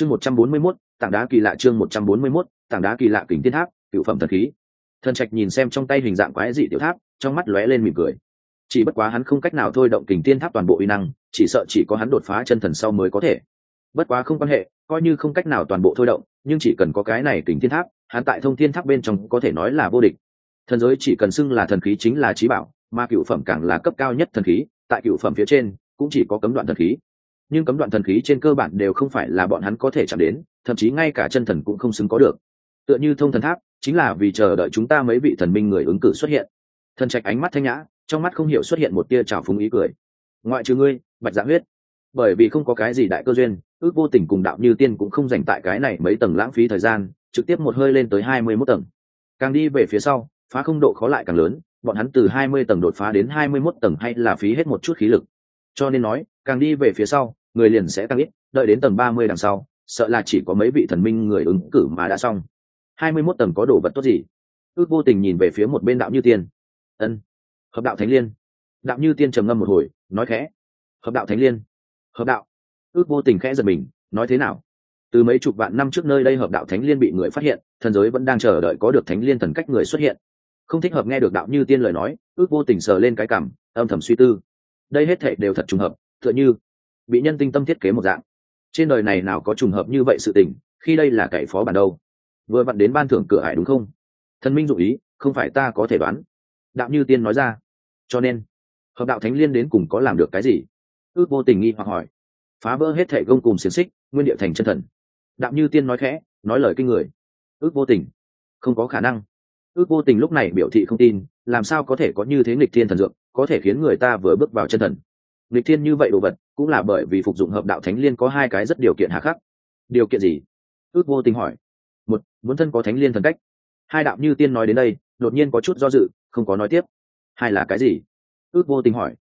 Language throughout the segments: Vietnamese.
chương một trăm bốn mươi mốt, tảng đá kỳ lạ chương một trăm bốn mươi mốt, tảng đá kỳ lạ kính thiên tháp, cựu phẩm thần khí. Thần trạch nhìn xem trong tay hình dạng quái dị tiểu tháp, trong mắt lóe lên mỉm cười. Chỉ bất quá hắn không cách nào thôi động kình thiên tháp toàn bộ uy năng, chỉ sợ chỉ có hắn đột phá chân thần sau mới có thể. Bất quá không quan hệ, coi như không cách nào toàn bộ thôi động, nhưng chỉ cần có cái này kình thiên tháp, hắn tại thông thiên tháp bên trong có thể nói là vô địch. Thần giới chỉ cần xưng là thần khí chính là trí bảo, mà cựu phẩm càng là cấp cao nhất thần khí, tại cựu phẩm phía trên cũng chỉ có cấm đoạn thần khí nhưng cấm đoạn thần khí trên cơ bản đều không phải là bọn hắn có thể chạm đến, thậm chí ngay cả chân thần cũng không xứng có được. Tựa như thông thần tháp, chính là vì chờ đợi chúng ta mấy vị thần minh người ứng cử xuất hiện. Thần trạch ánh mắt thanh nhã, trong mắt không hiểu xuất hiện một tia trào phúng ý cười. Ngoại trừ ngươi, bạch dạ huyết, bởi vì không có cái gì đại cơ duyên, ước vô tình cùng đạo như tiên cũng không dành tại cái này mấy tầng lãng phí thời gian, trực tiếp một hơi lên tới hai mươi mốt tầng. Càng đi về phía sau, phá không độ khó lại càng lớn, bọn hắn từ hai mươi tầng đột phá đến hai mươi mốt tầng hay là phí hết một chút khí lực. Cho nên nói càng đi về phía sau, người liền sẽ tăng ít, đợi đến tầng ba mươi đằng sau, sợ là chỉ có mấy vị thần minh người ứng cử mà đã xong. Hai mươi mốt tầng có đồ vật tốt gì? Ước vô tình nhìn về phía một bên đạo như tiên. Ân, hợp đạo thánh liên. Đạo như tiên trầm ngâm một hồi, nói khẽ. Hợp đạo thánh liên. Hợp đạo. Ước vô tình khẽ giật mình, nói thế nào? Từ mấy chục vạn năm trước nơi đây hợp đạo thánh liên bị người phát hiện, thần giới vẫn đang chờ đợi có được thánh liên thần cách người xuất hiện. Không thích hợp nghe được đạo như tiên lời nói, ước vô tình sờ lên cái cảm âm thầm suy tư. Đây hết thệ đều thật trùng hợp tựa như bị nhân tinh tâm thiết kế một dạng. Trên đời này nào có trùng hợp như vậy sự tình, khi đây là cậy phó bản đâu? Vừa vặn đến ban thưởng cửa hải đúng không? Thần minh dụ ý, không phải ta có thể đoán. Đạo như tiên nói ra. Cho nên, hợp đạo thánh liên đến cùng có làm được cái gì? Ước vô tình nghi hoặc hỏi. Phá vỡ hết thể gông cùng xiềng xích, nguyên địa thành chân thần. Đạo như tiên nói khẽ, nói lời kinh người. Ước vô tình. Không có khả năng. Ước vô tình lúc này biểu thị không tin, làm sao có thể có như thế nghịch thiên thần dược, có thể khiến người ta vừa bước vào chân thần? Nghịch thiên như vậy đồ vật, cũng là bởi vì phục dụng hợp đạo thánh liên có hai cái rất điều kiện hà khắc. Điều kiện gì? Ước vô tình hỏi. Một, muốn thân có thánh liên thần cách. Hai đạo như tiên nói đến đây, đột nhiên có chút do dự, không có nói tiếp. Hai là cái gì? Ước vô tình hỏi.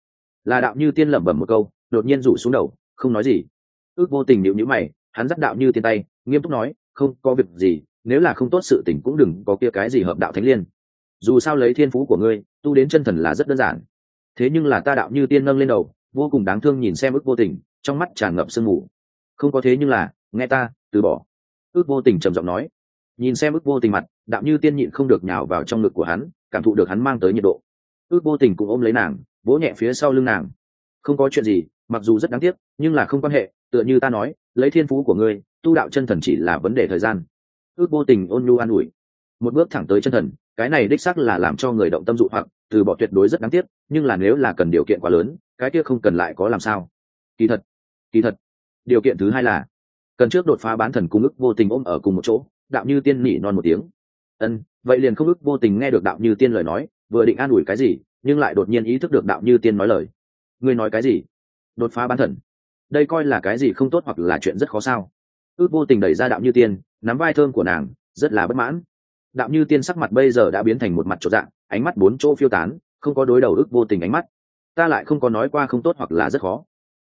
Là đạo như tiên lẩm bẩm một câu, đột nhiên rủ xuống đầu, không nói gì. Ước vô tình nhịu nhữ mày, hắn dắt đạo như tiên tay, nghiêm túc nói, không có việc gì, nếu là không tốt sự tình cũng đừng có kia cái gì hợp đạo thánh liên. Dù sao lấy thiên phú của ngươi, tu đến chân thần là rất đơn giản. Thế nhưng là ta đạo như tiên nâng lên đầu vô cùng đáng thương nhìn xem ước vô tình, trong mắt tràn ngập sương mù. Không có thế nhưng là, nghe ta, từ bỏ. Ước vô tình trầm giọng nói. Nhìn xem ước vô tình mặt đạo như tiên nhịn không được nhào vào trong ngực của hắn, cảm thụ được hắn mang tới nhiệt độ. Ước vô tình cũng ôm lấy nàng, vỗ nhẹ phía sau lưng nàng. Không có chuyện gì, mặc dù rất đáng tiếc, nhưng là không quan hệ, tựa như ta nói, lấy thiên phú của ngươi, tu đạo chân thần chỉ là vấn đề thời gian. Ước vô tình ôn nhu an ủi. Một bước thẳng tới chân thần, cái này đích xác là làm cho người động tâm dụ hoặc, từ bỏ tuyệt đối rất đáng tiếc, nhưng là nếu là cần điều kiện quá lớn cái kia không cần lại có làm sao? Kỳ thật kỳ thật, điều kiện thứ hai là, cần trước đột phá bán thần cung ức vô tình ôm ở cùng một chỗ, đạo như tiên nỉ non một tiếng. Ân, vậy liền không ức vô tình nghe được đạo như tiên lời nói, vừa định an ủi cái gì, nhưng lại đột nhiên ý thức được đạo như tiên nói lời. Ngươi nói cái gì? Đột phá bán thần. Đây coi là cái gì không tốt hoặc là chuyện rất khó sao? Ước vô tình đẩy ra đạo như tiên, nắm vai thơm của nàng, rất là bất mãn. Đạo như tiên sắc mặt bây giờ đã biến thành một mặt chỗ dạng, ánh mắt bốn chỗ phiêu tán, không có đối đầu ước vô tình ánh mắt ta lại không có nói qua không tốt hoặc là rất khó.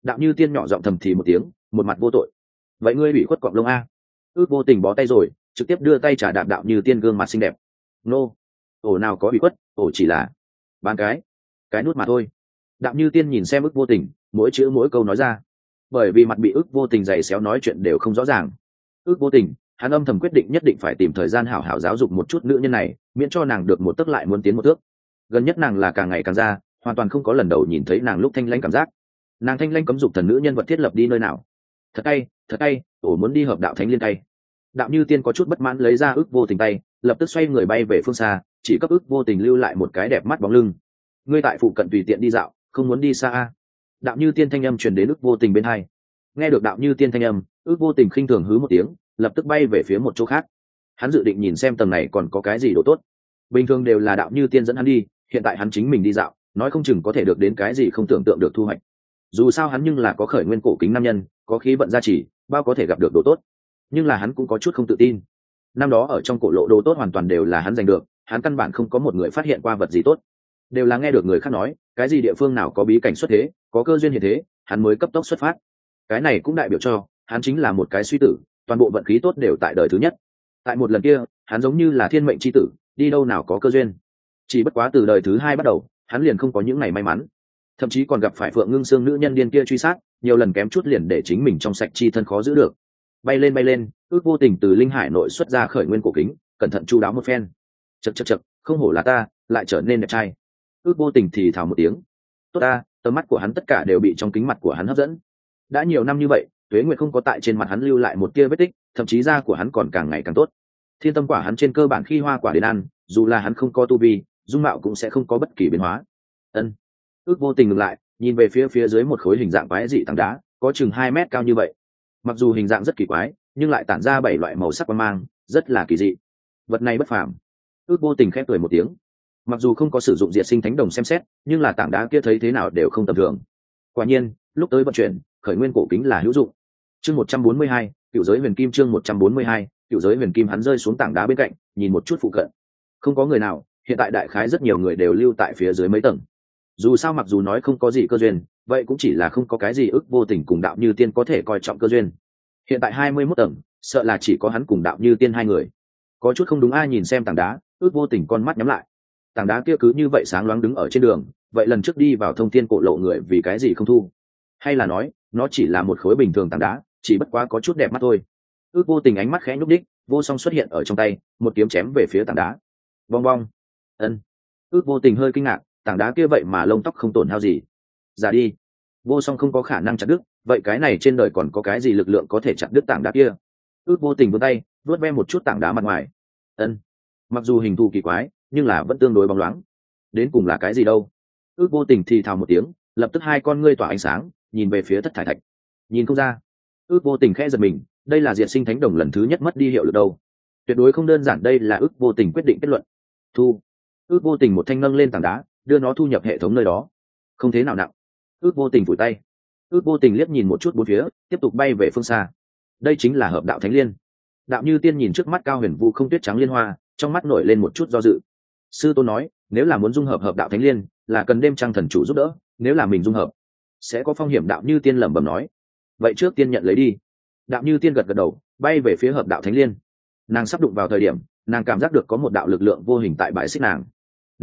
Đạo như tiên nhỏ giọng thầm thì một tiếng, một mặt vô tội. Vậy ngươi bị khuất cọng lông a. Ước vô tình bó tay rồi, trực tiếp đưa tay trả đạp đạo như tiên gương mặt xinh đẹp. Nô. Ổ nào có bị khuất, ổ chỉ là bán cái cái nút mà thôi. Đạo như tiên nhìn xem ước vô tình, mỗi chữ mỗi câu nói ra. Bởi vì mặt bị ước vô tình dày xéo nói chuyện đều không rõ ràng. Ước vô tình, hắn âm thầm quyết định nhất định phải tìm thời gian hảo hảo giáo dục một chút nữ nhân này, miễn cho nàng được một tức lại muốn tiến một thước. Gần nhất nàng là càng ngày càng ra hoàn toàn không có lần đầu nhìn thấy nàng lúc thanh lanh cảm giác. Nàng thanh lanh cấm dục thần nữ nhân vật thiết lập đi nơi nào? Thật tay thật tay ổ muốn đi hợp đạo thánh liên tay đạo như tiên có chút bất mãn lấy ra ước vô tình tay, lập tức xoay người bay về phương xa, chỉ cấp ước vô tình lưu lại một cái đẹp mắt bóng lưng. Ngươi tại phụ cận tùy tiện đi dạo, không muốn đi xa a? Đạo như tiên thanh âm truyền đến ước vô tình bên hai. Nghe được đạo như tiên thanh âm, ước vô tình khinh thường hứ một tiếng, lập tức bay về phía một chỗ khác. Hắn dự định nhìn xem tầng này còn có cái gì đồ tốt. Bình thường đều là đạo như tiên dẫn hắn đi, hiện tại hắn chính mình đi dạo nói không chừng có thể được đến cái gì không tưởng tượng được thu hoạch. Dù sao hắn nhưng là có khởi nguyên cổ kính nam nhân, có khí vận gia trì, bao có thể gặp được đồ tốt. Nhưng là hắn cũng có chút không tự tin. Năm đó ở trong cổ lộ đồ tốt hoàn toàn đều là hắn giành được, hắn căn bản không có một người phát hiện qua vật gì tốt. Đều là nghe được người khác nói, cái gì địa phương nào có bí cảnh xuất thế, có cơ duyên hiện thế, hắn mới cấp tốc xuất phát. Cái này cũng đại biểu cho, hắn chính là một cái suy tử, toàn bộ vận khí tốt đều tại đời thứ nhất. Tại một lần kia, hắn giống như là thiên mệnh c h i tử, đi đâu nào có cơ duyên. Chỉ bất quá từ đời thứ hai bắt đầu hắn liền không có những ngày may mắn. Thậm chí còn gặp phải phượng ngưng xương nữ nhân điên kia truy sát, nhiều lần kém chút liền để chính mình trong sạch chi thân khó giữ được. Bay lên bay lên, ước vô tình từ linh hải nội xuất ra khởi nguyên cổ kính, cẩn thận chu đáo một phen. Chật chật chật không hổ là ta, lại trở nên đẹp trai. Ước vô tình thì thào một tiếng. Tốt ta, tầm mắt của hắn tất cả đều bị trong kính mặt của hắn hấp dẫn. Đã nhiều năm như vậy, tuế nguyệt không có tại trên mặt hắn lưu lại một tia vết tích, thậm chí da của hắn còn càng ngày càng tốt. Thiên tâm quả hắn trên cơ bản khi hoa quả đến ăn, dù là hắn không có tu vi dung mạo cũng sẽ không có bất kỳ biến hóa. Ân. Ước vô tình ngừng lại, nhìn về phía phía dưới một khối hình dạng quái dị tảng đá, có chừng hai mét cao như vậy. Mặc dù hình dạng rất kỳ quái, nhưng lại tản ra bảy loại màu sắc quan mang, rất là kỳ dị. Vật này bất phàm. Ước vô tình khép cười một tiếng. Mặc dù không có sử dụng diệt sinh thánh đồng xem xét, nhưng là tảng đá kia thấy thế nào đều không tầm thường. Quả nhiên, lúc tới vận chuyển, khởi nguyên cổ kính là hữu dụng. Chương một trăm bốn mươi hai, cựu giới huyền kim chương một trăm bốn mươi hai, cựu giới huyền kim hắn rơi xuống tảng đá bên cạnh, nhìn một chút phụ cận. Không có người nào hiện tại đại khái rất nhiều người đều lưu tại phía dưới mấy tầng. Dù sao mặc dù nói không có gì cơ duyên, vậy cũng chỉ là không có cái gì ức vô tình cùng đạo như tiên có thể coi trọng cơ duyên. Hiện tại hai mươi mốt tầng, sợ là chỉ có hắn cùng đạo như tiên hai người. Có chút không đúng ai nhìn xem tảng đá, ước vô tình con mắt nhắm lại. Tảng đá kia cứ như vậy sáng loáng đứng ở trên đường, vậy lần trước đi vào thông tiên cổ lộ người vì cái gì không thu? Hay là nói, nó chỉ là một khối bình thường tảng đá, chỉ bất quá có chút đẹp mắt thôi. Ước vô tình ánh mắt khẽ nhúc đích vô song xuất hiện ở trong tay, một kiếm chém về phía tảng đá. Bong bong ân. Ước vô tình hơi kinh ngạc, tảng đá kia vậy mà lông tóc không tổn hao gì. Ra đi. Vô song không có khả năng chặt đứt, vậy cái này trên đời còn có cái gì lực lượng có thể chặt đứt tảng đá kia? Ước vô tình vươn tay vớt ve một chút tảng đá mặt ngoài. Ân. Mặc dù hình thù kỳ quái, nhưng là vẫn tương đối bóng loáng. Đến cùng là cái gì đâu? Ước vô tình thì thào một tiếng, lập tức hai con ngươi tỏa ánh sáng, nhìn về phía thất thải thạch. Nhìn không ra. Ước vô tình khẽ giật mình, đây là diệt sinh thánh đồng lần thứ nhất mất đi hiệu lực đâu. Tuyệt đối không đơn giản, đây là ước vô tình quyết định kết luận. Thu ước vô tình một thanh nâng lên tảng đá, đưa nó thu nhập hệ thống nơi đó. Không thế nào nặng. Ước vô tình vùi tay. Ước vô tình liếc nhìn một chút bốn phía, tiếp tục bay về phương xa. Đây chính là hợp đạo thánh liên. Đạo như tiên nhìn trước mắt cao huyền vũ không tuyết trắng liên hoa, trong mắt nổi lên một chút do dự. Sư tôn nói, nếu là muốn dung hợp hợp đạo thánh liên, là cần đêm trăng thần chủ giúp đỡ, nếu là mình dung hợp, sẽ có phong hiểm đạo như tiên lẩm bẩm nói. Vậy trước tiên nhận lấy đi. Đạo như tiên gật gật đầu, bay về phía hợp đạo thánh liên. Nàng sắp đụng vào thời điểm, nàng cảm giác được có một đạo lực lượng vô hình tại bãi xích nàng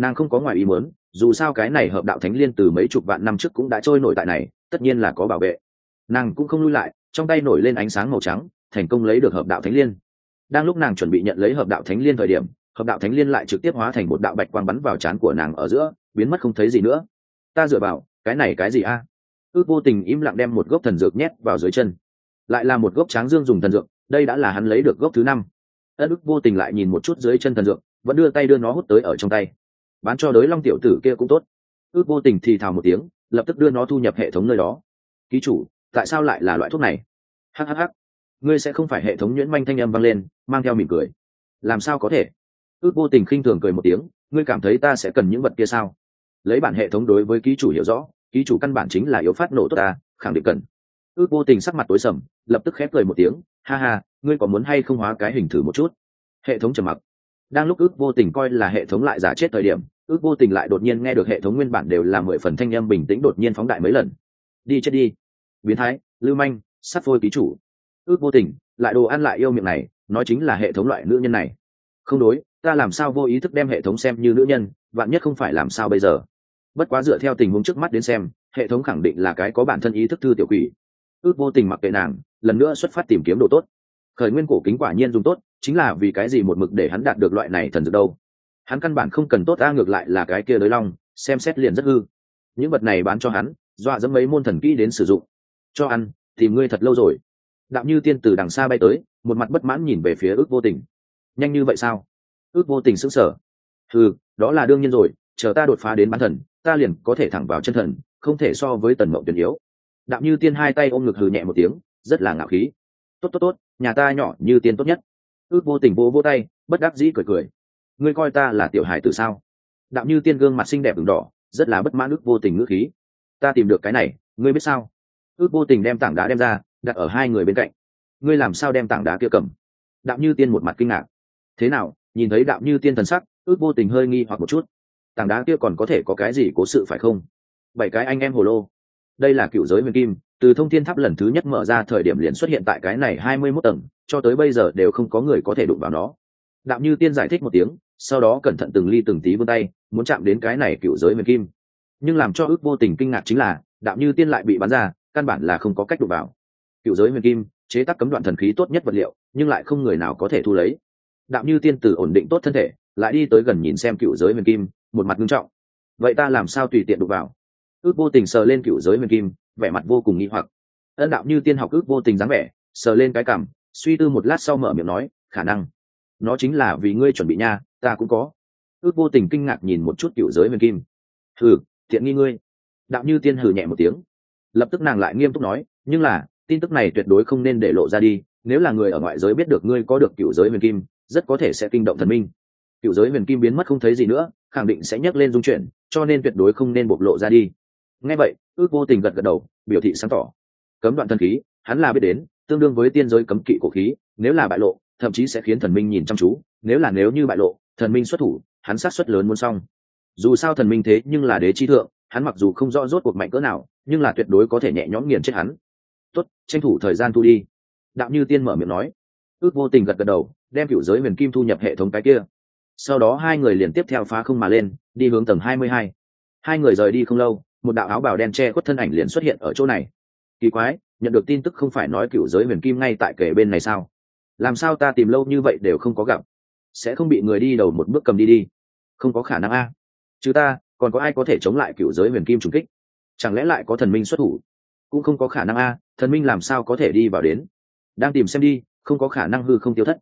nàng không có ngoài ý muốn, dù sao cái này hợp đạo thánh liên từ mấy chục vạn năm trước cũng đã trôi nổi tại này, tất nhiên là có bảo vệ. Nàng cũng không lui lại, trong tay nổi lên ánh sáng màu trắng, thành công lấy được hợp đạo thánh liên. Đang lúc nàng chuẩn bị nhận lấy hợp đạo thánh liên thời điểm, hợp đạo thánh liên lại trực tiếp hóa thành một đạo bạch quang bắn vào trán của nàng ở giữa, biến mất không thấy gì nữa. Ta dựa vào, cái này cái gì a? Ước vô tình im lặng đem một gốc thần dược nhét vào dưới chân. Lại là một gốc tráng dương dùng thần dược, đây đã là hắn lấy được gốc thứ năm. Ất ức vô tình lại nhìn một chút dưới chân thần dược, vẫn đưa tay đưa nó hút tới ở trong tay bán cho đới long tiểu tử kia cũng tốt. Ước vô tình thì thào một tiếng, lập tức đưa nó thu nhập hệ thống nơi đó. Ký chủ, tại sao lại là loại thuốc này? Hhh ngươi sẽ không phải hệ thống nhuyễn manh thanh âm vang lên, mang theo mỉm cười. Làm sao có thể? Ước vô tình khinh thường cười một tiếng, ngươi cảm thấy ta sẽ cần những vật kia sao? Lấy bản hệ thống đối với ký chủ hiểu rõ, ký chủ căn bản chính là yếu phát nổ tốt ta, khẳng định cần. Ước vô tình sắc mặt tối sầm, lập tức khép cười một tiếng, ha ha, ngươi có muốn hay không hóa cái hình thử một chút? Hệ thống trầm mặc đang lúc ước vô tình coi là hệ thống lại giả chết thời điểm, ước vô tình lại đột nhiên nghe được hệ thống nguyên bản đều là mười phần thanh â m bình tĩnh đột nhiên phóng đại mấy lần. Đi chết đi. Biến thái, lưu manh sắt phôi ký chủ. Ước vô tình, lại đồ ăn lại yêu miệng này, nói chính là hệ thống loại nữ nhân này. Không đối, ta làm sao vô ý thức đem hệ thống xem như nữ nhân, vạn nhất không phải làm sao bây giờ. Bất quá dựa theo tình huống trước mắt đến xem, hệ thống khẳng định là cái có bản thân ý thức thư tiểu quỷ. Ước vô tình mặc kệ nàng, lần nữa xuất phát tìm kiếm đồ tốt. Khởi nguyên cổ kính quả nhiên dùng tốt chính là vì cái gì một mực để hắn đạt được loại này thần dược đâu? Hắn căn bản không cần tốt ta ngược lại là cái kia đới long, xem xét liền rất hư. Những vật này bán cho hắn, dọa dẫm mấy môn thần kỹ đến sử dụng. Cho ăn, tìm ngươi thật lâu rồi. Đạo như tiên từ đằng xa bay tới, một mặt bất mãn nhìn về phía ước vô tình. Nhanh như vậy sao? Ước vô tình sững sờ. Ừ đó là đương nhiên rồi, chờ ta đột phá đến bán thần, ta liền có thể thẳng vào chân thần, không thể so với tần mộng tuyển yếu. Đạo như tiên hai tay ôm ngực hừ nhẹ một tiếng, rất là ngạo khí. Tốt tốt tốt, nhà ta nhỏ như tiên tốt nhất ước vô tình vô vô tay, bất đắc dĩ cười cười. Ngươi coi ta là tiểu hài từ sao? Đạo như tiên gương mặt xinh đẹp v đỏ, rất là bất mãn ước vô tình ngữ khí. Ta tìm được cái này, ngươi biết sao? Ước vô tình đem tảng đá đem ra, đặt ở hai người bên cạnh. Ngươi làm sao đem tảng đá kia cầm? Đạo như tiên một mặt kinh ngạc. Thế nào, nhìn thấy đạo như tiên thần sắc, ước vô tình hơi nghi hoặc một chút. Tảng đá kia còn có thể có cái gì cố sự phải không? Bảy cái anh em hồ lô. Đây là cựu giới huyền kim, từ thông thiên tháp lần thứ nhất mở ra thời điểm liền xuất hiện tại cái này hai mươi mốt tầng cho tới bây giờ đều không có người có thể đụng vào nó. Đạo như tiên giải thích một tiếng, sau đó cẩn thận từng ly từng tí vươn tay, muốn chạm đến cái này cựu giới huyền kim. Nhưng làm cho ước vô tình kinh ngạc chính là đạo như tiên lại bị bắn ra, căn bản là không có cách đụng vào. Cựu giới huyền kim, chế tác cấm đoạn thần khí tốt nhất vật liệu, nhưng lại không người nào có thể thu lấy. Đạo như tiên tử ổn định tốt thân thể, lại đi tới gần nhìn xem cựu giới huyền kim, một mặt nghiêm trọng. Vậy ta làm sao tùy tiện đụng vào? Ước vô tình sờ lên cựu giới huyền kim, vẻ mặt vô cùng nghi hoặc. Ân đạo như tiên học ước vô tình dáng vẻ, sờ lên cái cảm suy tư một lát sau mở miệng nói, khả năng. Nó chính là vì ngươi chuẩn bị nha, ta cũng có. Ước vô tình kinh ngạc nhìn một chút cựu giới huyền kim. Hừ thiện nghi ngươi. Đạo như tiên hừ nhẹ một tiếng. Lập tức nàng lại nghiêm túc nói, nhưng là, tin tức này tuyệt đối không nên để lộ ra đi, nếu là người ở ngoại giới biết được ngươi có được cựu giới huyền kim, rất có thể sẽ kinh động thần minh. Cựu giới huyền kim biến mất không thấy gì nữa, khẳng định sẽ nhấc lên dung chuyển, cho nên tuyệt đối không nên bộc lộ ra đi. Ngay vậy, ước vô tình gật gật đầu, biểu thị sáng tỏ. Cấm đoạn thần khí, hắn là biết đến tương đương với tiên giới cấm kỵ cổ khí, nếu là bại lộ, thậm chí sẽ khiến thần minh nhìn chăm chú, nếu là nếu như bại lộ, thần minh xuất thủ, hắn sát xuất lớn muốn xong. Dù sao thần minh thế nhưng là đế chi thượng, hắn mặc dù không rõ rốt cuộc mạnh cỡ nào, nhưng là tuyệt đối có thể nhẹ nhõm nghiền chết hắn. Tốt, tranh thủ thời gian thu đi. Đạo như tiên mở miệng nói. Ước vô tình gật gật đầu, đem cựu giới huyền kim thu nhập hệ thống cái kia. Sau đó hai người liền tiếp theo phá không mà lên, đi hướng tầng hai mươi hai. Hai người rời đi không lâu, một đạo áo bào đen che khuất thân ảnh liền xuất hiện ở chỗ này kỳ quái, nhận được tin tức không phải nói cựu giới huyền kim ngay tại kể bên này sao? Làm sao ta tìm lâu như vậy đều không có gặp? Sẽ không bị người đi đầu một bước cầm đi đi. Không có khả năng a. Chứ ta, còn có ai có thể chống lại cựu giới huyền kim trùng kích? Chẳng lẽ lại có thần minh xuất thủ? Cũng không có khả năng a, thần minh làm sao có thể đi vào đến? Đang tìm xem đi, không có khả năng hư không tiêu thất.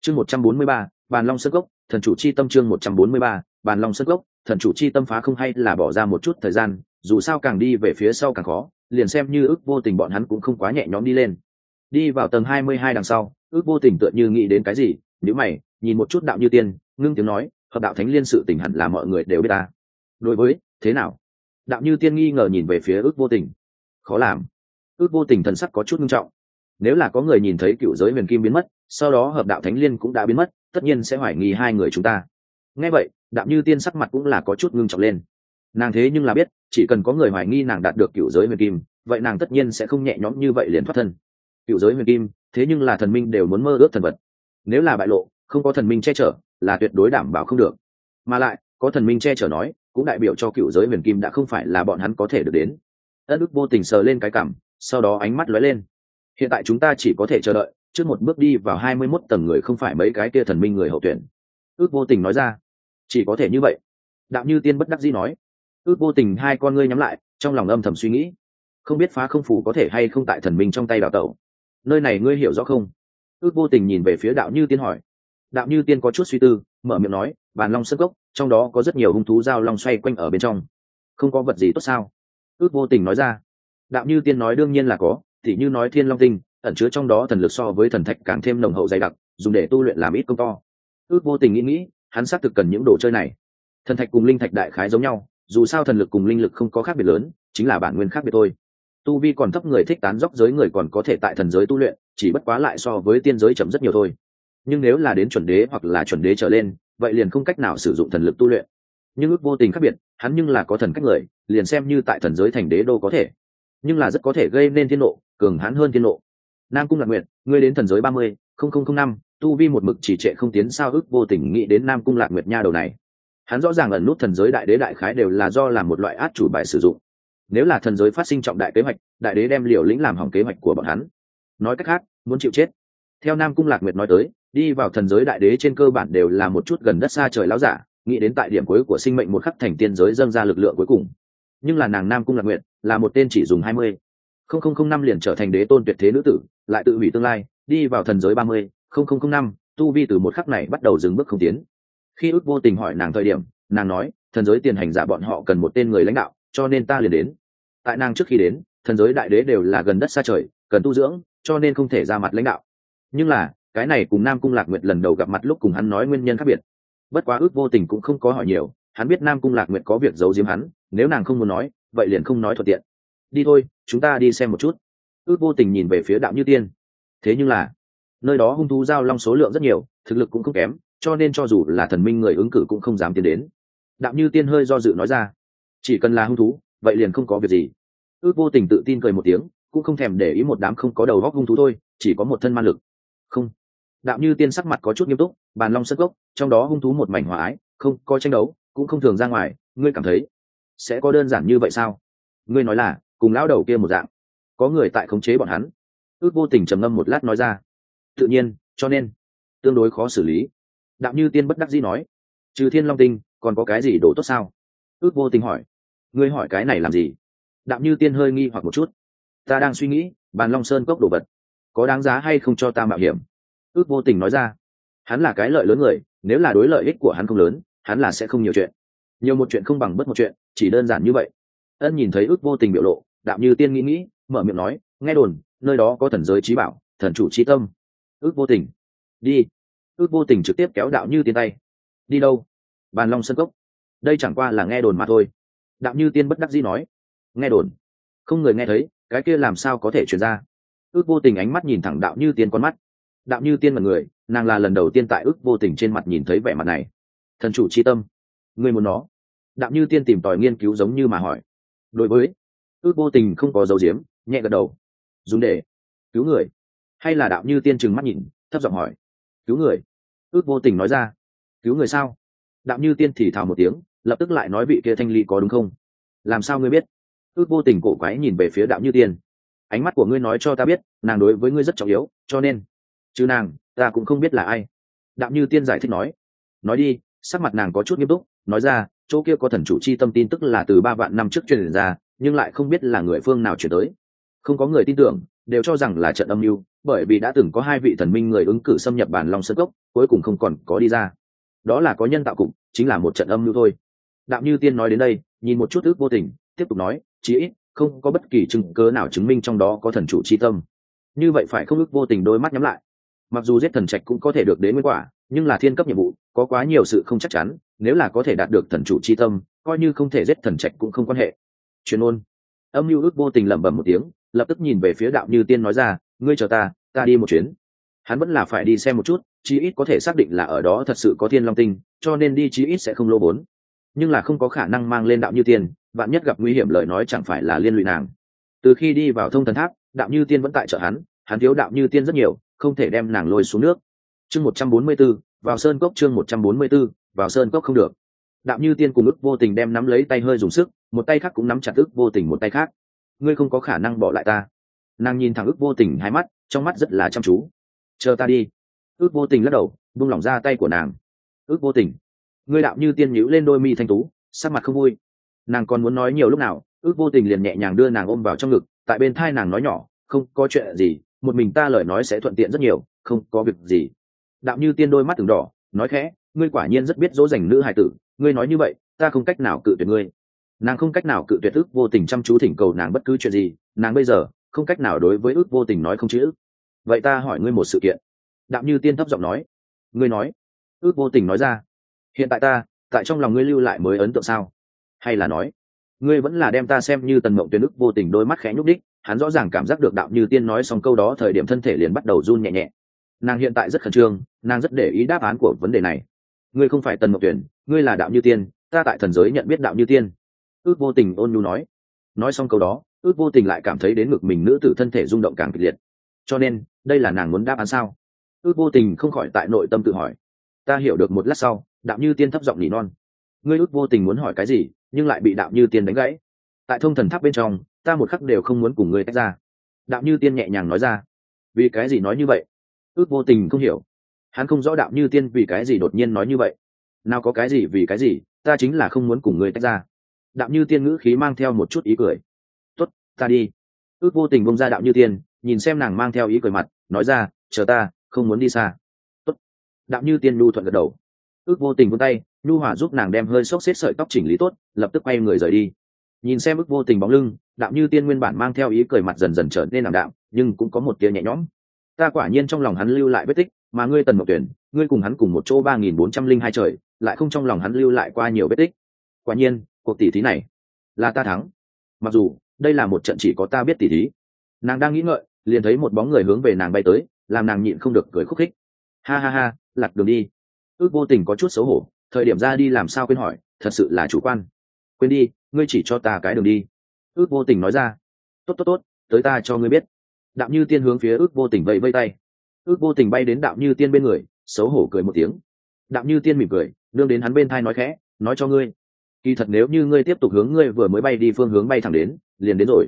Chương một trăm bốn mươi ba, bàn long sơn gốc thần chủ chi tâm chương một trăm bốn mươi ba, bàn long sơn gốc thần chủ chi tâm phá không hay là bỏ ra một chút thời gian, dù sao càng đi về phía sau càng khó liền xem như ước vô tình bọn hắn cũng không quá nhẹ nhõm đi lên. Đi vào tầng hai mươi hai đằng sau, ước vô tình tựa như nghĩ đến cái gì nếu mày, nhìn một chút đạo như tiên, ngưng tiếng nói, hợp đạo thánh liên sự tình hẳn là mọi người đều biết ta. Đối với, thế nào? Đạo như tiên nghi ngờ nhìn về phía ước vô tình. Khó làm. Ước vô tình thần sắc có chút nghiêm trọng. Nếu là có người nhìn thấy cựu giới huyền kim biến mất, sau đó hợp đạo thánh liên cũng đã biến mất, tất nhiên sẽ hoài nghi hai người chúng ta. Nghe vậy, đạo như tiên sắc mặt cũng là có chút ngưng trọng lên nàng thế nhưng là biết, chỉ cần có người hoài nghi nàng đạt được cựu giới huyền kim, vậy nàng tất nhiên sẽ không nhẹ nhõm như vậy liền thoát thân. Cựu giới huyền kim, thế nhưng là thần minh đều muốn mơ ước thần vật. Nếu là bại lộ, không có thần minh che chở, là tuyệt đối đảm bảo không được. Mà lại, có thần minh che chở nói, cũng đại biểu cho cựu giới huyền kim đã không phải là bọn hắn có thể được đến. Ất đức vô tình sờ lên cái cảm, sau đó ánh mắt lóe lên. Hiện tại chúng ta chỉ có thể chờ đợi, trước một bước đi vào hai mươi mốt tầng người không phải mấy cái kia thần minh người hậu tuyển. Ước vô tình nói ra, chỉ có thể như vậy. Đạo như tiên bất đắc dĩ nói ước vô tình hai con ngươi nhắm lại, trong lòng âm thầm suy nghĩ. Không biết phá không phủ có thể hay không tại thần minh trong tay đào tẩu. Nơi này ngươi hiểu rõ không? Ước vô tình nhìn về phía đạo như tiên hỏi. Đạo như tiên có chút suy tư, mở miệng nói, bàn long sơ gốc trong đó có rất nhiều hung thú dao long xoay quanh ở bên trong. Không có vật gì tốt sao? Ước vô tình nói ra. Đạo như tiên nói đương nhiên là có thì như nói thiên long tinh, ẩn chứa trong đó thần lực so với thần thạch càng thêm nồng hậu dày đặc, dùng để tu luyện làm ít công to. Ước vô tình nghĩ nghĩ, hắn xác thực cần những đồ chơi này. Thần thạch cùng linh thạch đại khái giống nhau dù sao thần lực cùng linh lực không có khác biệt lớn, chính là bản nguyên khác biệt thôi. Tu vi còn thấp người thích tán dốc giới người còn có thể tại thần giới tu luyện, chỉ bất quá lại so với tiên giới chậm rất nhiều thôi. Nhưng nếu là đến chuẩn đế hoặc là chuẩn đế trở lên, vậy liền không cách nào sử dụng thần lực tu luyện. Nhưng ước vô tình khác biệt, hắn nhưng là có thần cách người, liền xem như tại thần giới thành đế đô có thể. Nhưng là rất có thể gây nên thiên nộ, cường hãn hơn thiên nộ. Nam cung lạc nguyện ngươi đến thần giới ba mươi, không không không năm, tu vi một mực chỉ trệ không tiến sao ước vô tình nghĩ đến nam cung lạc nguyệt nha đầu này hắn rõ ràng ẩn nút thần giới đại đế đại khái đều là do làm một loại át chủ bài sử dụng. Nếu là thần giới phát sinh trọng đại kế hoạch, đại đế đem liều lĩnh làm hỏng kế hoạch của bọn hắn. Nói cách khác, muốn chịu chết. Theo nam cung lạc nguyệt nói tới, đi vào thần giới đại đế trên cơ bản đều là một chút gần đất xa trời láo giả, nghĩ đến tại điểm cuối của sinh mệnh một khắc thành tiên giới dâng ra lực lượng cuối cùng. Nhưng là nàng nam cung lạc nguyệt, là một tên chỉ dùng hai mươi. Không không không năm liền trở thành đế tôn tuyệt thế nữ tử, lại tự hủy tương lai, đi vào thần giới ba mươi, không không không năm, tu vi từ một khắc này bắt đầu dừng bước không tiến khi ước vô tình hỏi nàng thời điểm, nàng nói, thần giới tiền hành giả bọn họ cần một tên người lãnh đạo, cho nên ta liền đến. Tại nàng trước khi đến, thần giới đại đế đều là gần đất xa trời, cần tu dưỡng, cho nên không thể ra mặt lãnh đạo. Nhưng là, cái này cùng nam cung lạc nguyệt lần đầu gặp mặt lúc cùng hắn nói nguyên nhân khác biệt. Bất quá ước vô tình cũng không có hỏi nhiều, hắn biết nam cung lạc nguyệt có việc giấu giếm hắn, nếu nàng không muốn nói, vậy liền không nói thuận tiện. Đi thôi, chúng ta đi xem một chút. Ước vô tình nhìn về phía đạo như tiên. Thế nhưng là, nơi đó hung thú giao long số lượng rất nhiều, thực lực cũng không kém cho nên cho dù là thần minh người ứng cử cũng không dám tiến đến. Đạo như tiên hơi do dự nói ra, chỉ cần là hung thú, vậy liền không có việc gì. Ước vô tình tự tin cười một tiếng, cũng không thèm để ý một đám không có đầu góc hung thú thôi, chỉ có một thân man lực. Không. Đạo như tiên sắc mặt có chút nghiêm túc, bàn long sân gốc, trong đó hung thú một mảnh hòa ái, không có tranh đấu, cũng không thường ra ngoài, ngươi cảm thấy sẽ có đơn giản như vậy sao? Ngươi nói là, cùng lão đầu kia một dạng, có người tại khống chế bọn hắn. Ước vô tình trầm ngâm một lát nói ra, tự nhiên, cho nên, tương đối khó xử lý đạo như tiên bất đắc dĩ nói, trừ thiên long tinh, còn có cái gì đổ tốt sao? Ước vô tình hỏi, ngươi hỏi cái này làm gì? Đạo như tiên hơi nghi hoặc một chút, ta đang suy nghĩ, bàn long sơn cốc đồ vật, có đáng giá hay không cho ta mạo hiểm? Ước vô tình nói ra, hắn là cái lợi lớn người, nếu là đối lợi ích của hắn không lớn, hắn là sẽ không nhiều chuyện. Nhiều một chuyện không bằng bất một chuyện, chỉ đơn giản như vậy. Ân nhìn thấy ước vô tình biểu lộ đạo như tiên nghĩ nghĩ, mở miệng nói, nghe đồn, nơi đó có thần giới trí bảo, thần chủ trí tâm. Ước vô tình, đi ước vô tình trực tiếp kéo đạo như tiên tay. Đi đâu? Bàn long sân cốc. Đây chẳng qua là nghe đồn mà thôi. Đạo như tiên bất đắc dĩ nói. Nghe đồn. Không người nghe thấy, cái kia làm sao có thể truyền ra? Ước vô tình ánh mắt nhìn thẳng đạo như tiên con mắt. Đạo như tiên mật người, nàng là lần đầu tiên tại ước vô tình trên mặt nhìn thấy vẻ mặt này. Thần chủ c h i tâm. Người muốn nó. Đạo như tiên tìm tòi nghiên cứu giống như mà hỏi. Đối với, ước vô tình không có dấu diếm, nhẹ gật đầu. Dùng để cứu người. Hay là đạo như tiên trừng mắt nhìn, thấp giọng hỏi cứu người. Ước vô tình nói ra. Cứu người sao? Đạo như tiên thì thào một tiếng, lập tức lại nói vị kia thanh ly có đúng không? Làm sao ngươi biết? Ước vô tình cổ quái nhìn về phía đạo như tiên. Ánh mắt của ngươi nói cho ta biết, nàng đối với ngươi rất trọng yếu, cho nên. Chứ nàng, ta cũng không biết là ai. Đạo như tiên giải thích nói. Nói đi, sắc mặt nàng có chút nghiêm túc, nói ra, chỗ kia có thần chủ chi tâm tin tức là từ ba vạn năm trước truyền ra, nhưng lại không biết là người phương nào chuyển tới không có người tin tưởng, đều cho rằng là trận âm mưu, bởi vì đã từng có hai vị thần minh người ứng cử xâm nhập bản long sơn cốc, cuối cùng không còn có đi ra. Đó là có nhân tạo cục, chính là một trận âm mưu thôi. Đạo như tiên nói đến đây, nhìn một chút ước vô tình, tiếp tục nói, chí ít, không có bất kỳ chứng cớ nào chứng minh trong đó có thần chủ c h i tâm. Như vậy phải không ước vô tình đôi mắt nhắm lại. Mặc dù giết thần trạch cũng có thể được đến nguyên quả, nhưng là thiên cấp nhiệm vụ, có quá nhiều sự không chắc chắn, nếu là có thể đạt được thần chủ c h i tâm, coi như không thể giết thần trạch cũng không quan hệ. Chuyên ôn âm mưu ước vô tình lẩm bẩm một tiếng lập tức nhìn về phía đạo như tiên nói ra, ngươi chờ ta ta đi một chuyến. Hắn vẫn là phải đi xem một chút, chí ít có thể xác định là ở đó thật sự có thiên long tinh, cho nên đi chí ít sẽ không lô bốn. nhưng là không có khả năng mang lên đạo như tiên, vạn nhất gặp nguy hiểm lời nói chẳng phải là liên lụy nàng. Từ khi đi vào thông thần tháp, đạo như tiên vẫn tại chợ hắn hắn thiếu đạo như tiên rất nhiều, không thể đem nàng lôi xuống nước. Chương một trăm bốn mươi b ố vào sơn cốc chương một trăm bốn mươi b ố vào sơn cốc không được. Đạo như tiên cùng ức vô tình đem nắm lấy tay hơi dùng sức, một tay khác cũng nắm chặt ức vô tình một tay khác ngươi không có khả năng bỏ lại ta. Nàng nhìn thẳng ước vô tình hai mắt, trong mắt rất là chăm chú. Chờ ta đi. Ước vô tình lắc đầu, buông lỏng ra tay của nàng. Ước vô tình. Ngươi đạo như tiên nhữ lên đôi mi thanh tú, sắc mặt không vui. Nàng còn muốn nói nhiều lúc nào, ước vô tình liền nhẹ nhàng đưa nàng ôm vào trong ngực, tại bên thai nàng nói nhỏ, không có chuyện gì, một mình ta lời nói sẽ thuận tiện rất nhiều, không có việc gì. Đạo như tiên đôi mắt từng đỏ, nói khẽ, ngươi quả nhiên rất biết dỗ dành nữ hải tử, ngươi nói như vậy, ta không cách nào cự tuyệt ngươi nàng không cách nào cự tuyệt ước vô tình chăm chú thỉnh cầu nàng bất cứ chuyện gì, nàng bây giờ không cách nào đối với ước vô tình nói không chữ. Vậy ta hỏi ngươi một sự kiện. Đạo như tiên thấp giọng nói. Ngươi nói. Ước vô tình nói ra. Hiện tại ta, tại trong lòng ngươi lưu lại mới ấn tượng sao? Hay là nói, ngươi vẫn là đem ta xem như tần mộng tuyến ức vô tình đôi mắt khẽ nhúc đích hắn rõ ràng cảm giác được đạo như tiên nói xong câu đó thời điểm thân thể liền bắt đầu run nhẹ nhẹ. Nàng hiện tại rất khẩn trương, nàng rất để ý đáp án của vấn đề này. Ngươi không phải tần mộng tuyển, ngươi là đạo như tiên, ta tại thần giới nhận biết đạo như tiên ước vô tình ôn nhu nói. Nói xong câu đó, ước vô tình lại cảm thấy đến ngực mình nữ tử thân thể rung động càng kịch liệt. Cho nên, đây là nàng muốn đáp án sao? Ước vô tình không khỏi tại nội tâm tự hỏi. Ta hiểu được một lát sau đạo như tiên thấp giọng nỉ non. Ngươi ước vô tình muốn hỏi cái gì, nhưng lại bị đạo như tiên đánh gãy. Tại thông thần tháp bên trong, ta một khắc đều không muốn cùng ngươi tách ra. Đạo như tiên nhẹ nhàng nói ra. Vì cái gì nói như vậy? Ước vô tình không hiểu. Hắn không rõ đạo như tiên vì cái gì đột nhiên nói như vậy. Nào có cái gì vì cái gì, ta chính là không muốn cùng ngươi tách ra đạo như tiên ngữ khí mang theo một chút ý cười. Tuất ta đi. Ước vô tình bông ra đạo như tiên, nhìn xem nàng mang theo ý cười mặt, nói ra, chờ ta, không muốn đi xa. Tuất đạo như tiên nhu thuận gật đầu. Ước vô tình vươn tay, nhu hỏa giúp nàng đem hơi xốc xếp sợi tóc chỉnh lý tốt, lập tức quay người rời đi. Nhìn xem ước vô tình bóng lưng, đạo như tiên nguyên bản mang theo ý cười mặt dần dần trở nên làm đạo nhưng cũng có một tia nhẹ nhõm. Ta quả nhiên trong lòng hắn lưu lại vết tích, mà ngươi tần mộc tuyển, ngươi cùng hắn cùng một chỗ ba nghìn bốn trăm linh hai trời, lại không trong lòng hắn lưu lại qua nhiều vết tích. Quả nhiên cuộc tỷ thí này là ta thắng. Mặc dù, đây là một trận chỉ có ta biết tỷ thí. Nàng đang nghĩ ngợi, liền thấy một bóng người hướng về nàng bay tới, làm nàng nhịn không được cười khúc khích. Ha ha ha, lạc đường đi. Ước vô tình có chút xấu hổ, thời điểm ra đi làm sao quên hỏi, thật sự là chủ quan. Quên đi, ngươi chỉ cho ta cái đường đi. Ước vô tình nói ra. Tốt tốt tốt, tới ta cho ngươi biết. Đạo như tiên hướng phía ước vô tình vẫy vây tay. Ước vô tình bay đến đạo như tiên bên người, xấu hổ cười một tiếng. Đạo như tiên mỉm cười đương đến hắn bên thai nói khẽ, nói cho ngươi kỳ thật nếu như ngươi tiếp tục hướng ngươi vừa mới bay đi phương hướng bay thẳng đến, liền đến rồi.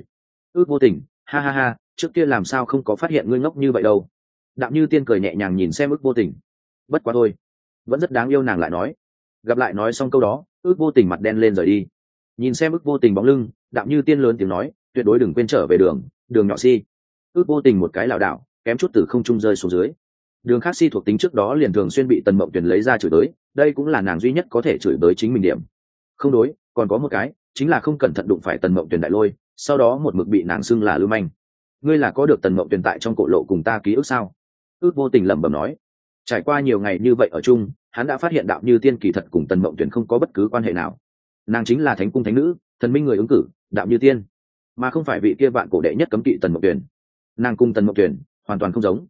Ước vô tình, ha ha ha, trước kia làm sao không có phát hiện ngươi ngốc như vậy đâu. Đạm như tiên cười nhẹ nhàng nhìn xem ước vô tình. Bất quá thôi, vẫn rất đáng yêu nàng lại nói. Gặp lại nói xong câu đó, ước vô tình mặt đen lên rời đi. Nhìn xem ước vô tình bóng lưng đạm như tiên lớn tiếng nói, tuyệt đối đừng quên trở về đường đường nhỏ si. Ước vô tình một cái lảo đảo, kém chút từ không trung rơi xuống dưới. Đường khác si thuộc tính trước đó liền thường xuyên bị tần mộng tuyển lấy ra chửi tới đây cũng là nàng duy nhất có thể chửi tới chính mình điểm không đối, còn có một cái, chính là không cẩn thận đụng phải tần mộng tuyển đại lôi, sau đó một mực bị nàng xưng là lưu manh. Ngươi là có được tần mộng tuyển tại trong cổ lộ cùng ta ký ức sao? Ước vô tình lẩm bẩm nói. Trải qua nhiều ngày như vậy ở chung, hắn đã phát hiện đạo như tiên kỳ thật cùng tần mộng tuyển không có bất cứ quan hệ nào. Nàng chính là thánh cung thánh nữ, thần minh người ứng cử, đạo như tiên. Mà không phải vị kia vạn cổ đệ nhất cấm kỵ tần mộng tuyển nàng cung tần mộng tuyển hoàn toàn không giống.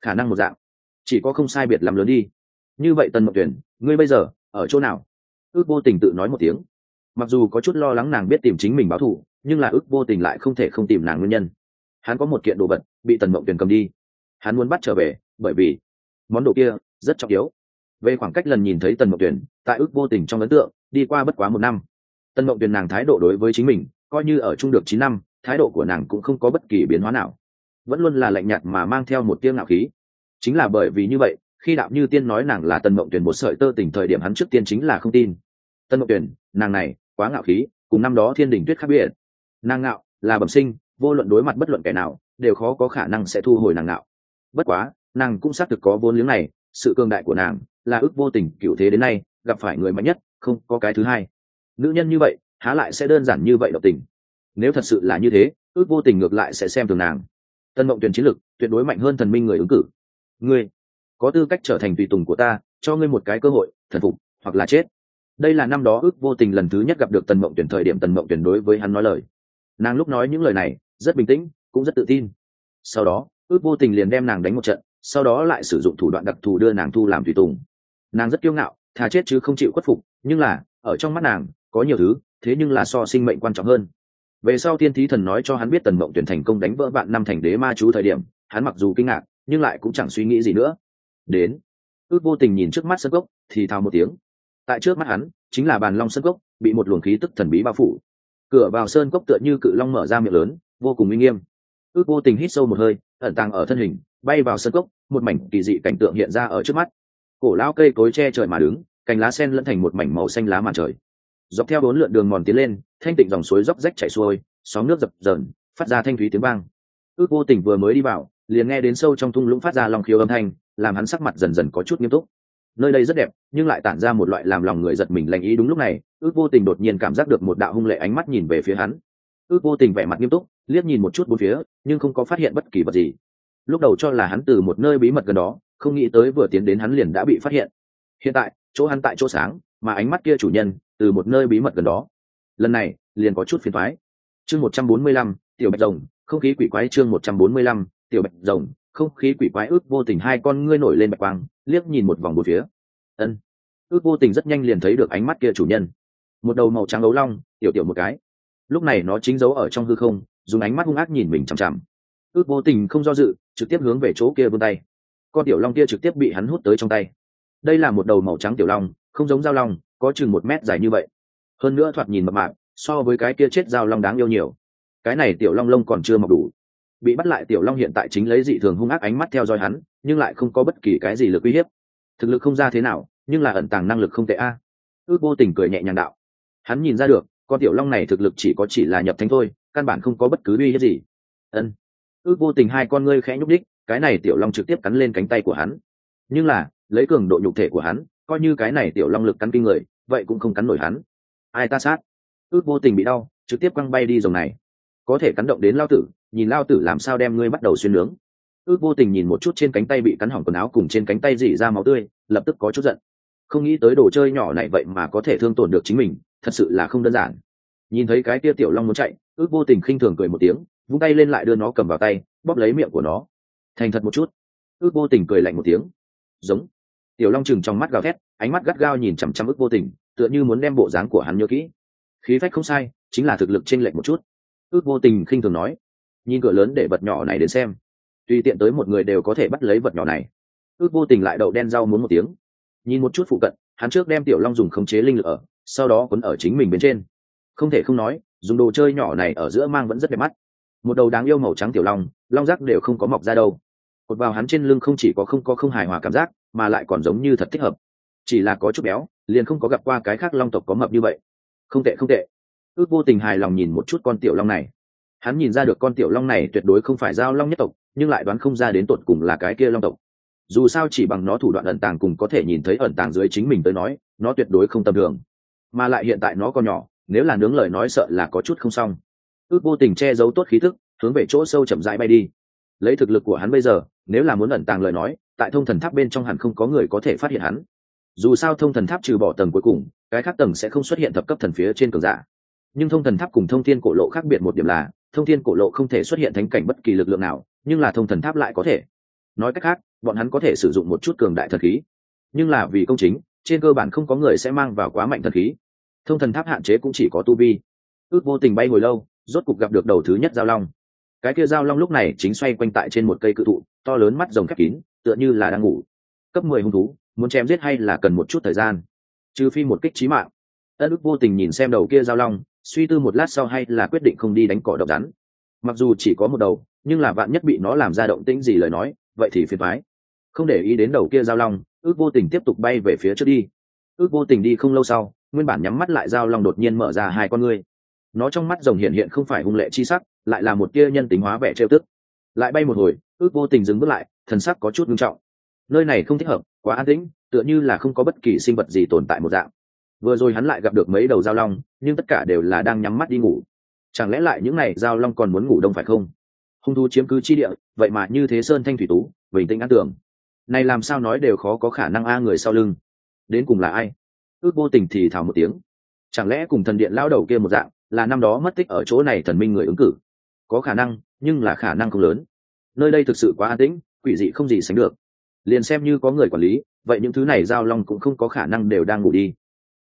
Khả năng một dạng. Chỉ có không sai biệt làm lớn đi. Như vậy tần mộng tuyển ngươi bây giờ ở chỗ nào? Ước vô tình tự nói một tiếng. Mặc dù có chút lo lắng nàng biết tìm chính mình báo thù nhưng là ước vô tình lại không thể không tìm nàng nguyên nhân. Hắn có một kiện đồ vật bị tần mộng Tuyền cầm đi. Hắn muốn bắt trở về bởi vì món đồ kia rất trọng yếu. Về khoảng cách lần nhìn thấy tần mộng Tuyền, tại ước vô tình trong ấn tượng đi qua bất quá một năm. Tần mộng Tuyền nàng thái độ đối với chính mình coi như ở chung được chín năm thái độ của nàng cũng không có bất kỳ biến hóa nào. Vẫn luôn là lạnh nhạt mà mang theo một tiếng ngạo khí. Chính là bởi vì như vậy khi đạo như tiên nói nàng là tần mộng tuyển một sợi tơ tình thời điểm hắn trước tiên chính là không tin. Tần mộng tuyển nàng này, quá ngạo khí, cùng năm đó thiên đình tuyết khác biệt. Nàng ngạo, là bẩm sinh, vô luận đối mặt bất luận kẻ nào, đều khó có khả năng sẽ thu hồi nàng ngạo. Bất quá, nàng cũng xác thực có vốn liếng này, sự cường đại của nàng, là ước vô tình, cựu thế đến nay, gặp phải người mạnh nhất, không có cái thứ hai. Nữ nhân như vậy, há lại sẽ đơn giản như vậy độc tình? Nếu thật sự là như thế, ước vô tình ngược lại sẽ xem thường nàng. Tân mộng tuyển chiến lực, tuyệt đối mạnh hơn thần minh người ứng cử. Ngươi có tư cách trở thành tùy tùng của ta, cho ngươi một cái cơ hội, thần phục, hoặc là chết. Đây là năm đó ước vô tình lần thứ nhất gặp được tần mộng tuyển thời điểm tần mộng tuyển đối với hắn nói lời. Nàng lúc nói những lời này, rất bình tĩnh, cũng rất tự tin. Sau đó, ước vô tình liền đem nàng đánh một trận, sau đó lại sử dụng thủ đoạn đặc thù đưa nàng thu làm tùy tùng. Nàng rất kiêu ngạo thà chết chứ không chịu khuất phục, nhưng là, ở trong mắt nàng, có nhiều thứ, thế nhưng là so sinh mệnh quan trọng hơn. Về sau tiên thí thần nói cho hắn biết tần mộng tuyển thành công đánh vỡ vạn năm thành đế ma chú thời điểm, hắn mặc dù kinh ngạc, nhưng lại cũng chẳng suy nghĩ gì nữa đến. Ước vô tình nhìn trước mắt sân cốc, thì thào một tiếng. Tại trước mắt hắn, chính là bàn long sân cốc, bị một luồng khí tức thần bí bao phủ. Cửa vào sơn cốc tựa như cự long mở ra miệng lớn, vô cùng uy nghiêm. Ước vô tình hít sâu một hơi, ẩn tàng ở thân hình, bay vào sân cốc, một mảnh kỳ dị cảnh tượng hiện ra ở trước mắt. Cổ lao cây cối che trời mà đứng, cành lá sen lẫn thành một mảnh màu xanh lá màn trời. Dọc theo bốn lượn đường mòn tiến lên, thanh tịnh dòng suối róc rách chảy xuôi, sóng nước dập dờn, phát ra thanh thúy tiếng vang. Ước vô tình vừa mới đi vào, liền nghe đến sâu trong thung lũng phát ra lòng khiếu âm thanh làm hắn sắc mặt dần dần có chút nghiêm túc. Nơi đây rất đẹp, nhưng lại tản ra một loại làm lòng người giật mình lành ý đúng lúc này, ước vô tình đột nhiên cảm giác được một đạo hung lệ ánh mắt nhìn về phía hắn. Ước vô tình vẻ mặt nghiêm túc, liếc nhìn một chút bốn phía, nhưng không có phát hiện bất kỳ vật gì. Lúc đầu cho là hắn từ một nơi bí mật gần đó, không nghĩ tới vừa tiến đến hắn liền đã bị phát hiện. Hiện tại, chỗ hắn tại chỗ sáng, mà ánh mắt kia chủ nhân, từ một nơi bí mật gần đó. Lần này, liền có chút phiền thoái chương một trăm bốn mươi lăm, tiểu bạch rồng, không khí quỷ quái chương một trăm bốn mươi lăm, tiểu bạch rồng không khí quỷ quái ước vô tình hai con ngươi nổi lên bạch quang, liếc nhìn một vòng một phía. Ân. Ước vô tình rất nhanh liền thấy được ánh mắt kia chủ nhân. Một đầu màu trắng ấu long, tiểu tiểu một cái. Lúc này nó chính giấu ở trong hư không, dùng ánh mắt hung ác nhìn mình chằm chằm. Ước vô tình không do dự, trực tiếp hướng về chỗ kia vươn tay. Con tiểu long kia trực tiếp bị hắn hút tới trong tay. Đây là một đầu màu trắng tiểu long, không giống dao long, có chừng một mét dài như vậy. Hơn nữa thoạt nhìn mập mạp, so với cái kia chết dao long đáng yêu nhiều. Cái này tiểu long lông còn chưa mọc đủ bị bắt lại tiểu long hiện tại chính lấy dị thường hung ác ánh mắt theo dõi hắn, nhưng lại không có bất kỳ cái gì lực uy hiếp. Thực lực không ra thế nào, nhưng là ẩn tàng năng lực không tệ a. Ước vô tình cười nhẹ nhàng đạo. Hắn nhìn ra được, con tiểu long này thực lực chỉ có chỉ là nhập thánh thôi, căn bản không có bất cứ uy hiếp gì. Ân. Ước vô tình hai con ngươi khẽ nhúc đích cái này tiểu long trực tiếp cắn lên cánh tay của hắn. Nhưng là, lấy cường độ nhục thể của hắn, coi như cái này tiểu long lực cắn kinh người, vậy cũng không cắn nổi hắn. Ai ta sát? Ước vô tình bị đau, trực tiếp quăng bay đi rồng này có thể cắn động đến lao tử, nhìn lao tử làm sao đem ngươi bắt đầu xuyên nướng. Ước vô tình nhìn một chút trên cánh tay bị cắn hỏng quần áo cùng trên cánh tay dỉ ra máu tươi, lập tức có chút giận. Không nghĩ tới đồ chơi nhỏ này vậy mà có thể thương tổn được chính mình, thật sự là không đơn giản. Nhìn thấy cái tia tiểu long muốn chạy, ước vô tình khinh thường cười một tiếng, vung tay lên lại đưa nó cầm vào tay, bóp lấy miệng của nó. Thành thật một chút. Ước vô tình cười lạnh một tiếng. Giống. Tiểu long chừng trong mắt gào thét, ánh mắt gắt gao nhìn chằm chằm ước vô tình, tựa như muốn đem bộ dáng của hắn nhớ kỹ. Khí phách không sai, chính là thực lực t r ê n lệch một chút ước vô tình khinh thường nói, nhìn cửa lớn để vật nhỏ này đến xem. Tùy tiện tới một người đều có thể bắt lấy vật nhỏ này. Ước vô tình lại đậu đen rau muốn một tiếng. Nhìn một chút phụ cận, hắn trước đem tiểu long dùng khống chế linh lực ở, sau đó quấn ở chính mình bên trên. Không thể không nói, dùng đồ chơi nhỏ này ở giữa mang vẫn rất đẹp mắt. Một đầu đáng yêu màu trắng tiểu long long rác đều không có mọc ra đâu. Cột vào hắn trên lưng không chỉ có không có không hài hòa cảm giác, mà lại còn giống như thật thích hợp. Chỉ là có chút béo, liền không có gặp qua cái khác long tộc có mập như vậy. Không tệ không tệ ước vô tình hài lòng nhìn một chút con tiểu long này. Hắn nhìn ra được con tiểu long này tuyệt đối không phải giao long nhất tộc, nhưng lại đoán không ra đến tột cùng là cái kia long tộc. Dù sao chỉ bằng nó thủ đoạn ẩn tàng cùng có thể nhìn thấy ẩn tàng dưới chính mình tới nói, nó tuyệt đối không tầm thường. Mà lại hiện tại nó còn nhỏ, nếu là nướng lời nói sợ là có chút không xong. Ước vô tình che giấu tốt khí thức, hướng về chỗ sâu chậm rãi bay đi. Lấy thực lực của hắn bây giờ, nếu là muốn ẩn tàng lời nói, tại thông thần tháp bên trong hẳn không có người có thể phát hiện hắn. Dù sao thông thần tháp trừ bỏ tầng cuối cùng, cái khác tầng sẽ không xuất hiện thập cấp thần phía trên cường giả nhưng thông thần tháp cùng thông thiên cổ lộ khác biệt một điểm là, thông thiên cổ lộ không thể xuất hiện thánh cảnh bất kỳ lực lượng nào, nhưng là thông thần tháp lại có thể. Nói cách khác, bọn hắn có thể sử dụng một chút cường đại thần khí. Nhưng là vì công chính, trên cơ bản không có người sẽ mang vào quá mạnh thần khí. Thông thần tháp hạn chế cũng chỉ có tu vi. Ước vô tình bay hồi lâu, rốt cục gặp được đầu thứ nhất giao long. Cái kia giao long lúc này chính xoay quanh tại trên một cây cự thụ, to lớn mắt rồng khép kín, tựa như là đang ngủ. Cấp mười hung thú, muốn chém giết hay là cần một chút thời gian? Trừ phi một kích trí mạng. Ân ức vô tình nhìn xem đầu kia giao long suy tư một lát sau hay là quyết định không đi đánh cỏ độc rắn. Mặc dù chỉ có một đầu, nhưng là bạn nhất bị nó làm ra động tĩnh gì lời nói, vậy thì phiền thoái không để ý đến đầu kia giao long, ước vô tình tiếp tục bay về phía trước đi. Ước vô tình đi không lâu sau, nguyên bản nhắm mắt lại giao long đột nhiên mở ra hai con ngươi. Nó trong mắt rồng hiện hiện không phải hung lệ chi sắc, lại là một tia nhân tính hóa vẻ trêu tức. Lại bay một hồi, ước vô tình dừng bước lại, thần sắc có chút nghiêm trọng. Nơi này không thích hợp, quá an tĩnh, tựa như là không có bất kỳ sinh vật gì tồn tại một dạng vừa rồi hắn lại gặp được mấy đầu giao long, nhưng tất cả đều là đang nhắm mắt đi ngủ. Chẳng lẽ lại những n à y giao long còn muốn ngủ đông phải không? Hung thú chiếm cứ chi địa, vậy mà như thế sơn thanh thủy tú, bình tĩnh ăn tưởng. Này làm sao nói đều khó có khả năng a người sau lưng. Đến cùng là ai? Ước vô tình thì thào một tiếng. Chẳng lẽ cùng thần điện lao đầu kia một dạng, là năm đó mất tích ở chỗ này thần minh người ứng cử? Có khả năng, nhưng là khả năng không lớn. Nơi đây thực sự quá an tĩnh, quỷ dị không gì sánh được. Liền xem như có người quản lý, vậy những thứ này giao long cũng không có khả năng đều đang ngủ đi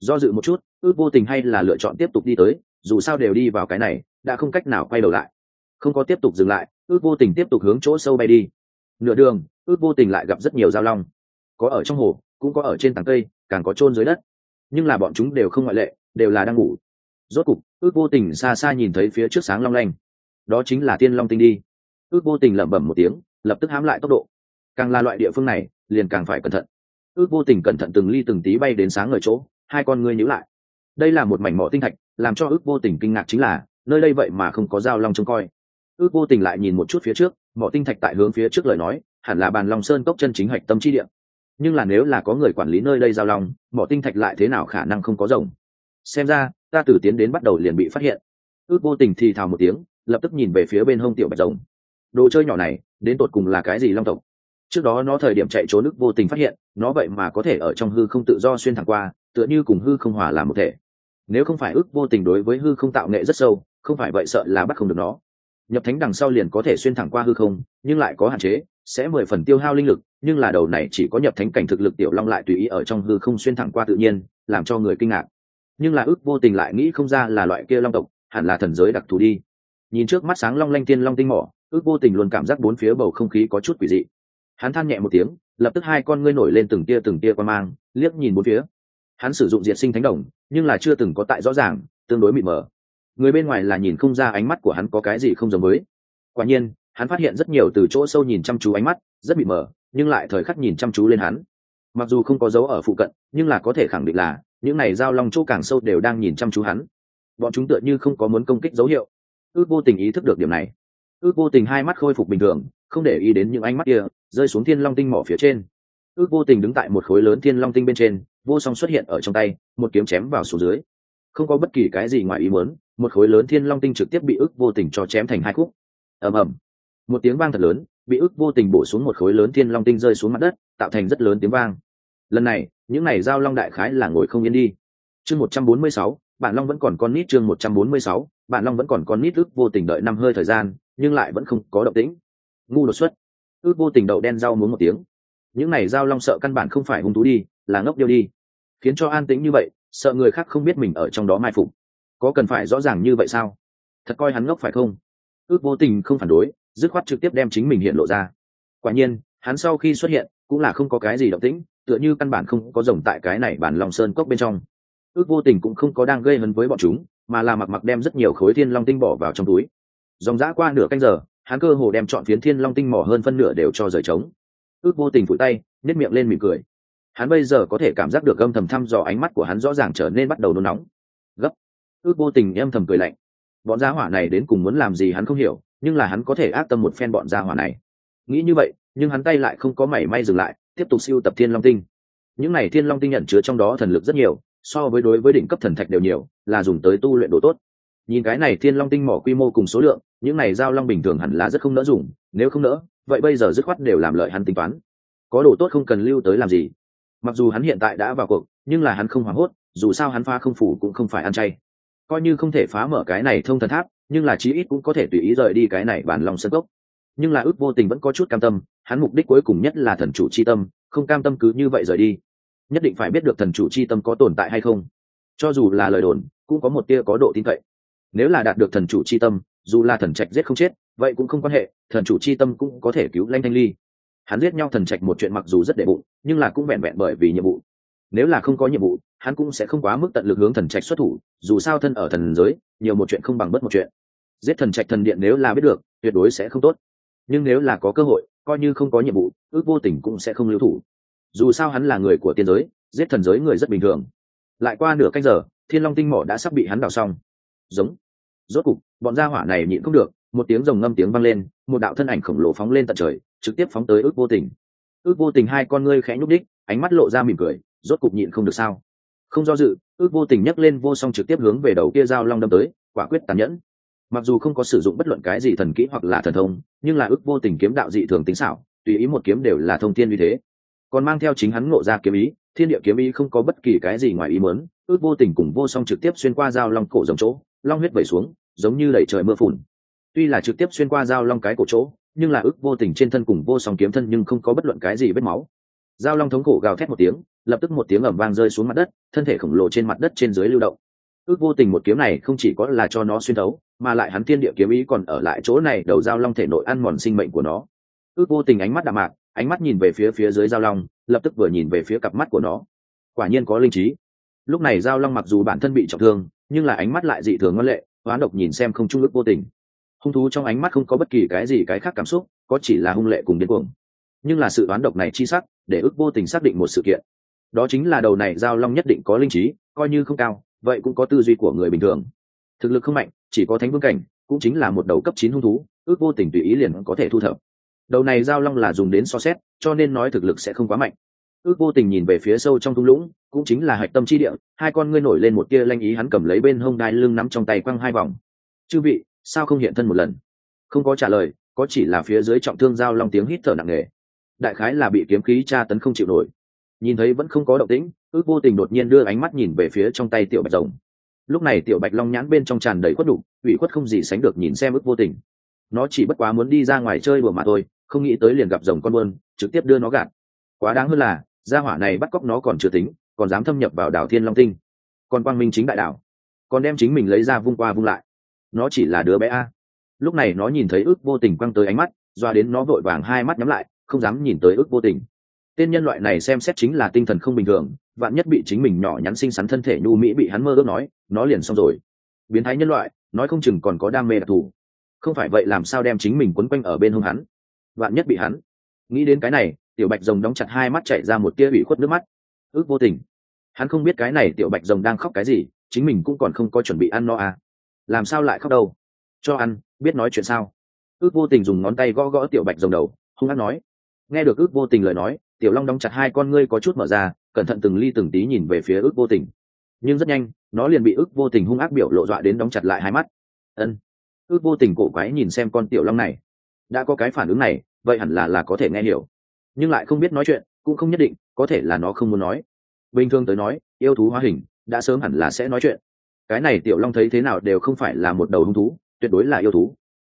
do dự một chút, ước vô tình hay là lựa chọn tiếp tục đi tới, dù sao đều đi vào cái này, đã không cách nào quay đầu lại. Không có tiếp tục dừng lại, ước vô tình tiếp tục hướng chỗ sâu bay đi. Nửa đường, ước vô tình lại gặp rất nhiều giao long. Có ở trong hồ, cũng có ở trên tảng cây, càng có chôn dưới đất. Nhưng là bọn chúng đều không ngoại lệ, đều là đang ngủ. Rốt cục, ước vô tình xa xa nhìn thấy phía trước sáng long lanh. Đó chính là tiên long tinh đi. Ước vô tình lẩm bẩm một tiếng, lập tức hám lại tốc độ. Càng là loại địa phương này, liền càng phải cẩn thận. Ước vô tình cẩn thận từng ly từng tí bay đến sáng ở chỗ hai con ngươi nhíu lại. Đây là một mảnh mỏ tinh thạch, làm cho ước vô tình kinh ngạc chính là, nơi đây vậy mà không có dao long trông coi. Ước vô tình lại nhìn một chút phía trước, mỏ tinh thạch tại hướng phía trước lời nói, hẳn là bàn long sơn cốc chân chính hạch tâm chi địa. Nhưng là nếu là có người quản lý nơi đây giao long, mỏ tinh thạch lại thế nào khả năng không có rồng? Xem ra, ta từ tiến đến bắt đầu liền bị phát hiện. Ước vô tình thì thào một tiếng, lập tức nhìn về phía bên hông tiểu bạch rồng. Đồ chơi nhỏ này, đến tột cùng là cái gì long tộc? Trước đó nó thời điểm chạy trốn ước vô tình phát hiện, nó vậy mà có thể ở trong hư không tự do xuyên thẳng qua tựa như cùng hư không hòa làm một thể. Nếu không phải ước vô tình đối với hư không tạo nghệ rất sâu, không phải vậy sợ là bắt không được nó. Nhập thánh đằng sau liền có thể xuyên thẳng qua hư không, nhưng lại có hạn chế, sẽ mười phần tiêu hao linh lực, nhưng là đầu này chỉ có nhập thánh cảnh thực lực tiểu long lại tùy ý ở trong hư không xuyên thẳng qua tự nhiên, làm cho người kinh ngạc. Nhưng là ước vô tình lại nghĩ không ra là loại kia long tộc, hẳn là thần giới đặc thù đi. Nhìn trước mắt sáng long lanh tiên long tinh mỏ, ước vô tình luôn cảm giác bốn phía bầu không khí có chút quỷ dị. Hắn than nhẹ một tiếng, lập tức hai con ngươi nổi lên từng tia từng tia qua mang, liếc nhìn bốn phía hắn sử dụng diệt sinh thánh đồng, nhưng là chưa từng có tại rõ ràng, tương đối mịt mờ. Người bên ngoài là nhìn không ra ánh mắt của hắn có cái gì không giống với. Quả nhiên, hắn phát hiện rất nhiều từ chỗ sâu nhìn chăm chú ánh mắt, rất mịt mờ, nhưng lại thời khắc nhìn chăm chú lên hắn. Mặc dù không có dấu ở phụ cận, nhưng là có thể khẳng định là, những này giao long chỗ càng sâu đều đang nhìn chăm chú hắn. Bọn chúng tựa như không có muốn công kích dấu hiệu. Ước vô tình ý thức được điểm này. Ước vô tình hai mắt khôi phục bình thường, không để ý đến những ánh mắt kia, rơi xuống thiên long tinh mỏ phía trên. Ước vô tình đứng tại một khối lớn thiên long tinh bên trên vô song xuất hiện ở trong tay, một kiếm chém vào xuống dưới. Không có bất kỳ cái gì ngoài ý muốn, một khối lớn thiên long tinh trực tiếp bị ước vô tình cho chém thành hai khúc. Ầm ầm. Một tiếng vang thật lớn, bị ước vô tình bổ xuống một khối lớn thiên long tinh rơi xuống mặt đất, tạo thành rất lớn tiếng vang. Lần này, những này giao long đại khái là ngồi không yên đi. Chương một trăm bốn mươi sáu, bản long vẫn còn con nít, chương một trăm bốn mươi sáu, bản long vẫn còn con nít ước vô tình đợi năm hơi thời gian, nhưng lại vẫn không có động tĩnh. Ngu đột xuất. Ước vô tình đậu đen rau muốn một tiếng. Những này giao long sợ căn bản không phải hung thú đi là ngốc điêu đi. Khiến cho an tĩnh như vậy, sợ người khác không biết mình ở trong đó mai phục. Có cần phải rõ ràng như vậy sao? Thật coi hắn ngốc phải không? Ước vô tình không phản đối, dứt khoát trực tiếp đem chính mình hiện lộ ra. Quả nhiên, hắn sau khi xuất hiện, cũng là không có cái gì động tĩnh, tựa như căn bản không có rồng tại cái này bản lòng sơn cốc bên trong. Ước vô tình cũng không có đang gây hấn với bọn chúng, mà là mặc mặc đem rất nhiều khối thiên long tinh bỏ vào trong túi. Dòng giã qua nửa canh giờ, hắn cơ hồ đem chọn phiến thiên long tinh mỏ hơn phân nửa đều cho rời trống. Ước vô tình phủi tay nếp miệng lên mỉm cười hắn bây giờ có thể cảm giác được âm thầm thăm dò ánh mắt của hắn rõ ràng trở nên bắt đầu nôn nóng. Gấp. Ước vô tình âm thầm cười lạnh. Bọn gia hỏa này đến cùng muốn làm gì hắn không hiểu, nhưng là hắn có thể ác tâm một phen bọn gia hỏa này. Nghĩ như vậy, nhưng hắn tay lại không có mảy may dừng lại, tiếp tục siêu tập thiên long tinh. Những này thiên long tinh nhận chứa trong đó thần lực rất nhiều, so với đối với đỉnh cấp thần thạch đều nhiều, là dùng tới tu luyện đồ tốt. Nhìn cái này thiên long tinh mỏ quy mô cùng số lượng, những này giao long bình thường hẳn là rất không nỡ dùng, nếu không nỡ, vậy bây giờ dứt khoát đều làm lợi hắn tính toán. Có đồ tốt không cần lưu tới làm gì mặc dù hắn hiện tại đã vào cuộc, nhưng là hắn không hoảng hốt, dù sao hắn phá không phủ cũng không phải ăn chay. Coi như không thể phá mở cái này thông thần tháp, nhưng là chí ít cũng có thể tùy ý rời đi cái này bản lòng sân gốc nhưng là ước vô tình vẫn có chút cam tâm, hắn mục đích cuối cùng nhất là thần chủ c h i tâm, không cam tâm cứ như vậy rời đi. Nhất định phải biết được thần chủ c h i tâm có tồn tại hay không. Cho dù là lời đồn, cũng có một tia có độ tin cậy. Nếu là đạt được thần chủ c h i tâm, dù là thần trạch giết không chết, vậy cũng không quan hệ, thần chủ c h i tâm cũng có thể cứu lanh thanh ly hắn giết nhau thần trạch một chuyện mặc dù rất đệ bụng, nhưng là cũng vẹn vẹn bởi vì nhiệm vụ. Nếu là không có nhiệm vụ, hắn cũng sẽ không quá mức tận lực hướng thần trạch xuất thủ, dù sao thân ở thần giới, nhiều một chuyện không bằng bất một chuyện. Giết thần trạch thần điện nếu là biết được, tuyệt đối sẽ không tốt. Nhưng nếu là có cơ hội, coi như không có nhiệm vụ, ước vô tình cũng sẽ không lưu thủ. Dù sao hắn là người của tiên giới, giết thần giới người rất bình thường. Lại qua nửa canh giờ, thiên long tinh mỏ đã sắp bị hắn đào xong. Giống. Rốt cục, bọn gia hỏa này nhịn không được, một tiếng rồng ngâm tiếng vang lên, một đạo thân ảnh khổng lồ phóng lên tận trời trực tiếp phóng tới ước vô tình. Ước vô tình hai con ngươi khẽ nhúc đích ánh mắt lộ ra mỉm cười, rốt cục nhịn không được sao? Không do dự, ước vô tình nhấc lên vô song trực tiếp hướng về đầu kia dao long đâm tới, quả quyết tàn nhẫn. Mặc dù không có sử dụng bất luận cái gì thần kỹ hoặc là thần thông, nhưng là ước vô tình kiếm đạo dị thường tính xảo, tùy ý một kiếm đều là thông tiên như thế. Còn mang theo chính hắn ngộ ra kiếm ý, thiên địa kiếm ý không có bất kỳ cái gì ngoài ý mớn ước vô tình cùng vô song trực tiếp xuyên qua dao long cổ giống chỗ, long huyết vẩy xuống, giống như đẩy trời mưa phùn. Tuy là trực tiếp xuyên qua dao long cái cổ chỗ nhưng là ước vô tình trên thân cùng vô song kiếm thân nhưng không có bất luận cái gì vết máu. Giao long thống cổ gào thét một tiếng, lập tức một tiếng ẩm vang rơi xuống mặt đất, thân thể khổng lồ trên mặt đất trên dưới lưu động. Ước vô tình một kiếm này không chỉ có là cho nó xuyên thấu, mà lại hắn tiên địa kiếm ý còn ở lại chỗ này đầu giao long thể nội ăn mòn sinh mệnh của nó. Ước vô tình ánh mắt đạm mạc, ánh mắt nhìn về phía phía dưới giao long, lập tức vừa nhìn về phía cặp mắt của nó. Quả nhiên có linh trí. Lúc này giao long mặc dù bản thân bị trọng thương, nhưng là ánh mắt lại dị thường ngân lệ, hoán độc nhìn xem không trung ước vô tình hung thú trong ánh mắt không có bất kỳ cái gì cái khác cảm xúc, có chỉ là hung lệ cùng điên cuồng. Nhưng là sự đoán độc này chi sắc, để ước vô tình xác định một sự kiện. Đó chính là đầu này giao long nhất định có linh trí, coi như không cao, vậy cũng có tư duy của người bình thường. Thực lực không mạnh, chỉ có thánh vương cảnh, cũng chính là một đầu cấp chín hung thú, ước vô tình tùy ý liền có thể thu thập. Đầu này giao long là dùng đến so xét, cho nên nói thực lực sẽ không quá mạnh. Ước vô tình nhìn về phía sâu trong thung lũng, cũng chính là hạch tâm chi địa, hai con ngươi nổi lên một tia lanh ý hắn cầm lấy bên hông đai lưng nắm trong tay quăng hai vòng. Chư vị sao không hiện thân một lần? Không có trả lời, có chỉ là phía dưới trọng thương giao long tiếng hít thở nặng nề. Đại khái là bị kiếm khí tra tấn không chịu nổi. Nhìn thấy vẫn không có động tĩnh, ước vô tình đột nhiên đưa ánh mắt nhìn về phía trong tay tiểu bạch rồng. Lúc này tiểu bạch long nhãn bên trong tràn đầy khuất đục ủy khuất không gì sánh được nhìn xem ước vô tình. Nó chỉ bất quá muốn đi ra ngoài chơi đùa mà thôi, không nghĩ tới liền gặp rồng con buôn, trực tiếp đưa nó gạt. Quá đáng hơn là, gia hỏa này bắt cóc nó còn chưa tính, còn dám thâm nhập vào đảo thiên long tinh. Còn quang minh chính đại đảo. Còn đem chính mình lấy ra vung qua vung lại nó chỉ là đứa bé a. Lúc này nó nhìn thấy ước vô tình quăng tới ánh mắt, doa đến nó vội vàng hai mắt nhắm lại, không dám nhìn tới ước vô tình. Tên nhân loại này xem xét chính là tinh thần không bình thường, vạn nhất bị chính mình nhỏ nhắn xinh xắn thân thể nhu mỹ bị hắn mơ ước nói, nó liền xong rồi. Biến thái nhân loại, nói không chừng còn có đam mê đặc thù. Không phải vậy làm sao đem chính mình quấn quanh ở bên hông hắn? Vạn nhất bị hắn. Nghĩ đến cái này, tiểu bạch rồng đóng chặt hai mắt chạy ra một tia bị khuất nước mắt. Ước vô tình. Hắn không biết cái này tiểu bạch rồng đang khóc cái gì, chính mình cũng còn không có chuẩn bị ăn no à làm sao lại khóc đâu? Cho ăn, biết nói chuyện sao? Ước vô tình dùng ngón tay gõ gõ tiểu bạch rồng đầu, hung hát nói. Nghe được ước vô tình lời nói, tiểu long đóng chặt hai con ngươi có chút mở ra, cẩn thận từng ly từng tí nhìn về phía ước vô tình. Nhưng rất nhanh, nó liền bị ước vô tình hung ác biểu lộ dọa đến đóng chặt lại hai mắt. Ân. Ước vô tình cổ quái nhìn xem con tiểu long này. Đã có cái phản ứng này, vậy hẳn là là có thể nghe hiểu. Nhưng lại không biết nói chuyện, cũng không nhất định, có thể là nó không muốn nói. Bình thường tới nói, yêu thú hóa hình, đã sớm hẳn là sẽ nói chuyện cái này tiểu long thấy thế nào đều không phải là một đầu hung thú, tuyệt đối là yêu thú.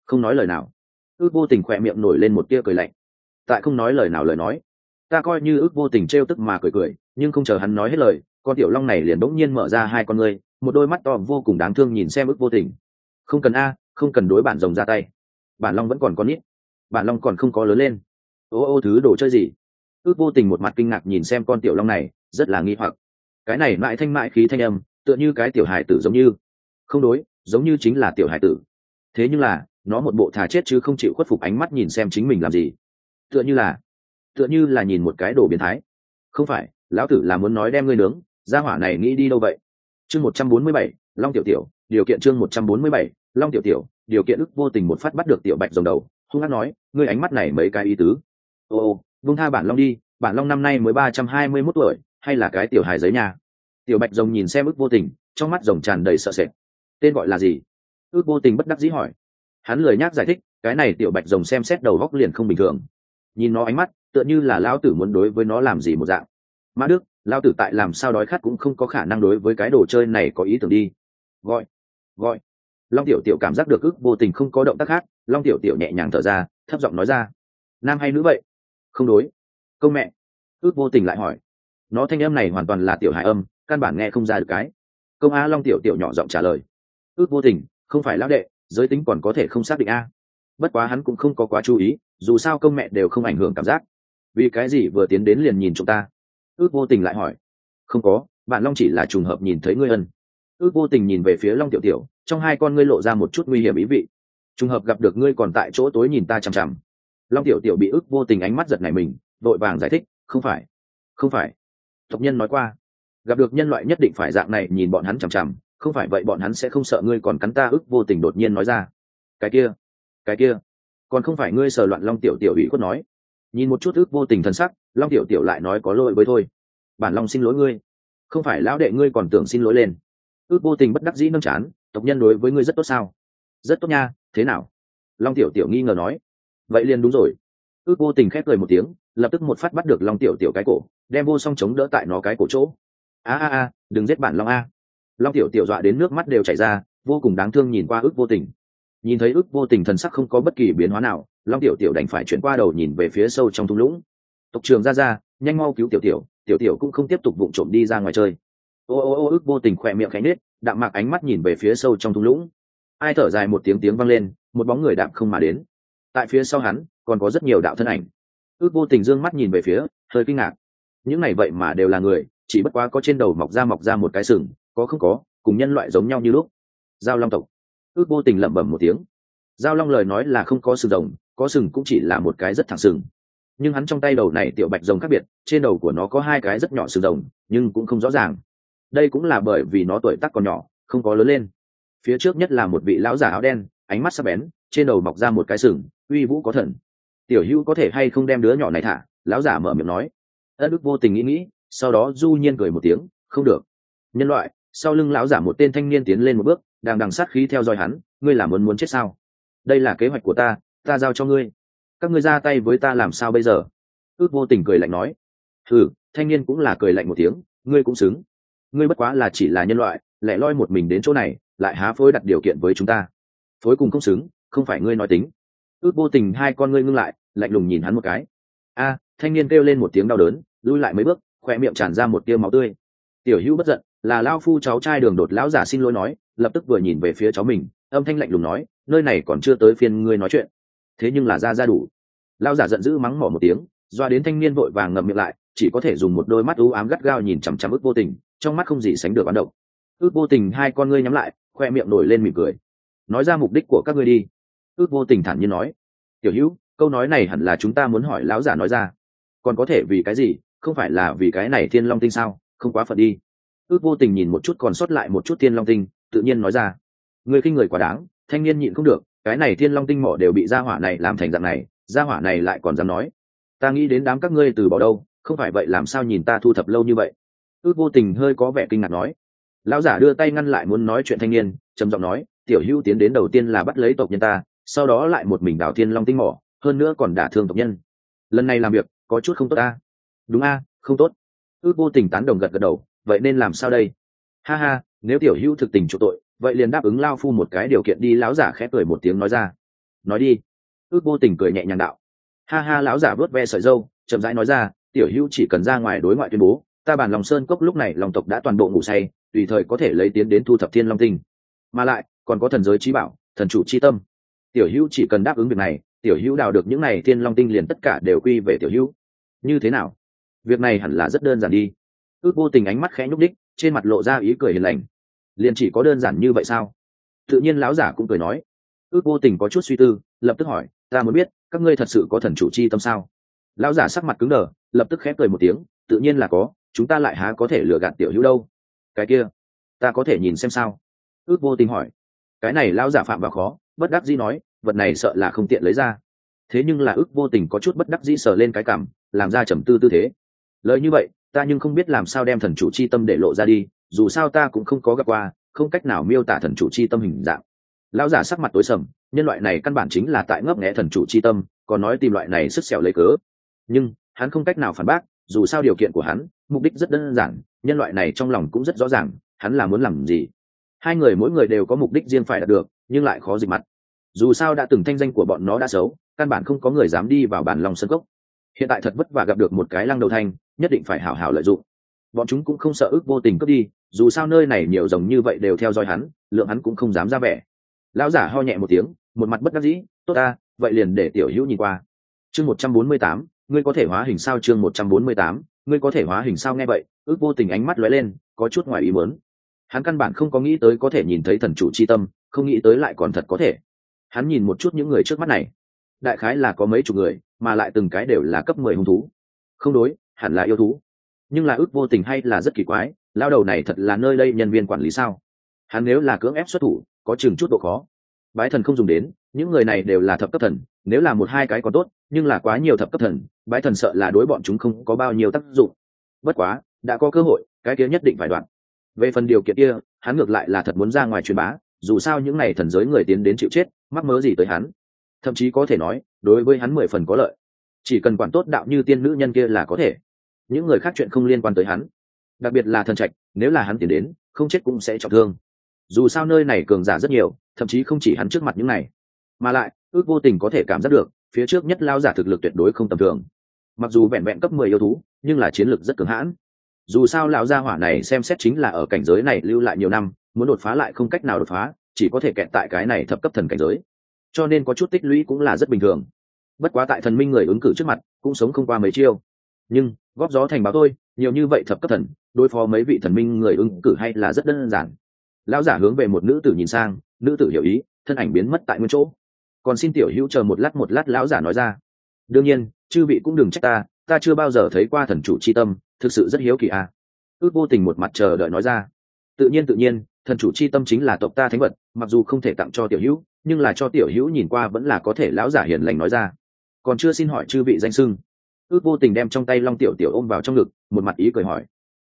Không nói lời nào. Ước vô tình khỏe miệng nổi lên một tia cười lạnh. Tại không nói lời nào lời nói, ta coi như ước vô tình trêu tức mà cười cười, nhưng không chờ hắn nói hết lời, con tiểu long này liền bỗng nhiên mở ra hai con ngươi, một đôi mắt to vô cùng đáng thương nhìn xem ước vô tình. Không cần a, không cần đối bản rồng ra tay. Bản long vẫn còn con nít. Bản long còn không có lớn lên. Ô ô thứ đồ chơi gì? Ước vô tình một mặt kinh ngạc nhìn xem con tiểu long này, rất là nghi hoặc. Cái này mãi thanh mãi khí thanh âm tựa như cái tiểu hài tử giống như. Không đối, giống như chính là tiểu hài tử. Thế nhưng là, nó một bộ thà chết chứ không chịu khuất phục ánh mắt nhìn xem chính mình làm gì. Tựa như là, tựa như là nhìn một cái đồ biến thái. Không phải, lão tử là muốn nói đem ngươi nướng, gia hỏa này nghĩ đi đâu vậy? Chương một trăm bốn mươi bảy, long tiểu tiểu, điều kiện chương một trăm bốn mươi bảy, long tiểu tiểu, điều kiện ức vô tình một phát bắt được tiểu bạch rồng đầu, hung hát nói, ngươi ánh mắt này mấy cái ý tứ. Ô vung tha bản long đi, bản long năm nay mới ba trăm hai mươi mốt tuổi, hay là cái tiểu hài giấy nhà? Tiểu bạch rồng nhìn xem ước vô tình, trong mắt rồng tràn đầy sợ sệt. Tên gọi là gì? Ước vô tình bất đắc dĩ hỏi. Hắn lười nhác giải thích, cái này tiểu bạch rồng xem xét đầu góc liền không bình thường. Nhìn nó ánh mắt, tựa như là Lão tử muốn đối với nó làm gì một dạng. Mã đức, Lão tử tại làm sao đói khát cũng không có khả năng đối với cái đồ chơi này có ý tưởng đi. Gọi gọi. Long tiểu tiểu cảm giác được ước vô tình không có động tác khác, long tiểu tiểu nhẹ nhàng thở ra, thấp giọng nói ra. Nam hay nữ vậy? Không đối. Công mẹ. Ước vô tình lại hỏi. Nó thanh âm này hoàn toàn là tiểu hải âm căn bản nghe không ra được cái. Công a long tiểu tiểu nhỏ giọng trả lời. Ước vô tình, không phải lão đệ, giới tính còn có thể không xác định a. Bất quá hắn cũng không có quá chú ý, dù sao công mẹ đều không ảnh hưởng cảm giác. Vì cái gì vừa tiến đến liền nhìn chúng ta? Ước vô tình lại hỏi. Không có, bạn long chỉ là trùng hợp nhìn thấy ngươi ân. Ước vô tình nhìn về phía long tiểu tiểu, trong hai con ngươi lộ ra một chút nguy hiểm ý vị. Trùng hợp gặp được ngươi còn tại chỗ tối nhìn ta chằm chằm. Long tiểu tiểu bị ước vô tình ánh mắt giật này mình, vội vàng giải thích, không phải không phải. Tộc nhân nói qua gặp được nhân loại nhất định phải dạng này, nhìn bọn hắn chằm chằm, không phải vậy bọn hắn sẽ không sợ ngươi còn cắn ta ức vô tình đột nhiên nói ra. Cái kia cái kia, còn không phải ngươi sờ loạn long tiểu tiểu ủy khuất nói. Nhìn một chút ức vô tình thân sắc, long tiểu tiểu lại nói có lỗi với thôi. Bản long xin lỗi ngươi. Không phải lão đệ ngươi còn tưởng xin lỗi lên. Ước vô tình bất đắc dĩ nâng chán, tộc nhân đối với ngươi rất tốt sao? Rất tốt nha, thế nào? Long tiểu tiểu nghi ngờ nói. Vậy liền đúng rồi. Ước vô tình khép cười một tiếng, lập tức một phát bắt được long tiểu tiểu cái cổ, đem vô song chống đỡ tại nó cái cổ chỗ a a a, đừng giết bản long a. Long tiểu tiểu dọa đến nước mắt đều chảy ra, vô cùng đáng thương nhìn qua ước vô tình. Nhìn thấy ước vô tình thần sắc không có bất kỳ biến hóa nào, long tiểu tiểu đành phải chuyển qua đầu nhìn về phía sâu trong thung lũng. Tộc trường ra ra, nhanh mau cứu tiểu tiểu tiểu tiểu cũng không tiếp tục vụng trộm đi ra ngoài chơi. Ô ô ô, ước vô tình khỏe miệng khánh nết đạm mạc ánh mắt nhìn về phía sâu trong thung lũng. Ai thở dài một tiếng tiếng vang lên, một bóng người đạm không mà đến. Tại phía sau hắn, còn có rất nhiều đạo thân ảnh. Ước vô tình d ư ơ n g mắt nhìn về phía, hơi kinh ngạc. Những này vậy mà đều là người chỉ bất quá có trên đầu mọc ra mọc ra một cái sừng, có không có, cùng nhân loại giống nhau như lúc. Giao long tộc. Ước vô tình lẩm bẩm một tiếng. Giao long lời nói là không có sừng rồng, có sừng cũng chỉ là một cái rất thẳng sừng. Nhưng hắn trong tay đầu này tiểu bạch rồng khác biệt, trên đầu của nó có hai cái rất nhỏ sừng rồng, nhưng cũng không rõ ràng. Đây cũng là bởi vì nó tuổi tắc còn nhỏ, không có lớn lên. Phía trước nhất là một vị lão giả áo đen, ánh mắt sắc bén, trên đầu mọc ra một cái sừng, uy vũ có thần. Tiểu hữu có thể hay không đem đứa nhỏ này thả? Lão giả mở miệng nói. Ất đức vô tình nghĩ nghĩ sau đó du nhiên cười một tiếng, không được. Nhân loại, sau lưng lão giả một tên thanh niên tiến lên một bước, đang đằng sát khí theo dõi hắn, ngươi là muốn muốn chết sao? Đây là kế hoạch của ta ta giao cho ngươi. Các ngươi ra tay với ta làm sao bây giờ? Ước vô tình cười lạnh nói. Ừ thanh niên cũng là cười lạnh một tiếng, ngươi cũng xứng. Ngươi bất quá là chỉ là nhân loại, lại loi một mình đến chỗ này, lại há phối đặt điều kiện với chúng ta. Phối cùng không xứng, không phải ngươi nói tính. Ước vô tình hai con ngươi ngưng lại, lạnh lùng nhìn hắn một cái. A, thanh niên kêu lên một tiếng đau đớn, lui lại mấy bước khoe miệng tràn ra một tia máu tươi. Tiểu hữu bất giận, là lao phu cháu trai đường đột lão giả xin lỗi nói, lập tức vừa nhìn về phía cháu mình, âm thanh lạnh lùng nói, nơi này còn chưa tới phiên ngươi nói chuyện. Thế nhưng là ra ra đủ. Lão giả giận dữ mắng mỏ một tiếng, doa đến thanh niên vội vàng ngậm miệng lại, chỉ có thể dùng một đôi mắt ưu ám gắt gao nhìn chằm chằm ước vô tình, trong mắt không gì sánh được bán động ước vô tình hai con ngươi nhắm lại, khoe miệng nổi lên mỉm cười. Nói ra mục đích của các ngươi đi. Ước vô tình thản nhiên nói, tiểu hữu, câu nói này hẳn là chúng ta muốn hỏi lão giả nói ra. Còn có thể vì cái gì không phải là vì cái này thiên long tinh sao? Không quá phận đi. Ước vô tình nhìn một chút còn sót lại một chút thiên long tinh, tự nhiên nói ra. Người khinh người quá đáng, thanh niên nhịn không được, cái này thiên long tinh mỏ đều bị gia hỏa này làm thành dạng này, gia hỏa này lại còn dám nói. Ta nghĩ đến đám các ngươi từ bỏ đâu, không phải vậy làm sao nhìn ta thu thập lâu như vậy? Ước vô tình hơi có vẻ kinh ngạc nói. Lão giả đưa tay ngăn lại muốn nói chuyện thanh niên, trầm giọng nói, tiểu hữu tiến đến đầu tiên là bắt lấy tộc nhân ta, sau đó lại một mình đào thiên long tinh mỏ, hơn nữa còn đả thương tộc nhân. Lần này làm việc, có chút không tốt ta đúng a, không tốt. Ước vô tình tán đồng gật gật đầu, vậy nên làm sao đây? Ha ha, nếu tiểu hữu thực tình chỗ tội, vậy liền đáp ứng lao phu một cái điều kiện đi, lão giả khẽ cười một tiếng nói ra. Nói đi. Ước vô tình cười nhẹ nhàng đạo. Ha ha, lão giả vớt ve sợi dâu, chậm rãi nói ra, tiểu hữu chỉ cần ra ngoài đối ngoại tuyên bố, ta bản lòng sơn cốc lúc này lòng tộc đã toàn bộ ngủ say, tùy thời có thể lấy tiến đến thu thập thiên long tinh. Mà lại, còn có thần giới trí bảo, thần chủ chi tâm. Tiểu hữu chỉ cần đáp ứng việc này, tiểu hữu đào được những này thiên long tinh liền tất cả đều quy về tiểu hữu. Như thế nào? Việc này hẳn là rất đơn giản đi. Ước vô tình ánh mắt khẽ nhúc đích trên mặt lộ ra ý cười hiền lành. Liền chỉ có đơn giản như vậy sao? Tự nhiên lão giả cũng cười nói. Ước vô tình có chút suy tư, lập tức hỏi, ta muốn biết, các ngươi thật sự có thần chủ chi tâm sao? Lão giả sắc mặt cứng đờ, lập tức khẽ cười một tiếng, tự nhiên là có, chúng ta lại há có thể lừa gạt tiểu hữu đâu? Cái kia, ta có thể nhìn xem sao? Ước vô tình hỏi. Cái này lão giả phạm vào khó, bất đắc dĩ nói, vật này sợ là không tiện lấy ra. Thế nhưng là ước vô tình có chút bất đắc dĩ sờ lên cái cảm làm ra trầm tư tư thế lời như vậy, ta nhưng không biết làm sao đem thần chủ chi tâm để lộ ra đi, dù sao ta cũng không có gặp qua, không cách nào miêu tả thần chủ chi tâm hình dạng. Lão giả sắc mặt tối sầm, nhân loại này căn bản chính là tại ngấp nghẽ thần chủ chi tâm, còn nói tìm loại này sức xẻo lấy cớ. Nhưng, hắn không cách nào phản bác, dù sao điều kiện của hắn, mục đích rất đơn giản, nhân loại này trong lòng cũng rất rõ ràng, hắn là muốn làm gì. Hai người mỗi người đều có mục đích riêng phải đạt được, nhưng lại khó dịch mặt. Dù sao đã từng thanh danh của bọn nó đã xấu, căn bản không có người dám đi vào bản lòng sân cốc. Hiện tại thật vất vả gặp được một cái lăng đầu thanh nhất định phải hảo hảo lợi dụng. Bọn chúng cũng không sợ ước vô tình cướp đi, dù sao nơi này nhiều rồng như vậy đều theo dõi hắn, lượng hắn cũng không dám ra vẻ. Lão giả ho nhẹ một tiếng, một mặt bất đắc dĩ, tốt ta, vậy liền để tiểu hữu nhìn qua. Chương một trăm bốn mươi tám, ngươi có thể hóa hình sao chương một trăm bốn mươi tám, ngươi có thể hóa hình sao nghe vậy, ước vô tình ánh mắt lóe lên, có chút ngoài ý muốn. Hắn căn bản không có nghĩ tới có thể nhìn thấy thần chủ c h i tâm, không nghĩ tới lại còn thật có thể. Hắn nhìn một chút những người trước mắt này. Đại khái là có mấy chục người, mà lại từng cái đều là cấp mười hung thú. Không đối hẳn là yêu thú. Nhưng là ước vô tình hay là rất kỳ quái, lao đầu này thật là nơi đây nhân viên quản lý sao? Hắn nếu là cưỡng ép xuất thủ, có chừng chút độ khó. Bái thần không dùng đến, những người này đều là thập cấp thần, nếu là một hai cái có tốt, nhưng là quá nhiều thập cấp thần, bái thần sợ là đối bọn chúng không có bao nhiêu tác dụng. Bất quá, đã có cơ hội, cái kia nhất định phải đoạn. Về phần điều kiện kia, hắn ngược lại là thật muốn ra ngoài truyền bá, dù sao những n à y thần giới người tiến đến chịu chết, mắc mớ gì tới hắn. Thậm chí có thể nói, đối với hắn mười phần có lợi chỉ cần quản tốt đạo như tiên nữ nhân kia là có thể. Những người khác chuyện không liên quan tới hắn. Đặc biệt là thần trạch, nếu là hắn tiến đến, không chết cũng sẽ trọng thương. Dù sao nơi này cường giả rất nhiều, thậm chí không chỉ hắn trước mặt những này. Mà lại, ước vô tình có thể cảm giác được, phía trước nhất lao giả thực lực tuyệt đối không tầm thường. Mặc dù vẹn vẹn cấp mười yêu thú, nhưng là chiến lược rất cường hãn. Dù sao lão gia hỏa này xem xét chính là ở cảnh giới này lưu lại nhiều năm, muốn đột phá lại không cách nào đột phá, chỉ có thể kẹt tại cái này thập cấp thần cảnh giới. Cho nên có chút tích lũy cũng là rất bình thường bất quá tại thần minh người ứng cử trước mặt, cũng sống không qua mấy chiêu. Nhưng, góp gió thành báo tôi nhiều như vậy thập cấp thần, đối phó mấy vị thần minh người ứng cử hay là rất đơn giản. Lão giả hướng về một nữ tử nhìn sang, nữ tử hiểu ý, thân ảnh biến mất tại nguyên chỗ. Còn xin tiểu hữu chờ một lát một lát lão giả nói ra. Đương nhiên, chư vị cũng đừng trách ta ta chưa bao giờ thấy qua thần chủ c h i tâm, thực sự rất hiếu kỳ à. ước vô tình một mặt chờ đợi nói ra. Tự nhiên tự nhiên, thần chủ c h i tâm chính là tộc ta thánh vật, mặc dù không thể tặng cho tiểu hữu, nhưng là cho tiểu hữu nhìn qua vẫn là có thể lão giả hiền lành nói ra còn chưa xin hỏi chư vị danh sưng ước vô tình đem trong tay long tiểu tiểu ôm vào trong ngực, một mặt ý cười hỏi.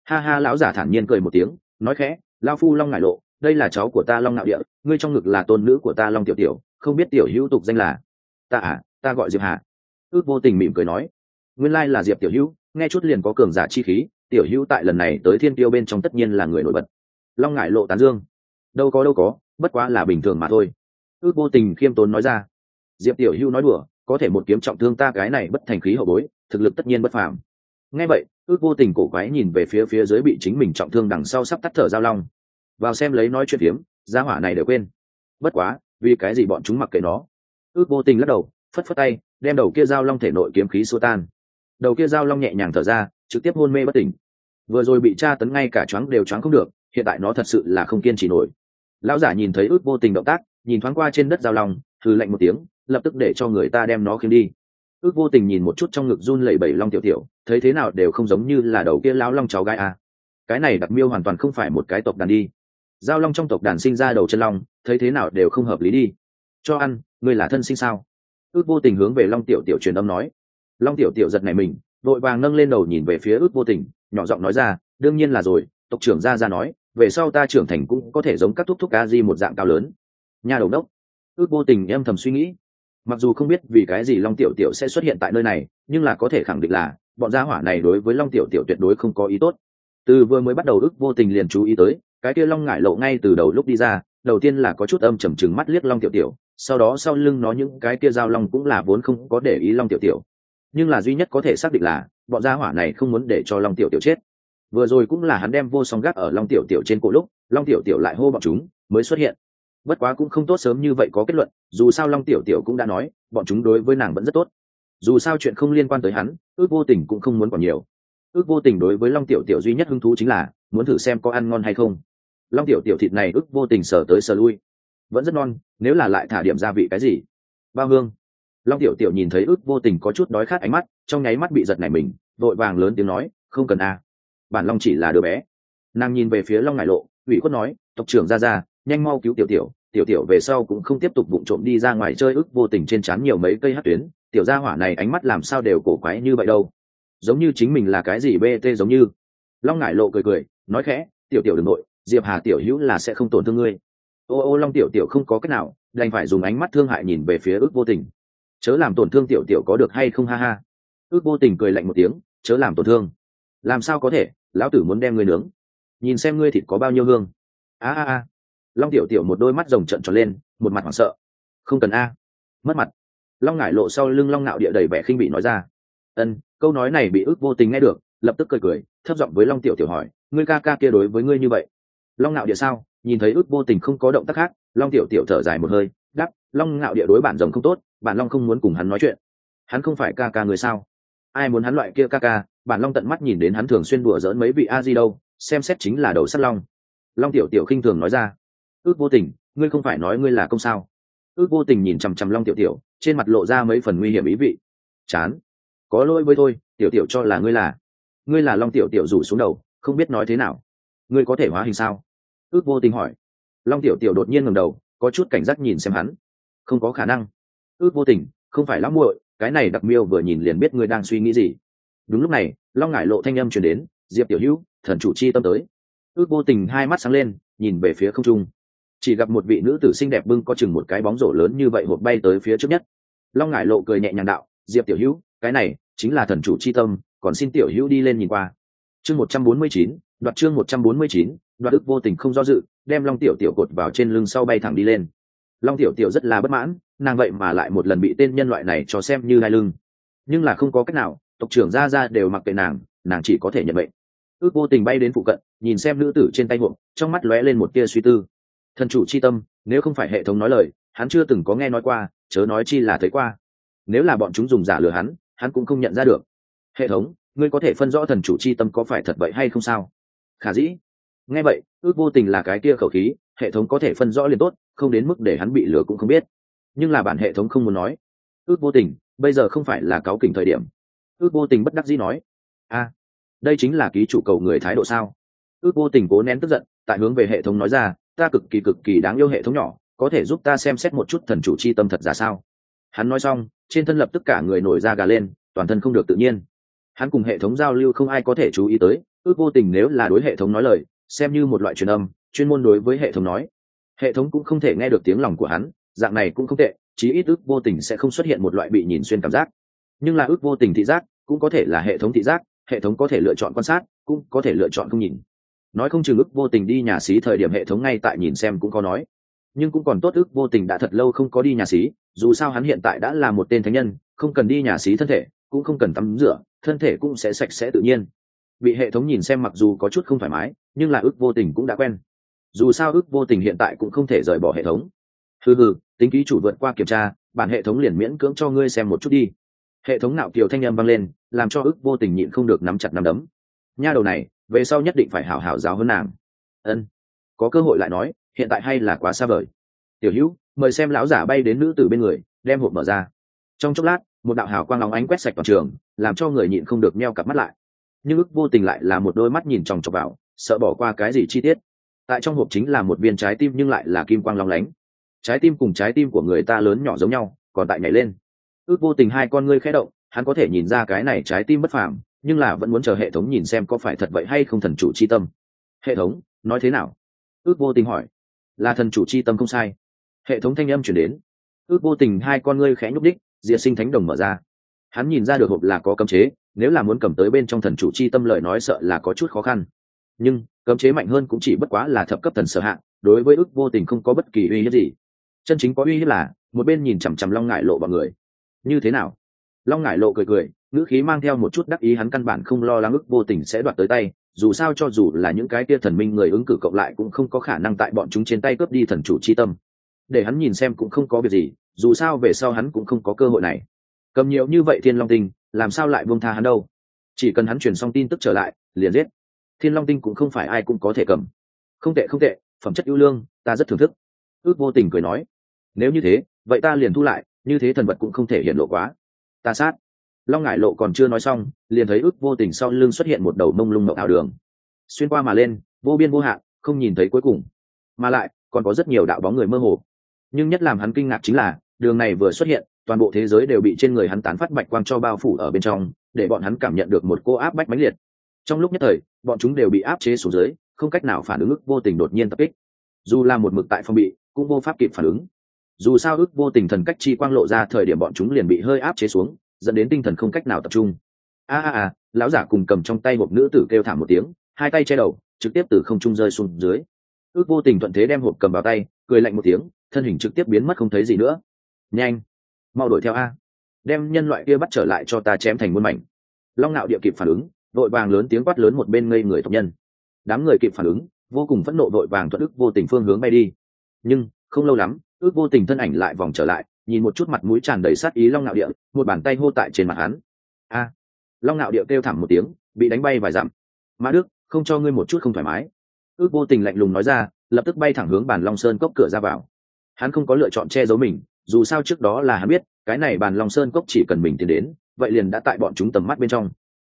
Ha ha, lão giả thản nhiên cười một tiếng, nói khẽ lao phu long ngải lộ, đây là cháu của ta long ngạo địa, ngươi trong ngực là tôn nữ của ta long tiểu tiểu, không biết tiểu hữu tục danh là ta à ta gọi diệp hà. Ước vô tình mỉm cười nói. Nguyên lai là diệp tiểu hữu, nghe chút liền có cường giả chi khí, tiểu hữu tại lần này tới thiên tiêu bên trong tất nhiên là người nổi bật. Long ngại lộ tán dương. Đâu có đâu có, bất quá là bình thường mà thôi. Ước vô tình khiêm tốn nói ra. Diệp tiểu hữu nói đùa có thể một kiếm trọng thương ta cái này bất thành khí hậu bối, thực lực tất nhiên bất phàm. Nghe vậy, ước vô tình cổ quái nhìn về phía phía dưới bị chính mình trọng thương đằng sau sắp tắt thở giao long. Vào xem lấy nói chuyện phiếm, gia hỏa này đều quên. Bất quá, vì cái gì bọn chúng mặc kệ nó? Ước vô tình lắc đầu, phất phất tay, đem đầu kia giao long thể nội kiếm khí xua tan. Đầu kia giao long nhẹ nhàng thở ra, trực tiếp hôn mê bất tỉnh. Vừa rồi bị tra tấn ngay cả choáng đều choáng không được, hiện tại nó thật sự là không kiên trì nổi. Lão giả nhìn thấy ước vô tình động tác, nhìn thoáng qua trên đất giao long thư lạnh một tiếng lập tức để cho người ta đem nó khiêng đi. Ước vô tình nhìn một chút trong ngực run lẩy bẩy long tiểu tiểu, thấy thế nào đều không giống như là đầu kia lão long cháu gái à. cái này đặc miêu hoàn toàn không phải một cái tộc đàn đi. Giao long trong tộc đàn sinh ra đầu chân long, thấy thế nào đều không hợp lý đi. Cho ăn, ngươi là thân sinh sao? Ước vô tình hướng về long tiểu tiểu truyền âm nói. Long tiểu tiểu giật này mình vội vàng nâng lên đầu nhìn về phía ước vô tình, nhỏ giọng nói ra, đương nhiên là rồi, tộc trưởng ra ra nói, về sau ta trưởng thành cũng có thể giống các thúc thúc ca di một dạng cao lớn. Nhà đầu đốc, ước vô tình em thầm suy nghĩ mặc dù không biết vì cái gì long tiểu tiểu sẽ xuất hiện tại nơi này, nhưng là có thể khẳng định là, bọn gia hỏa này đối với long tiểu tiểu tuyệt đối không có ý tốt. Từ vừa mới bắt đầu ức vô tình liền chú ý tới, cái kia long ngải lộ ngay từ đầu lúc đi ra, đầu tiên là có chút âm trầm trừng mắt liếc long tiểu tiểu, sau đó sau lưng nó những cái kia giao long cũng là vốn không có để ý long tiểu tiểu. Nhưng là duy nhất có thể xác định là, bọn gia hỏa này không muốn để cho long tiểu tiểu chết. Vừa rồi cũng là hắn đem vô song gác ở long tiểu tiểu trên cổ lúc, long tiểu tiểu lại hô bọn chúng, mới xuất hiện bất quá cũng không tốt sớm như vậy có kết luận, dù sao long tiểu tiểu cũng đã nói, bọn chúng đối với nàng vẫn rất tốt. Dù sao chuyện không liên quan tới hắn, ước vô tình cũng không muốn còn nhiều. Ước vô tình đối với long tiểu tiểu duy nhất hứng thú chính là, muốn thử xem có ăn ngon hay không. Long tiểu tiểu thịt này ước vô tình sờ tới sờ lui. Vẫn rất non nếu là lại thả điểm gia vị cái gì? Bao hương. Long tiểu tiểu nhìn thấy ước vô tình có chút đói khát ánh mắt, trong nháy mắt bị giật nảy mình, vội vàng lớn tiếng nói, không cần a bản long chỉ là đứa bé. Nàng nhìn về phía long ngải lộ, ủy khuất nói, tộc trưởng ra ra nhanh mau cứu tiểu tiểu tiểu tiểu về sau cũng không tiếp tục vụng trộm đi ra ngoài chơi ức vô tình trên trán nhiều mấy cây hát tuyến, tiểu gia hỏa này ánh mắt làm sao đều cổ quái như vậy đâu. Giống như chính mình là cái gì bt giống như. Long ngải lộ cười cười, nói khẽ, tiểu tiểu đ ừ n g nội, diệp hà tiểu hữu là sẽ không tổn thương ngươi. Ô ô long tiểu tiểu không có cách nào, đành phải dùng ánh mắt thương hại nhìn về phía ước vô tình. Chớ làm tổn thương tiểu tiểu có được hay không ha ha. Ước vô tình cười lạnh một tiếng, chớ làm tổn thương. Làm sao có thể, lão tử muốn đem ngươi nướng. Nhìn xem ngươi thịt có bao nhiêu hương. A a a long tiểu tiểu một đôi mắt rồng trận tròn lên, một mặt hoảng sợ. Không cần a. Mất mặt. Long ngải lộ sau lưng long nạo địa đầy vẻ khinh bị nói ra. Ân, câu nói này bị ước vô tình nghe được, lập tức cười cười, thấp giọng với long tiểu tiểu hỏi, ngươi ca ca kia đối với ngươi như vậy? Long nạo địa sao? Nhìn thấy ước vô tình không có động tác khác, long tiểu tiểu thở dài một hơi đắp long ngạo địa đối bản rồng không tốt, bản long không muốn cùng hắn nói chuyện. Hắn không phải ca ca người sao? Ai muốn hắn loại kia ca ca? Bản long tận mắt nhìn đến hắn thường xuyên đùa dỡn mấy vị a di đâu, xem xét chính là đầu sắt long. Long tiểu tiểu khinh thường nói ra ước vô tình, ngươi không phải nói ngươi là công sao? Ước vô tình nhìn chằm chằm long tiểu tiểu, trên mặt lộ ra mấy phần nguy hiểm ý vị. Chán. Có lỗi với thôi tiểu tiểu cho là ngươi là ngươi là long tiểu tiểu rủ xuống đầu, không biết nói thế nào. Ngươi có thể hóa hình sao? Ước vô tình hỏi. Long tiểu tiểu đột nhiên ngầm đầu, có chút cảnh giác nhìn xem hắn. Không có khả năng. Ước vô tình, không phải lắm muội, cái này đặc miêu vừa nhìn liền biết ngươi đang suy nghĩ gì. Đúng lúc này, long ngải lộ thanh âm truyền đến, diệp tiểu hữu, thần chủ chi tâm tới. Ước vô tình hai mắt sáng lên, nhìn về phía không trung chỉ gặp một vị nữ tử xinh đẹp bưng có chừng một cái bóng rổ lớn như vậy hộp bay tới phía trước nhất. Long ngải lộ cười nhẹ nhàng đạo, diệp tiểu hữu, cái này chính là thần chủ c h i tâm, còn xin tiểu hữu đi lên nhìn qua. Chương một trăm bốn mươi chín, đoạt chương một trăm bốn mươi chín, đoạt ức vô tình không do dự, đem long tiểu tiểu cột vào trên lưng sau bay thẳng đi lên. Long tiểu tiểu rất là bất mãn, nàng vậy mà lại một lần bị tên nhân loại này cho xem như đai lưng. Nhưng là không có cách nào, tộc trưởng ra ra đều mặc kệ nàng nàng chỉ có thể nhận bệnh ước vô tình bay đến phụ cận, nhìn xem nữ tử trên tay hộp, trong mắt lóe lên một tia suy tư thần chủ c h i tâm, nếu không phải hệ thống nói lời, hắn chưa từng có nghe nói qua, chớ nói chi là thấy qua. Nếu là bọn chúng dùng giả lừa hắn hắn cũng không nhận ra được. Hệ thống, ngươi có thể phân rõ thần chủ c h i tâm có phải thật vậy hay không sao? Khả dĩ. Nghe vậy, ước vô tình là cái kia khẩu khí, hệ thống có thể phân rõ liền tốt, không đến mức để hắn bị lừa cũng không biết. Nhưng là bản hệ thống không muốn nói. Ước vô tình, bây giờ không phải là cáo kỉnh thời điểm. Ước vô tình bất đắc dĩ nói. A đây chính là ký chủ cầu người thái độ sao? Ước vô tình cố nén tức giận, tại hướng về hệ thống nói ra ta cực kỳ cực kỳ đáng yêu hệ thống nhỏ, có thể giúp ta xem xét một chút thần chủ c h i tâm thật ra sao? Hắn nói xong, trên thân lập tức cả người nổi da gà lên, toàn thân không được tự nhiên. Hắn cùng hệ thống giao lưu không ai có thể chú ý tới, ước vô tình nếu là đối hệ thống nói lời, xem như một loại truyền âm, chuyên môn đối với hệ thống nói. Hệ thống cũng không thể nghe được tiếng lòng của hắn, dạng này cũng không tệ, chí ít ước vô tình sẽ không xuất hiện một loại bị nhìn xuyên cảm giác. Nhưng là ước vô tình thị giác, cũng có thể là hệ thống thị giác, hệ thống có thể lựa chọn quan sát, cũng có thể lựa chọn không nhìn nói không chừng ức vô tình đi nhà xí thời điểm hệ thống ngay tại nhìn xem cũng có nói. Nhưng cũng còn tốt ức vô tình đã thật lâu không có đi nhà xí, dù sao hắn hiện tại đã là một tên thánh nhân, không cần đi nhà xí thân thể, cũng không cần tắm rửa, thân thể cũng sẽ sạch sẽ tự nhiên. Bị hệ thống nhìn xem mặc dù có chút không thoải mái, nhưng là ước vô tình cũng đã quen. Dù sao ước vô tình hiện tại cũng không thể rời bỏ hệ thống. Hừ hừ, tính ký chủ vượt qua kiểm tra, bản hệ thống liền miễn cưỡng cho ngươi xem một chút đi. Hệ thống nạo kiều thanh â m vang lên, làm cho ước vô tình nhịn không được nắm chặt nắm đấm. Nha đầu này về sau nhất định phải hảo hảo giáo hơn nàng. Ân, có cơ hội lại nói, hiện tại hay là quá xa vời. Tiểu hữu, mời xem lão giả bay đến nữ tử bên người, đem hộp mở ra. Trong chốc lát, một đạo hào quang lóng ánh quét sạch toàn trường, làm cho người nhịn không được meo cặp mắt lại. Nhưng ức vô tình lại là một đôi mắt nhìn chòng chọc vào, sợ bỏ qua cái gì chi tiết. Tại trong hộp chính là một viên trái tim nhưng lại là kim quang long lánh. Trái tim cùng trái tim của người ta lớn nhỏ giống nhau, còn tại nhảy lên. Ước vô tình hai con ngươi khẽ động, hắn có thể nhìn ra cái này trái tim bất phàm nhưng là vẫn muốn chờ hệ thống nhìn xem có phải thật vậy hay không thần chủ c h i tâm. Hệ thống, nói thế nào? Ước vô tình hỏi. Là thần chủ c h i tâm không sai. Hệ thống thanh âm chuyển đến. Ước vô tình hai con ngươi khẽ nhúc đích diệt sinh thánh đồng mở ra. Hắn nhìn ra được hộp là có cấm chế, nếu là muốn cầm tới bên trong thần chủ c h i tâm lời nói sợ là có chút khó khăn. Nhưng, cấm chế mạnh hơn cũng chỉ bất quá là thập cấp thần sở hạng, đối với ước vô tình không có bất kỳ uy hiếp gì. Chân chính có uy hiếp là, một bên nhìn chằm chằm long ngại lộ b người. Như thế nào? Long ngải lộ cười cười ngữ khí mang theo một chút đắc ý hắn căn bản không lo lắng ức vô tình sẽ đoạt tới tay, dù sao cho dù là những cái tia thần minh người ứng cử cộng lại cũng không có khả năng tại bọn chúng trên tay cướp đi thần chủ c h i tâm. Để hắn nhìn xem cũng không có việc gì, dù sao về sau hắn cũng không có cơ hội này. Cầm nhiều như vậy thiên long tinh, làm sao lại buông tha hắn đâu? Chỉ cần hắn truyền xong tin tức trở lại, liền giết. Thiên long tinh cũng không phải ai cũng có thể cầm. Không tệ không tệ, phẩm chất ưu lương, ta rất thưởng thức. Ước vô tình cười nói. Nếu như thế, vậy ta liền thu lại, như thế thần vật cũng không thể hiện lộ quá. Ta sát long ngải lộ còn chưa nói xong, liền thấy ước vô tình sau lưng xuất hiện một đầu mông lung mậu ảo đường. Xuyên qua mà lên, vô biên vô hạn, không nhìn thấy cuối cùng. Mà lại, còn có rất nhiều đạo bóng người mơ hồ. Nhưng nhất làm hắn kinh ngạc chính là, đường này vừa xuất hiện, toàn bộ thế giới đều bị trên người hắn tán phát bạch quang cho bao phủ ở bên trong, để bọn hắn cảm nhận được một cô áp bách mãnh liệt. Trong lúc nhất thời, bọn chúng đều bị áp chế xuống dưới, không cách nào phản ứng ức vô tình đột nhiên tập kích. Dù là một mực tại phong bị, cũng vô pháp kịp phản ứng. Dù sao ức vô tình thần cách chi quang lộ ra thời điểm bọn chúng liền bị hơi áp chế xuống dẫn đến tinh thần không cách nào tập trung. A a a, lão giả cùng cầm trong tay hộp nữ tử kêu thảm một tiếng, hai tay che đầu, trực tiếp từ không trung rơi xuống dưới. Ước vô tình thuận thế đem hộp cầm vào tay, cười lạnh một tiếng, thân hình trực tiếp biến mất không thấy gì nữa. Nhanh, mau đuổi theo a. Đem nhân loại kia bắt trở lại cho ta chém thành muôn mảnh. Long nạo địa kịp phản ứng, đội vàng lớn tiếng quát lớn một bên ngây người tộc nhân. Đám người kịp phản ứng, vô cùng phẫn nộ đội vàng thuận ức vô tình phương hướng bay đi. Nhưng, không lâu lắm, ước vô tình thân ảnh lại vòng trở lại nhìn một chút mặt mũi tràn đầy sát ý long nạo địa, một bàn tay hô tại trên mặt hắn. A! Long nạo địa kêu thảm một tiếng, bị đánh bay vài dặm. Mã đức, không cho ngươi một chút không thoải mái. Ước vô tình lạnh lùng nói ra, lập tức bay thẳng hướng bàn long sơn cốc cửa ra vào. Hắn không có lựa chọn che giấu mình, dù sao trước đó là hắn biết, cái này bàn long sơn cốc chỉ cần mình tiến đến, vậy liền đã tại bọn chúng tầm mắt bên trong.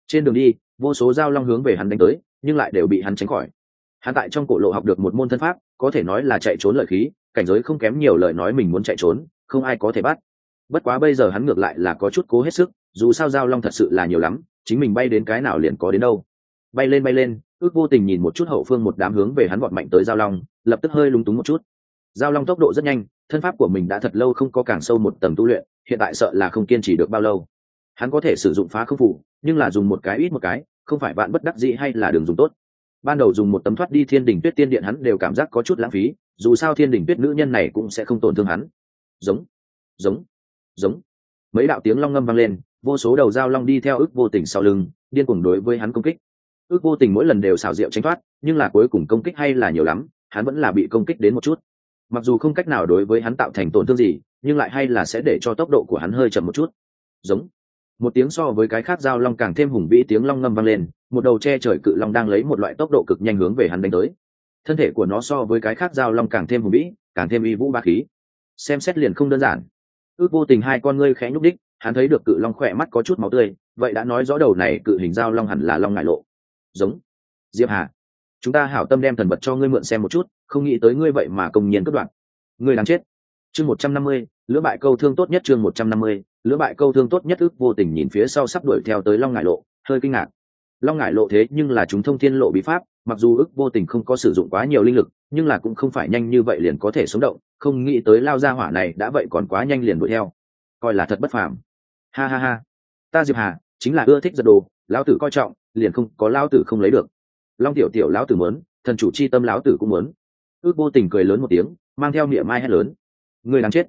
Trên đường đi, vô số dao long hướng về hắn đánh tới, nhưng lại đều bị hắn tránh khỏi. Hắn tại trong cổ lộ học được một môn thân pháp, có thể nói là chạy trốn lợi khí, cảnh giới không kém nhiều lời nói mình muốn chạy trốn không ai có thể bắt. Bất quá bây giờ hắn ngược lại là có chút cố hết sức, dù sao giao long thật sự là nhiều lắm, chính mình bay đến cái nào liền có đến đâu. Bay lên bay lên, ước vô tình nhìn một chút hậu phương một đám hướng về hắn vọt mạnh tới giao long, lập tức hơi lúng túng một chút. Giao long tốc độ rất nhanh, thân pháp của mình đã thật lâu không có càng sâu một tầng tu luyện, hiện tại sợ là không kiên trì được bao lâu. Hắn có thể sử dụng phá không phủ, nhưng là dùng một cái ít một cái, không phải bạn bất đắc dĩ hay là đường dùng tốt. Ban đầu dùng một tấm thoát đi thiên đình tuyết tiên điện hắn đều cảm giác có chút lãng phí, dù sao thiên đình tuyết nữ nhân này cũng sẽ không tổn thương hắn giống giống giống. Mấy đạo tiếng long ngâm vang lên, vô số đầu dao long đi theo ước vô tình sau lưng, điên cuồng đối với hắn công kích. Ước vô tình mỗi lần đều xảo diệu tránh thoát, nhưng là cuối cùng công kích hay là nhiều lắm, hắn vẫn là bị công kích đến một chút. Mặc dù không cách nào đối với hắn tạo thành tổn thương gì, nhưng lại hay là sẽ để cho tốc độ của hắn hơi chậm một chút. Giống. Một tiếng so với cái khác dao long càng thêm hùng vĩ tiếng long ngâm vang lên, một đầu che trời cự long đang lấy một loại tốc độ cực nhanh hướng về hắn đánh tới. Thân thể của nó so với cái khác dao long càng thêm hùng vĩ, càng thêm uy vũ ba khí xem xét liền không đơn giản. Ước vô tình hai con ngươi khẽ nhúc đích hắn thấy được cự long khỏe mắt có chút máu tươi, vậy đã nói rõ đầu này cự hình dao long hẳn là long ngại lộ. Giống. Diệp hà, chúng ta hảo tâm đem thần vật cho ngươi mượn xem một chút, không nghĩ tới ngươi vậy mà công nhiên cất đoạn ngươi đáng chết. Chương một trăm năm mươi, lưỡng bại câu thương tốt nhất chương một trăm năm mươi, lưỡng bại câu thương tốt nhất ước vô tình nhìn phía sau sắp đuổi theo tới long ngải lộ, hơi kinh ngạc long ngải lộ thế nhưng là chúng thông thiên lộ bí pháp, mặc dù ước vô tình không có sử dụng quá nhiều linh lực, nhưng là cũng không phải nhanh như vậy liền có thể sống động, không nghĩ tới lao ra hỏa này đã vậy còn quá nhanh liền đuổi theo. Coi là thật bất phàm. Ha ha ha. Ta diệp hà, chính là ưa thích giật đồ, lão tử coi trọng, liền không có lão tử không lấy được. Long tiểu tiểu lão tử muốn, thần chủ chi tâm lão tử cũng muốn. Ước vô tình cười lớn một tiếng, mang theo niệm mai hét lớn. Người đáng chết.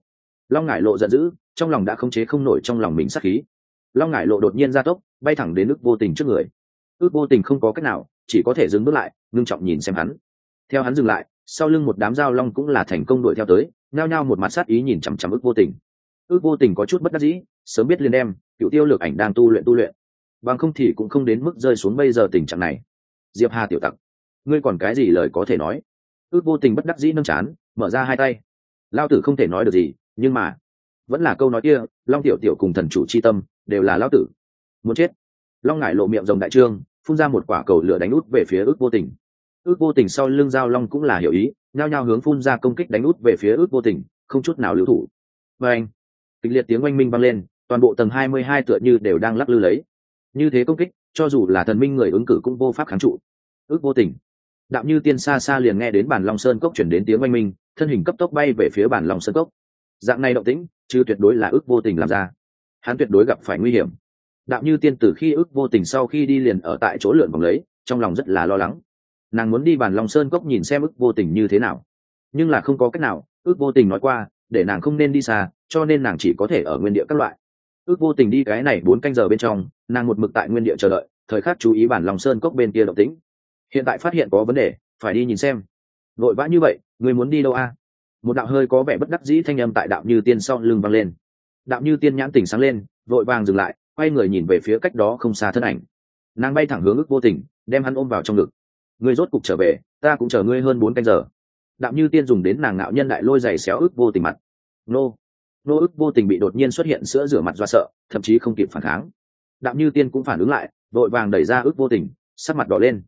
Long ngải lộ giận dữ, trong lòng đã khống chế không nổi trong lòng mình sắc khí. Long ngải lộ đột nhiên ra tốc, bay thẳng đến ước vô tình trước người ước vô tình không có cách nào, chỉ có thể dừng bước lại, ngưng trọng nhìn xem hắn. Theo hắn dừng lại, sau lưng một đám dao long cũng là thành công đuổi theo tới, nhao nhao một mặt sát ý nhìn chằm chằm ước vô tình. Ước vô tình có chút bất đắc dĩ, sớm biết liền đem, cựu tiêu lược ảnh đang tu luyện tu luyện. Bằng không thì cũng không đến mức rơi xuống bây giờ tình trạng này. Diệp hà tiểu tặc, ngươi còn cái gì lời có thể nói? Ước vô tình bất đắc dĩ nâng chán, mở ra hai tay. Lao tử không thể nói được gì, nhưng mà, vẫn là câu nói kia, long tiểu tiểu cùng thần chủ c h i tâm, đều là lao tử. Muốn chết long ngải lộ miệng rồng đại trương, phun ra một quả cầu lửa đánh út về phía ước vô tình. Ước vô tình sau lưng giao long cũng là hiểu ý, nhao nhao hướng phun ra công kích đánh út về phía ước vô tình, không chút nào lưu thủ. Và anh, kịch liệt tiếng oanh minh vang lên, toàn bộ tầng hai mươi hai tựa như đều đang lắc lư lấy. Như thế công kích, cho dù là thần minh người ứng cử cũng vô pháp kháng trụ. Ước vô tình, đạo như tiên xa xa liền nghe đến bản long sơn cốc chuyển đến tiếng oanh minh, thân hình cấp tốc bay về phía bản long sơn cốc. Dạng này động tĩnh, chứ tuyệt đối là ước vô tình làm ra. Hắn tuyệt đối gặp phải nguy hiểm đạo như tiên từ khi ước vô tình sau khi đi liền ở tại chỗ lượn vòng lấy, trong lòng rất là lo lắng. Nàng muốn đi bàn long sơn cốc nhìn xem ước vô tình như thế nào. Nhưng là không có cách nào, ước vô tình nói qua, để nàng không nên đi xa, cho nên nàng chỉ có thể ở nguyên địa các loại. Ước vô tình đi cái này bốn canh giờ bên trong, nàng một mực tại nguyên địa chờ đợi, thời khắc chú ý bản lòng sơn cốc bên kia động tĩnh. Hiện tại phát hiện có vấn đề, phải đi nhìn xem. Vội vã như vậy, người muốn đi đâu a? Một đạo hơi có vẻ bất đắc dĩ thanh âm tại đạo như tiên sau lưng vang lên. Đạo như tiên nhãn tỉnh sáng lên, vội vàng dừng lại quay người nhìn về phía cách đó không xa thân ảnh. Nàng bay thẳng hướng ước vô tình, đem hắn ôm vào trong ngực. Người rốt cục trở về, ta cũng chờ ngươi hơn bốn canh giờ. Đạm như tiên dùng đến nàng ngạo nhân đại lôi giày xéo ức vô tình mặt. Nô nô ức vô tình bị đột nhiên xuất hiện sữa rửa mặt do sợ, thậm chí không kịp phản kháng. Đạm như tiên cũng phản ứng lại, vội vàng đẩy ra ức vô tình, sắc mặt đỏ lên.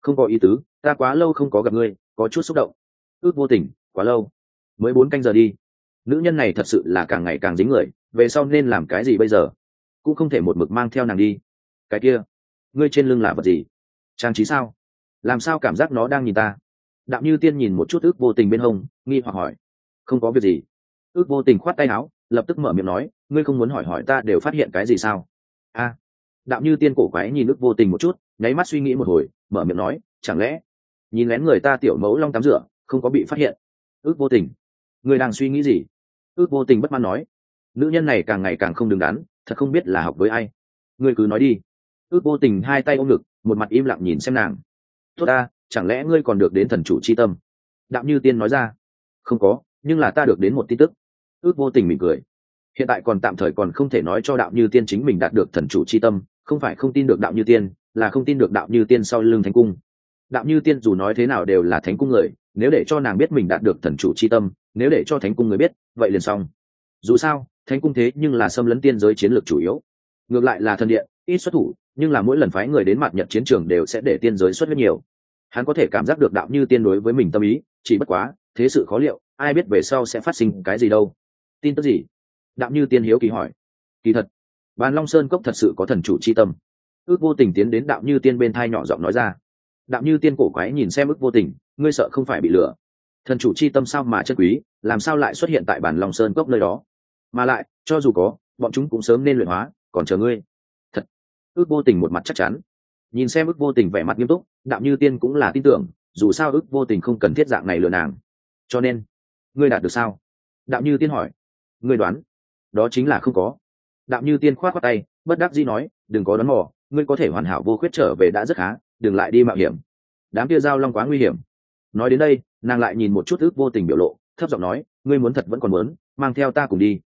Không có ý tứ, ta quá lâu không có gặp ngươi, có chút xúc động. Ước vô tình, quá lâu. Mới bốn canh giờ đi. Nữ nhân này thật sự là càng ngày càng dính người, về sau nên làm cái gì bây giờ? Cũng không thể một mực mang theo nàng đi. Cái kia, ngươi trên lưng là vật gì? Trang trí sao? Làm sao cảm giác nó đang nhìn ta? Đạo như tiên nhìn một chút ước vô tình bên hông, nghi hoặc hỏi. Không có việc gì. Ước vô tình khoát tay áo, lập tức mở miệng nói, ngươi không muốn hỏi hỏi ta đều phát hiện cái gì sao? A. Đạo như tiên cổ quái nhìn ước vô tình một chút, nháy mắt suy nghĩ một hồi, mở miệng nói, chẳng lẽ, nhìn lén người ta tiểu mẫu long tắm rửa, không có bị phát hiện? Ước vô tình. Người đang suy nghĩ gì? Ước vô tình bất mãn nói. Nữ nhân này càng ngày càng không đứng đắn thật không biết là học với ai. Ngươi cứ nói đi. Ước vô tình hai tay ôm ngực, một mặt im lặng nhìn xem nàng. Tốt ta, chẳng lẽ ngươi còn được đến thần chủ c h i tâm? Đạo như tiên nói ra. Không có, nhưng là ta được đến một tin tức. Ước vô tình mỉm cười. Hiện tại còn tạm thời còn không thể nói cho đạo như tiên chính mình đạt được thần chủ c h i tâm, không phải không tin được đạo như tiên, là không tin được đạo như tiên sau lưng thánh cung. Đạo như tiên dù nói thế nào đều là thánh cung người, nếu để cho nàng biết mình đạt được thần chủ c h i tâm, nếu để cho thánh cung người biết, vậy liền xong. Dù sao thánh cung thế nhưng là xâm lấn tiên giới chiến lược chủ yếu. Ngược lại là thần điện, ít xuất thủ, nhưng là mỗi lần phái người đến mặt nhận chiến trường đều sẽ để tiên giới xuất rất nhiều. Hắn có thể cảm giác được đạo như tiên đối với mình tâm ý, chỉ bất quá, thế sự khó liệu, ai biết về sau sẽ phát sinh cái gì đâu. Tin tức gì? Đạo như tiên hiếu kỳ hỏi. Kỳ thật, bàn long sơn cốc thật sự có thần chủ c h i tâm. Ước vô tình tiến đến đạo như tiên bên thai nhỏ giọng nói ra. Đạo như tiên cổ quái nhìn xem ước vô tình, ngươi sợ không phải bị lừa. Thần chủ c h i tâm sao mà chất quý, làm sao lại xuất hiện tại bản long sơn cốc nơi đó? Mà lại, cho dù có, bọn chúng cũng sớm nên luyện hóa, còn chờ ngươi. Thật. Ước vô tình một mặt chắc chắn. Nhìn xem ước vô tình vẻ mặt nghiêm túc đạo như tiên cũng là tin tưởng, dù sao ước vô tình không cần thiết dạng này lừa nàng. Cho nên, ngươi đạt được sao? Đạo như tiên hỏi. Ngươi đoán. Đó chính là không có. Đạo như tiên khoát khoát tay, bất đắc dĩ nói, đừng có đón mò, ngươi có thể hoàn hảo vô khuyết trở về đã rất khá, đừng lại đi mạo hiểm. Đám kia giao long quá nguy hiểm. Nói đến đây, nàng lại nhìn một chút ước vô tình biểu lộ, thấp giọng nói, ngươi muốn thật vẫn còn muốn, mang theo ta cùng đi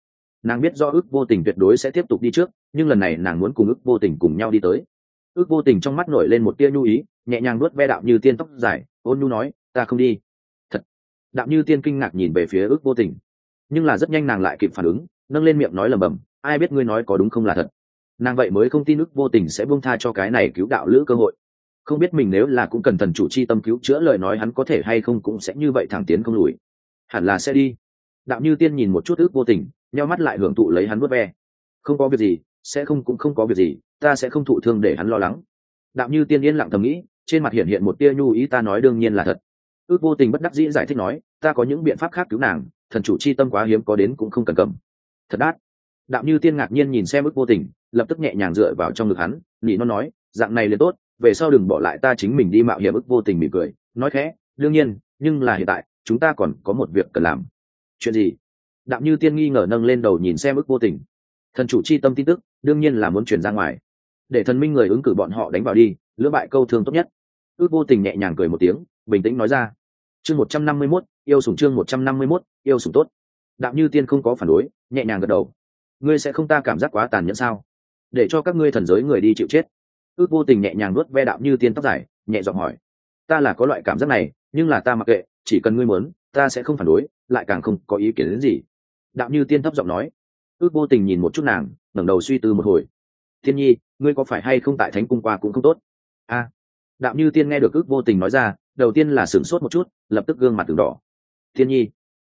nàng biết do ước vô tình tuyệt đối sẽ tiếp tục đi trước, nhưng lần này nàng muốn cùng ước vô tình cùng nhau đi tới. Ước vô tình trong mắt nổi lên một tia nhu ý, nhẹ nhàng nuốt ve đạo như tiên tóc dài, ôn nhu nói, ta không đi. Thật. Đạo như tiên kinh ngạc nhìn về phía ước vô tình. Nhưng là rất nhanh nàng lại kịp phản ứng, nâng lên miệng nói lầm bầm ai biết ngươi nói có đúng không là thật? Nàng vậy mới không tin ước vô tình sẽ buông tha cho cái này cứu đạo lữ cơ hội. Không biết mình nếu là cũng cần thần chủ chi tâm cứu chữa lời nói hắn có thể hay không cũng sẽ như vậy thẳng tiến không lùi. Hẳn là sẽ đi đạo như tiên nhìn một chút ước vô tình, nheo mắt lại hưởng thụ lấy hắn vớt ve. Không có việc gì, sẽ không cũng không có việc gì, ta sẽ không thụ thương để hắn lo lắng. Đạo như tiên yên lặng thầm nghĩ, trên mặt hiện hiện một tia nhu ý ta nói đương nhiên là thật. Ước vô tình bất đắc dĩ giải thích nói, ta có những biện pháp khác cứu nàng, thần chủ chi tâm quá hiếm có đến cũng không cần cầm. Thật đát. Đạo như tiên ngạc nhiên nhìn xem ước vô tình, lập tức nhẹ nhàng dựa vào trong ngực hắn nhị nó nói, dạng này liền tốt, về sau đừng bỏ lại ta chính mình đi mạo hiểm ức vô tình mỉm cười, nói khẽ, đương nhiên, nhưng là hiện tại, chúng ta còn có một việc cần làm chuyện gì? Đạo như tiên nghi ngờ nâng lên đầu nhìn xem ức vô tình. Thần chủ chi tâm tin tức, đương nhiên là muốn chuyển ra ngoài. Để thần minh người ứng cử bọn họ đánh vào đi, lưỡng bại câu thương tốt nhất. Ước vô tình nhẹ nhàng cười một tiếng, bình tĩnh nói ra. Chương một trăm năm mươi mốt, yêu sủng chương một trăm năm mươi mốt, yêu sủng tốt. Đạo như tiên không có phản đối, nhẹ nhàng gật đầu. Ngươi sẽ không ta cảm giác quá tàn nhẫn sao? Để cho các ngươi thần giới người đi chịu chết. Ước vô tình nhẹ nhàng nuốt ve đạo như tiên tóc dài, nhẹ giọng hỏi. Ta là có loại cảm giác này, nhưng là ta mặc kệ chỉ cần ngươi muốn, ta sẽ không phản đối, lại càng không có ý kiến đến gì. Đạo như tiên thấp giọng nói. Ước vô tình nhìn một chút nàng, ngẩng đầu suy tư một hồi. Thiên nhi, ngươi có phải hay không tại thánh cung qua cũng không tốt? A. Đạo như tiên nghe được ước vô tình nói ra, đầu tiên là sửng sốt một chút, lập tức gương mặt từng đỏ. Thiên nhi,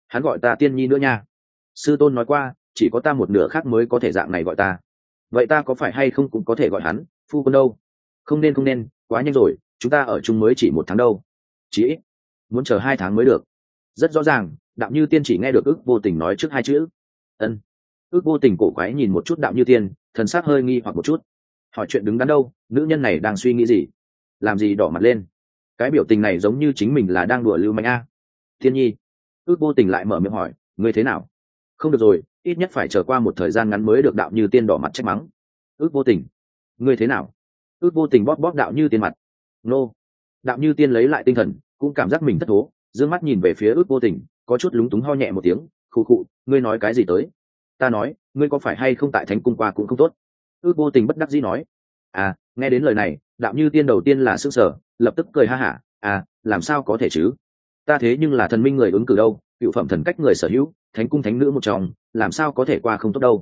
hắn gọi ta tiên nhi nữa nha. Sư tôn nói qua, chỉ có ta một nửa khác mới có thể dạng này gọi ta. Vậy ta có phải hay không cũng có thể gọi hắn, phu quân đâu? Không nên không nên, quá nhanh rồi, chúng ta ở chung mới chỉ một tháng đâu. Chỉ ít muốn chờ hai tháng mới được. Rất rõ ràng đạo như tiên chỉ nghe được ước vô tình nói trước hai chữ. Ân. Ước vô tình cổ quái nhìn một chút đạo như tiên, thần s á c hơi nghi hoặc một chút. Hỏi chuyện đứng đắn đâu, nữ nhân này đang suy nghĩ gì? Làm gì đỏ mặt lên? Cái biểu tình này giống như chính mình là đang đùa lưu mạnh a. Thiên nhi. Ước vô tình lại mở miệng hỏi, ngươi thế nào? Không được rồi, ít nhất phải chờ qua một thời gian ngắn mới được đạo như tiên đỏ mặt trách mắng. Ước vô tình. Ngươi thế nào? Ước vô tình bóp bóp đạo như tiên mặt. Nô đạo như tiên lấy lại tinh thần, cũng cảm giác mình thất thố d ư ơ n g mắt nhìn về phía ước vô tình, có chút lúng túng ho nhẹ một tiếng, khụ khụ, ngươi nói cái gì tới? Ta nói, ngươi có phải hay không tại thánh cung qua cũng không tốt? Ước vô tình bất đắc dĩ nói. À nghe đến lời này, đạo như tiên đầu tiên là s ư ơ n g sở lập tức cười ha hả à làm sao có thể chứ? Ta thế nhưng là thần minh người ứng cử đâu, cựu phẩm thần cách người sở hữu, thánh cung thánh nữ một chồng làm sao có thể qua không tốt đâu?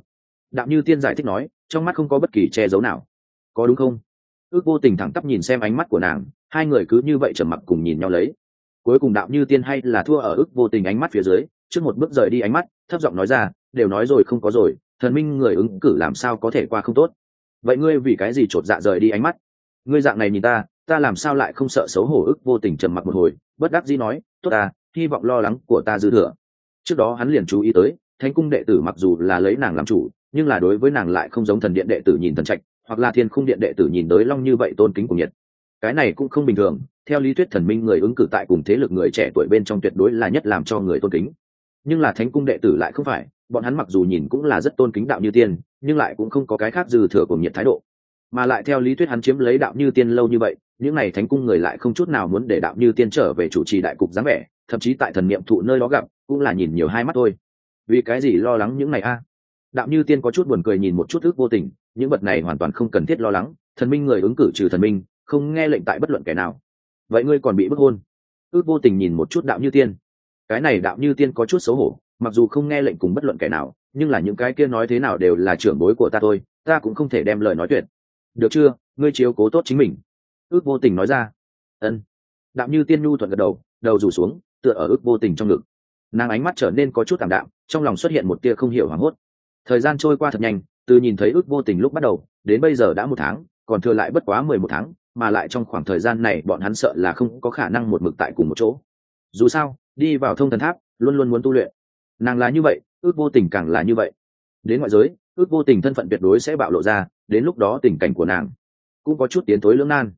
Đạo như tiên giải thích nói, trong mắt không có bất kỳ che giấu nào. Có đúng không? Ước vô tình thẳng tắp nhìn xem ánh mắt của nàng, hai người cứ như vậy trầm mặc cùng nhìn nhau lấy. Cuối cùng đạo như tiên hay là thua ở ước vô tình ánh mắt phía dưới, trước một bước rời đi ánh mắt, thấp giọng nói ra, đều nói rồi không có rồi, thần minh người ứng cử làm sao có thể qua không tốt? Vậy ngươi vì cái gì chột dạ rời đi ánh mắt? Ngươi dạng này nhìn ta ta làm sao lại không sợ xấu hổ ức vô tình trầm mặc một hồi? Bất đắc dĩ nói, tốt ta, hy vọng lo lắng của ta dư thừa. Trước đó hắn liền chú ý tới, thánh cung đệ tử mặc dù là lấy nàng làm chủ, nhưng là đối với nàng lại không giống thần điện đệ tử nhìn thần trạch hoặc là thiên khung điện đệ tử nhìn tới long như vậy tôn kính của nhiệt. Cái này cũng không bình thường, theo lý thuyết thần minh người ứng cử tại cùng thế lực người trẻ tuổi bên trong tuyệt đối là nhất làm cho người tôn kính. Nhưng là thánh cung đệ tử lại không phải, bọn hắn mặc dù nhìn cũng là rất tôn kính đạo như tiên, nhưng lại cũng không có cái khác dư thừa cùng nhiệt thái độ. Mà lại theo lý thuyết hắn chiếm lấy đạo như tiên lâu như vậy, những n à y thánh cung người lại không chút nào muốn để đạo như tiên trở về chủ trì đại cục dáng vẻ, thậm chí tại thần niệm thụ nơi đó gặp, cũng là nhìn nhiều hai mắt thôi. Vì cái gì lo lắng những này a? Đạo như tiên có chút buồn cười nhìn một chút ước vô tình những vật này hoàn toàn không cần thiết lo lắng, thần minh người ứng cử trừ thần minh, không nghe lệnh tại bất luận kẻ nào. Vậy ngươi còn bị bức hôn? Ước vô tình nhìn một chút đạo như tiên. Cái này đạo như tiên có chút xấu hổ, mặc dù không nghe lệnh cùng bất luận kẻ nào, nhưng là những cái kia nói thế nào đều là trưởng bối của ta thôi, ta cũng không thể đem lời nói tuyệt. Được chưa? Ngươi chiếu cố tốt chính mình. Ước vô tình nói ra. Ân. Đạo như tiên nhu thuận gật đầu đầu rủ xuống, tựa ở ước vô tình trong ngực. Nàng ánh mắt trở nên có chút tảm đạm, trong lòng xuất hiện một tia không hiểu hoảng hốt. Thời gian trôi qua thật nhanh từ nhìn thấy ước vô tình lúc bắt đầu, đến bây giờ đã một tháng, còn thừa lại bất quá mười một tháng, mà lại trong khoảng thời gian này bọn hắn sợ là không có khả năng một mực tại cùng một chỗ. Dù sao, đi vào thông thần tháp, luôn luôn muốn tu luyện. Nàng là như vậy, ước vô tình càng là như vậy. Đến ngoại giới, ước vô tình thân phận tuyệt đối sẽ bạo lộ ra, đến lúc đó tình cảnh của nàng cũng có chút tiến tối lưỡng nan.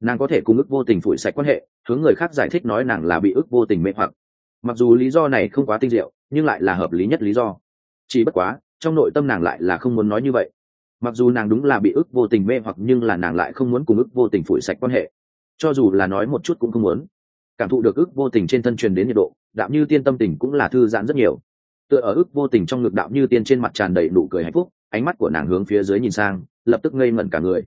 Nàng có thể cùng ước vô tình phủi sạch quan hệ, hướng người khác giải thích nói nàng là bị ước vô tình mê hoặc. Mặc dù lý do này không quá tinh diệu, nhưng lại là hợp lý nhất lý do. Chỉ bất quá trong nội tâm nàng lại là không muốn nói như vậy. Mặc dù nàng đúng là bị ước vô tình mê hoặc nhưng là nàng lại không muốn cùng ước vô tình phủi sạch quan hệ. Cho dù là nói một chút cũng không muốn. Cảm thụ được ước vô tình trên thân truyền đến nhiệt độ đạo như tiên tâm tình cũng là thư giãn rất nhiều. Tựa ở ước vô tình trong ngực đạo như tiên trên mặt tràn đầy nụ cười hạnh phúc, ánh mắt của nàng hướng phía dưới nhìn sang, lập tức ngây ngẩn cả người.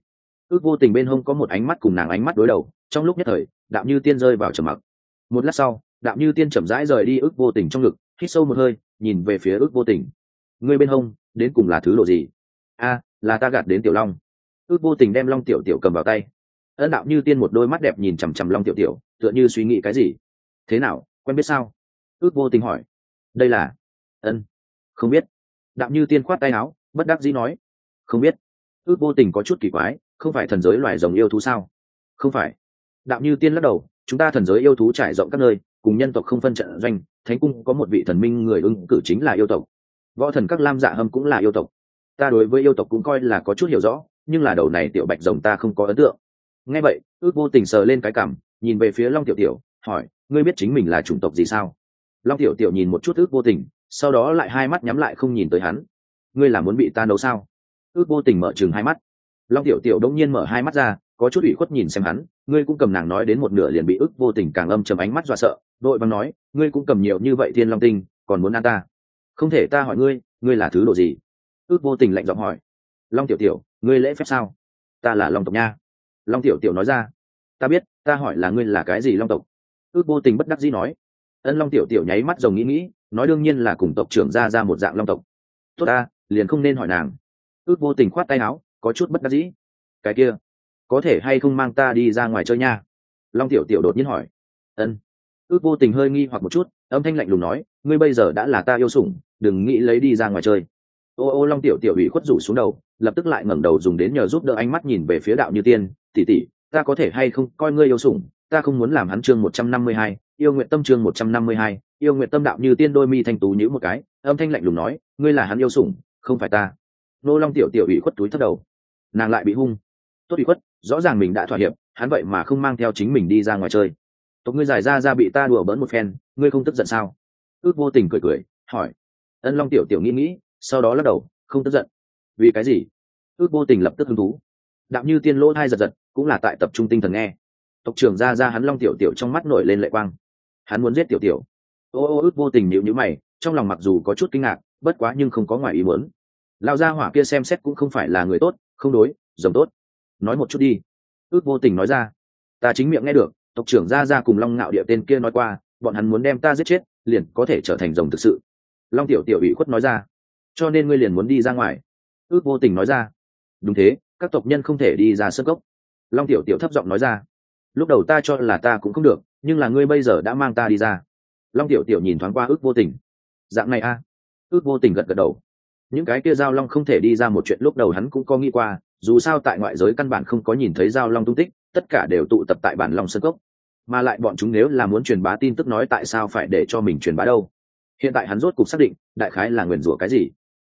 Ước vô tình bên hông có một ánh mắt cùng nàng ánh mắt đối đầu, trong lúc nhất thời đạo như tiên rơi vào trầm mặc. Một lát sau đạo như tiên chậm rãi rời đi ước vô tình trong ngực, hít sâu một hơi, nhìn về phía ước vô tình ngươi bên hông, đến cùng là thứ lộ gì? A, là ta gạt đến tiểu long. Ước vô tình đem long tiểu tiểu cầm vào tay. Ân đạo như tiên một đôi mắt đẹp nhìn chằm chằm long tiểu tiểu, tựa như suy nghĩ cái gì? Thế nào, quen biết sao? Ước vô tình hỏi. Đây là? Ân. Không biết. Đạo như tiên khoát tay áo, bất đắc dĩ nói. Không biết. Ước vô tình có chút kỳ quái, không phải thần giới loài rồng yêu thú sao? Không phải. Đạo như tiên lắc đầu, chúng ta thần giới yêu thú trải rộng các nơi, cùng nhân tộc không phân trận doanh, thánh cung có một vị thần minh người ưng cử chính là yêu tộc võ thần các lam dạ hâm cũng là yêu tộc. Ta đối với yêu tộc cũng coi là có chút hiểu rõ, nhưng là đầu này tiểu bạch rồng ta không có ấn tượng. Nghe vậy, ước vô tình sờ lên cái cảm nhìn về phía long tiểu tiểu, hỏi, ngươi biết chính mình là chủng tộc gì sao? Long tiểu tiểu nhìn một chút ước vô tình, sau đó lại hai mắt nhắm lại không nhìn tới hắn. Ngươi là muốn bị ta nấu sao? Ước vô tình mở chừng hai mắt. Long tiểu tiểu đông nhiên mở hai mắt ra, có chút ủy khuất nhìn xem hắn, ngươi cũng cầm nàng nói đến một nửa liền bị ước vô tình càng âm chầm ánh mắt dọa sợ, đội văn nói, ngươi cũng cầm nhiều như vậy thiên long tinh, còn muốn ăn ta? Không thể ta hỏi ngươi ngươi là thứ độ gì? Ước vô tình lạnh giọng hỏi. Long tiểu tiểu, ngươi lễ phép sao? Ta là long tộc nha. Long tiểu tiểu nói ra. Ta biết, ta hỏi là ngươi là cái gì long tộc? Ước vô tình bất đắc dĩ nói. Ân long tiểu tiểu nháy mắt rồng nghĩ nghĩ, nói đương nhiên là cùng tộc trưởng ra ra một dạng long tộc. Tốt ta, liền không nên hỏi nàng. Ước vô tình khoát tay áo, có chút bất đắc dĩ. Cái kia, có thể hay không mang ta đi ra ngoài chơi nha? Long tiểu tiểu đột nhiên hỏi. Ân. Ước vô tình hơi nghi hoặc một chút, âm thanh lạnh lùng nói ngươi bây giờ đã là ta yêu sủng, đừng nghĩ lấy đi ra ngoài chơi. Ô ô, long tiểu tiểu ủy khuất rủ xuống đầu, lập tức lại ngẩng đầu dùng đến nhờ giúp đỡ ánh mắt nhìn về phía đạo như tiên tỉ tỉ ta có thể hay không coi ngươi yêu sủng? Ta không muốn làm hắn chương một trăm năm mươi hai, yêu nguyện tâm chương một trăm năm mươi hai, yêu nguyện tâm đạo như tiên đôi mi thanh tú nhữ một cái, âm thanh lạnh lùng nói, ngươi là hắn yêu sủng, không phải ta. Nô long tiểu tiểu ủy khuất túi thất đầu. Nàng lại bị hung. Tốt ủy khuất, rõ ràng mình đã thỏa hiệp, hắn vậy mà không mang theo chính mình đi ra ngoài chơi. Tộc ngươi giải ra ra bị ta đùa bỡn một phen, ngươi không tức giận sao? Ước vô tình cười cười, hỏi. Ân long tiểu tiểu nghĩ nghĩ, sau đó lắc đầu, không tức giận. Vì cái gì? Ước vô tình lập tức hứng thú. Đạo như tiên lỗ hai giật giật, cũng là tại tập trung tinh thần nghe. Tộc trưởng ra ra hắn long tiểu tiểu trong mắt nổi lên lệ quang. Hắn muốn giết tiểu tiểu. Ô ô ước vô tình nhịu nhữ mày, trong lòng mặc dù có chút kinh ngạc, bất quá nhưng không có ngoài ý muốn. Lao gia hỏa kia xem xét cũng không phải là người tốt, không đối rồng tốt. Nói một chút đi. Ước vô tình nói ra. Ta chính miệng nghe được, tộc trưởng gia gia cùng long ngạo địa tên kia nói qua, bọn hắn muốn đem ta giết chết liền có thể trở thành rồng thực sự. Long tiểu tiểu ủy khuất nói ra. Cho nên ngươi liền muốn đi ra ngoài. Ước vô tình nói ra. Đúng thế, các tộc nhân không thể đi ra sơ cốc. Long tiểu tiểu thấp giọng nói ra. Lúc đầu ta cho là ta cũng không được, nhưng là ngươi bây giờ đã mang ta đi ra. Long tiểu tiểu nhìn thoáng qua ước vô tình. Dạng này a. À? ước vô tình gật gật đầu. Những cái kia giao long không thể đi ra một chuyện lúc đầu hắn cũng có nghĩ qua, dù sao tại ngoại giới căn bản không có nhìn thấy giao long tung tích, tất cả đều tụ tập tại bản long sân cốc mà lại bọn chúng nếu là muốn truyền bá tin tức nói tại sao phải để cho mình truyền bá đâu? Hiện tại hắn rốt cục xác định, đại khái là nguyền rủa cái gì?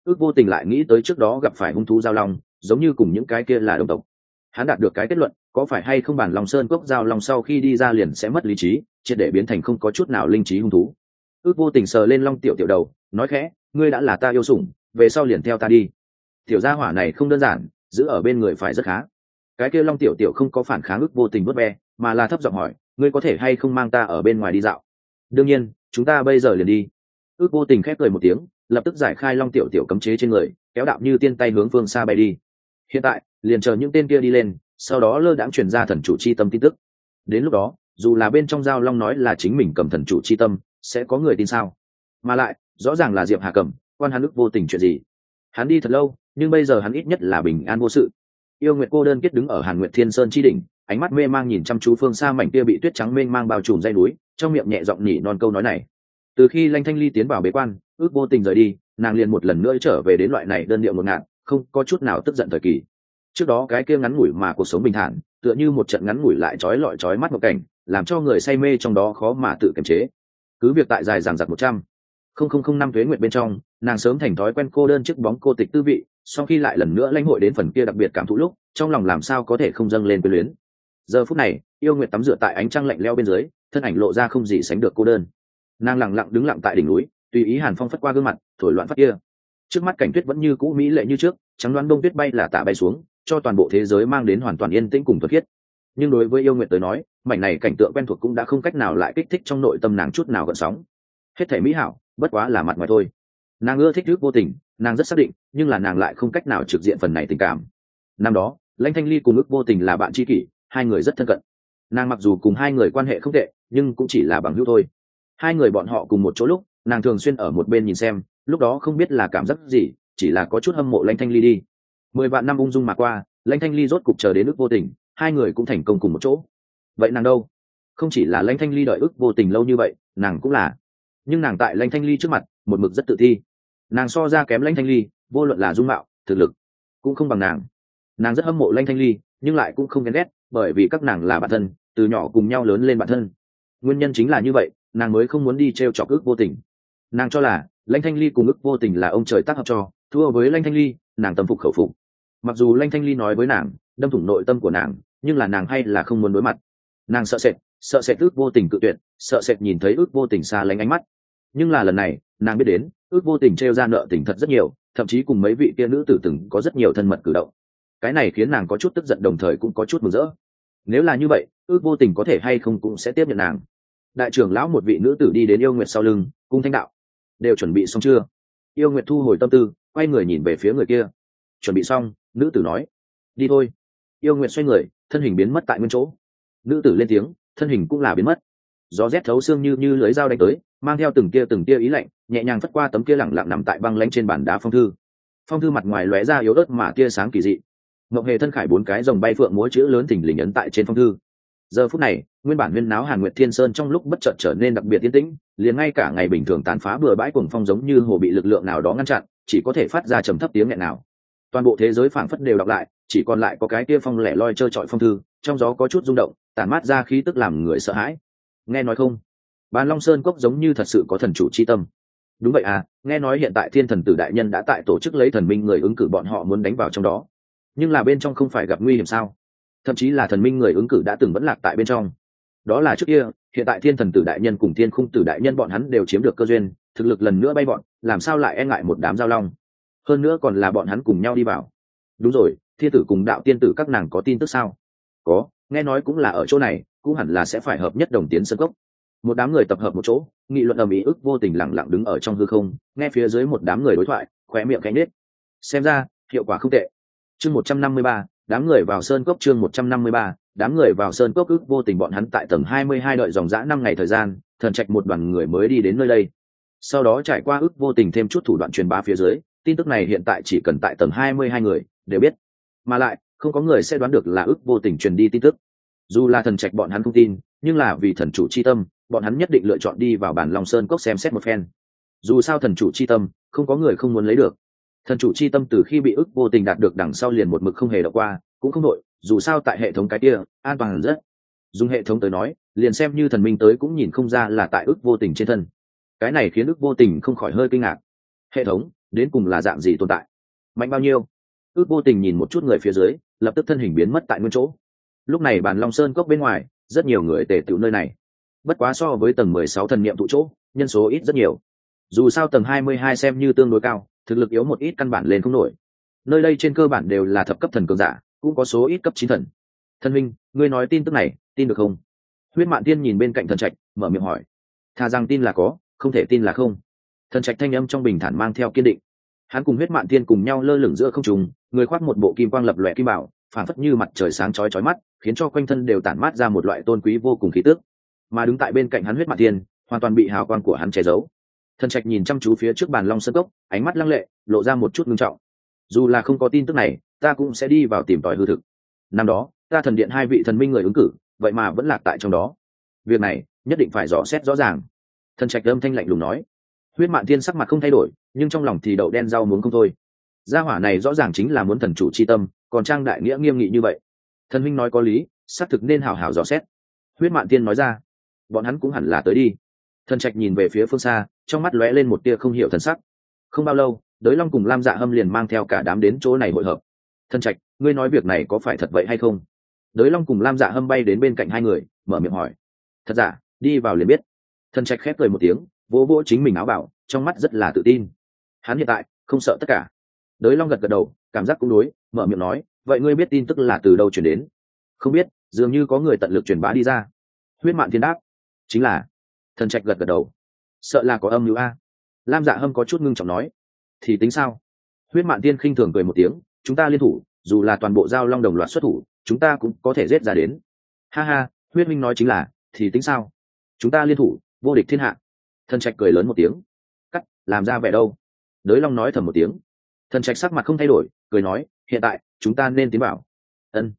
Ước vô tình lại nghĩ tới trước đó gặp phải hung thú giao long, giống như cùng những cái kia là đồng tộc. Hắn đạt được cái kết luận, có phải hay không bản lòng sơn cốc giao long sau khi đi ra liền sẽ mất lý trí, triệt để biến thành không có chút nào linh trí hung thú. Ước vô tình sờ lên long tiểu tiểu đầu, nói khẽ, ngươi đã là ta yêu sủng, về sau liền theo ta đi. Tiểu gia hỏa này không đơn giản, giữ ở bên người phải rất khá. Cái kia long tiểu tiểu không có phản kháng ước vô tình vớt ve, mà là thấp giọng hỏi ngươi có thể hay không mang ta ở bên ngoài đi dạo? Đương nhiên, chúng ta bây giờ liền đi. Ước vô tình khép cười một tiếng, lập tức giải khai long tiểu tiểu cấm chế trên người, kéo đạo như tiên tay hướng phương xa bay đi. Hiện tại, liền chờ những tên kia đi lên, sau đó lơ đãng truyền ra thần chủ c h i tâm tin tức. Đến lúc đó, dù là bên trong giao long nói là chính mình cầm thần chủ c h i tâm, sẽ có người tin sao? Mà lại, rõ ràng là diệp hà cầm, quan hắn ước vô tình chuyện gì? Hắn đi thật lâu, nhưng bây giờ hắn ít nhất là bình an vô sự. Yêu nguyệt cô đơn kết đứng ở hàn nguyệt thiên sơn chi đỉnh ánh mắt mê mang nhìn chăm chú phương xa mảnh kia bị tuyết trắng mênh mang bao trùm dây núi, trong miệng nhẹ giọng nhỉ non câu nói này. Từ khi lanh thanh ly tiến vào bế quan, ước vô tình rời đi, nàng liền một lần nữa trở về đến loại này đơn điệu một ngạt, không có chút nào tức giận thời kỳ. Trước đó cái kia ngắn ngủi mà cuộc sống bình thản, tựa như một trận ngắn ngủi lại trói lọi trói mắt một cảnh, làm cho người say mê trong đó khó mà tự kiềm chế. Cứ việc tại dài giảng giặc một trăm không không không năm thuế nguyện bên trong, nàng sớm thành thói quen cô đơn trước bóng cô tịch tư vị, sau khi lại lần nữa lãnh hội đến phần kia đặc biệt cảm thụ lúc, trong lòng làm sao có thể không dâng lên quyền luyến giờ phút này, yêu nguyện tắm rửa tại ánh trăng lạnh leo bên dưới, thân ảnh lộ ra không gì sánh được cô đơn. Nàng lẳng lặng đứng lặng tại đỉnh núi, tùy ý hàn phong phất qua gương mặt, thổi loạn phát kia. Trước mắt cảnh tuyết vẫn như cũ mỹ lệ như trước, trắng đoán đông tuyết bay là tạ bay xuống, cho toàn bộ thế giới mang đến hoàn toàn yên tĩnh cùng thuật thiết. nhưng đối với yêu nguyện tới nói, mảnh này cảnh tượng quen thuộc cũng đã không cách nào lại kích thích trong nội tâm nàng chút nào gợn sóng. Hết thể mỹ hảo, bất quá là mặt ngoài thôi. Nàng ưa thích trước vô tình, nàng rất xác định, nhưng là nàng lại không cách nào trực diện phần này tình cảm. Năm đó, lãnh thanh ly cùng ước vô tình là bạn tri kỷ hai người rất thân cận. Nàng mặc dù cùng hai người quan hệ không tệ, nhưng cũng chỉ là bằng hữu thôi. Hai người bọn họ cùng một chỗ lúc, nàng thường xuyên ở một bên nhìn xem, lúc đó không biết là cảm giác gì, chỉ là có chút hâm mộ lanh thanh ly đi. Mười vạn năm ung dung mà qua, lanh thanh ly rốt cục chờ đến ước vô tình, hai người cũng thành công cùng một chỗ. Vậy nàng đâu? Không chỉ là lanh thanh ly đợi ước vô tình lâu như vậy, nàng cũng là. Nhưng nàng tại lanh thanh ly trước mặt, một mực rất tự thi nàng so ra kém lanh thanh ly, vô luận là dung mạo, thực lực, cũng không bằng nàng. Nàng rất hâm mộ lanh thanh ly, nhưng lại cũng không ghen ghét bởi vì các nàng là bạn thân, từ nhỏ cùng nhau lớn lên bạn thân. Nguyên nhân chính là như vậy, nàng mới không muốn đi t r e o chọc ước vô tình. Nàng cho là, lãnh thanh ly cùng ước vô tình là ông trời tác hợp cho, thua với lãnh thanh ly, nàng tâm phục khẩu phục. Mặc dù lãnh thanh ly nói với nàng, đâm thủng nội tâm của nàng, nhưng là nàng hay là không muốn đối mặt. Nàng sợ sệt sợ sệt ước vô tình cự tuyệt, sợ sệt nhìn thấy ước vô tình xa lánh ánh mắt. Nhưng là lần này, nàng biết đến, ước vô tình t r e o ra nợ tình thật rất nhiều, thậm chí cùng mấy vị kia nữ tử từng có rất nhiều thân mật cử động. Cái này khiến nàng có chút tức giận đồng thời cũng có chút mừng rỡ nếu là như vậy, ước vô tình có thể hay không cũng sẽ tiếp nhận nàng. Đại trưởng lão một vị nữ tử đi đến yêu nguyệt sau lưng, cung thanh đạo. Đều chuẩn bị xong chưa? Yêu nguyệt thu hồi tâm tư, quay người nhìn về phía người kia. Chuẩn bị xong, nữ tử nói. Đi thôi. Yêu nguyệt xoay người, thân hình biến mất tại nguyên chỗ. Nữ tử lên tiếng, thân hình cũng là biến mất. Gió rét thấu xương như như lưới dao đánh tới, mang theo từng kia từng kia ý lạnh, nhẹ nhàng phất qua tấm kia lẳng lặng nằm tại băng lanh trên bàn đá phong thư. Phong thư mặt ngoài lóe ra yếu ớt mà tia sáng kỳ dị mộng hề thân khải bốn cái dòng bay phượng múa chữ lớn thỉnh lình ấn tại trên phong thư. Giờ phút này, nguyên bản huyên náo hàn nguyệt thiên sơn trong lúc bất chợt trở nên đặc biệt yên tĩnh, liền ngay cả ngày bình thường tàn phá bừa bãi cuồng phong giống như hồ bị lực lượng nào đó ngăn chặn, chỉ có thể phát ra trầm thấp tiếng nghẹn nào. Toàn bộ thế giới phảng phất đều đọc lại, chỉ còn lại có cái kia phong lẻ loi trơ trọi phong thư, trong gió có chút rung động, tản mát ra khí tức làm người sợ hãi. Nghe nói không? Bàn long sơn cốc giống như thật sự có thần chủ c h i tâm. Đúng vậy à nghe nói hiện tại thiên thần tử đại nhân đã tại tổ chức lấy thần minh người ứng cử bọn họ muốn đánh vào trong đó nhưng là bên trong không phải gặp nguy hiểm sao? Thậm chí là thần minh người ứng cử đã từng vẫn lạc tại bên trong. Đó là trước kia, hiện tại thiên thần tử đại nhân cùng thiên khung tử đại nhân bọn hắn đều chiếm được cơ duyên, thực lực lần nữa bay bọn, làm sao lại e ngại một đám giao long? Hơn nữa còn là bọn hắn cùng nhau đi vào. Đúng rồi, thiên tử cùng đạo tiên tử các nàng có tin tức sao? Có, nghe nói cũng là ở chỗ này, cũng hẳn là sẽ phải hợp nhất đồng tiến sân cốc. Một đám người tập hợp một chỗ, nghị luận ầm ĩ ức vô tình lẳng lặng đứng ở trong hư không, nghe phía dưới một đám người đối thoại, khóe miệng cánh nết xem ra, hiệu quả không tệ chương một trăm năm mươi ba, đám người vào sơn cốc chương một trăm năm mươi ba, đám người vào sơn cốc ước vô tình bọn hắn tại tầng hai mươi hai đợi dòng dã năm ngày thời gian, thần trạch một đoàn người mới đi đến nơi đây. Sau đó trải qua ước vô tình thêm chút thủ đoạn truyền bá phía dưới, tin tức này hiện tại chỉ cần tại tầng hai mươi hai người, đều biết. Mà lại, không có người sẽ đoán được là ước vô tình truyền đi tin tức. Dù là thần trạch bọn hắn không tin, nhưng là vì thần chủ c h i tâm, bọn hắn nhất định lựa chọn đi vào bản long sơn cốc xem xét một phen. Dù sao thần chủ c h i tâm, không có người không muốn lấy được thần chủ c h i tâm từ khi bị ức vô tình đạt được đằng sau liền một mực không hề đọc qua, cũng không đội dù sao tại hệ thống cái kia, an toàn rất. Dùng hệ thống tới nói, liền xem như thần minh tới cũng nhìn không ra là tại ức vô tình trên thân. Cái này khiến ức vô tình không khỏi hơi kinh ngạc. Hệ thống, đến cùng là dạng gì tồn tại? Mạnh bao nhiêu? Ước vô tình nhìn một chút người phía dưới, lập tức thân hình biến mất tại nguyên chỗ. Lúc này bàn long sơn cốc bên ngoài, rất nhiều người tề tựu nơi này. Bất quá so với tầng mười sáu thần niệm tụ chỗ, nhân số ít rất nhiều. Dù sao tầng hai mươi hai xem như tương đối cao thực lực yếu một ít căn bản lên không nổi. Nơi đây trên cơ bản đều là thập cấp thần cường giả, cũng có số ít cấp chín thần. Thần minh ngươi nói tin tức này, tin được không? Huyết mạn tiên nhìn bên cạnh thần trạch, mở miệng hỏi. Thà rằng tin là có, không thể tin là không. Thần trạch thanh âm trong bình thản mang theo kiên định. Hắn cùng huyết mạn tiên cùng nhau lơ lửng giữa không trùng người khoác một bộ kim quang lập lòe kim bảo phản phất như mặt trời sáng chói chói mắt, khiến cho quanh thân đều tản mát ra một loại tôn quý vô cùng khí tước mà đứng tại bên cạnh hắn huyết mạn tiên hoàn toàn bị hào quang của hắn che giấu thần trạch nhìn chăm chú phía trước bàn long sân cốc, ánh mắt lăng lệ, lộ ra một chút ngưng trọng. Dù là không có tin tức này, ta cũng sẽ đi vào tìm tòi hư thực. Năm đó, ta thần điện hai vị thần minh người ứng cử, vậy mà vẫn lạc tại trong đó. Việc này, nhất định phải rõ xét rõ ràng. Thần trạch âm thanh lạnh lùng nói. Huyết mạn thiên sắc mặt không thay đổi, nhưng trong lòng thì đậu đen rau muốn không thôi. Gia hỏa này rõ ràng chính là muốn thần chủ c h i tâm, còn trang đại nghĩa nghiêm nghị như vậy. Thần minh nói có lý, xác thực nên hào hào dò xét. Huyết mạn tiên nói ra. Bọn hắn cũng hẳn là tới đi thần trạch nhìn về phía phương xa, trong mắt lóe lên một tia không hiểu thần sắc. Không bao lâu, đới long cùng lam dạ hâm liền mang theo cả đám đến chỗ này hội hợp. Thần trạch, ngươi nói việc này có phải thật vậy hay không? Đới long cùng lam dạ hâm bay đến bên cạnh hai người, mở miệng hỏi. Thật giả đi vào liền biết. Thần trạch khép cười một tiếng, vỗ vỗ chính mình áo bảo, trong mắt rất là tự tin. Hắn hiện tại, không sợ tất cả. Đới long gật gật đầu, cảm giác cũng đối, mở miệng nói, vậy ngươi biết tin tức là từ đâu chuyển đến? Không biết, dường như có người tận lực truyền bá đi ra. Huyết mạn thiên đáp, chính là thần trạch gật gật đầu. Sợ là có âm mưu a. Lam dạ hâm có chút ngưng trọng nói. Thì tính sao? Huyết mạn tiên khinh thường cười một tiếng. Chúng ta liên thủ, dù là toàn bộ giao long đồng loạt xuất thủ, chúng ta cũng có thể giết ra đến. Ha ha, huyết minh nói chính là, thì tính sao? Chúng ta liên thủ, vô địch thiên hạ. Thần trạch cười lớn một tiếng. Cắt, làm ra vẻ đâu? Đới long nói thầm một tiếng. Thần trạch sắc mặt không thay đổi, cười nói, hiện tại, chúng ta nên tiến bảo ân.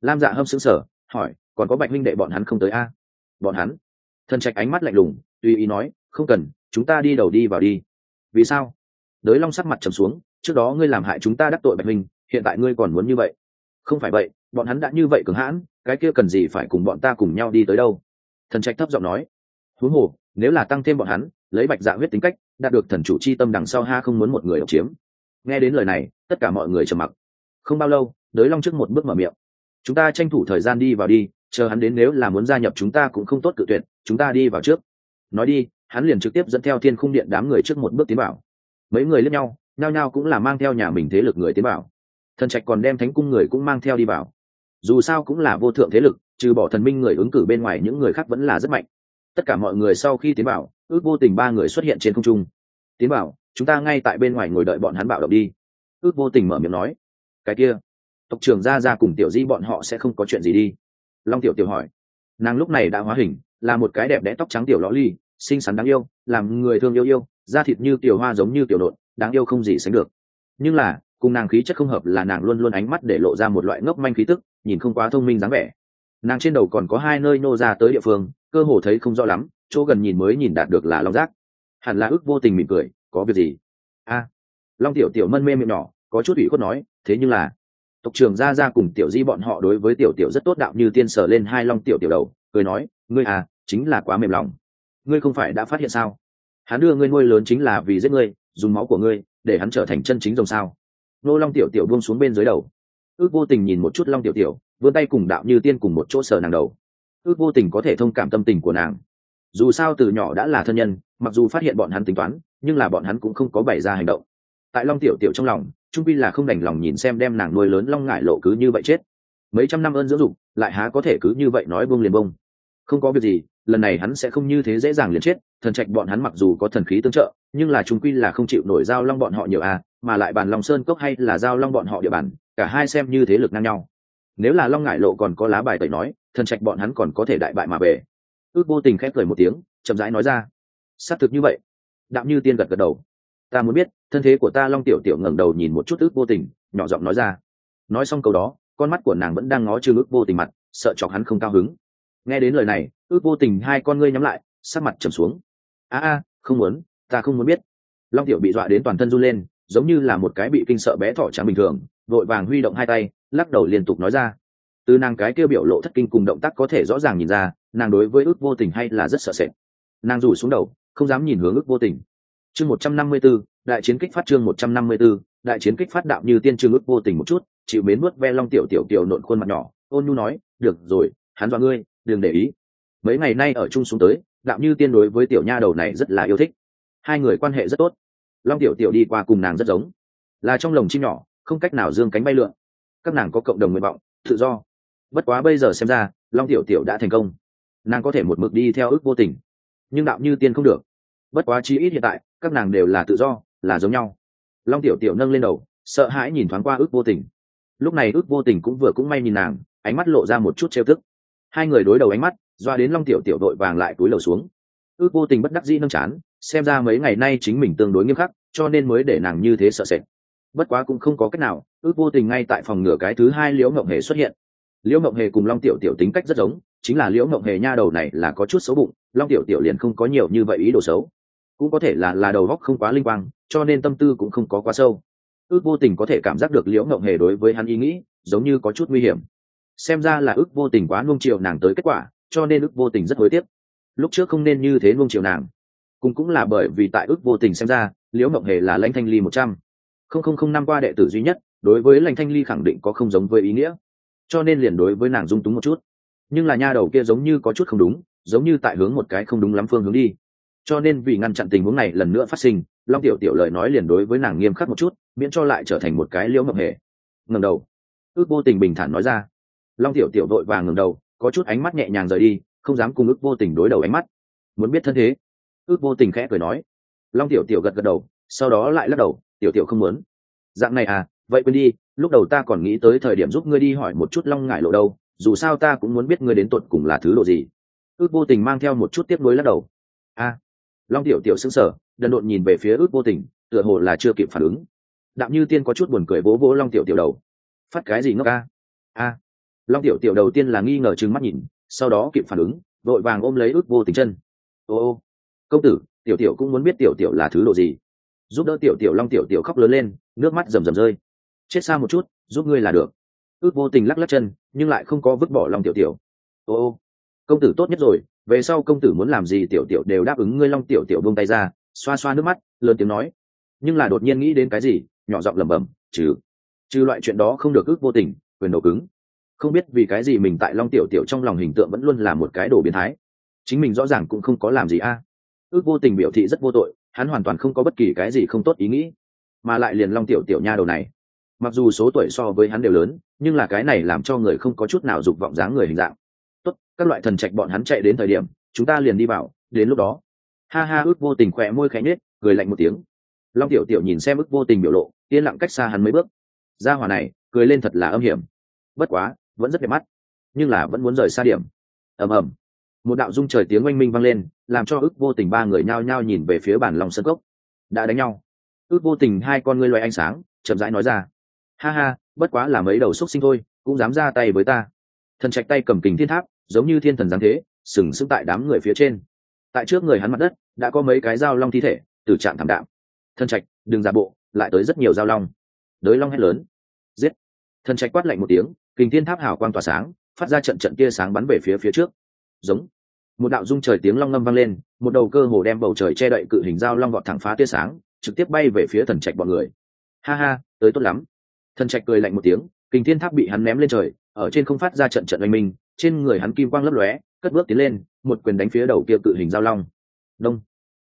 Lam dạ hâm xứng sở hỏi, còn có bạch minh đệ bọn hắn không tới a? Bọn hắn? Thần trạch ánh mắt lạnh lùng tùy ý nói không cần chúng ta đi đầu đi vào đi. Vì sao? Đới long sắc mặt trầm xuống trước đó ngươi làm hại chúng ta đắc tội bạch Minh, hiện tại ngươi còn muốn như vậy? Không phải vậy bọn hắn đã như vậy cường hãn cái kia cần gì phải cùng bọn ta cùng nhau đi tới đâu? Thần trạch thấp giọng nói. Huống hồ nếu là tăng thêm bọn hắn lấy bạch dạ huyết tính cách đạt được thần chủ c h i tâm đằng sau ha không muốn một người độc chiếm. Nghe đến lời này tất cả mọi người trầm mặc. Không bao lâu đới long trước một bước mở miệng. Chúng ta tranh thủ thời gian đi vào đi chờ hắn đến nếu là muốn gia nhập chúng ta cũng không tốt cự tuyệt, chúng ta đi vào trước. Nói đi, hắn liền trực tiếp dẫn theo thiên khung điện đám người trước một bước tiến vào. Mấy người lẫn nhau, nhao nhao cũng là mang theo nhà mình thế lực người tiến vào. Thần trạch còn đem thánh cung người cũng mang theo đi vào. Dù sao cũng là vô thượng thế lực, trừ bỏ thần minh người ứng cử bên ngoài những người khác vẫn là rất mạnh. Tất cả mọi người sau khi tiến vào, ước vô tình ba người xuất hiện trên không trung. Tiến vào, chúng ta ngay tại bên ngoài ngồi đợi bọn hắn bạo động đi. Ước vô tình mở miệng nói, cái kia, tộc trưởng ra ra cùng tiểu di bọn họ sẽ không có chuyện gì đi long tiểu tiểu hỏi. Nàng lúc này đã hóa hình, là một cái đẹp đẽ tóc trắng tiểu lõ ly, xinh xắn đáng yêu, làm người thương yêu yêu, da thịt như tiểu hoa giống như tiểu nộn đáng yêu không gì sánh được. Nhưng là, cùng nàng khí chất không hợp là nàng luôn luôn ánh mắt để lộ ra một loại ngốc manh khí tức, nhìn không quá thông minh dáng vẻ. Nàng trên đầu còn có hai nơi nô ra tới địa phương, cơ hồ thấy không rõ lắm, chỗ gần nhìn mới nhìn đạt được là long giác. Hẳn là ước vô tình mỉm cười, có việc gì? A. Long tiểu tiểu mân mê miệng nhỏ, có chút ủy khuất nói, thế nhưng là tộc trưởng gia gia cùng tiểu di bọn họ đối với tiểu tiểu rất tốt đạo như tiên sở lên hai long tiểu tiểu đầu, cười nói, ngươi à chính là quá mềm lòng. Ngươi không phải đã phát hiện sao? Hắn đưa ngươi nuôi lớn chính là vì giết ngươi, dùng máu của ngươi, để hắn trở thành chân chính rồng sao? Nô long tiểu tiểu buông xuống bên dưới đầu. Ước vô tình nhìn một chút long tiểu tiểu, vươn tay cùng đạo như tiên cùng một chỗ sờ nàng đầu. Ước vô tình có thể thông cảm tâm tình của nàng. Dù sao từ nhỏ đã là thân nhân, mặc dù phát hiện bọn hắn tính toán, nhưng là bọn hắn cũng không có bày ra hành động. Tại long tiểu tiểu trong lòng trung pi là không đành lòng nhìn xem đem nàng nuôi lớn long ngại lộ cứ như vậy chết. Mấy trăm năm ơn dưỡng dục, lại há có thể cứ như vậy nói bông liền bông không có việc gì, lần này hắn sẽ không như thế dễ dàng liền chết, thần trạch bọn hắn mặc dù có thần khí tương trợ, nhưng là trung quy là không chịu nổi giao long bọn họ nhiều à mà lại bàn long sơn cốc hay là giao long bọn họ địa bàn, cả hai xem như thế lực ngang nhau. Nếu là long ngại lộ còn có lá bài tẩy nói, thần trạch bọn hắn còn có thể đại bại mà về. Ước vô tình khép cười một tiếng, chậm rãi nói ra. Xác thực như vậy. Đạm như tiên gật gật đầu. Ta muốn biết thân thế của ta long tiểu tiểu ngẩng đầu nhìn một chút ước vô tình, nhỏ giọng nói ra. Nói xong câu đó, con mắt của nàng vẫn đang ngó chừng ước vô tình mặt, sợ chọc hắn không cao hứng. Nghe đến lời này, ước vô tình hai con ngươi nhắm lại, sắc mặt trầm xuống. A a, không muốn, ta không muốn biết. Long tiểu bị dọa đến toàn thân run lên, giống như là một cái bị kinh sợ bé thỏ trắng bình thường, vội vàng huy động hai tay, lắc đầu liên tục nói ra. Từ nàng cái kêu biểu lộ thất kinh cùng động tác có thể rõ ràng nhìn ra, nàng đối với ước vô tình hay là rất sợ sệt. Nàng rủ xuống đầu, không dám nhìn hướng ước vô tình chương một trăm năm mươi b ố đại chiến kích phát chương một trăm năm mươi b ố đại chiến kích phát đạo như tiên trương ước vô tình một chút, chịu mến nuốt ve long tiểu tiểu tiểu nộn khuôn mặt nhỏ, ôn nhu nói, được rồi, hắn dọa ngươi, đừng để ý. Mấy ngày nay ở chung xuống tới, đạo như tiên đối với tiểu nha đầu này rất là yêu thích. Hai người quan hệ rất tốt. Long tiểu tiểu đi qua cùng nàng rất giống. Là trong lồng chim nhỏ, không cách nào dương cánh bay lượn. Các nàng có cộng đồng nguyện vọng, tự do. Bất quá bây giờ xem ra, long tiểu tiểu đã thành công. Nàng có thể một mực đi theo ước vô tình. Nhưng đạo như tiên không được. Bất quá chi ít hiện tại các nàng đều là tự do, là giống nhau. Long tiểu tiểu nâng lên đầu, sợ hãi nhìn thoáng qua ước vô tình. Lúc này ước vô tình cũng vừa cũng may nhìn nàng, ánh mắt lộ ra một chút trêu tức. Hai người đối đầu ánh mắt, doa đến long tiểu tiểu đội vàng lại túi lầu xuống. Ước vô tình bất đắc dĩ nâng chán, xem ra mấy ngày nay chính mình tương đối nghiêm khắc, cho nên mới để nàng như thế sợ sệt. Bất quá cũng không có cách nào, ước vô tình ngay tại phòng ngửa cái thứ hai liễu ngộng hề xuất hiện. Liễu ngộng hề cùng long tiểu tiểu tính cách rất giống, chính là liễu ngộng hề nha đầu này là có chút xấu bụng, long tiểu tiểu liền không có nhiều như vậy ý đồ xấu cũng có thể là là đầu góc không quá linh quang, cho nên tâm tư cũng không có quá sâu. Ước vô tình có thể cảm giác được liễu ngộng hề đối với hắn ý nghĩ, giống như có chút nguy hiểm. Xem ra là ước vô tình quá nuông chiều nàng tới kết quả, cho nên ước vô tình rất hối tiếc. Lúc trước không nên như thế nuông chiều nàng. Cũng cũng là bởi vì tại ước vô tình xem ra, liễu ngộng hề là lãnh thanh ly một trăm. Không không không năm qua đệ tử duy nhất, đối với lãnh thanh ly khẳng định có không giống với ý nghĩa. Cho nên liền đối với nàng dung túng một chút. Nhưng là nha đầu kia giống như có chút không đúng, giống như tại hướng một cái không đúng lắm phương hướng đi cho nên vì ngăn chặn tình huống này lần nữa phát sinh, long tiểu tiểu lời nói liền đối với nàng nghiêm khắc một chút, miễn cho lại trở thành một cái liễu mập hề. Ngầm đầu, ước vô tình bình thản nói ra. Long tiểu tiểu vội vàng ngầm đầu, có chút ánh mắt nhẹ nhàng rời đi, không dám cùng ước vô tình đối đầu ánh mắt. Muốn biết thân thế, ước vô tình khẽ cười nói. Long tiểu tiểu gật gật đầu, sau đó lại lắc đầu, tiểu tiểu không muốn. Dạng này à vậy quên đi, lúc đầu ta còn nghĩ tới thời điểm giúp ngươi đi hỏi một chút long ngại lộ đâu, dù sao ta cũng muốn biết ngươi đến tột cùng là thứ lộ gì. Ước vô tình mang theo một chút tiếp nối lắc đầu. A long tiểu tiểu sững sờ, đần độn nhìn về phía ước vô tình, tựa hồ là chưa kịp phản ứng. Đạm như tiên có chút buồn cười vỗ vỗ long tiểu tiểu đầu. Phát cái gì ngốc a? A. Long tiểu tiểu đầu tiên là nghi ngờ trừng mắt nhìn, sau đó kịp phản ứng, vội vàng ôm lấy ước vô tình chân. Ô ô. Công tử, tiểu tiểu cũng muốn biết tiểu tiểu là thứ độ gì. Giúp đỡ tiểu tiểu, long tiểu tiểu khóc lớn lên, nước mắt rầm rầm rơi. Chết xa một chút, giúp ngươi là được. Ước vô tình lắc lắc chân, nhưng lại không có vứt bỏ long tiểu tiểu. Ô ô. Công tử tốt nhất rồi về sau công tử muốn làm gì tiểu tiểu đều đáp ứng ngươi long tiểu tiểu buông tay ra, xoa xoa nước mắt, lớn tiếng nói. Nhưng là đột nhiên nghĩ đến cái gì, nhỏ giọng lẩm bẩm, trừ trừ loại chuyện đó không được ước vô tình, quyền đầu cứng. Không biết vì cái gì mình tại long tiểu tiểu trong lòng hình tượng vẫn luôn là một cái đồ biến thái. Chính mình rõ ràng cũng không có làm gì a. Ước vô tình biểu thị rất vô tội, hắn hoàn toàn không có bất kỳ cái gì không tốt ý nghĩ, mà lại liền long tiểu tiểu nha đầu này. Mặc dù số tuổi so với hắn đều lớn, nhưng là cái này làm cho người không có chút nào dục vọng dáng người hình dạng tốt, các loại thần trạch bọn hắn chạy đến thời điểm, chúng ta liền đi vào, đến lúc đó. Ha ha, ước vô tình khỏe môi khẽ nhết cười lạnh một tiếng. Long tiểu tiểu nhìn xem ước vô tình biểu lộ, yên lặng cách xa hắn mấy bước. Ra hỏa này, cười lên thật là âm hiểm. Bất quá, vẫn rất đẹp mắt, nhưng là vẫn muốn rời xa điểm. Ầm ầm. Một đạo dung trời tiếng oanh minh vang lên, làm cho ước vô tình ba người nhao nhao nhìn về phía bản lòng sân cốc. Đã đánh nhau. Ước vô tình hai con ngươi loay ánh sáng, chậm rãi nói ra. Ha ha, bất quá là mấy đầu xúc sinh thôi, cũng dám ra tay với ta. Thần trạch tay cầm kính thiên tháp giống như thiên thần giáng thế, sừng sững tại đám người phía trên. Tại trước người hắn mặt đất, đã có mấy cái dao long thi thể từ trạng thảm đạm. Thân trạch, đừng giả bộ, lại tới rất nhiều dao long. Đới long hét lớn. Giết. Thân trạch quát lạnh một tiếng, kình thiên tháp hào quang tỏa sáng, phát ra trận trận kia sáng bắn về phía phía trước. Giống. Một đạo dung trời tiếng long ngâm vang lên, một đầu cơ hồ đem bầu trời che đậy cự hình dao long vọt thẳng phá tia sáng, trực tiếp bay về phía thần trạch bọn người. Ha ha, tới tốt lắm. Thần trạch cười lạnh một tiếng, kình thiên tháp bị hắn ném lên trời, ở trên không phát ra trận trận oanh minh trên người hắn kim quang lấp lóe, cất bước tiến lên, một quyền đánh phía đầu kia cự hình giao long. Đông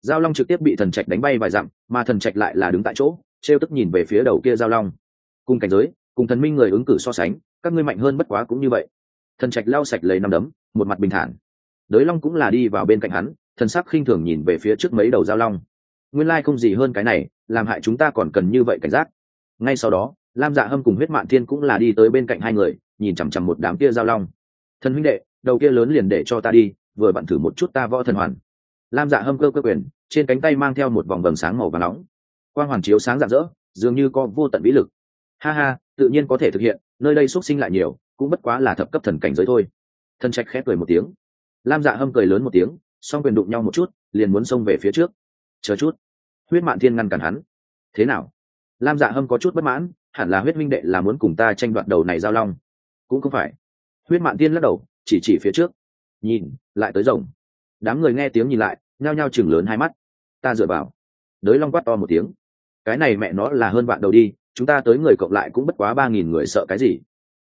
giao long trực tiếp bị thần trạch đánh bay vài dặm, mà thần trạch lại là đứng tại chỗ, trêu tức nhìn về phía đầu kia giao long. Cùng cảnh giới, cùng thần minh người ứng cử so sánh, các ngươi mạnh hơn bất quá cũng như vậy. Thần trạch lau sạch lấy năm đấm, một mặt bình thản. Đới long cũng là đi vào bên cạnh hắn, thần sắc khinh thường nhìn về phía trước mấy đầu giao long. Nguyên lai không gì hơn cái này, làm hại chúng ta còn cần như vậy cảnh giác. Ngay sau đó, lam dạ hâm cùng huyết mạn thiên cũng là đi tới bên cạnh hai người, nhìn chằm chằm một đám kia giao long thần huynh đệ, đầu kia lớn liền để cho ta đi, vừa bạn thử một chút ta võ thần hoàn. Lam dạ hâm cơ cơ quyền, trên cánh tay mang theo một vòng vầng sáng màu và nóng. Quang hoàn chiếu sáng rạng rỡ, dường như có vô tận vĩ lực. Ha ha, tự nhiên có thể thực hiện, nơi đây x u ấ t sinh lại nhiều, cũng bất quá là thập cấp thần cảnh giới thôi. Thần trạch khép cười một tiếng. Lam dạ hâm cười lớn một tiếng, song quyền đụng nhau một chút, liền muốn xông về phía trước. Chờ chút. Huyết mạn thiên ngăn cản hắn. Thế nào? Lam dạ hâm có chút bất mãn, hẳn là huyết minh đệ là muốn cùng ta tranh đoạt đầu này giao long. Cũng không phải huyết mạn tiên lắc đầu, chỉ chỉ phía trước. Nhìn, lại tới rồng. Đám người nghe tiếng nhìn lại, nhao nhao chừng lớn hai mắt. Ta dựa vào. Đới long quát to một tiếng. Cái này mẹ nó là hơn bạn đầu đi, chúng ta tới người cộng lại cũng bất quá ba nghìn người sợ cái gì?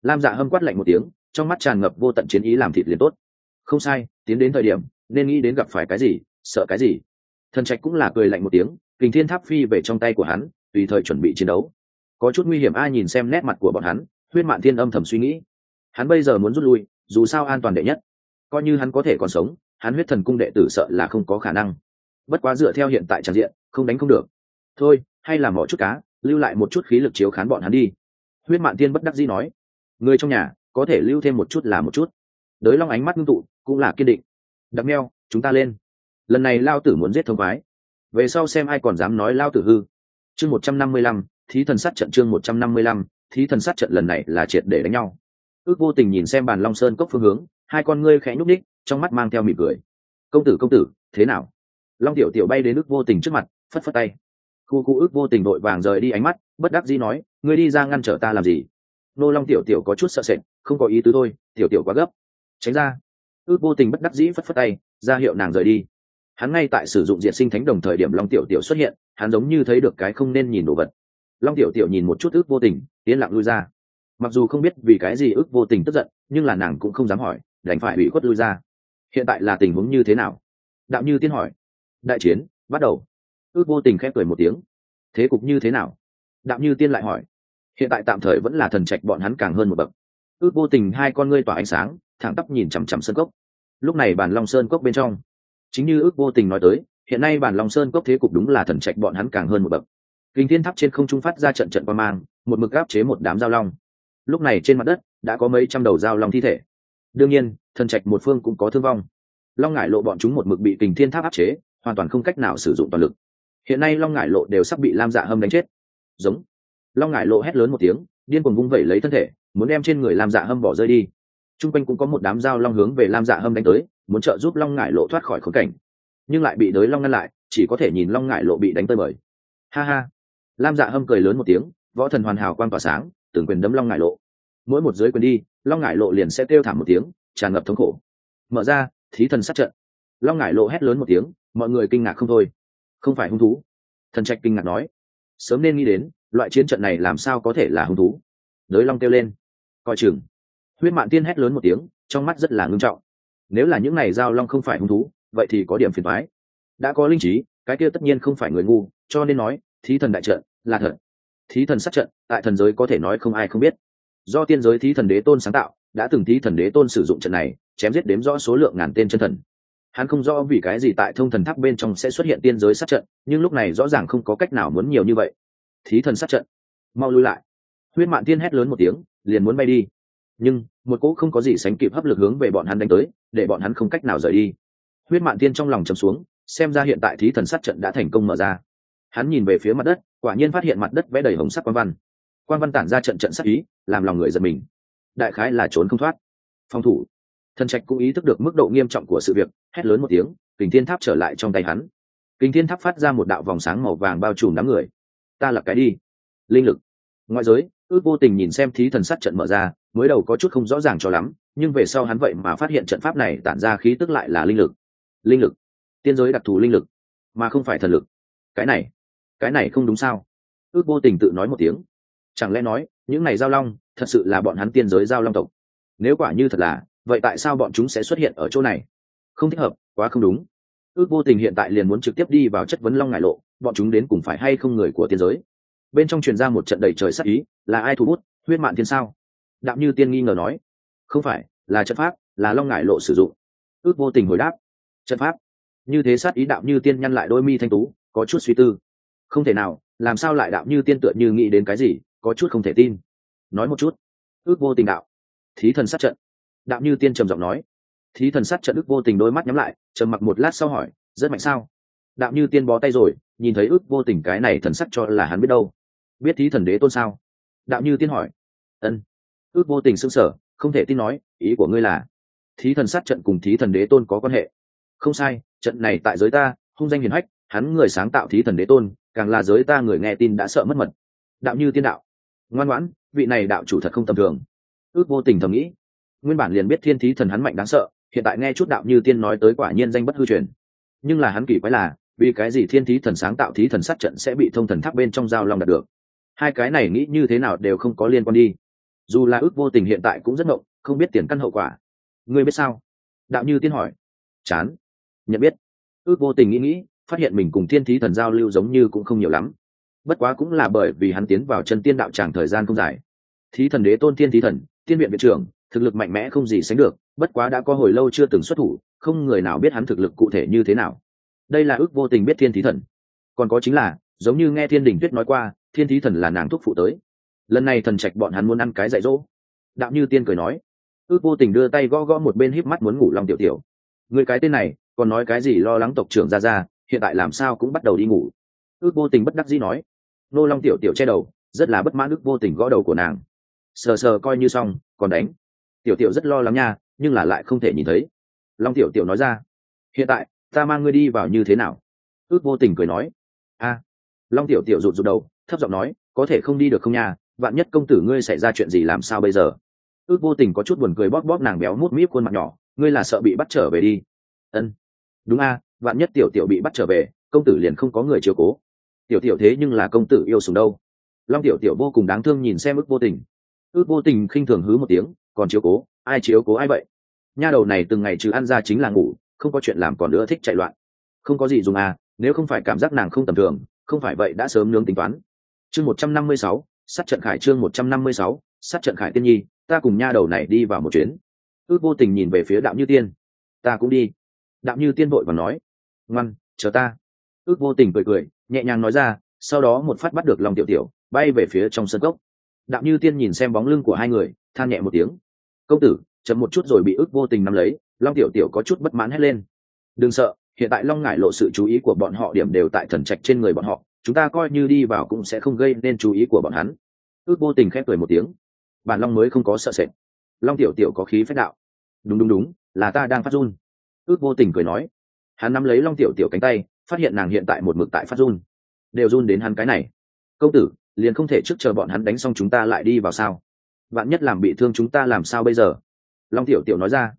Lam dạ hâm quát lạnh một tiếng, trong mắt tràn ngập vô tận chiến ý làm thịt liền tốt. Không sai, tiến đến thời điểm, nên nghĩ đến gặp phải cái gì, sợ cái gì? Thần trạch cũng là cười lạnh một tiếng, kình thiên tháp phi về trong tay của hắn, tùy thời chuẩn bị chiến đấu. Có chút nguy hiểm ai nhìn xem nét mặt của bọn hắn, huyết mạn thiên âm thầm suy nghĩ hắn bây giờ muốn rút lui, dù sao an toàn đệ nhất. Coi như hắn có thể còn sống, hắn huyết thần cung đệ tử sợ là không có khả năng. Bất quá dựa theo hiện tại tràn diện, không đánh không được. Thôi, hay là mỏ chút cá, lưu lại một chút khí lực chiếu khán bọn hắn đi. Huyết mạn tiên bất đắc dĩ nói, người trong nhà, có thể lưu thêm một chút là một chút. Đới long ánh mắt ngưng tụ, cũng là kiên định. Đặc neo chúng ta lên. Lần này lao tử muốn giết thông khoái. Về sau xem ai còn dám nói lao tử hư. Chương một trăm năm mươi lăm, thí thần sát trận chương một trăm năm mươi lăm, thí thần sát trận lần này là triệt để đánh nhau ước vô tình nhìn xem bàn long sơn cốc phương hướng, hai con ngươi khẽ nhúc ních trong mắt mang theo mỉm cười. Công tử công tử, thế nào? Long tiểu tiểu bay đến ước vô tình trước mặt, phất phất tay. Khu khu ước vô tình đội vàng rời đi ánh mắt, bất đắc dĩ nói, ngươi đi ra ngăn trở ta làm gì? Nô long tiểu tiểu có chút sợ sệt, không có ý tứ thôi, tiểu tiểu quá gấp. Tránh ra. Ước vô tình bất đắc dĩ phất phất tay, ra hiệu nàng rời đi. Hắn ngay tại sử dụng diện sinh thánh đồng thời điểm long tiểu tiểu xuất hiện, hắn giống như thấy được cái không nên nhìn đồ vật. Long tiểu tiểu nhìn một chút ước vô tình, yên lặng lui ra mặc dù không biết vì cái gì ước vô tình tức giận, nhưng là nàng cũng không dám hỏi, đành phải bị khuất lui ra. Hiện tại là tình huống như thế nào? Đạo như tiên hỏi. Đại chiến, bắt đầu. Ước vô tình khép cười một tiếng. Thế cục như thế nào? Đạo như tiên lại hỏi. Hiện tại tạm thời vẫn là thần trạch bọn hắn càng hơn một bậc. Ước vô tình hai con ngươi tỏa ánh sáng, thẳng tắp nhìn chằm chằm sân cốc. Lúc này bàn long sơn cốc bên trong, chính như ước vô tình nói tới, hiện nay bản long sơn cốc thế cục đúng là thần trạch bọn hắn càng hơn một bậc. Kinh thiên tháp trên không trung phát ra trận trận qua mang, một mực gáp chế một đám giao long lúc này trên mặt đất đã có mấy trăm đầu dao long thi thể. Đương nhiên, thần trạch một phương cũng có thương vong. Long ngải lộ bọn chúng một mực bị kình thiên tháp áp chế, hoàn toàn không cách nào sử dụng toàn lực. Hiện nay long ngải lộ đều sắp bị lam dạ hâm đánh chết. Giống. Long ngải lộ hét lớn một tiếng, điên cuồng vung vẩy lấy thân thể, muốn đem trên người lam dạ hâm bỏ rơi đi. T r u n g quanh cũng có một đám dao long hướng về lam dạ hâm đánh tới, muốn trợ giúp long ngải lộ thoát khỏi khốn cảnh. Nhưng lại bị đới long ngăn lại, chỉ có thể nhìn long ngải lộ bị đánh tơi bời. Ha ha. Lam dạ hâm cười lớn một tiếng, võ thần hoàn hảo quan tỏa sáng từng quyền đấm long ngải lộ. Mỗi một giới quyền đi, long ngải lộ liền sẽ kêu thảm một tiếng, tràn ngập thống khổ. Mở ra, thí thần sát trận. Long ngải lộ hét lớn một tiếng, mọi người kinh ngạc không thôi. Không phải hung thú. Thần trạch kinh ngạc nói, sớm nên nghĩ đến, loại chiến trận này làm sao có thể là hung thú. Đới long kêu lên. Coi chừng. Huyết mạn tiên hét lớn một tiếng, trong mắt rất là ngưng trọng. Nếu là những này giao long không phải hung thú, vậy thì có điểm phiền thoái đã có linh trí, cái kia tất nhiên không phải người ngu, cho nên nói, thí thần đại trận, là thật thí thần sát trận, tại thần giới có thể nói không ai không biết. Do tiên giới thí thần đế tôn sáng tạo, đã từng thí thần đế tôn sử dụng trận này, chém giết đếm rõ số lượng ngàn tên chân thần. Hắn không rõ vì cái gì tại thông thần tháp bên trong sẽ xuất hiện tiên giới sát trận, nhưng lúc này rõ ràng không có cách nào muốn nhiều như vậy. Thí thần sát trận. Mau lui lại. Huyết mạn tiên hét lớn một tiếng, liền muốn bay đi. Nhưng, một cỗ không có gì sánh kịp hấp lực hướng về bọn hắn đánh tới, để bọn hắn không cách nào rời đi. Huyết mạn tiên trong lòng chầm xuống, xem ra hiện tại thí thần sát trận đã thành công mở ra. Hắn nhìn về phía mặt đất quả nhiên phát hiện mặt đất vẽ đầy hồng sắc quan văn. Quan văn tản ra trận trận sắc ý, làm lòng người giật mình. Đại khái là trốn không thoát. Phòng thủ. Thần trạch cũng ý thức được mức độ nghiêm trọng của sự việc, hét lớn một tiếng, kình thiên tháp trở lại trong tay hắn. Kình thiên tháp phát ra một đạo vòng sáng màu vàng bao trùm đám người. Ta là cái đi. Linh lực. Ngoại giới, ước vô tình nhìn xem thí thần sắt trận mở ra, mới đầu có chút không rõ ràng cho lắm, nhưng về sau hắn vậy mà phát hiện trận pháp này tản ra khí tức lại là linh lực. Linh lực. Tiên giới đặc thù linh lực, mà không phải thần lực. Cái này cái này không đúng sao? Ước vô tình tự nói một tiếng. Chẳng lẽ nói, những này giao long, thật sự là bọn hắn tiên giới giao long tộc? Nếu quả như thật là, vậy tại sao bọn chúng sẽ xuất hiện ở chỗ này? Không thích hợp, quá không đúng. Ước vô tình hiện tại liền muốn trực tiếp đi vào chất vấn long ngại lộ, bọn chúng đến cùng phải hay không người của tiên giới? Bên trong truyền ra một trận đầy trời sắc ý, là ai thu bút huyết mạng thiên sao? Đạo như tiên nghi ngờ nói. Không phải, là trận pháp, là long ngại lộ sử dụng. Ước vô tình hồi đáp. Trận pháp. Như thế sát ý đạo như tiên nhăn lại đôi mi thanh tú, có chút suy tư không thể nào, làm sao lại đạo như tiên tựa như nghĩ đến cái gì, có chút không thể tin. Nói một chút. Ước vô tình đạo. Thí thần sát trận. Đạo như tiên trầm giọng nói. Thí thần sát trận ước vô tình đôi mắt nhắm lại, trầm mặc một lát sau hỏi, rất mạnh sao? Đạo như tiên bó tay rồi, nhìn thấy ước vô tình cái này thần sắc cho là hắn biết đâu. Biết thí thần đế tôn sao? Đạo như tiên hỏi. Ân. Ước vô tình s ư n g sở không thể tin nói, ý của ngươi là, thí thần sát trận cùng thí thần đế tôn có quan hệ? Không sai, trận này tại giới ta, hung danh hiền hách, hắn người sáng tạo thí thần đế tôn càng là giới ta người nghe tin đã sợ mất mật. Đạo như tiên đạo. Ngoan ngoãn, vị này đạo chủ thật không tầm thường. Ước vô tình thầm nghĩ. Nguyên bản liền biết thiên thí thần hắn mạnh đáng sợ, hiện tại nghe chút đạo như tiên nói tới quả nhiên danh bất hư truyền. Nhưng là hắn kỳ quái là, vì cái gì thiên thí thần sáng tạo thí thần sát trận sẽ bị thông thần tháp bên trong giao lòng đạt được? Hai cái này nghĩ như thế nào đều không có liên quan đi. Dù là ước vô tình hiện tại cũng rất mộng không biết tiền căn hậu quả. Ngươi biết sao? Đạo như tiên hỏi. Chán. Nhận biết. Ước vô tình nghĩ nghĩ phát hiện mình cùng thiên thí thần giao lưu giống như cũng không nhiều lắm. Bất quá cũng là bởi vì hắn tiến vào chân tiên đạo tràng thời gian không dài. Thí thần đế tôn thiên thí thần, tiên viện viện trưởng, thực lực mạnh mẽ không gì sánh được, bất quá đã có hồi lâu chưa từng xuất thủ, không người nào biết hắn thực lực cụ thể như thế nào. Đây là ước vô tình biết thiên thí thần. Còn có chính là, giống như nghe thiên đình tuyết nói qua, thiên thí thần là nàng thúc phụ tới. Lần này thần trạch bọn hắn muốn ăn cái dạy dỗ. Đạo như tiên cười nói. Ước vô tình đưa tay gõ gõ một bên híp mắt muốn ngủ lòng tiểu tiểu. Người cái tên này, còn nói cái gì lo lắng tộc trưởng ra ra hiện tại làm sao cũng bắt đầu đi ngủ. Ước vô tình bất đắc dĩ nói. Nô long tiểu tiểu che đầu, rất là bất mãn ước vô tình gõ đầu của nàng. Sờ sờ coi như xong, còn đánh. Tiểu tiểu rất lo lắng nha, nhưng là lại không thể nhìn thấy. Long tiểu tiểu nói ra. Hiện tại, ta mang ngươi đi vào như thế nào? Ước vô tình cười nói. A. Long tiểu tiểu rụt rụt đầu, thấp giọng nói, có thể không đi được không nha, vạn nhất công tử ngươi xảy ra chuyện gì làm sao bây giờ? Ước vô tình có chút buồn cười bóp bóp nàng béo mút míp khuôn mặt nhỏ, ngươi là sợ bị bắt trở về đi. Ân. Đúng a vạn nhất tiểu tiểu bị bắt trở về, công tử liền không có người chiều cố. Tiểu tiểu thế nhưng là công tử yêu sùng đâu. Long tiểu tiểu vô cùng đáng thương nhìn xem ước vô tình. Ước vô tình khinh thường hứ một tiếng, còn chiếu cố, ai chiếu cố ai vậy? Nha đầu này từng ngày trừ ăn ra chính là ngủ, không có chuyện làm còn nữa thích chạy loạn. Không có gì dùng à nếu không phải cảm giác nàng không tầm thường, không phải vậy đã sớm nướng tính toán. Chương một trăm năm mươi sáu, sát trận khải chương một trăm năm mươi sáu, sát trận khải tiên nhi, ta cùng nha đầu này đi vào một chuyến. Ước vô tình nhìn về phía đạo như tiên. Ta cũng đi. Đạo như tiên vội và nói ngoan, chờ ta. Ước vô tình cười cười, nhẹ nhàng nói ra, sau đó một phát bắt được lòng tiểu tiểu, bay về phía trong sân cốc. Đạo như tiên nhìn xem bóng lưng của hai người, than nhẹ một tiếng. Công tử, chậm một chút rồi bị ước vô tình nắm lấy, long tiểu tiểu có chút bất mãn hét lên. Đừng sợ, hiện tại long ngại lộ sự chú ý của bọn họ điểm đều tại thần trạch trên người bọn họ, chúng ta coi như đi vào cũng sẽ không gây nên chú ý của bọn hắn. Ước vô tình khép cười một tiếng. Bản long mới không có sợ sệt. Long tiểu tiểu có khí phách đạo. Đúng đúng đúng, là ta đang phát run. Ước vô tình cười nói hắn nắm lấy long tiểu tiểu cánh tay, phát hiện nàng hiện tại một mực tại phát run. Đều run đến hắn cái này. Công tử, liền không thể trước chờ bọn hắn đánh xong chúng ta lại đi vào sao? Bạn nhất làm bị thương chúng ta làm sao bây giờ? Long tiểu tiểu nói ra.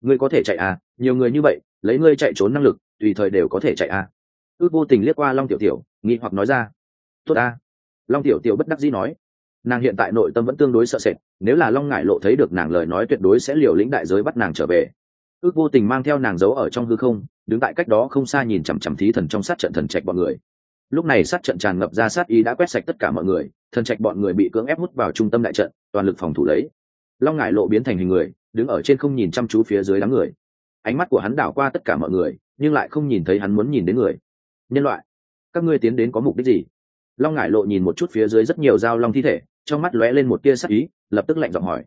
Ngươi có thể chạy à? Nhiều người như vậy, lấy ngươi chạy trốn năng lực, tùy thời đều có thể chạy à? Ước vô tình liếc qua long tiểu tiểu, nghi hoặc nói ra. Tốt à long tiểu tiểu bất đắc dĩ nói. Nàng hiện tại nội tâm vẫn tương đối sợ sệt, nếu là long ngại lộ thấy được nàng lời nói tuyệt đối sẽ liều lĩnh đại giới bắt nàng trở về. Ước vô tình mang theo nàng giấu ở trong hư không đứng tại cách đó không xa nhìn chằm chằm thí thần trong sát trận thần trạch bọn người. Lúc này sát trận tràn ngập ra sát ý đã quét sạch tất cả mọi người, thần trạch bọn người bị cưỡng ép hút vào trung tâm đại trận, toàn lực phòng thủ lấy. Long ngại lộ biến thành hình người, đứng ở trên không nhìn chăm chú phía dưới đám người. Ánh mắt của hắn đảo qua tất cả mọi người, nhưng lại không nhìn thấy hắn muốn nhìn đến người. Nhân loại, các ngươi tiến đến có mục đích gì? Long ngải lộ nhìn một chút phía dưới rất nhiều dao long thi thể, trong mắt lóe lên một tia sắc ý, lập tức lạnh giọng hỏi.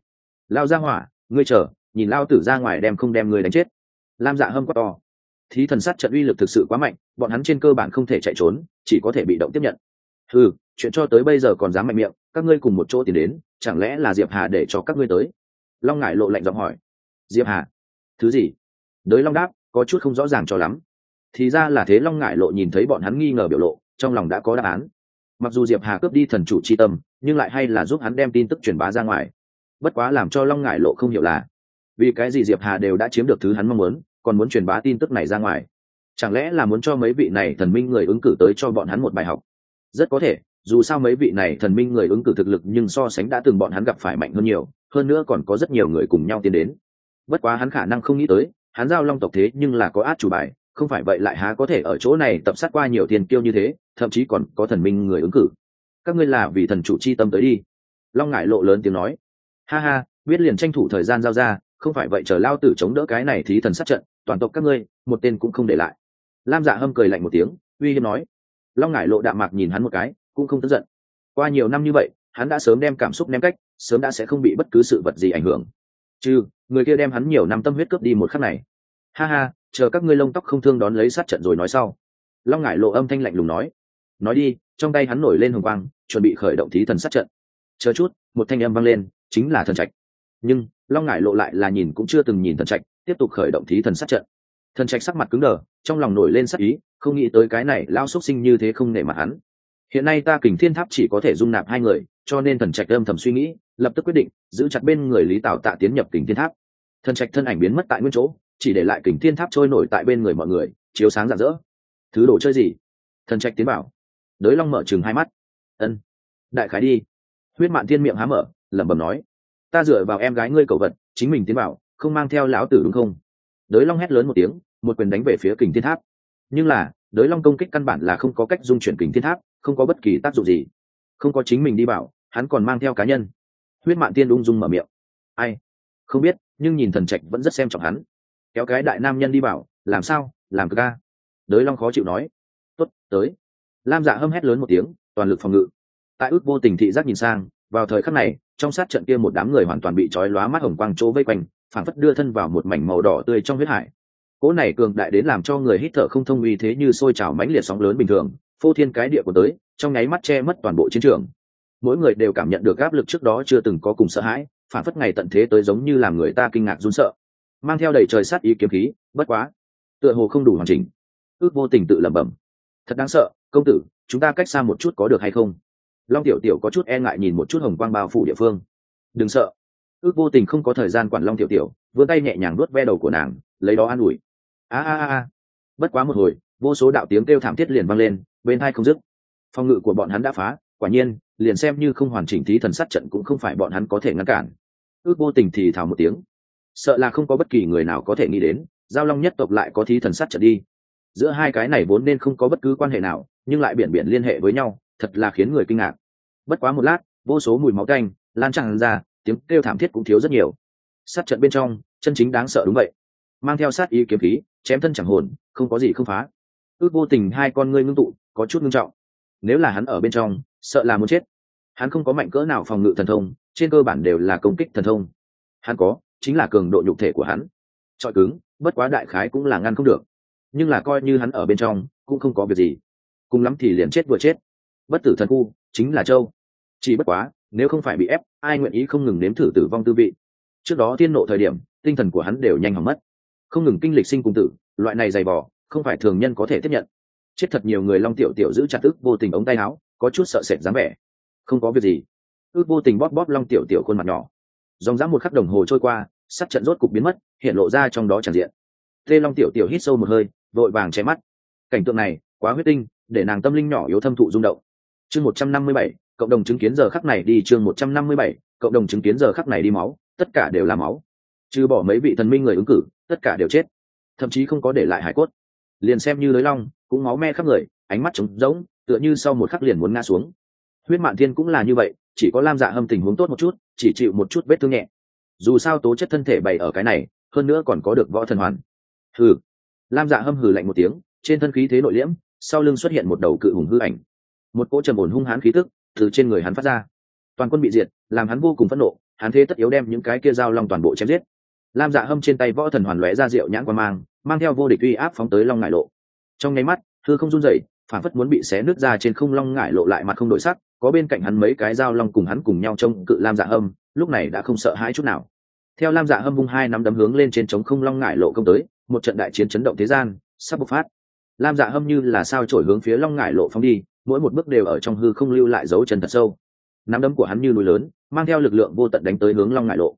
Lao ra hỏa, ngươi chờ, nhìn lao tử ra ngoài đem không đem người đánh chết. Lam dạ hâm quá to thí thần sát trận uy lực thực sự quá mạnh, bọn hắn trên cơ bản không thể chạy trốn, chỉ có thể bị động tiếp nhận. Ừ chuyện cho tới bây giờ còn dám mạnh miệng, các ngươi cùng một chỗ tìm đến, chẳng lẽ là diệp hà để cho các ngươi tới? Long ngải lộ lạnh giọng hỏi. Diệp hà? Thứ gì? Đới long đáp, có chút không rõ ràng cho lắm. Thì ra là thế long ngải lộ nhìn thấy bọn hắn nghi ngờ biểu lộ, trong lòng đã có đáp án. Mặc dù diệp hà cướp đi thần chủ c h i tâm, nhưng lại hay là giúp hắn đem tin tức truyền bá ra ngoài. Bất quá làm cho long ngải lộ không hiểu là, vì cái gì diệp hà đều đã chiếm được thứ hắn mong muốn còn muốn truyền bá tin tức này ra ngoài. Chẳng lẽ là muốn cho mấy vị này thần minh người ứng cử tới cho bọn hắn một bài học? Rất có thể, dù sao mấy vị này thần minh người ứng cử thực lực nhưng so sánh đã từng bọn hắn gặp phải mạnh hơn nhiều, hơn nữa còn có rất nhiều người cùng nhau tiến đến. Bất quá hắn khả năng không nghĩ tới, hắn giao long tộc thế nhưng là có át chủ bài, không phải vậy lại há có thể ở chỗ này tập sát qua nhiều tiền kiêu như thế, thậm chí còn có thần minh người ứng cử. Các ngươi là vì thần chủ chi tâm tới đi. Long ngại lộ lớn tiếng nói. Ha ha, biết liền tranh thủ thời gian giao ra, không phải vậy chờ lao tử chống đỡ cái này thì thần sát trận toàn tộc các ngươi, một tên cũng không để lại. Lam dạ hâm cười lạnh một tiếng, uy hiếp nói. Long Ngải lộ đạm mạc nhìn hắn một cái, cũng không tức giận. Qua nhiều năm như vậy, hắn đã sớm đem cảm xúc ném cách, sớm đã sẽ không bị bất cứ sự vật gì ảnh hưởng. Chứ người kia đem hắn nhiều năm tâm huyết cướp đi một khắc này. Ha ha, chờ các ngươi lông tóc không thương đón lấy sát trận rồi nói sau. Long ngải lộ âm thanh lạnh lùng nói. Nói đi, trong tay hắn nổi lên hồng quang, chuẩn bị khởi động thí thần sát trận. Chờ chút, một thanh âm vang lên, chính là thần trạch. Nhưng, long ngải lộ lại là nhìn cũng chưa từng nhìn thần trạch tiếp tục khởi động thí thần sát trận. Thần trạch sắc mặt cứng đờ, trong lòng nổi lên sắc ý, không nghĩ tới cái này lao xúc sinh như thế không nể mặt hắn. Hiện nay ta kình thiên tháp chỉ có thể dung nạp hai người, cho nên thần trạch âm thầm suy nghĩ, lập tức quyết định giữ chặt bên người lý tảo tạ tiến nhập kình thiên tháp. Thần trạch thân ảnh biến mất tại nguyên chỗ, chỉ để lại kình thiên tháp trôi nổi tại bên người mọi người, chiếu sáng rạng rỡ. Thứ đồ chơi gì? Thần trạch tiến bảo. Đới long mở chừng hai mắt. Ân. Đại khái đi. Huyết mạn thiên miệng há mở, lẩm bẩm nói. Ta dựa vào em gái ngươi cầu vật, chính mình tiến bảo không mang theo lão tử đúng không? Đới long hét lớn một tiếng, một quyền đánh về phía kình thiên tháp. Nhưng là, đới long công kích căn bản là không có cách dung chuyển kình thiên tháp, không có bất kỳ tác dụng gì. Không có chính mình đi bảo, hắn còn mang theo cá nhân. Huyết mạng tiên ung dung mở miệng. Ai? Không biết, nhưng nhìn thần trạch vẫn rất xem trọng hắn. Kéo cái đại nam nhân đi bảo, làm sao, làm ca đới long khó chịu nói. Tuất tới. Lam dạ hâm hét lớn một tiếng, toàn lực phòng ngự. Tại ước vô tình thị giác nhìn sang, vào thời khắc này, trong sát trận kia một đám người hoàn toàn bị trói lóa mắt hồng quang chỗ vây quanh phảng phất đưa thân vào một mảnh màu đỏ tươi trong huyết hải. Cỗ này cường đại đến làm cho người hít thở không thông uy thế như sôi trào mãnh liệt sóng lớn bình thường, phô thiên cái địa của tới, trong nháy mắt che mất toàn bộ chiến trường. Mỗi người đều cảm nhận được áp lực trước đó chưa từng có cùng sợ hãi phản phất ngày tận thế tới giống như làm người ta kinh ngạc run sợ. Mang theo đầy trời sát ý kiếm khí, bất quá, tựa hồ không đủ hoàn chỉnh. Ước vô tình tự lẩm bẩm. Thật đáng sợ, công tử, chúng ta cách xa một chút có được hay không? Long tiểu tiểu có chút e ngại nhìn một chút hồng quang bao phủ địa phương. Đừng sợ ước vô tình không có thời gian quản long tiểu tiểu, vươn tay nhẹ nhàng nuốt ve đầu của nàng, lấy đó an ủi. A a a bất quá một hồi, vô số đạo tiếng kêu thảm thiết liền vang lên, bên hai không dứt. Phòng ngự của bọn hắn đã phá, quả nhiên, liền xem như không hoàn chỉnh thí thần sát trận cũng không phải bọn hắn có thể ngăn cản. Ước vô tình thì thào một tiếng. Sợ là không có bất kỳ người nào có thể nghĩ đến, giao long nhất tộc lại có thí thần sát trận đi. Giữa hai cái này vốn nên không có bất cứ quan hệ nào, nhưng lại biển biển liên hệ với nhau, thật là khiến người kinh ngạc. Bất quá một lát, vô số mùi máu canh lan tràn ra tiếng kêu thảm thiết cũng thiếu rất nhiều. Sát trận bên trong, chân chính đáng sợ đúng vậy. Mang theo sát ý kiếm khí, chém thân chẳng hồn, không có gì không phá. Ước vô tình hai con ngươi ngưng tụ, có chút ngưng trọng. Nếu là hắn ở bên trong, sợ là muốn chết. Hắn không có mạnh cỡ nào phòng ngự thần thông, trên cơ bản đều là công kích thần thông. Hắn có, chính là cường độ nhục thể của hắn. Trọi cứng, bất quá đại khái cũng là ngăn không được. Nhưng là coi như hắn ở bên trong, cũng không có việc gì. Cùng lắm thì liền chết vừa chết. Bất tử thần khu, chính là châu. Chỉ bất quá nếu không phải bị ép, ai nguyện ý không ngừng nếm thử tử vong tư vị? Trước đó tiên nộ thời điểm, tinh thần của hắn đều nhanh hỏng mất. Không ngừng kinh lịch sinh cùng tử, loại này dày vỏ không phải thường nhân có thể tiếp nhận. Chết thật nhiều người long tiểu tiểu giữ chặt ức vô tình ống tay áo, có chút sợ sệt dáng vẻ. Không có việc gì. Ước vô tình bóp bóp long tiểu tiểu khuôn mặt nhỏ. Dòng dã một khắc đồng hồ trôi qua sắt trận rốt cục biến mất, hiện lộ ra trong đó tràn diện. Tê long tiểu tiểu hít sâu một hơi, vội vàng che mắt. Cảnh tượng này, quá huyết tinh, để nàng tâm linh nhỏ yếu thâm thụ rung động. Chương một trăm năm mươi bảy cộng đồng chứng kiến giờ khắc này đi chương một trăm năm mươi bảy, cộng đồng chứng kiến giờ khắc này đi máu, tất cả đều là máu. Trừ bỏ mấy vị thần minh người ứng cử, tất cả đều chết. Thậm chí không có để lại hải cốt. Liền xem như lưới long, cũng máu me khắp người, ánh mắt trống rỗng, tựa như sau một khắc liền muốn ngã xuống. Huyết mạn thiên cũng là như vậy, chỉ có lam dạ hâm tình huống tốt một chút, chỉ chịu một chút vết thương nhẹ. Dù sao tố chất thân thể bày ở cái này, hơn nữa còn có được võ thần hoàn. Hừ. Lam dạ hâm hừ lạnh một tiếng, trên thân khí thế nội liễm, sau lưng xuất hiện một đầu cự hùng hư ảnh. Một cỗ trầm ổn hung hãn khí tức từ trên người hắn phát ra. Toàn quân bị diệt, làm hắn vô cùng phẫn nộ, hắn thế tất yếu đem những cái kia dao long toàn bộ chém giết. Lam dạ hâm trên tay võ thần hoàn lóe ra rượu nhãn qua mang mang theo vô địch uy áp phóng tới long ngại lộ. Trong nháy mắt thư không run rẩy, phản phất muốn bị xé nước ra trên không long ngại lộ lại mặt không đổi sắc, có bên cạnh hắn mấy cái dao long cùng hắn cùng nhau trông cự lam dạ hâm, lúc này đã không sợ hãi chút nào. Theo lam dạ hâm vung hai nắm đấm hướng lên trên trống không long ngại lộ công tới, một trận đại chiến chấn động thế gian, sắp bộc phát. Lam dạ hâm như là sao trổi hướng phía long ngại lộ phóng đi mỗi một bước đều ở trong hư không lưu lại dấu chân thật sâu. Nắm đấm của hắn như núi lớn, mang theo lực lượng vô tận đánh tới hướng long Ngải lộ.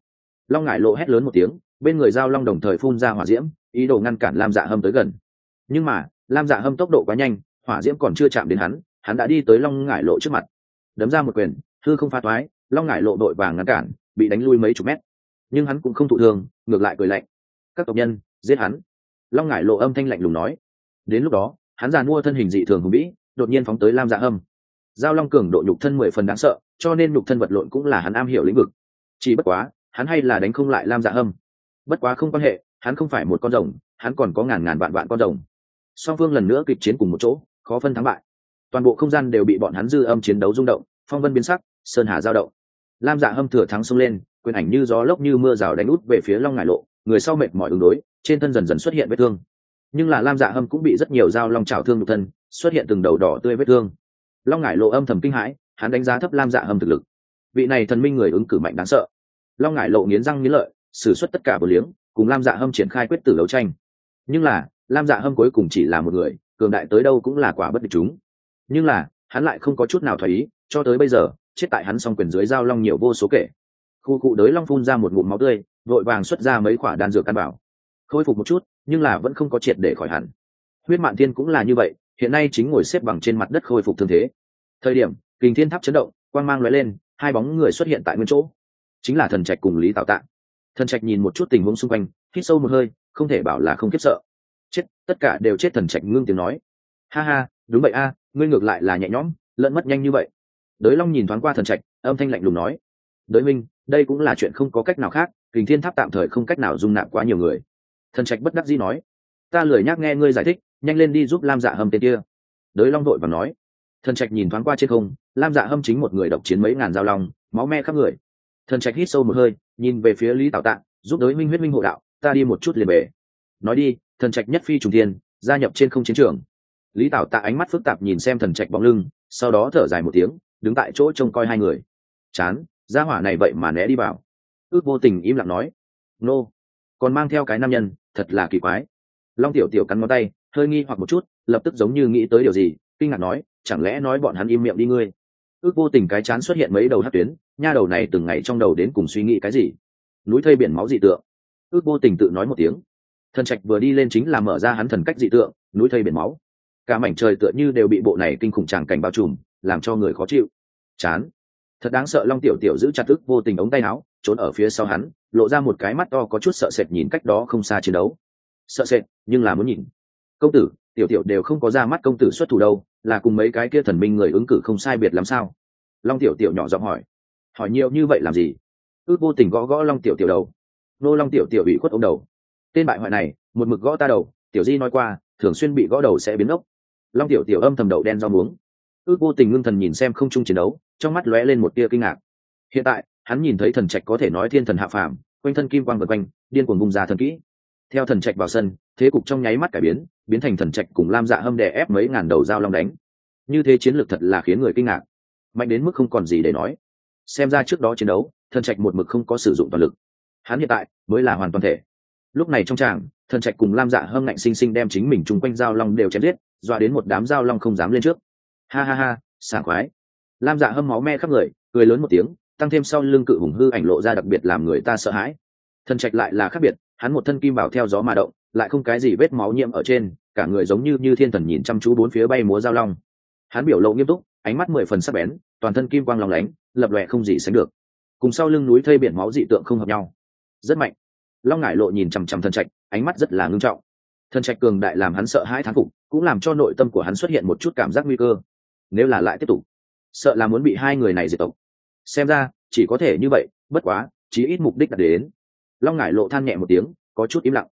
Long Ngải lộ hét lớn một tiếng, bên người giao long đồng thời phun ra hỏa diễm, ý đồ ngăn cản lam dạ hâm tới gần. Nhưng mà, lam dạ hâm tốc độ quá nhanh, hỏa diễm còn chưa chạm đến hắn hắn đã đi tới long ngải lộ trước mặt. Đấm ra một quyền, hư không pha toái long ngải lộ đội vàng ngăn cản, bị đánh lui mấy chục mét. Nhưng hắn cũng không thụ thương, ngược lại cười lạnh. Các tộc nhân, giết hắn. Long ngải lộ âm thanh lạnh lùng nói. Đến lúc đó, hắn giàn mua thân hình dị thường hùng vĩ đột nhiên phóng tới lam dạ hâm. Giao long cường độ nhục thân mười phần đáng sợ, cho nên nhục thân vật lộn cũng là hắn am hiểu lĩnh vực. Chỉ bất quá, hắn hay là đánh không lại lam dạ hâm. Bất quá không quan hệ, hắn không phải một con rồng, hắn còn có ngàn ngàn vạn vạn con rồng. Song phương lần nữa kịch chiến cùng một chỗ, khó phân thắng bại. Toàn bộ không gian đều bị bọn hắn dư âm chiến đấu rung động, phong vân biến sắc, sơn hà giao động. Lam dạ hâm thừa thắng xông lên, quyền ảnh như gió lốc như mưa rào đánh út về phía long ngải lộ, người sau mệt mỏi ứng đối, trên thân dần dần xuất hiện vết thương nhưng là lam dạ hâm cũng bị rất nhiều dao long trào thương nhục thân, xuất hiện từng đầu đỏ tươi vết thương. Long ngải lộ âm thầm kinh hãi, hắn đánh giá thấp lam dạ hâm thực lực. Vị này thần minh người ứng cử mạnh đáng sợ. Long ngải lộ nghiến răng nghiến lợi, xử suất tất cả bờ liếng, cùng lam dạ hâm triển khai quyết tử đấu tranh. Nhưng là, lam dạ hâm cuối cùng chỉ là một người, cường đại tới đâu cũng là quả bất địch chúng. Nhưng là, hắn lại không có chút nào thoái ý, cho tới bây giờ, chết tại hắn s quyền dưới dao long nhiều vô số kể. Khu cụ đới long phun ra một ngụm máu tươi, vội vàng xuất ra mấy quả đan dược căn bảo khôi phục một chút, nhưng là vẫn không có triệt để khỏi hẳn. Huyết mạn thiên cũng là như vậy, hiện nay chính ngồi xếp bằng trên mặt đất khôi phục thương thế. Thời điểm, kình thiên tháp chấn động, quang mang lóe lên, hai bóng người xuất hiện tại nguyên chỗ. Chính là thần trạch cùng lý tạo tạng. Thần trạch nhìn một chút tình huống xung quanh, hít sâu một hơi, không thể bảo là không khiếp sợ. Chết, tất cả đều chết, thần trạch ngưng tiếng nói. Ha ha, đúng vậy a, ngươi ngược lại là nhẹ nhõm, lẫn mất nhanh như vậy. Đới long nhìn thoáng qua thần trạch, âm thanh lạnh lùng nói. Đới minh, đây cũng là chuyện không có cách nào khác, kình thiên tháp tạm thời không cách nào dung nạp quá nhiều người thần trạch bất đắc dĩ nói, ta lười nhắc nghe ngươi giải thích, nhanh lên đi giúp lam dạ hâm tên kia. Đới long đội và nói. Thần trạch nhìn thoáng qua trên không, lam dạ hâm chính một người độc chiến mấy ngàn dao long, máu me khắp người. Thần trạch hít sâu một hơi, nhìn về phía lý tạo tạng, giúp đới minh huyết minh hộ đạo, ta đi một chút liền bể nói đi, thần trạch nhất phi trùng thiên, gia nhập trên không chiến trường. Lý tạo tạ ánh mắt phức tạp nhìn xem thần trạch bóng lưng, sau đó thở dài một tiếng, đứng tại chỗ trông coi hai người. Chán, gia hỏa này vậy mà né đi vào. Ước vô tình im lặng nói. Nô, còn mang theo cái nam nhân thật là kỳ quái. Long tiểu tiểu cắn ngón tay, hơi nghi hoặc một chút, lập tức giống như nghĩ tới điều gì, kinh ngạc nói, chẳng lẽ nói bọn hắn im miệng đi ngươi? Ước vô tình cái chán xuất hiện mấy đầu hát tuyến, nha đầu này từng ngày trong đầu đến cùng suy nghĩ cái gì? Núi thây biển máu dị tượng. Ước vô tình tự nói một tiếng. Thần trạch vừa đi lên chính là mở ra hắn thần cách dị tượng, núi thây biển máu. Cả mảnh trời tựa như đều bị bộ này kinh khủng tràng cảnh bao trùm, làm cho người khó chịu. Chán thật đáng sợ long tiểu tiểu giữ chặt ức vô tình ống tay áo, trốn ở phía sau hắn, lộ ra một cái mắt to có chút sợ sệt nhìn cách đó không xa chiến đấu. Sợ sệt, nhưng là muốn nhìn. Công tử, tiểu tiểu đều không có ra mắt công tử xuất thủ đâu, là cùng mấy cái kia thần minh người ứng cử không sai biệt làm sao? Long tiểu tiểu nhỏ giọng hỏi. Hỏi nhiều như vậy làm gì? Ước vô tình gõ gõ long tiểu tiểu đầu. Nô long tiểu tiểu bị khuất ông đầu. Tên bại hoại này, một mực gõ ta đầu, tiểu di nói qua, thường xuyên bị gõ đầu sẽ biến ốc. Long tiểu tiểu âm thầm đậu đen rau muống ước vô tình ngưng thần nhìn xem không chung chiến đấu, trong mắt lóe lên một tia kinh ngạc. Hiện tại, hắn nhìn thấy thần trạch có thể nói thiên thần hạ phàm, quanh thân kim quang vật quanh, điên cuồng bung ra thần kỹ. Theo thần trạch vào sân, thế cục trong nháy mắt cải biến biến thành thần trạch cùng lam dạ hâm đè ép mấy ngàn đầu dao long đánh. Như thế chiến lược thật là khiến người kinh ngạc. Mạnh đến mức không còn gì để nói. Xem ra trước đó chiến đấu, thần trạch một mực không có sử dụng toàn lực. Hắn hiện tại mới là hoàn toàn thể. Lúc này trong tràng, thần trạch cùng lam dạ hâm ngạnh sinh sinh đem chính mình chung quanh dao long đều chém giết, dọa đến một đám dao long không dám lên trước ha ha ha, sảng khoái. Lam dạ hâm máu me khắp người, cười lớn một tiếng, tăng thêm sau lưng cự hùng hư ảnh lộ ra đặc biệt làm người ta sợ hãi. Thần trạch lại là khác biệt, hắn một thân kim bảo theo gió mà động, lại không cái gì vết máu nhiễm ở trên, cả người giống như như thiên thần nhìn chăm chú bốn phía bay múa giao long. Hắn biểu lộ nghiêm túc, ánh mắt mười phần sắc bén, toàn thân kim quang lòng lánh, lập lòe không gì sánh được. Cùng sau lưng núi thây biển máu dị tượng không hợp nhau. Rất mạnh. Long ngải lộ nhìn chằm chằm thần trạch, ánh mắt rất là ngưng trọng. Thần trạch cường đại làm hắn sợ hãi thán phục, cũng làm cho nội tâm của hắn xuất hiện một chút cảm giác nguy cơ nếu là lại tiếp tục, sợ là muốn bị hai người này diệt tộc. Xem ra, chỉ có thể như vậy, bất quá, chí ít mục đích đạt đến. Long ngải lộ than nhẹ một tiếng, có chút im lặng.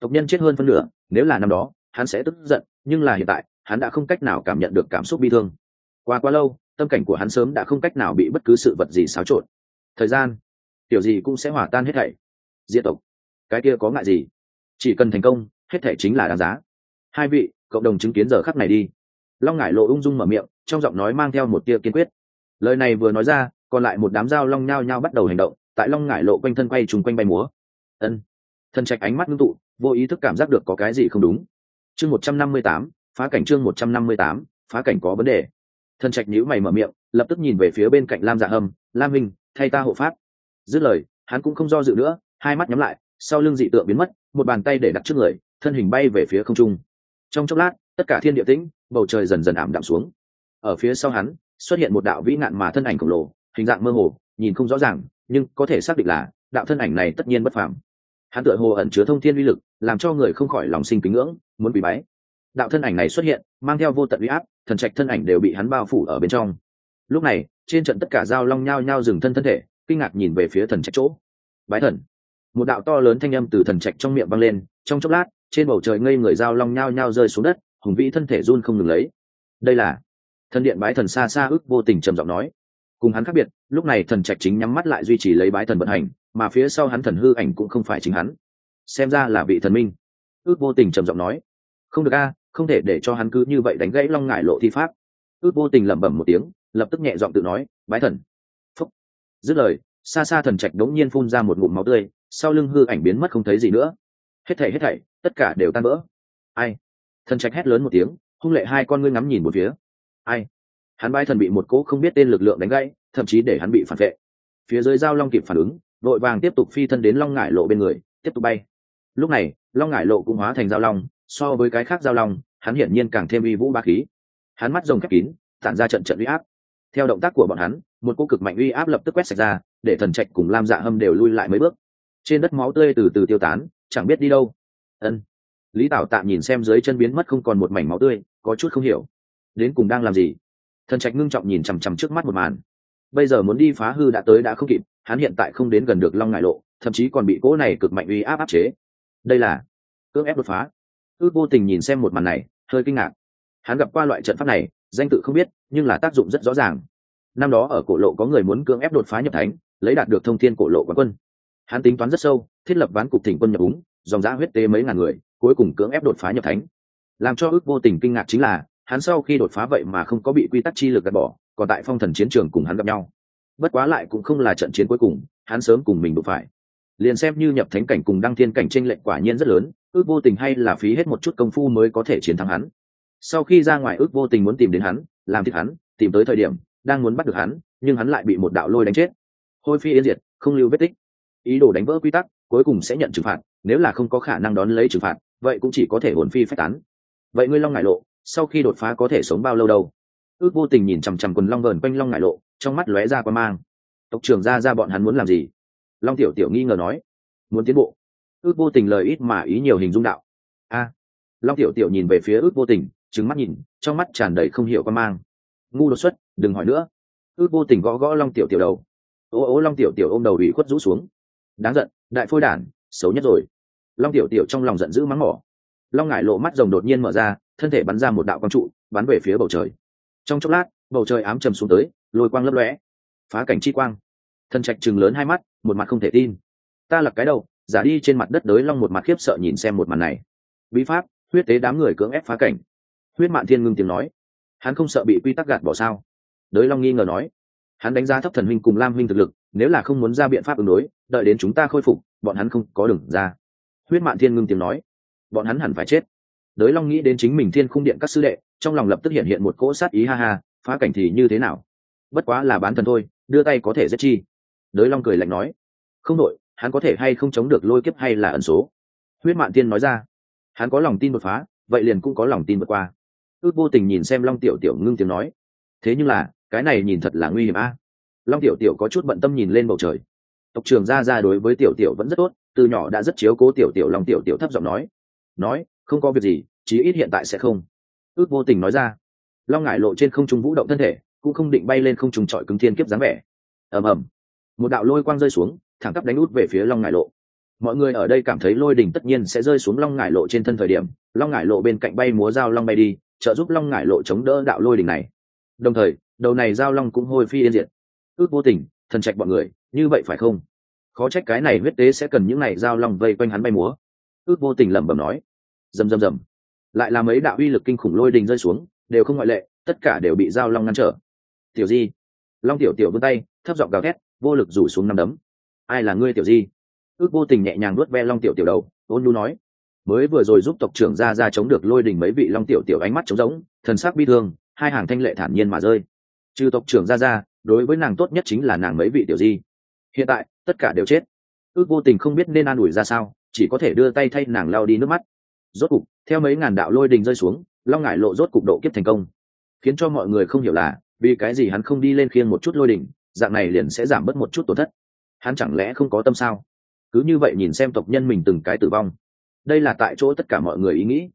Tộc nhân chết hơn phân nửa, nếu là năm đó, hắn sẽ tức giận, nhưng là hiện tại, hắn đã không cách nào cảm nhận được cảm xúc bi thương. Qua quá lâu, tâm cảnh của hắn sớm đã không cách nào bị bất cứ sự vật gì xáo trộn. Thời gian, kiểu gì cũng sẽ hỏa tan hết thảy. Diệt tộc, cái kia có ngại gì? Chỉ cần thành công, hết thảy chính là đáng giá. Hai vị, cộng đồng chứng kiến giờ khắc này đi. Long ngải lộ ung dung mở miệng trong giọng nói mang theo một tia kiên quyết. Lời này vừa nói ra còn lại một đám dao long nhao nhao bắt đầu hành động tại long ngải lộ quanh thân quay trùng quanh bay múa. Ân. Thân trạch ánh mắt ngưng tụ vô ý thức cảm giác được có cái gì không đúng. Chương một trăm năm mươi tám phá cảnh chương một trăm năm mươi tám phá cảnh có vấn đề. Thân trạch nhíu mày mở miệng lập tức nhìn về phía bên cạnh lam dạ hầm, lam minh thay ta hộ pháp. Dứt lời hắn cũng không do dự nữa hai mắt nhắm lại sau lưng dị tượng biến mất một bàn tay để đặt trước người thân hình bay về phía không trung. Trong chốc lát tất cả thiên địa tĩnh bầu trời dần dần ảm đạm xuống ở phía sau hắn xuất hiện một đạo vĩ nạn mà thân ảnh khổng lồ, hình dạng mơ hồ, nhìn không rõ ràng, nhưng có thể xác định là đạo thân ảnh này tất nhiên bất phàm. Hắn tựa hồ ẩn chứa thông thiên uy lực, làm cho người không khỏi lòng sinh kính ngưỡng, muốn bị bái. Đạo thân ảnh này xuất hiện, mang theo vô tận uy áp, thần trạch thân ảnh đều bị hắn bao phủ ở bên trong. Lúc này, trên trận tất cả dao long nhao nhao dừng thân thân thể, kinh ngạc nhìn về phía thần trạch chỗ. Bái thần. Một đạo to lớn thanh âm từ thần trạch trong miệng vang lên, trong chốc lát, trên bầu trời ngây người dao long nhao nhao rơi xuống đất, hùng vĩ thân thể run không ngừng lấy. Đây là thần điện bái thần xa xa ước vô tình trầm giọng nói. Cùng hắn khác biệt, lúc này thần trạch chính nhắm mắt lại duy trì lấy bái thần vận hành, mà phía sau hắn thần hư ảnh cũng không phải chính hắn. Xem ra là vị thần minh. Ước vô tình trầm giọng nói. Không được a, không thể để cho hắn cứ như vậy đánh gãy long ngải lộ thi pháp. Ước vô tình lẩm bẩm một tiếng, lập tức nhẹ giọng tự nói, bái thần. Phúc. Dứt lời, xa xa thần trạch đống nhiên phun ra một ngụm máu tươi, sau lưng hư ảnh biến mất không thấy gì nữa. Hết thảy hết thảy, tất cả đều tan vỡ. Ai? Thần trạch hét lớn một tiếng, hung lệ hai con ngươi ngắm nhìn một phía ai? Hắn bái thần bị một cỗ không biết tên lực lượng đánh gãy, thậm chí để hắn bị phản vệ. Phía dưới giao long kịp phản ứng vội vàng tiếp tục phi thân đến long ngải lộ bên người, tiếp tục bay. Lúc này, long ngải lộ cũng hóa thành giao long, so với cái khác giao long, hắn hiển nhiên càng thêm uy vũ ba khí. Hắn mắt rồng khép kín, tản ra trận trận uy áp. Theo động tác của bọn hắn, một cô cực mạnh uy áp lập tức quét sạch ra, để thần trạch cùng lam dạ hâm đều lui lại mấy bước. Trên đất máu tươi từ từ tiêu tán, chẳng biết đi đâu. Ân. Lý tảo tạm nhìn xem dưới chân biến mất không còn một mảnh máu tươi, có chút không hiểu đến cùng đang làm gì? Thần trạch ngưng trọng nhìn chằm chằm trước mắt một màn. Bây giờ muốn đi phá hư đã tới đã không kịp, hắn hiện tại không đến gần được long ngại lộ, thậm chí còn bị cỗ này cực mạnh uy áp áp chế. Đây là cưỡng ép đột phá. Ước vô tình nhìn xem một màn này, hơi kinh ngạc. Hắn gặp qua loại trận pháp này, danh tự không biết, nhưng là tác dụng rất rõ ràng. Năm đó ở cổ lộ có người muốn cưỡng ép đột phá nhập thánh, lấy đạt được thông thiên cổ lộ quán quân. Hắn tính toán rất sâu, thiết lập ván cục thỉnh quân nhập úng, dòng giã huyết tế mấy ngàn người, cuối cùng cưỡng ép đột phá nhập thánh. Làm cho ước vô tình kinh ngạc chính là hắn sau khi đột phá vậy mà không có bị quy tắc chi lực gạt bỏ, còn tại phong thần chiến trường cùng hắn gặp nhau. Bất quá lại cũng không là trận chiến cuối cùng, hắn sớm cùng mình đụng phải. Liền xem như nhập thánh cảnh cùng đăng thiên cảnh tranh lệnh quả nhiên rất lớn, ước vô tình hay là phí hết một chút công phu mới có thể chiến thắng hắn. Sau khi ra ngoài ước vô tình muốn tìm đến hắn, làm thịt hắn, tìm tới thời điểm, đang muốn bắt được hắn, nhưng hắn lại bị một đạo lôi đánh chết. Hôi phi yên diệt, không lưu vết tích. Ý đồ đánh vỡ quy tắc, cuối cùng sẽ nhận trừng phạt, nếu là không có khả năng đón lấy trừng phạt, vậy cũng chỉ có thể hồn phi phách tán. Vậy ngươi long ngại lộ sau khi đột phá có thể sống bao lâu đâu? Ước vô tình nhìn chằm chằm quần long vờn quanh long ngại lộ, trong mắt lóe ra qua mang. Tộc trưởng ra ra bọn hắn muốn làm gì? Long tiểu tiểu nghi ngờ nói. Muốn tiến bộ. Ước vô tình lời ít mà ý nhiều hình dung đạo. A. Long tiểu tiểu nhìn về phía ước vô tình trứng mắt nhìn, trong mắt tràn đầy không hiểu qua mang. Ngu đột xuất, đừng hỏi nữa. Ước vô tình gõ gõ long tiểu tiểu đầu. Ô ô long tiểu tiểu ôm đầu ủy khuất rũ xuống. Đáng giận, đại phôi đản, xấu nhất rồi. Long tiểu tiểu trong lòng giận dữ mắng mỏ. Long ngại lộ mắt rồng đột nhiên mở ra thân thể bắn ra một đạo quang trụ, bắn về phía bầu trời. Trong chốc lát, bầu trời ám trầm xuống tới, lôi quang lấp lóe, phá cảnh chi quang. Thân trạch chừng lớn hai mắt, một mặt không thể tin. Ta lật cái đầu, giả đi trên mặt đất đới long một mặt khiếp sợ nhìn xem một màn này. Bí pháp, huyết tế đám người cưỡng ép phá cảnh. Huyết mạn thiên ngưng tiếng nói. Hắn không sợ bị quy tắc gạt bỏ sao? Đới long nghi ngờ nói. Hắn đánh giá thấp thần huynh cùng lam huynh thực lực, nếu là không muốn ra biện pháp ứng đối, đợi đến chúng ta khôi phục, bọn hắn không có đường ra. Huyết mạn thiên ngưng tiếng nói. Bọn hắn hẳn phải chết đới long nghĩ đến chính mình thiên khung điện các sư đệ, trong lòng lập tức hiện hiện một cỗ sát ý ha ha, phá cảnh thì như thế nào? Bất quá là bán thần thôi, đưa tay có thể giết chi. Đới long cười lạnh nói, không đội hắn có thể hay không chống được lôi kiếp hay là ẩn số? Huyết mạn tiên nói ra, hắn có lòng tin đột phá, vậy liền cũng có lòng tin vượt qua. Ước vô tình nhìn xem long tiểu tiểu ngưng tiếng nói, thế nhưng là, cái này nhìn thật là nguy hiểm a. Long tiểu tiểu có chút bận tâm nhìn lên bầu trời. Tộc trường ra ra đối với tiểu tiểu vẫn rất tốt, từ nhỏ đã rất chiếu cố tiểu tiểu long tiểu tiểu thấp giọng nói nói không có việc gì, chí ít hiện tại sẽ không. Ước vô tình nói ra. Long ngải lộ trên không trung vũ động thân thể, cũng không định bay lên không trung trọi cứng thiên kiếp dáng vẻ. Ầm ầm. Một đạo lôi quang rơi xuống, thẳng tắp đánh út về phía long ngải lộ. Mọi người ở đây cảm thấy lôi đỉnh tất nhiên sẽ rơi xuống long ngải lộ trên thân thời điểm, long ngải lộ bên cạnh bay múa dao long bay đi, trợ giúp long ngải lộ chống đỡ đạo lôi đỉnh này. Đồng thời, đầu này dao long cũng hôi phi yên diệt. Ước vô tình, thần trạch bọn người, như vậy phải không? Khó trách cái này huyết tế sẽ cần những này dao long vây quanh hắn bay múa. Ước vô tình lẩm bẩm nói rầm rầm rầm. Lại là mấy đạo uy lực kinh khủng lôi đình rơi xuống, đều không ngoại lệ, tất cả đều bị dao long ngăn trở. Tiểu di. Long tiểu tiểu vươn tay, thấp giọng gào thét, vô lực rủ xuống năm đấm. Ai là ngươi, tiểu di? Ước vô tình nhẹ nhàng nuốt ve long tiểu tiểu đầu, ôn nhu nói. Mới vừa rồi giúp tộc trưởng ra ra chống được lôi đình mấy vị long tiểu tiểu ánh mắt trống rỗng, thần sắc bi thương, hai hàng thanh lệ thản nhiên mà rơi. Trừ tộc trưởng ra ra, đối với nàng tốt nhất chính là nàng mấy vị tiểu di. Hiện tại, tất cả đều chết. Ước vô tình không biết nên an ủi ra sao, chỉ có thể đưa tay thay nàng lao đi nước mắt rốt cục, theo mấy ngàn đạo lôi đình rơi xuống, long ngải lộ rốt cục độ kiếp thành công. Khiến cho mọi người không hiểu là, vì cái gì hắn không đi lên khiêng một chút lôi đình, dạng này liền sẽ giảm bớt một chút tổn thất. Hắn chẳng lẽ không có tâm sao? Cứ như vậy nhìn xem tộc nhân mình từng cái tử vong. Đây là tại chỗ tất cả mọi người ý nghĩ.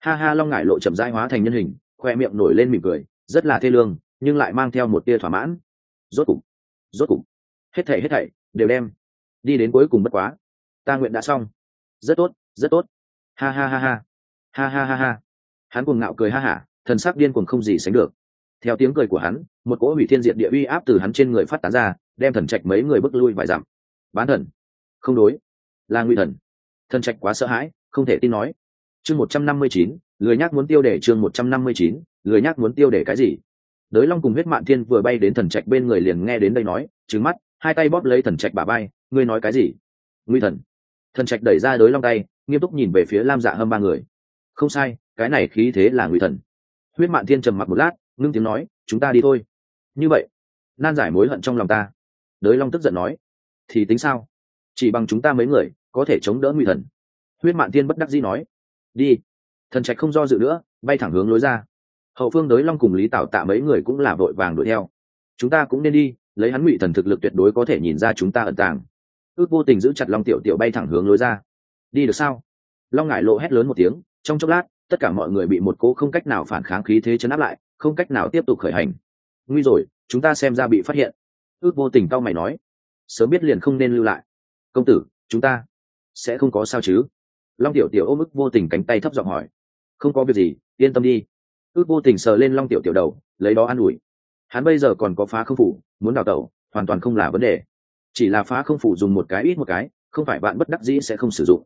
Ha ha, long ngải lộ chậm rãi hóa thành nhân hình, khoe miệng nổi lên mỉm cười, rất là thê lương, nhưng lại mang theo một tia thỏa mãn. Rốt cục rốt cục, hết thảy hết thảy đều đem đi đến cuối cùng bất quá. Ta nguyện đã xong. Rất tốt rất tốt ha ha ha ha. Ha ha ha ha. Hắn cuồng ngạo cười ha hả, thần sắc điên cuồng không gì sánh được. Theo tiếng cười của hắn, một cỗ hủy thiên diệt địa uy áp từ hắn trên người phát tán ra, đem thần trạch mấy người bước lui vài dặm. Bán thần. Không đối. Là ngụy thần. Thần trạch quá sợ hãi, không thể tin nói. Chương một trăm năm mươi chín, lười nhác muốn tiêu để chương một trăm năm mươi chín, lười nhác muốn tiêu để cái gì? Đới long cùng huyết mạn thiên vừa bay đến thần trạch bên người liền nghe đến đây nói trứng mắt, hai tay bóp lấy thần trạch bà bay ngươi nói cái gì? Nguy thần. Thần trạch đẩy ra đới long tay nghiêm túc nhìn về phía lam dạ hâm ba người. Không sai, cái này khí thế là nguy thần. Huyết mạn thiên trầm mặc một lát, ngưng tiếng nói, chúng ta đi thôi. Như vậy. Nan giải mối hận trong lòng ta. Đới long tức giận nói, thì tính sao? Chỉ bằng chúng ta mấy người, có thể chống đỡ nguy thần. Huyết mạn thiên bất đắc dĩ nói, đi. Thần trạch không do dự nữa, bay thẳng hướng lối ra. Hậu phương đới long cùng lý tạo tạ mấy người cũng là vội vàng đuổi theo. Chúng ta cũng nên đi, lấy hắn ngụy thần thực lực tuyệt đối có thể nhìn ra chúng ta ẩn tàng. Ước vô tình giữ chặt long tiểu tiểu bay thẳng hướng lối ra đi được sao? Long ngải lộ hét lớn một tiếng, trong chốc lát, tất cả mọi người bị một cố không cách nào phản kháng khí thế chấn áp lại, không cách nào tiếp tục khởi hành. Nguy rồi, chúng ta xem ra bị phát hiện. Ước vô tình tao mày nói, sớm biết liền không nên lưu lại. Công tử, chúng ta sẽ không có sao chứ? Long tiểu tiểu ôm ức vô tình cánh tay thấp giọng hỏi, không có việc gì, yên tâm đi. Ước vô tình sờ lên long tiểu tiểu đầu, lấy đó an ủi. Hắn bây giờ còn có phá không phủ, muốn đào tẩu, hoàn toàn không là vấn đề. Chỉ là phá không phủ dùng một cái ít một cái, không phải bạn bất đắc dĩ sẽ không sử dụng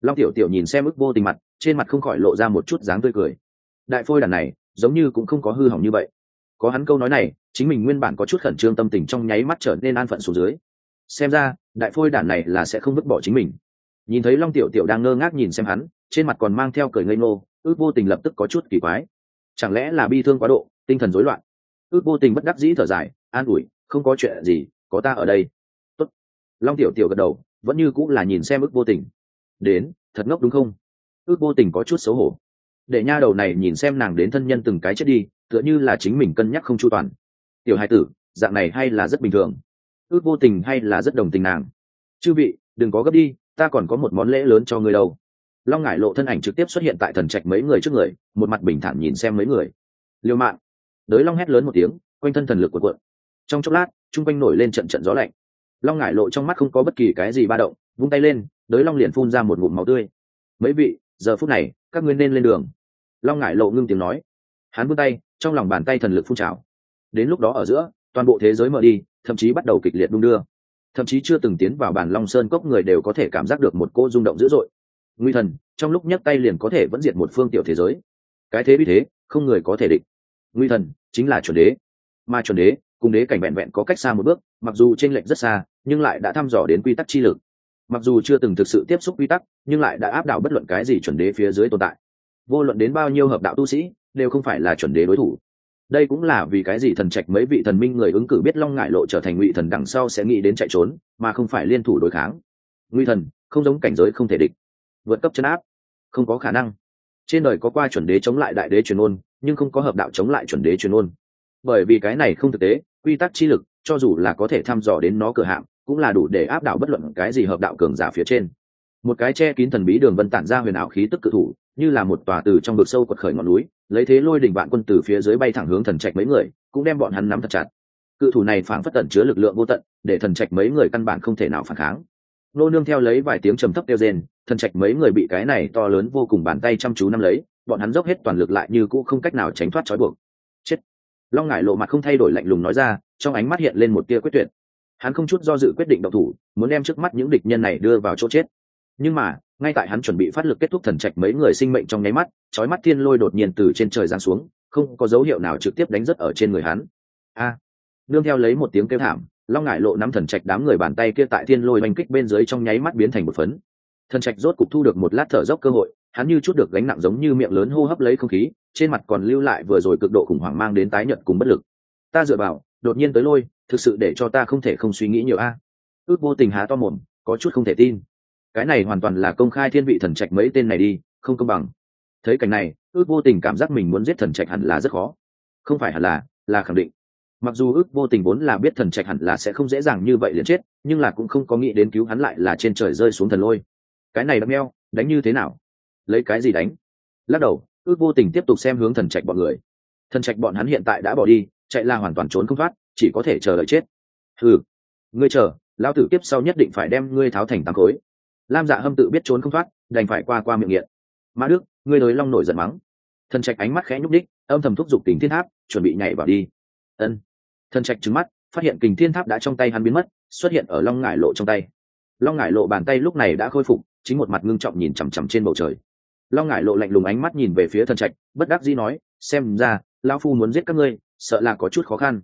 long tiểu tiểu nhìn xem ức vô tình mặt, trên mặt không khỏi lộ ra một chút dáng tươi cười. Đại phôi đàn này, giống như cũng không có hư hỏng như vậy. Có hắn câu nói này, chính mình nguyên bản có chút khẩn trương tâm tình trong nháy mắt trở nên an phận xuống dưới. Xem ra, đại phôi đàn này là sẽ không vứt bỏ chính mình. Nhìn thấy long tiểu tiểu đang ngơ ngác nhìn xem hắn, trên mặt còn mang theo cười ngây ngô, ước vô tình lập tức có chút kỳ quái. Chẳng lẽ là bi thương quá độ, tinh thần rối loạn? Ước vô tình bất đắc dĩ thở dài, an ủi, không có chuyện gì, có ta ở đây. Tốt. long tiểu tiểu gật đầu, vẫn như cũng là nhìn xem ước vô tình đến, thật ngốc đúng không? Ước vô tình có chút xấu hổ. Để nha đầu này nhìn xem nàng đến thân nhân từng cái chết đi, tựa như là chính mình cân nhắc không chu toàn. Tiểu hai tử, dạng này hay là rất bình thường. Ước vô tình hay là rất đồng tình nàng. Chư vị, đừng có gấp đi, ta còn có một món lễ lớn cho người đâu. Long ngải lộ thân ảnh trực tiếp xuất hiện tại thần trạch mấy người trước người, một mặt bình thản nhìn xem mấy người. Liêu mạng đới long hét lớn một tiếng, quanh thân thần lực của cuộn. Trong chốc lát, chung quanh nổi lên trận trận gió lạnh. Long ngải lộ trong mắt không có bất kỳ cái gì ba động vung tay lên, đới long liền phun ra một ngụm máu tươi. Mấy vị, giờ phút này, các ngươi nên lên đường. Long ngải lộ ngưng tiếng nói. Hắn vung tay, trong lòng bàn tay thần lực phun trào. Đến lúc đó ở giữa, toàn bộ thế giới mở đi, thậm chí bắt đầu kịch liệt đung đưa. Thậm chí chưa từng tiến vào bản long sơn cốc người đều có thể cảm giác được một cô rung động dữ dội. Nguy thần, trong lúc nhấc tay liền có thể vẫn diệt một phương tiểu thế giới. Cái thế vì thế, không người có thể định nguy thần, chính là chuẩn đế. Mà chuẩn đế, cùng đế cảnh vẹn vẹn có cách xa một bước, mặc dù t r ê n lệch rất xa, nhưng lại đã thăm dò đến quy tắc chi lực mặc dù chưa từng thực sự tiếp xúc quy tắc, nhưng lại đã áp đảo bất luận cái gì chuẩn đế phía dưới tồn tại. Vô luận đến bao nhiêu hợp đạo tu sĩ, đều không phải là chuẩn đế đối thủ. Đây cũng là vì cái gì thần trạch mấy vị thần minh người ứng cử biết long ngại lộ trở thành ngụy thần đằng sau sẽ nghĩ đến chạy trốn, mà không phải liên thủ đối kháng. Ngụy thần, không giống cảnh giới không thể địch. Vượt cấp chân áp, không có khả năng. Trên đời có qua chuẩn đế chống lại đại đế truyền ôn, nhưng không có hợp đạo chống lại chuẩn đế truyền ôn. Bởi vì cái này không thực tế, quy tắc chi lực, cho dù là có thể thăm dò đến nó cửa hạm cũng là đủ để áp đảo bất luận cái gì hợp đạo cường giả phía trên. Một cái che kín thần bí đường vân tản ra huyền ảo khí tức cự thủ, như là một tòa từ trong vực sâu quật khởi ngọn núi, lấy thế lôi đỉnh vạn quân từ phía dưới bay thẳng hướng thần trạch mấy người, cũng đem bọn hắn nắm thật chặt. Cự thủ này phảng phất tận chứa lực lượng vô tận, để thần trạch mấy người căn bản không thể nào phản kháng. Nô nương theo lấy vài tiếng trầm thấp kêu rên, thần trạch mấy người bị cái này to lớn vô cùng bàn tay chăm chú nắm lấy, bọn hắn dốc hết toàn lực lại như cũ không cách nào tránh thoát trói buộc. Chết. Long ngải lộ mặt không thay đổi lạnh lùng nói ra, trong ánh mắt hiện lên một tia quyết tuyệt hắn không chút do dự quyết định độc thủ muốn đem trước mắt những địch nhân này đưa vào chỗ chết. Nhưng mà ngay tại hắn chuẩn bị phát lực kết thúc thần trạch mấy người sinh mệnh trong nháy mắt trói mắt thiên lôi đột nhiên từ trên trời giáng xuống không có dấu hiệu nào trực tiếp đánh rất ở trên người hắn. A! À, nương theo lấy một tiếng kêu thảm long ngải lộ nắm thần trạch đám người bàn tay kia tại thiên lôi oanh kích bên dưới trong nháy mắt biến thành một phấn. Thần trạch rốt cục thu được một lát thở dốc cơ hội hắn như chút được gánh nặng giống như miệng lớn hô hấp lấy không khí trên mặt còn lưu lại vừa rồi cực độ khủng hoảng mang đến tái nhận cùng bất lực. Ta dựa vào đột nhiên tới lôi thực sự để cho ta không thể không suy nghĩ nhiều a. Ước vô tình há to mồm có chút không thể tin. Cái này hoàn toàn là công khai thiên vị thần trạch mấy tên này đi không công bằng. Thấy cảnh này ước vô tình cảm giác mình muốn giết thần trạch hẳn là rất khó. Không phải hẳn là là khẳng định. Mặc dù ước vô tình vốn là biết thần trạch hẳn là sẽ không dễ dàng như vậy liền chết nhưng là cũng không có nghĩ đến cứu hắn lại là trên trời rơi xuống thần lôi. Cái này đâm neo, đánh như thế nào? Lấy cái gì đánh? Lắc đầu ước vô tình tiếp tục xem hướng thần trạch bọn người thần trạch bọn hắn hiện tại đã bỏ đi, chạy là hoàn toàn trốn không thoát, chỉ có thể chờ đợi chết. Ừ ngươi chờ lao tử tiếp sau nhất định phải đem ngươi tháo thành tám khối. Lam dạ hâm tự biết trốn không thoát, đành phải qua qua miệng nghiện. Mã đức, ngươi đới long nổi giận mắng. Thần trạch ánh mắt khẽ nhúc đích âm thầm thúc giục kình thiên tháp, chuẩn bị nhảy vào đi. Ân. Thần trạch trứng mắt, phát hiện kình thiên tháp đã trong tay hắn biến mất, xuất hiện ở long ngải lộ trong tay. Long ngải lộ bàn tay lúc này đã khôi phục, chính một mặt ngưng trọng nhìn chằm chằm trên bầu trời. Long ngải lộ lạnh lùng ánh mắt nhìn về phía thần trạch, bất đắc dĩ nói, xem ra lão phu muốn giết các ngươi, sợ là có chút khó khăn.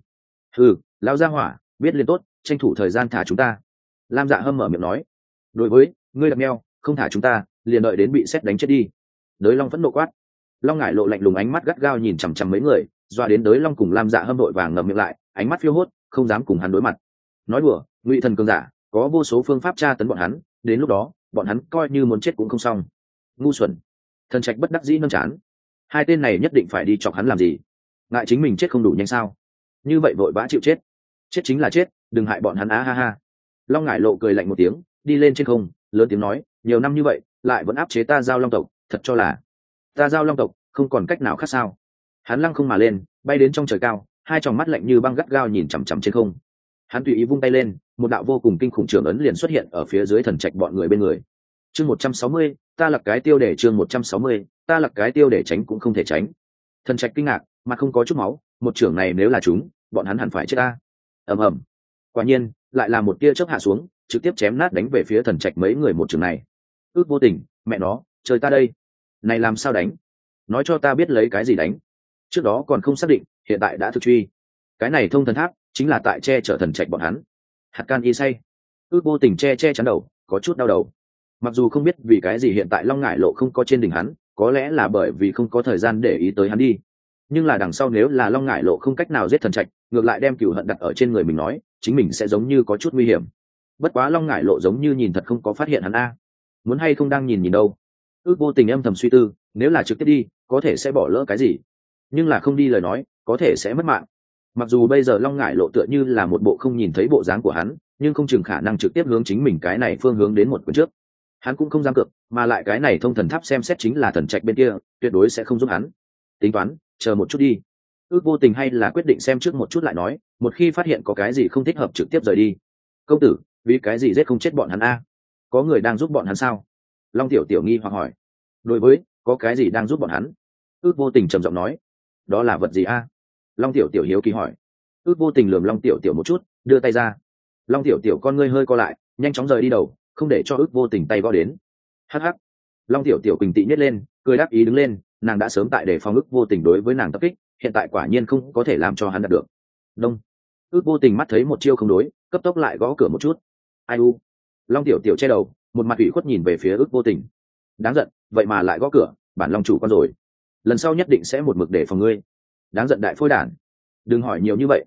Ừ lão gia hỏa, biết liền tốt, tranh thủ thời gian thả chúng ta. Lam dạ hâm mở miệng nói. Đối với, ngươi đặt neo không thả chúng ta, liền đợi đến bị xét đánh chết đi. Đới long vẫn nộ quát. Long ngải lộ lạnh lùng ánh mắt gắt gao nhìn chằm chằm mấy người doa đến đới long cùng lam dạ hâm đội vàng ngậm miệng lại, ánh mắt phiêu hốt, không dám cùng hắn đối mặt. Nói đùa, ngụy thần cường giả, có vô số phương pháp tra tấn bọn hắn, đến lúc đó, bọn hắn coi như muốn chết cũng không xong. Ngu xuẩn. Thần trạch bất đắc dĩ nâng chán hai tên này nhất định phải đi chọc hắn làm gì? Ngại chính mình chết không đủ nhanh sao? Như vậy vội vã chịu chết. Chết chính là chết, đừng hại bọn hắn, á ha ha. Long ngải lộ cười lạnh một tiếng, đi lên trên không, lớn tiếng nói, nhiều năm như vậy, lại vẫn áp chế ta giao long tộc, thật cho là ta giao long tộc không còn cách nào khác sao? Hắn lăng không mà lên, bay đến trong trời cao, hai tròng mắt lạnh như băng gắt gao nhìn chằm chằm trên không. Hắn tùy ý vung tay lên, một đạo vô cùng kinh khủng trưởng ấn liền xuất hiện ở phía dưới thần trạch bọn người bên người. Chương một trăm sáu mươi ta lặc cái tiêu để chương một trăm sáu mươi, ta lặc cái tiêu để tránh cũng không thể tránh. Thần trạch kinh ngạc mà không có chút máu, một trưởng này nếu là chúng, bọn hắn hẳn phải chết ta. Ầm ầm. Quả nhiên, lại là một tia chớp hạ xuống, trực tiếp chém nát đánh về phía thần trạch mấy người một trường này. Ước vô tình, mẹ nó, trời ta đây. Này làm sao đánh? Nói cho ta biết lấy cái gì đánh? Trước đó còn không xác định, hiện tại đã thực truy. Cái này thông thần tháp, chính là tại che chở thần trạch bọn hắn. Hạt can y say. Ước vô tình che che chắn đầu, có chút đau đầu mặc dù không biết vì cái gì hiện tại long ngải lộ không có trên đỉnh hắn, có lẽ là bởi vì không có thời gian để ý tới hắn đi. Nhưng là đằng sau nếu là long ngải lộ không cách nào giết thần trạch, ngược lại đem cựu hận đặt ở trên người mình nói, chính mình sẽ giống như có chút nguy hiểm. Bất quá long ngải lộ giống như nhìn thật không có phát hiện hắn a. Muốn hay không đang nhìn nhìn đâu. Ước vô tình âm thầm suy tư, nếu là trực tiếp đi, có thể sẽ bỏ lỡ cái gì? Nhưng là không đi lời nói, có thể sẽ mất mạng. Mặc dù bây giờ long ngải lộ tựa như là một bộ không nhìn thấy bộ dáng của hắn, nhưng không chừng khả năng trực tiếp hướng chính mình cái này phương hướng đến một cuốn trước hắn cũng không dám cược, mà lại cái này thông thần tháp xem xét chính là thần trạch bên kia, tuyệt đối sẽ không giúp hắn. Tính toán, chờ một chút đi. Ước vô tình hay là quyết định xem trước một chút lại nói, một khi phát hiện có cái gì không thích hợp trực tiếp rời đi. Công tử, vì cái gì giết không chết bọn hắn a? Có người đang giúp bọn hắn sao? Long tiểu tiểu nghi hoặc hỏi. Đối với, có cái gì đang giúp bọn hắn? Ước vô tình trầm giọng nói. Đó là vật gì a? Long tiểu tiểu hiếu kỳ hỏi. Ước vô tình lườm long tiểu tiểu một chút, đưa tay ra. Long tiểu tiểu con ngươi hơi co lại, nhanh chóng rời đi đầu không để cho ước vô tình tay gõ đến. Hh long tiểu tiểu quỳnh tị nhét lên, cười đáp ý đứng lên, nàng đã sớm tại để phòng ước vô tình đối với nàng tập kích, hiện tại quả nhiên không có thể làm cho hắn đạt được. Đông ước vô tình mắt thấy một chiêu không đối, cấp tốc lại gõ cửa một chút. Ai u. Long tiểu tiểu che đầu, một mặt ủy khuất nhìn về phía ước vô tình. Đáng giận, vậy mà lại gõ cửa, bản long chủ con rồi. Lần sau nhất định sẽ một mực để phòng ngươi. Đáng giận đại phôi đản. Đừng hỏi nhiều như vậy.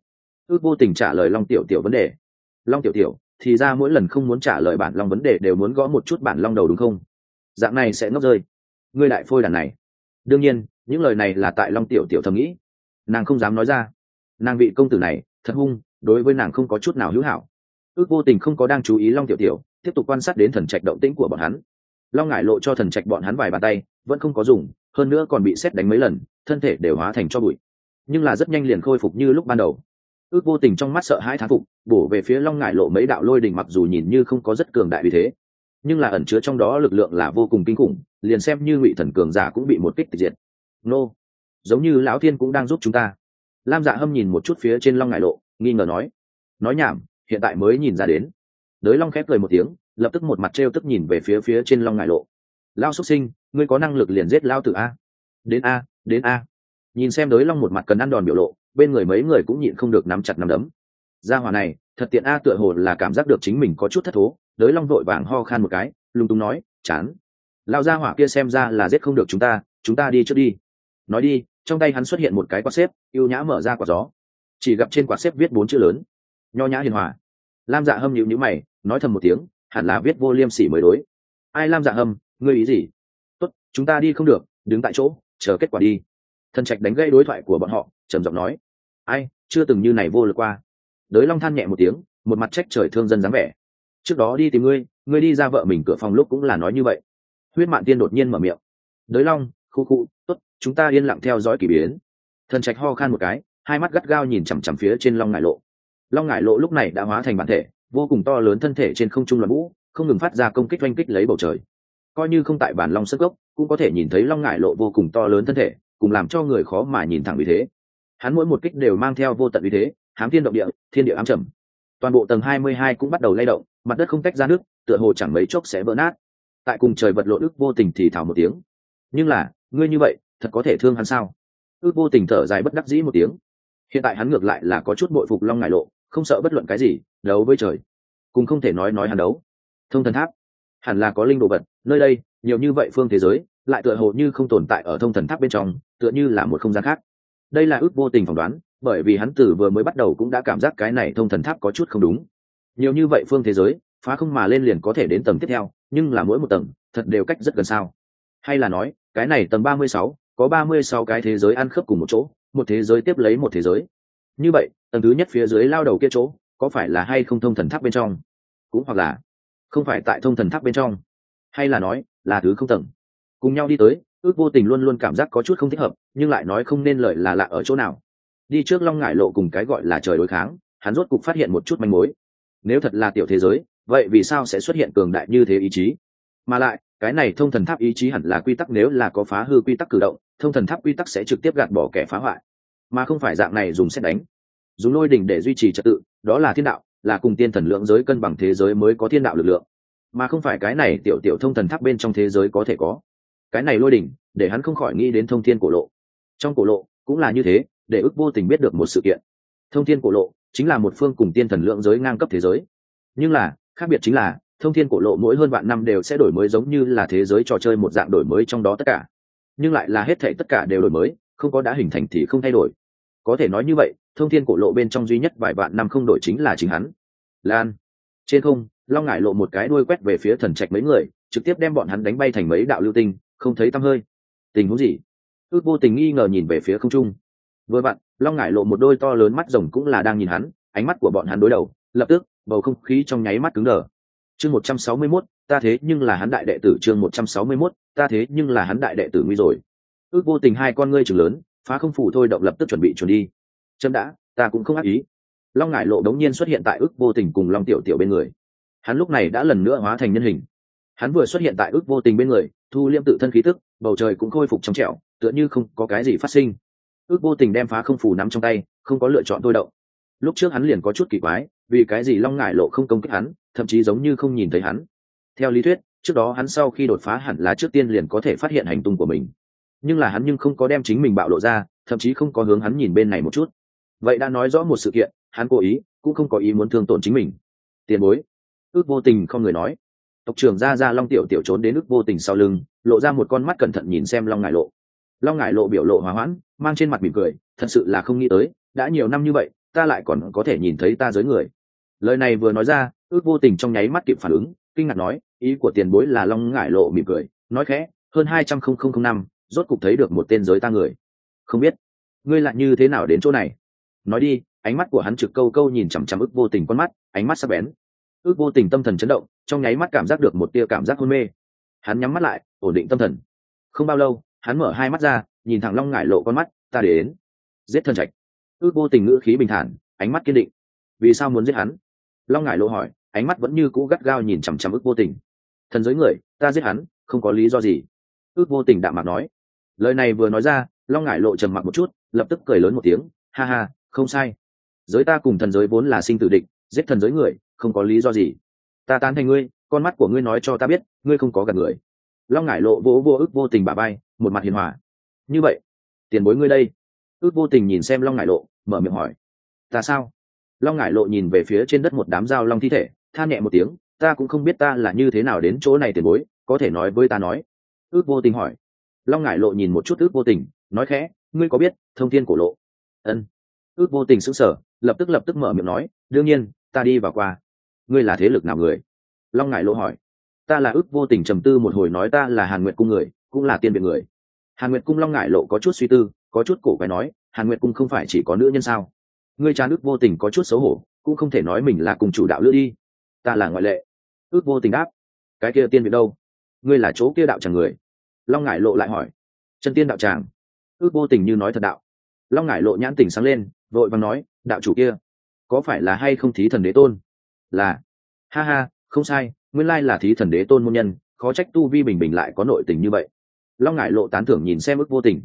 Ước vô tình trả lời long tiểu tiểu vấn đề. Long tiểu tiểu thì ra mỗi lần không muốn trả lời bản long vấn đề đều muốn gõ một chút bản long đầu đúng không? Dạng này sẽ ngốc rơi. Ngươi đại phôi đàn này. Đương nhiên, những lời này là tại long tiểu tiểu thầm nghĩ. Nàng không dám nói ra. Nàng vị công tử này, thật hung, đối với nàng không có chút nào hữu hảo. Ước vô tình không có đang chú ý long tiểu tiểu, tiếp tục quan sát đến thần trạch động tĩnh của bọn hắn. Long ngải lộ cho thần trạch bọn hắn vài bàn tay, vẫn không có dùng, hơn nữa còn bị xét đánh mấy lần, thân thể đều hóa thành cho bụi. Nhưng là rất nhanh liền khôi phục như lúc ban đầu ước vô tình trong mắt sợ hãi thán phục, bổ về phía long ngải lộ mấy đạo lôi đình mặc dù nhìn như không có rất cường đại vì thế, nhưng là ẩn chứa trong đó lực lượng là vô cùng kinh khủng, liền xem như ngụy thần cường giả cũng bị một kích tịch diệt. Nô, giống như lão thiên cũng đang giúp chúng ta. Lam dạ hâm nhìn một chút phía trên long ngải lộ, nghi ngờ nói. Nói nhảm, hiện tại mới nhìn ra đến. Đới long khép cười một tiếng, lập tức một mặt t r e o tức nhìn về phía phía trên long ngải lộ. Lao xuất sinh, ngươi có năng lực liền giết lao từ a. Đến a đến a. Nhìn xem đới long một mặt cần ăn đòn biểu lộ bên người mấy người cũng nhịn không được nắm chặt nắm đấm. Gia hỏa này, thật tiện a, tựa hồ là cảm giác được chính mình có chút thất thố, đới long vội vàng ho khan một cái lung tung nói, chán. Lao gia hỏa kia xem ra là giết không được chúng ta chúng ta đi trước đi. Nói đi, trong tay hắn xuất hiện một cái quạt xếp yêu nhã mở ra quạt gió. Chỉ gặp trên quạt xếp viết bốn chữ lớn, nho nhã hiền hòa. Lam dạ hâm nhịu nhữ mày, nói thầm một tiếng, hẳn là viết vô liêm sỉ mới đối. Ai lam dạ hâm, ngươi ý gì? Tốt, chúng ta đi không được, đứng tại chỗ, chờ kết quả đi. Thần trạch đánh gây đối thoại của bọn họ, trầm giọng nói ai, chưa từng như này vô lực qua. Đới long than nhẹ một tiếng, một mặt trách trời thương dân dáng vẻ. Trước đó đi tìm ngươi ngươi đi ra vợ mình cửa phòng lúc cũng là nói như vậy. Huyết mạng tiên đột nhiên mở miệng. Đới long, khu khu, tốt, chúng ta yên lặng theo dõi k ỳ biến. Thần trạch ho khan một cái, hai mắt gắt gao nhìn chằm chằm phía trên long ngải lộ. Long ngải lộ lúc này đã hóa thành bản thể, vô cùng to lớn thân thể trên không trung loạn vũ, không ngừng phát ra công kích oanh kích lấy bầu trời. Coi như không tại bản long sức gốc cũng có thể nhìn thấy long ngải lộ vô cùng to lớn thân thể, cùng làm cho người khó mà nhìn thẳng vì thế hắn mỗi một kích đều mang theo vô tận uy thế, hám thiên động địa, thiên địa ám trầm. Toàn bộ tầng hai mươi hai cũng bắt đầu lay động, mặt đất không tách ra nước, tựa hồ chẳng mấy chốc sẽ vỡ nát. Tại cùng trời vật lộ ức vô tình thì thảo một tiếng. Nhưng là, ngươi như vậy, thật có thể thương hắn sao? Ước vô tình thở dài bất đắc dĩ một tiếng. Hiện tại hắn ngược lại là có chút bội phục long ngại lộ, không sợ bất luận cái gì, đấu với trời. Cùng không thể nói nói hắn đấu. Thông thần tháp. Hẳn là có linh đồ vật, nơi đây, nhiều như vậy phương thế giới, lại tựa hồ như không tồn tại ở thông thần tháp bên trong, tựa như là một không gian khác đây là ước vô tình phỏng đoán, bởi vì hắn từ vừa mới bắt đầu cũng đã cảm giác cái này thông thần tháp có chút không đúng. Nhiều như vậy phương thế giới, phá không mà lên liền có thể đến tầng tiếp theo, nhưng là mỗi một tầng, thật đều cách rất gần sao. Hay là nói, cái này tầng ba mươi sáu, có ba mươi sáu cái thế giới ăn khớp cùng một chỗ, một thế giới tiếp lấy một thế giới. Như vậy, tầng thứ nhất phía dưới lao đầu kia chỗ, có phải là hay không thông thần tháp bên trong? Cũng hoặc là, không phải tại thông thần tháp bên trong. Hay là nói, là thứ không tầng. Cùng nhau đi tới, ước vô tình luôn luôn cảm giác có chút không thích hợp nhưng lại nói không nên lời là lạ ở chỗ nào. Đi trước long ngải lộ cùng cái gọi là trời đối kháng, hắn rốt cục phát hiện một chút manh mối. Nếu thật là tiểu thế giới, vậy vì sao sẽ xuất hiện cường đại như thế ý chí? Mà lại, cái này thông thần tháp ý chí hẳn là quy tắc nếu là có phá hư quy tắc cử động, thông thần tháp quy tắc sẽ trực tiếp gạt bỏ kẻ phá hoại. Mà không phải dạng này dùng xét đánh. Dùng lôi đỉnh để duy trì trật tự, đó là thiên đạo, là cùng tiên thần lượng giới cân bằng thế giới mới có thiên đạo lực lượng. Mà không phải cái này tiểu tiểu thông thần tháp bên trong thế giới có thể có. Cái này lôi đỉnh, để hắn không khỏi nghĩ đến thông thiên cổ lộ trong cổ lộ, cũng là như thế, để ước vô tình biết được một sự kiện. Thông thiên cổ lộ chính là một phương cùng tiên thần lượng giới ngang cấp thế giới. Nhưng là, khác biệt chính là, thông thiên cổ lộ mỗi hơn vạn năm đều sẽ đổi mới giống như là thế giới trò chơi một dạng đổi mới trong đó tất cả. Nhưng lại là hết thảy tất cả đều đổi mới, không có đã hình thành thì không thay đổi. Có thể nói như vậy, thông thiên cổ lộ bên trong duy nhất vài vạn năm không đổi chính là chính hắn. Lan. Trên không, long ngải lộ một cái đuôi quét về phía thần trạch mấy người, trực tiếp đem bọn hắn đánh bay thành mấy đạo lưu tinh, không thấy tăm hơi. Tình huống gì? Ước vô tình nghi ngờ nhìn về phía không trung. Vừa vặn, long ngải lộ một đôi to lớn mắt rồng cũng là đang nhìn hắn, ánh mắt của bọn hắn đối đầu, lập tức, bầu không khí trong nháy mắt cứng đờ. Chương một trăm sáu mươi mốt, ta thế nhưng là hắn đại đệ tử, chương một trăm sáu mươi mốt, ta thế nhưng là hắn đại đệ tử nguy rồi. Ước vô tình hai con ngươi chừng lớn, phá không phủ thôi động lập tức chuẩn bị chuẩn đi. Chấm đã, ta cũng không ác ý. Long ngải lộ đống nhiên xuất hiện tại ước vô tình cùng long tiểu tiểu bên người. Hắn lúc này đã lần nữa hóa thành nhân hình. Hắn vừa xuất hiện tại ước vô tình bên người, thu liêm tự thân khí tức, bầu trời cũng khôi phục trong trẻo tựa như không có cái gì phát sinh. Ước vô tình đem phá không phủ nắm trong tay, không có lựa chọn tôi động. Lúc trước hắn liền có chút kỳ quái, vì cái gì long ngải lộ không công kích hắn, thậm chí giống như không nhìn thấy hắn. Theo lý thuyết, trước đó hắn sau khi đột phá hẳn là trước tiên liền có thể phát hiện hành tung của mình. Nhưng là hắn nhưng không có đem chính mình bạo lộ ra, thậm chí không có hướng hắn nhìn bên này một chút. Vậy đã nói rõ một sự kiện, hắn cố ý, cũng không có ý muốn thương tổn chính mình. Tiền bối. Ước vô tình không người nói. Tộc trưởng ra ra long tiểu tiểu trốn đến ước vô tình sau lưng, lộ ra một con mắt cẩn thận nhìn xem long ngải lộ long ngải lộ biểu lộ hòa hoãn, mang trên mặt mỉm cười, thật sự là không nghĩ tới, đã nhiều năm như vậy, ta lại còn có thể nhìn thấy ta giới người. Lời này vừa nói ra, ước vô tình trong nháy mắt kịp phản ứng, kinh ngạc nói, ý của tiền bối là long ngải lộ mỉm cười, nói khẽ, hơn hai trăm không không không năm, rốt cục thấy được một tên giới ta người. Không biết, ngươi lại như thế nào đến chỗ này? Nói đi, ánh mắt của hắn trực câu câu nhìn chằm chằm ước vô tình con mắt, ánh mắt sắc bén. Ước vô tình tâm thần chấn động, trong nháy mắt cảm giác được một tia cảm giác hôn mê. Hắn nhắm mắt lại, ổn định tâm thần. Không bao lâu hắn mở hai mắt ra, nhìn thẳng long ngải lộ con mắt, ta đến. Giết thân trạch. Ước vô tình ngữ khí bình thản, ánh mắt kiên định. Vì sao muốn giết hắn? Long ngải lộ hỏi, ánh mắt vẫn như cũ gắt gao nhìn chằm chằm ước vô tình. Thần giới người, ta giết hắn, không có lý do gì. Ước vô tình đạm mặt nói. Lời này vừa nói ra, long ngải lộ trầm mặc một chút, lập tức cười lớn một tiếng, ha ha, không sai. Giới ta cùng thần giới vốn là sinh tử địch, giết thần giới người, không có lý do gì. Ta tán thành ngươi, con mắt của ngươi nói cho ta biết, ngươi không có gần người. Long ngải lộ vỗ vô ước vô tình bà bay một mặt hiền hòa. Như vậy, tiền bối ngươi đây. Ước vô tình nhìn xem long ngải lộ, mở miệng hỏi. Ta sao? Long ngải lộ nhìn về phía trên đất một đám dao long thi thể, than nhẹ một tiếng, ta cũng không biết ta là như thế nào đến chỗ này tiền bối, có thể nói với ta nói. Ước vô tình hỏi. Long ngải lộ nhìn một chút ước vô tình, nói khẽ, ngươi có biết thông tin cổ lộ? Ân. Ước vô tình sững sờ, lập tức lập tức mở miệng nói, đương nhiên, ta đi vào qua. Ngươi là thế lực nào người? Long ngải lộ hỏi. Ta là ước vô tình trầm tư một hồi nói ta là hàn nguyệt cung người cũng là tiên viện người. Hàn nguyệt cung long ngải lộ có chút suy tư, có chút cổ quái nói, hàn nguyệt cung không phải chỉ có nữ nhân sao? Ngươi cha ước vô tình có chút xấu hổ, cũng không thể nói mình là cùng chủ đạo lữ đi. Ta là ngoại lệ. Ước vô tình đáp. Cái kia tiên viện đâu? Ngươi là chỗ kia đạo tràng người. Long ngải lộ lại hỏi. Chân tiên đạo tràng. Ước vô tình như nói thật đạo. Long ngải lộ nhãn tình sáng lên, vội vàng nói, đạo chủ kia, có phải là hay không thí thần đế tôn? Là. Ha ha, không sai, nguyên lai là thí thần đế tôn môn nhân, khó trách tu vi bình bình lại có nội tình như vậy long ngải lộ tán thưởng nhìn xem ước vô tình.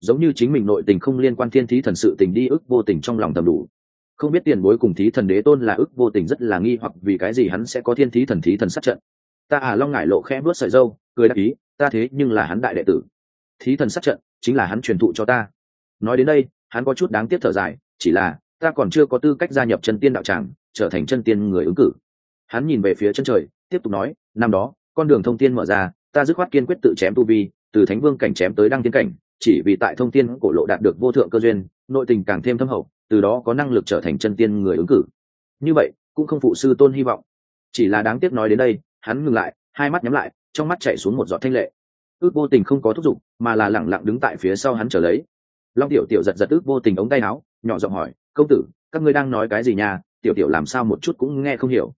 Giống như chính mình nội tình không liên quan thiên thí thần sự tình đi ức vô tình trong lòng tầm đủ. Không biết tiền bối cùng thí thần đế tôn là ức vô tình rất là nghi hoặc vì cái gì hắn sẽ có thiên thí thần thí thần sát trận. Ta à long ngải lộ khẽ bước sợi dâu cười đáp ý, ta thế nhưng là hắn đại đệ tử. Thí thần sát trận chính là hắn truyền thụ cho ta. Nói đến đây, hắn có chút đáng tiếc thở dài, chỉ là, ta còn chưa có tư cách gia nhập chân tiên đạo tràng, trở thành chân tiên người ứng cử. Hắn nhìn về phía chân trời, tiếp tục nói, năm đó, con đường thông tiên mở ra, ta dứt khoát kiên quyết tự chém tu vi từ thánh vương cảnh chém tới đăng tiến cảnh, chỉ vì tại thông tiên cổ lộ đạt được vô thượng cơ duyên, nội tình càng thêm thâm hậu, từ đó có năng lực trở thành chân tiên người ứng cử. Như vậy, cũng không phụ sư tôn hy vọng. Chỉ là đáng tiếc nói đến đây, hắn ngừng lại, hai mắt nhắm lại, trong mắt chạy xuống một giọt thanh lệ. Ước vô tình không có thúc giục, mà là lẳng lặng đứng tại phía sau hắn trở lấy. Long tiểu tiểu giật giật ước vô tình ống tay áo, nhỏ giọng hỏi, công tử, các ngươi đang nói cái gì nhà tiểu tiểu làm sao một chút cũng nghe không hiểu.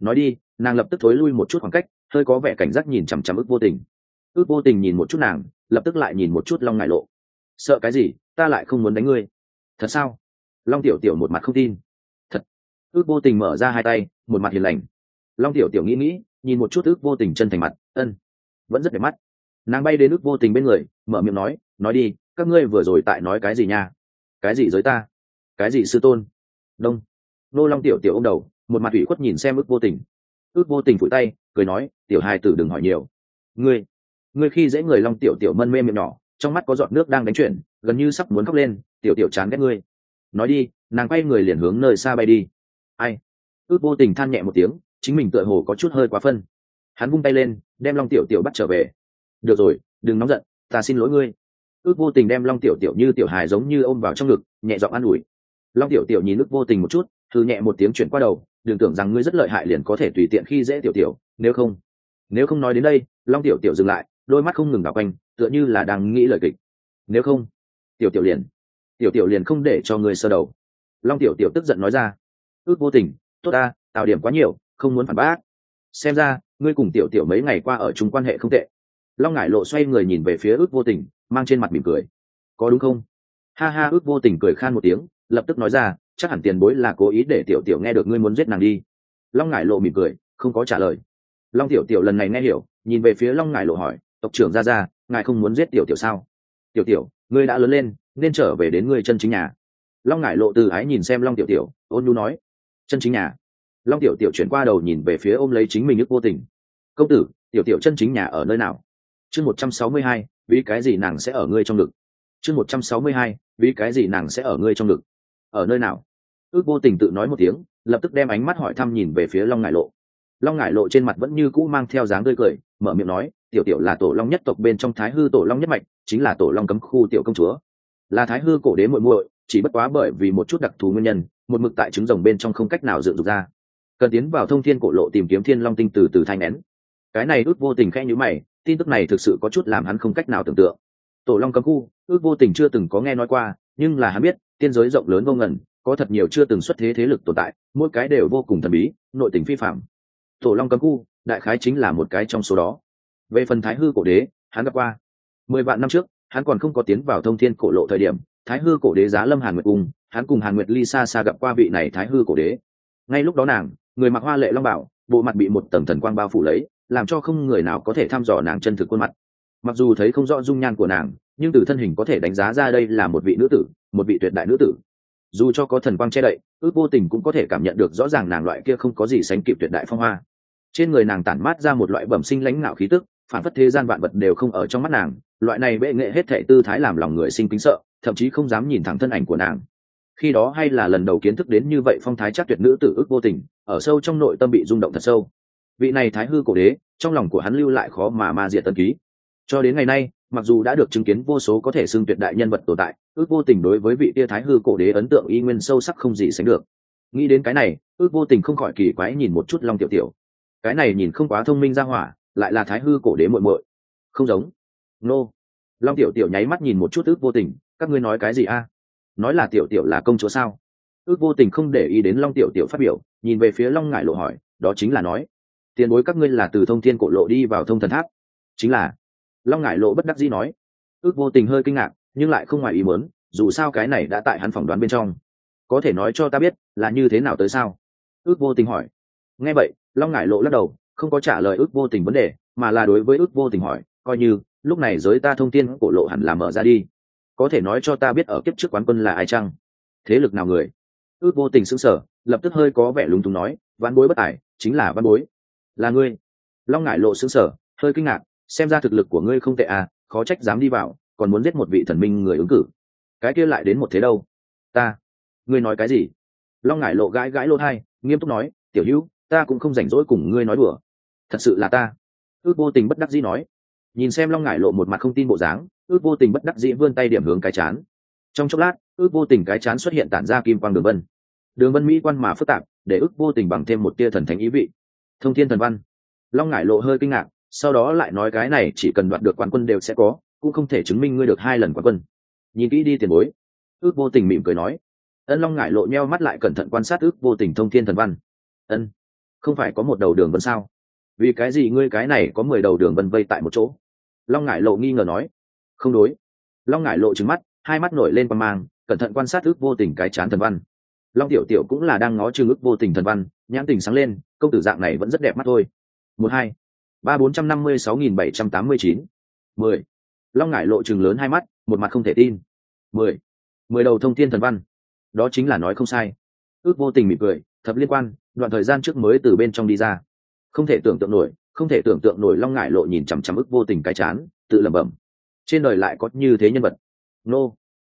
Nói đi. Nàng lập tức thối lui một chút khoảng cách, hơi có vẻ cảnh giác nhìn chằm chằm ước vô tình ước vô tình nhìn một chút nàng, lập tức lại nhìn một chút long ngại lộ. Sợ cái gì, ta lại không muốn đánh ngươi. Thật sao? Long tiểu tiểu một mặt không tin. Thật. Ước vô tình mở ra hai tay, một mặt hiền lành. Long tiểu tiểu nghĩ nghĩ, nhìn một chút ước vô tình chân thành mặt, ân. Vẫn rất đẹp mắt. Nàng bay đến ước vô tình bên người, mở miệng nói nói đi, các ngươi vừa rồi tại nói cái gì nha? Cái gì giới ta? Cái gì sư tôn? Đông. Nô long tiểu tiểu ô m đầu, một mặt ủy khuất nhìn xem ước vô tình. Ước vô tình phủi tay, cười nói, tiểu hai tử đừng hỏi nhiều. Ngươi ngươi khi dễ người long tiểu tiểu mân mê miệng nhỏ, trong mắt có giọt nước đang đánh chuyển, gần như sắp muốn khóc lên, tiểu tiểu chán ghét ngươi. Nói đi, nàng quay người liền hướng nơi xa bay đi. Ai? Ước vô tình than nhẹ một tiếng, chính mình tựa hồ có chút hơi quá phân. Hắn vung tay lên, đem long tiểu tiểu bắt trở về. Được rồi, đừng nóng giận, ta xin lỗi ngươi. Ước vô tình đem long tiểu tiểu như tiểu hài giống như ôm vào trong ngực, nhẹ giọng an ủi. Long tiểu tiểu nhìn ước vô tình một chút thư nhẹ một tiếng chuyển qua đầu, đừng tưởng rằng ngươi rất lợi hại liền có thể tùy tiện khi dễ tiểu tiểu, nếu không. Nếu không nói đến đây, long tiểu tiểu dừng lại đôi mắt không ngừng đảo quanh, tựa như là đang nghĩ lời kịch. Nếu không, tiểu tiểu liền, tiểu tiểu liền không để cho ngươi sơ đầu. Long tiểu tiểu tức giận nói ra, ước vô tình, tốt ta, tạo điểm quá nhiều, không muốn phản bác. Xem ra, ngươi cùng tiểu tiểu mấy ngày qua ở chung quan hệ không tệ. Long ngải lộ xoay người nhìn về phía ước vô tình, mang trên mặt mỉm cười. Có đúng không? Ha ha, ước vô tình cười khan một tiếng, lập tức nói ra, chắc hẳn tiền bối là cố ý để tiểu tiểu nghe được ngươi muốn giết nàng đi. Long ngải lộ mỉm cười, không có trả lời. Long tiểu tiểu lần này nghe hiểu, nhìn về phía long ngải lộ hỏi tộc trưởng ra ra, ngài không muốn giết tiểu tiểu sao? Tiểu tiểu, ngươi đã lớn lên, nên trở về đến ngươi chân chính nhà. Long ngải lộ từ ái nhìn xem long tiểu tiểu, ôn nhu nói, chân chính nhà? Long tiểu tiểu chuyển qua đầu nhìn về phía ôm lấy chính mình ức vô tình. Công tử, tiểu tiểu chân chính nhà ở nơi nào? Chương một trăm sáu mươi hai, vì cái gì nàng sẽ ở ngươi trong ngực? Chương một trăm sáu mươi hai, vì cái gì nàng sẽ ở ngươi trong ngực? Ở nơi nào? Ước vô tình tự nói một tiếng, lập tức đem ánh mắt hỏi thăm nhìn về phía long ngải lộ. Long ngải lộ trên mặt vẫn như cũ mang theo dáng tươi cười, mở miệng nói tiểu tiểu là tổ long nhất tộc bên trong thái hư tổ long nhất mạch, chính là tổ long cấm khu tiểu công chúa. Là thái hư cổ đế muội muội, chỉ bất quá bởi vì một chút đặc thù nguyên nhân, một mực tại trứng rồng bên trong không cách nào dựng dục ra. Cần tiến vào thông thiên cổ lộ tìm kiếm thiên long tinh từ từ thanh nén. Cái này ước vô tình khẽ nhữ mày, tin tức này thực sự có chút làm hắn không cách nào tưởng tượng. Tổ long cấm khu, ước vô tình chưa từng có nghe nói qua, nhưng là hắn biết, tiên giới rộng lớn vô ngần, có thật nhiều chưa từng xuất thế thế lực tồn tại, mỗi cái đều vô cùng thần bí, nội tình phi phạm tổ long cấm khu, đại khái chính là một cái trong số đó về phần thái hư cổ đế, hắn gặp qua. Mười vạn năm trước, hắn còn không có tiến vào thông thiên cổ lộ thời điểm, thái hư cổ đế giá lâm hàn nguyệt cung, hắn cùng hàn nguyệt ly xa xa gặp qua vị này thái hư cổ đế. Ngay lúc đó nàng, người mặc hoa lệ long bảo, bộ mặt bị một tầng thần quang bao phủ lấy, làm cho không người nào có thể thăm dò nàng chân thực khuôn mặt. Mặc dù thấy không rõ dung nhan của nàng, nhưng từ thân hình có thể đánh giá ra đây là một vị nữ tử, một vị tuyệt đại nữ tử. Dù cho có thần quang che đậy, ước vô tình cũng có thể cảm nhận được rõ ràng nàng loại kia không có gì sánh kịp tuyệt đại phong hoa. Trên người nàng tản mát ra một loại bẩm sinh lãnh ngạo khí tức phản phất thế gian vạn vật đều không ở trong mắt nàng, loại này bệ nghệ hết thệ tư thái làm lòng người sinh kính sợ, thậm chí không dám nhìn thẳng thân ảnh của nàng. Khi đó hay là lần đầu kiến thức đến như vậy phong thái chắc tuyệt nữ tử ước vô tình, ở sâu trong nội tâm bị rung động thật sâu. Vị này thái hư cổ đế, trong lòng của hắn lưu lại khó mà ma diệt tân ký. Cho đến ngày nay, mặc dù đã được chứng kiến vô số có thể xưng tuyệt đại nhân vật tồn tại, ước vô tình đối với vị tia thái hư cổ đế ấn tượng y nguyên sâu sắc không gì sánh được. Nghĩ đến cái này, ước vô tình không khỏi kỳ quái nhìn một chút long tiểu tiểu. Cái này nhìn không quá thông minh ra hỏa lại là thái hư cổ đế muội muội. Không giống. Nô. Long tiểu tiểu nháy mắt nhìn một chút ước vô tình, các ngươi nói cái gì a? Nói là tiểu tiểu là công chúa sao? Ước vô tình không để ý đến long tiểu tiểu phát biểu, nhìn về phía long ngải lộ hỏi, đó chính là nói. Tiền bối các ngươi là từ thông thiên cổ lộ đi vào thông thần tháp. Chính là. Long ngải lộ bất đắc dĩ nói. Ước vô tình hơi kinh ngạc, nhưng lại không ngoài ý muốn, dù sao cái này đã tại hắn phỏng đoán bên trong. Có thể nói cho ta biết, là như thế nào tới sao? Ước vô tình hỏi. Nghe vậy, long ngải lộ lắc đầu không có trả lời ước vô tình vấn đề, mà là đối với ước vô tình hỏi, coi như, lúc này giới ta thông tin cổ lộ hẳn là mở ra đi. Có thể nói cho ta biết ở kiếp trước quán quân là ai chăng? Thế lực nào người? Ước vô tình sững sờ, lập tức hơi có vẻ lúng túng nói văn bối bất tài, chính là văn bối. Là ngươi. Long ngải lộ sững sờ, hơi kinh ngạc, xem ra thực lực của ngươi không tệ à khó trách dám đi vào, còn muốn giết một vị thần minh người ứng cử. Cái kia lại đến một thế đâu? Ta. Ngươi nói cái gì? Long ngải lộ gãi gãi lỗ thai, nghiêm túc nói, tiểu hữu, ta cũng không rảnh rỗi cùng ngươi nói đùa thật sự là ta. Ước vô tình bất đắc dĩ nói. Nhìn xem long ngải lộ một mặt không tin bộ dáng, ước vô tình bất đắc dĩ vươn tay điểm hướng cái chán. Trong chốc lát, ước vô tình cái chán xuất hiện tản ra kim quang đường vân. Đường vân mỹ quan mà phức tạp, để ước vô tình bằng thêm một tia thần thánh ý vị. Thông thiên thần văn. Long ngải lộ hơi kinh ngạc, sau đó lại nói cái này chỉ cần đoạt được quán quân đều sẽ có, cũng không thể chứng minh ngươi được hai lần quán quân. Nhìn kỹ đi tiền bối. Ước vô tình mỉm cười nói. Ân long ngải lộ nheo mắt lại cẩn thận quan sát ước vô tình thông thiên thần văn. Ân, không phải có một đầu đường vân sao? Vì cái gì ngươi cái này có mười đầu đường vân vây tại một chỗ? Long ngải lộ nghi ngờ nói. Không đối. Long ngải lộ trứng mắt, hai mắt nổi lên quan mang, cẩn thận quan sát ước vô tình cái chán thần văn. Long tiểu tiểu cũng là đang ngó chừng ước vô tình thần văn, nhãn tình sáng lên, công tử dạng này vẫn rất đẹp mắt thôi. Một hai, ba bốn trăm năm mươi sáu nghìn bảy trăm tám mươi chín. Mười. Long ngải lộ chừng lớn hai mắt, một mặt không thể tin. Mười. Mười đầu thông thiên thần văn. Đó chính là nói không sai. Ước vô tình mỉm cười, thập liên quan, đoạn thời gian trước mới từ bên trong đi ra không thể tưởng tượng nổi, không thể tưởng tượng nổi long ngải lộ nhìn chằm chằm ức vô tình cái chán, tự lẩm bẩm. Trên đời lại có như thế nhân vật. Nô.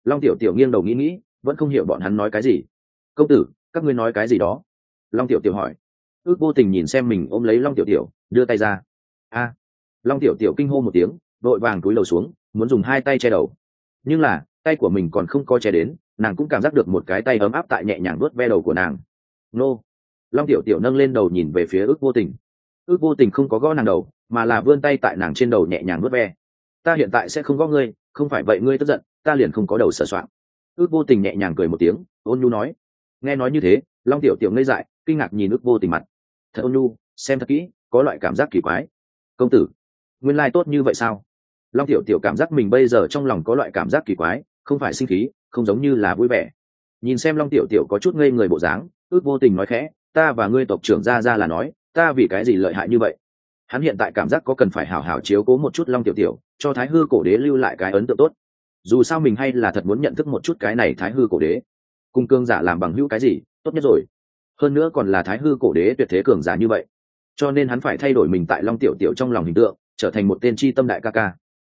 Long tiểu tiểu nghiêng đầu nghĩ nghĩ, vẫn không hiểu bọn hắn nói cái gì. Công tử, các ngươi nói cái gì đó? Long tiểu tiểu hỏi. Ước vô tình nhìn xem mình ôm lấy long tiểu tiểu, đưa tay ra. A. Long tiểu tiểu kinh hô một tiếng vội vàng túi lầu xuống, muốn dùng hai tay che đầu. Nhưng là, tay của mình còn không có che đến, nàng cũng cảm giác được một cái tay ấm áp tại nhẹ nhàng vuốt ve đầu của nàng. Nô long tiểu tiểu nâng lên đầu nhìn về phía ước vô tình. Ước vô tình không có gõ nàng đầu, mà là vươn tay tại nàng trên đầu nhẹ nhàng vớt ve. Ta hiện tại sẽ không gõ ngươi, không phải vậy ngươi tức giận, ta liền không có đầu sửa soạn ước vô tình nhẹ nhàng cười một tiếng, ôn nhu nói. Nghe nói như thế, long tiểu tiểu ngây dại, kinh ngạc nhìn ước vô tình mặt. Thật ôn nhu, xem thật kỹ, có loại cảm giác kỳ quái. Công tử, nguyên lai tốt như vậy sao? Long tiểu tiểu cảm giác mình bây giờ trong lòng có loại cảm giác kỳ quái, không phải sinh khí, không giống như là vui vẻ. Nhìn xem long tiểu tiểu có chút ngây người bộ dáng, ước vô tình nói khẽ ta và ngươi tộc trưởng ra ra là nói, ta vì cái gì lợi hại như vậy? Hắn hiện tại cảm giác có cần phải hảo hảo chiếu cố một chút long tiểu tiểu, cho thái hư cổ đế lưu lại cái ấn tượng tốt. Dù sao mình hay là thật muốn nhận thức một chút cái này thái hư cổ đế. Cung cương giả làm bằng hữu cái gì, tốt nhất rồi. Hơn nữa còn là thái hư cổ đế tuyệt thế cường giả như vậy. Cho nên hắn phải thay đổi mình tại long tiểu tiểu trong lòng hình tượng, trở thành một tên tri tâm đại ca ca.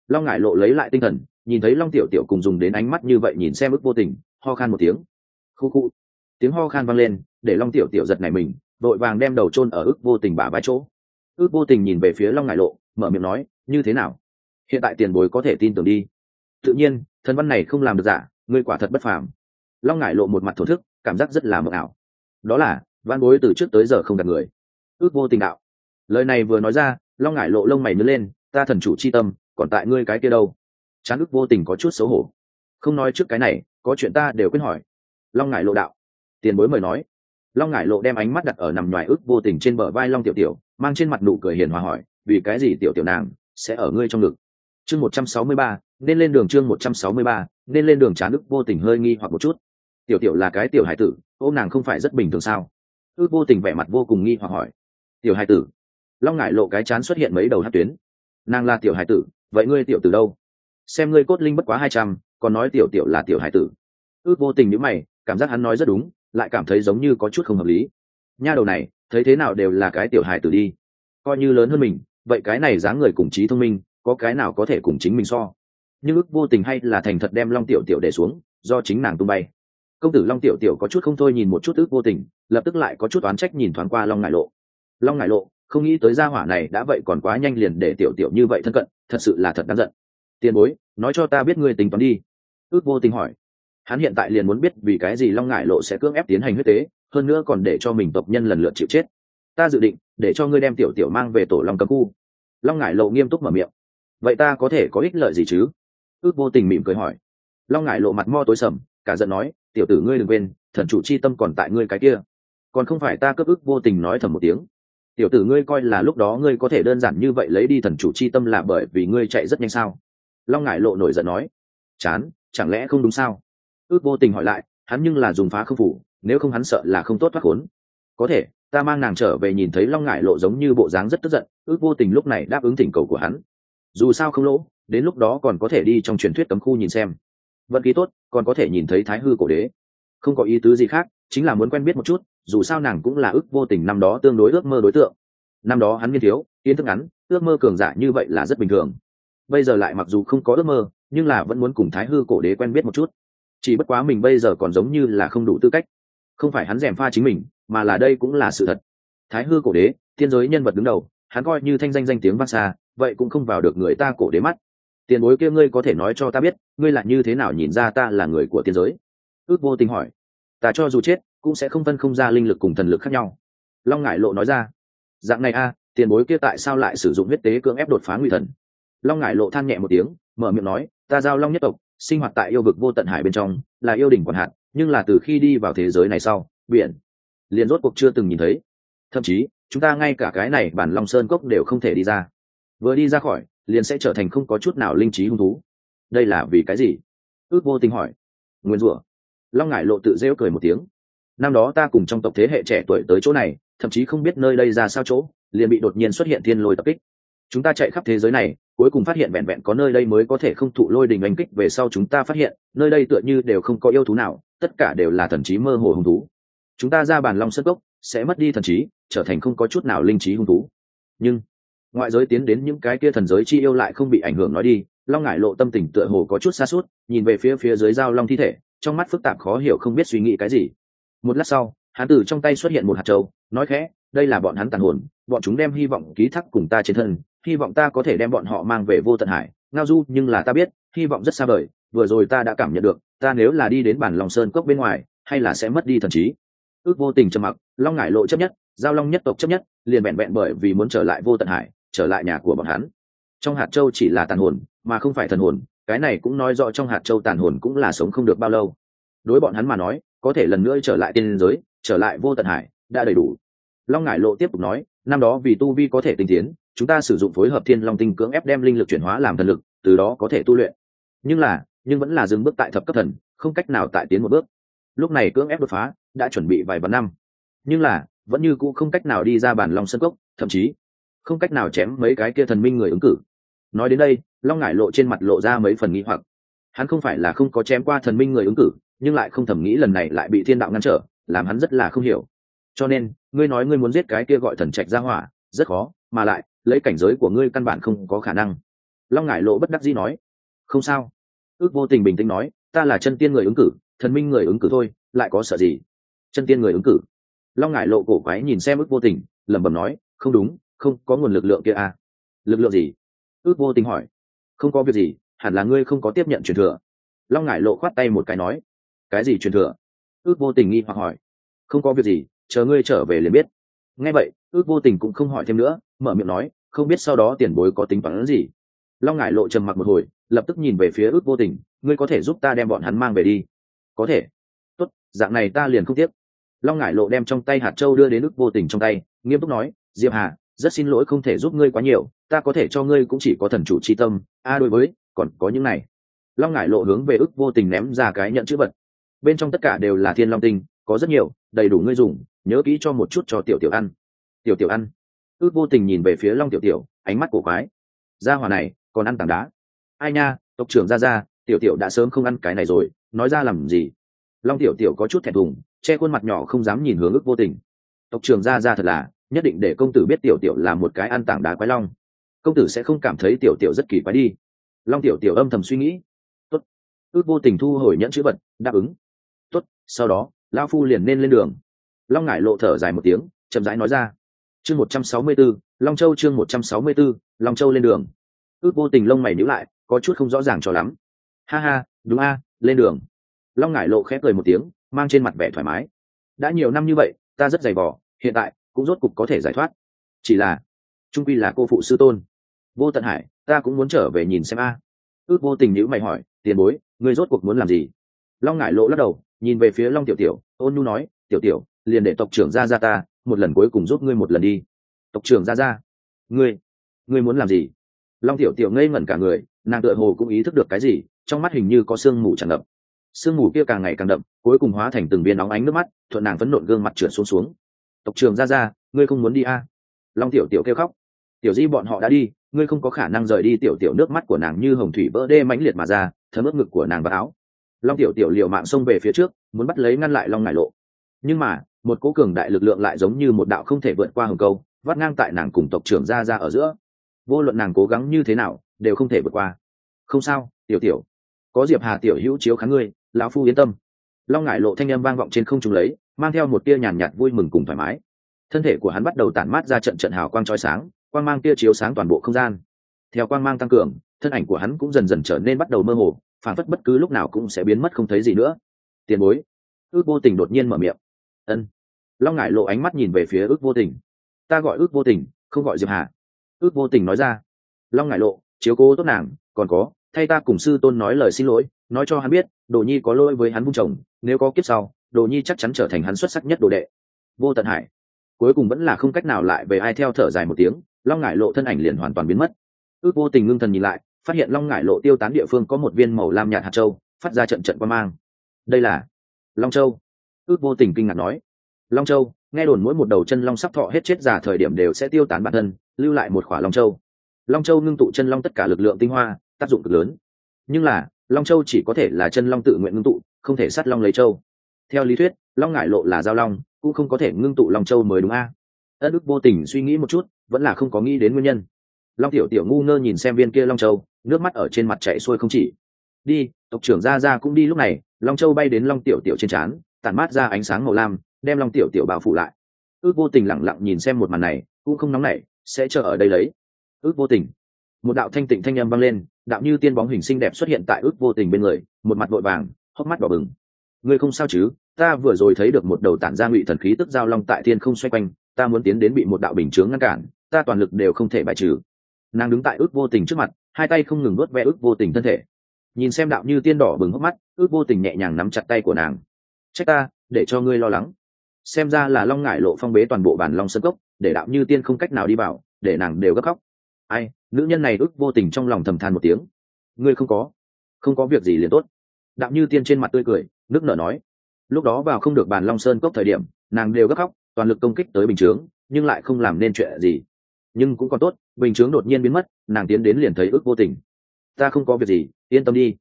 Long ngải lộ lấy lại tinh thần, nhìn thấy long tiểu tiểu cùng dùng đến ánh mắt như vậy nhìn xem ức vô tình, ho khan một tiếng. Khu khu. Tiếng ho khan vang lên để long tiểu tiểu giật này mình, vội vàng đem đầu chôn ở ức vô tình bả vai chỗ. Ước vô tình nhìn về phía long ngải lộ, mở miệng nói, như thế nào? Hiện tại tiền bối có thể tin tưởng đi. Tự nhiên, thần văn này không làm được giả ngươi quả thật bất phàm. Long ngải lộ một mặt thổ thức, cảm giác rất là mờ ảo. Đó là, văn bối từ trước tới giờ không gặp người. Ước vô tình đạo. Lời này vừa nói ra, long ngải lộ lông mày nứt lên, ta thần chủ c h i tâm, còn tại ngươi cái kia đâu? Chán ước vô tình có chút xấu hổ. Không nói trước cái này, có chuyện ta đều quyết hỏi. Long ngải lộ đạo. Tiền bối mời nói long ngải lộ đem ánh mắt đặt ở nằm ngoài ước vô tình trên bờ vai long tiểu tiểu, mang trên mặt nụ cười hiền hòa hỏi, vì cái gì tiểu tiểu nàng sẽ ở ngươi trong ngực? Chương một trăm sáu mươi ba, nên lên đường chương một trăm sáu mươi ba, nên lên đường chán ước vô tình hơi nghi hoặc một chút. Tiểu tiểu là cái tiểu hải tử ô nàng không phải rất bình thường sao? Ức vô tình vẻ mặt vô cùng nghi hoặc hỏi. Tiểu hải tử? Long ngải lộ cái chán xuất hiện mấy đầu hát tuyến. Nàng là tiểu hải tử, vậy ngươi tiểu từ đâu? Xem ngươi cốt linh bất quá hai trăm, còn nói tiểu tiểu là tiểu hải tử. Ước vô tình nhữ mày, cảm giác hắn nói rất đúng lại cảm thấy giống như có chút không hợp lý. Nha đầu này, thấy thế nào đều là cái tiểu hài tử đi. Coi như lớn hơn mình, vậy cái này dáng người cùng trí thông minh, có cái nào có thể cùng chính mình so? Nhưng ước vô tình hay là thành thật đem long tiểu tiểu để xuống, do chính nàng tung bay. Công tử long tiểu tiểu có chút không thôi nhìn một chút ước vô tình, lập tức lại có chút oán trách nhìn thoáng qua long ngải lộ. Long ngải lộ, không nghĩ tới gia hỏa này đã vậy còn quá nhanh liền để tiểu tiểu như vậy thân cận, thật sự là thật đáng giận. Tiền bối, nói cho ta biết ngươi tính toán đi. Ước vô tình hỏi hắn hiện tại liền muốn biết vì cái gì long ngải lộ sẽ cưỡng ép tiến hành huyết tế, hơn nữa còn để cho mình tộc nhân lần lượt chịu chết. Ta dự định, để cho ngươi đem tiểu tiểu mang về tổ long cấm khu. Long ngải lộ nghiêm túc mở miệng. Vậy ta có thể có ích lợi gì chứ? Ước vô tình mỉm cười hỏi. Long ngải lộ mặt mo tối sầm, cả giận nói, tiểu tử ngươi đừng quên, thần chủ chi tâm còn tại ngươi cái kia. Còn không phải ta cấp ước vô tình nói thầm một tiếng. Tiểu tử ngươi coi là lúc đó ngươi có thể đơn giản như vậy lấy đi thần chủ chi tâm là bởi vì ngươi chạy rất nhanh sao? Long ngải lộ nổi giận nói, chán, chẳng lẽ không đúng sao? Ước vô tình hỏi lại, hắn nhưng là dùng phá không phủ, nếu không hắn sợ là không tốt thoát khốn. Có thể, ta mang nàng trở về nhìn thấy long ngải lộ giống như bộ dáng rất tức giận, ước vô tình lúc này đáp ứng thỉnh cầu của hắn. Dù sao không lỗ, đến lúc đó còn có thể đi trong truyền thuyết cấm khu nhìn xem. Vận khí tốt, còn có thể nhìn thấy thái hư cổ đế. Không có ý tứ gì khác, chính là muốn quen biết một chút, dù sao nàng cũng là ước vô tình năm đó tương đối ước mơ đối tượng. Năm đó hắn nghiên thiếu, kiến thức ngắn, ước mơ cường giả như vậy là rất bình thường. Bây giờ lại mặc dù không có ước mơ, nhưng là vẫn muốn cùng thái hư cổ đế quen biết một chút chỉ bất quá mình bây giờ còn giống như là không đủ tư cách. Không phải hắn d pha chính mình, mà là đây cũng là sự thật. Thái hư cổ đế thiên giới nhân vật đứng đầu, hắn coi như thanh danh danh tiếng vang xa, vậy cũng không vào được người ta cổ đế mắt. Tiền bối kia ngươi có thể nói cho ta biết, ngươi là như thế nào nhìn ra ta là người của tiên giới? Ước vô tình hỏi. Ta cho dù chết, cũng sẽ không phân không ra linh lực cùng thần lực khác nhau. Long ngải lộ nói ra. Dạng này a, tiền bối kia tại sao lại sử dụng huyết tế cưỡng ép đột phá nguy thần? Long ngải lộ than nhẹ một tiếng, mở miệng nói, ta giao long nhất tộc sinh hoạt tại yêu vực vô tận hải bên trong, là yêu đỉnh còn hạn nhưng là từ khi đi vào thế giới này sau, biển liền rốt cuộc chưa từng nhìn thấy. Thậm chí, chúng ta ngay cả cái này bản long sơn cốc đều không thể đi ra. Vừa đi ra khỏi, liền sẽ trở thành không có chút nào linh trí hung thú. Đây là vì cái gì? Ước vô tình hỏi. Nguyên rủa. Long ngải lộ tự rêu cười một tiếng. Năm đó ta cùng trong tộc thế hệ trẻ tuổi tới chỗ này, thậm chí không biết nơi đây ra sao chỗ, liền bị đột nhiên xuất hiện thiên lôi tập kích. Chúng ta chạy khắp thế giới này cuối cùng phát hiện vẹn vẹn có nơi đây mới có thể không thụ lôi đình oanh kích về sau chúng ta phát hiện, nơi đây tựa như đều không có yêu thú nào, tất cả đều là thần trí mơ hồ hung thú. Chúng ta ra bàn long sân cốc, sẽ mất đi thần trí, trở thành không có chút nào linh trí hung thú. Nhưng, ngoại giới tiến đến những cái kia thần giới chi yêu lại không bị ảnh hưởng nói đi, long ngải lộ tâm tình tựa hồ có chút xa suốt, nhìn về phía phía dưới dao long thi thể, trong mắt phức tạp khó hiểu không biết suy nghĩ cái gì. Một lát sau, hắn từ trong tay xuất hiện một hạt trâu nói khẽ, đây là bọn hắn tàn hồn, bọn chúng đem hy vọng ký thác cùng ta trên thân hy vọng ta có thể đem bọn họ mang về vô tận hải. Ngao du, nhưng là ta biết, hy vọng rất xa vời. Vừa rồi ta đã cảm nhận được, ta nếu là đi đến bản lòng sơn cốc bên ngoài, hay là sẽ mất đi thần trí. Ước vô tình trầm mặc, long ngải lộ chấp nhất, giao long nhất tộc chấp nhất, liền vẹn vẹn bởi vì muốn trở lại vô tận hải, trở lại nhà của bọn hắn. Trong hạt châu chỉ là tàn hồn, mà không phải thần hồn, cái này cũng nói rõ trong hạt châu tàn hồn cũng là sống không được bao lâu. Đối bọn hắn mà nói, có thể lần nữa trở lại tiên giới, trở lại vô tận hải, đã đầy đủ. Long ngải lộ tiếp tục nói, năm đó vì tu vi có thể tinh tiến chúng ta sử dụng phối hợp thiên long tinh cưỡng ép đem linh lực chuyển hóa làm thần lực, từ đó có thể tu luyện. Nhưng là, nhưng vẫn là dừng bước tại thập cấp thần, không cách nào tại tiến một bước. Lúc này cưỡng ép đột phá, đã chuẩn bị vài vạn năm. Nhưng là, vẫn như cũ không cách nào đi ra bản long sân cốc, thậm chí, không cách nào chém mấy cái kia thần minh người ứng cử. Nói đến đây, long ngải lộ trên mặt lộ ra mấy phần nghĩ hoặc. Hắn không phải là không có chém qua thần minh người ứng cử, nhưng lại không thầm nghĩ lần này lại bị thiên đạo ngăn trở, làm hắn rất là không hiểu. Cho nên, ngươi nói ngươi muốn giết cái kia gọi thần trạch ra hỏa, rất khó, mà lại lấy cảnh giới của ngươi căn bản không có khả năng. Long ngải lộ bất đắc dĩ nói, không sao. Ước vô tình bình tĩnh nói, ta là chân tiên người ứng cử, thần minh người ứng cử thôi, lại có sợ gì? Chân tiên người ứng cử? Long ngải lộ cổ quái nhìn xem ước vô tình, lẩm bẩm nói, không đúng, không, có nguồn lực lượng kia à. Lực lượng gì? Ước vô tình hỏi. Không có việc gì, hẳn là ngươi không có tiếp nhận truyền thừa. Long ngải lộ khoát tay một cái nói, cái gì truyền thừa? Ước vô tình nghi hoặc hỏi, không có việc gì, chờ ngươi trở về liền biết. Nghe vậy ước vô tình cũng không hỏi thêm nữa, mở miệng nói, không biết sau đó tiền bối có tính toán gì? Long ngải lộ trầm mặc một hồi, lập tức nhìn về phía ước vô tình, ngươi có thể giúp ta đem bọn hắn mang về đi. Có thể. Tốt, dạng này ta liền không tiếp long ngải lộ đem trong tay hạt châu đưa đến ước vô tình trong tay, nghiêm túc nói, diệp hà, rất xin lỗi không thể giúp ngươi quá nhiều, ta có thể cho ngươi cũng chỉ có thần chủ tri tâm, a đối với, còn có những này. Long ngải lộ hướng về ước vô tình ném ra cái nhận chữ vật. Bên trong tất cả đều là thiên long tinh, có rất nhiều, đầy đủ ngươi dùng, nhớ kỹ cho một chút cho tiểu tiểu ăn tiểu tiểu ăn. Ước vô tình nhìn về phía long tiểu tiểu, ánh mắt cổ quái. Gia hòa này, còn ăn tảng đá. Ai nha, tộc trưởng ra ra tiểu tiểu đã sớm không ăn cái này rồi, nói ra làm gì? Long tiểu tiểu có chút thẹn thùng, che khuôn mặt nhỏ không dám nhìn hướng ước vô tình. Tộc trưởng ra ra thật là, nhất định để công tử biết tiểu tiểu là một cái ăn tảng đá quái long. Công tử sẽ không cảm thấy tiểu tiểu rất kỳ quái đi. Long tiểu tiểu âm thầm suy nghĩ. Tốt. Ước vô tình thu hồi nhẫn chữ vật, đáp ứng. Tốt, sau đó lao phu liền nên lên đường. Long ngải lộ thở dài một tiếng, chậm rãi nói ra chương một trăm sáu mươi b ố long châu chương một trăm sáu mươi b ố long châu lên đường. Ước vô tình lông mày nhíu lại, có chút không rõ ràng cho lắm. Ha ha, đúng a, lên đường. Long ngải lộ khép cười một tiếng, mang trên mặt vẻ thoải mái. Đã nhiều năm như vậy, ta rất dày vỏ hiện tại cũng rốt cục có thể giải thoát. Chỉ là, trung quy là cô phụ sư tôn. Vô tận hải, ta cũng muốn trở về nhìn xem a. Ước vô tình nhữ mày hỏi, tiền bối, ngươi rốt cuộc muốn làm gì? Long ngải lộ lắc đầu, nhìn về phía long tiểu tiểu, ôn nhu nói, tiểu tiểu, liền để tộc trưởng ra ra ta một lần cuối cùng giúp ngươi một lần đi. Tộc trưởng ra ra ngươi ngươi muốn làm gì? Long tiểu tiểu ngây ngẩn cả người, nàng tựa hồ cũng ý thức được cái gì, trong mắt hình như có sương mù tràn ngập. Sương mù kia càng ngày càng đậm, cuối cùng hóa thành từng viên nóng ánh nước mắt, thuận nàng vẫn nộn gương mặt trượt xuống xuống. Tộc trưởng ra ra ngươi không muốn đi a à? long tiểu tiểu kêu khóc. Tiểu di bọn họ đã đi, ngươi không có khả năng rời đi. Tiểu tiểu nước mắt của nàng như hồng thủy vỡ đê mãnh liệt mà ra, thấm ướt ngực của nàng vào áo. Long tiểu tiểu liều mạng xông về phía trước, muốn bắt lấy ngăn lại long ngải lộ. Nhưng mà một cố cường đại lực lượng lại giống như một đạo không thể vượt qua hồng câu, vắt ngang tại nàng cùng tộc trưởng ra ra ở giữa. Vô luận nàng cố gắng như thế nào, đều không thể vượt qua. Không sao, tiểu tiểu, có diệp hà tiểu hữu chiếu kháng ngươi, lão phu yên tâm. Long ngải lộ thanh âm vang vọng trên không trung lấy, mang theo một tia nhàn nhạt vui mừng cùng thoải mái. Thân thể của hắn bắt đầu tản mát ra trận trận hào quang trói sáng, quang mang tia chiếu sáng toàn bộ không gian. Theo quang mang tăng cường, thân ảnh của hắn cũng dần dần trở nên bắt đầu mơ hồ, phản phất bất cứ lúc nào cũng sẽ biến mất không thấy gì nữa. Tiền bối. Ước vô tình đột nhiên mở miệng ân. Long ngải lộ ánh mắt nhìn về phía ước vô tình. Ta gọi ước vô tình, không gọi diệp hà. Ước vô tình nói ra. Long ngải lộ, chiếu cố tốt nàng, còn có, thay ta cùng sư tôn nói lời xin lỗi, nói cho hắn biết, đồ nhi có lỗi với hắn vung chồng, nếu có kiếp sau, đồ nhi chắc chắn trở thành hắn xuất sắc nhất đồ đệ. Vô tận hải. Cuối cùng vẫn là không cách nào lại về ai theo thở dài một tiếng, long ngải lộ thân ảnh liền hoàn toàn biến mất. Ước vô tình ngưng thần nhìn lại, phát hiện long ngải lộ tiêu tán địa phương có một viên màu lam nhạt hạt châu, phát ra trận trận quan mang. Đây là long châu ước vô tình kinh ngạc nói, long châu, nghe đồn mỗi một đầu chân long sắp thọ hết chết giả thời điểm đều sẽ tiêu tán bản thân, lưu lại một khỏa long châu. Long châu ngưng tụ chân long tất cả lực lượng tinh hoa, tác dụng cực lớn. Nhưng là, long châu chỉ có thể là chân long tự nguyện ngưng tụ, không thể sát long lấy châu. Theo lý thuyết, long ngải lộ là giao long, cũng không có thể ngưng tụ long châu mới đúng a. À? ất ức vô tình suy nghĩ một chút, vẫn là không có nghĩ đến nguyên nhân. Long tiểu tiểu ngu ngơ nhìn xem viên kia long châu, nước mắt ở trên mặt chạy xuôi không chỉ. Đi, tộc trưởng ra ra cũng đi lúc này, long châu bay đến long tiểu tiểu trên trán tản mát ra ánh sáng màu lam, đem long tiểu tiểu bao phủ lại. Ước vô tình lẳng lặng nhìn xem một màn này, cũng không nóng nảy, sẽ chờ ở đây lấy. Ước vô tình. Một đạo thanh tịnh thanh â m vang lên, đạo như tiên bóng hình xinh đẹp xuất hiện tại ước vô tình bên người, một mặt vội vàng, hốc mắt đỏ bừng. Ngươi không sao chứ? Ta vừa rồi thấy được một đầu tản ra ngụy thần khí tức giao long tại thiên không xoay quanh, ta muốn tiến đến bị một đạo bình chướng ngăn cản, ta toàn lực đều không thể bài trừ. Nàng đứng tại ước vô tình trước mặt, hai tay không ngừng nuốt vẽ ước vô tình thân thể. Nhìn xem đạo như tiên đỏ bừng hốc mắt, ước vô tình nhẹ nhàng nắm chặt tay của nàng trách ta, để cho ngươi lo lắng. Xem ra là long ngại lộ phong bế toàn bộ bản long sân cốc, để đạo như tiên không cách nào đi vào, để nàng đều gấp khóc. Ai, nữ nhân này ước vô tình trong lòng thầm than một tiếng. Ngươi không có không có việc gì liền tốt. Đạo như tiên trên mặt tươi cười nước nở nói. Lúc đó vào không được bàn long sơn cốc thời điểm, nàng đều gấp khóc, toàn lực công kích tới bình chướng, nhưng lại không làm nên chuyện gì. Nhưng cũng còn tốt, bình chướng đột nhiên biến mất, nàng tiến đến liền thấy ước vô tình. Ta không có việc gì, yên tâm đi.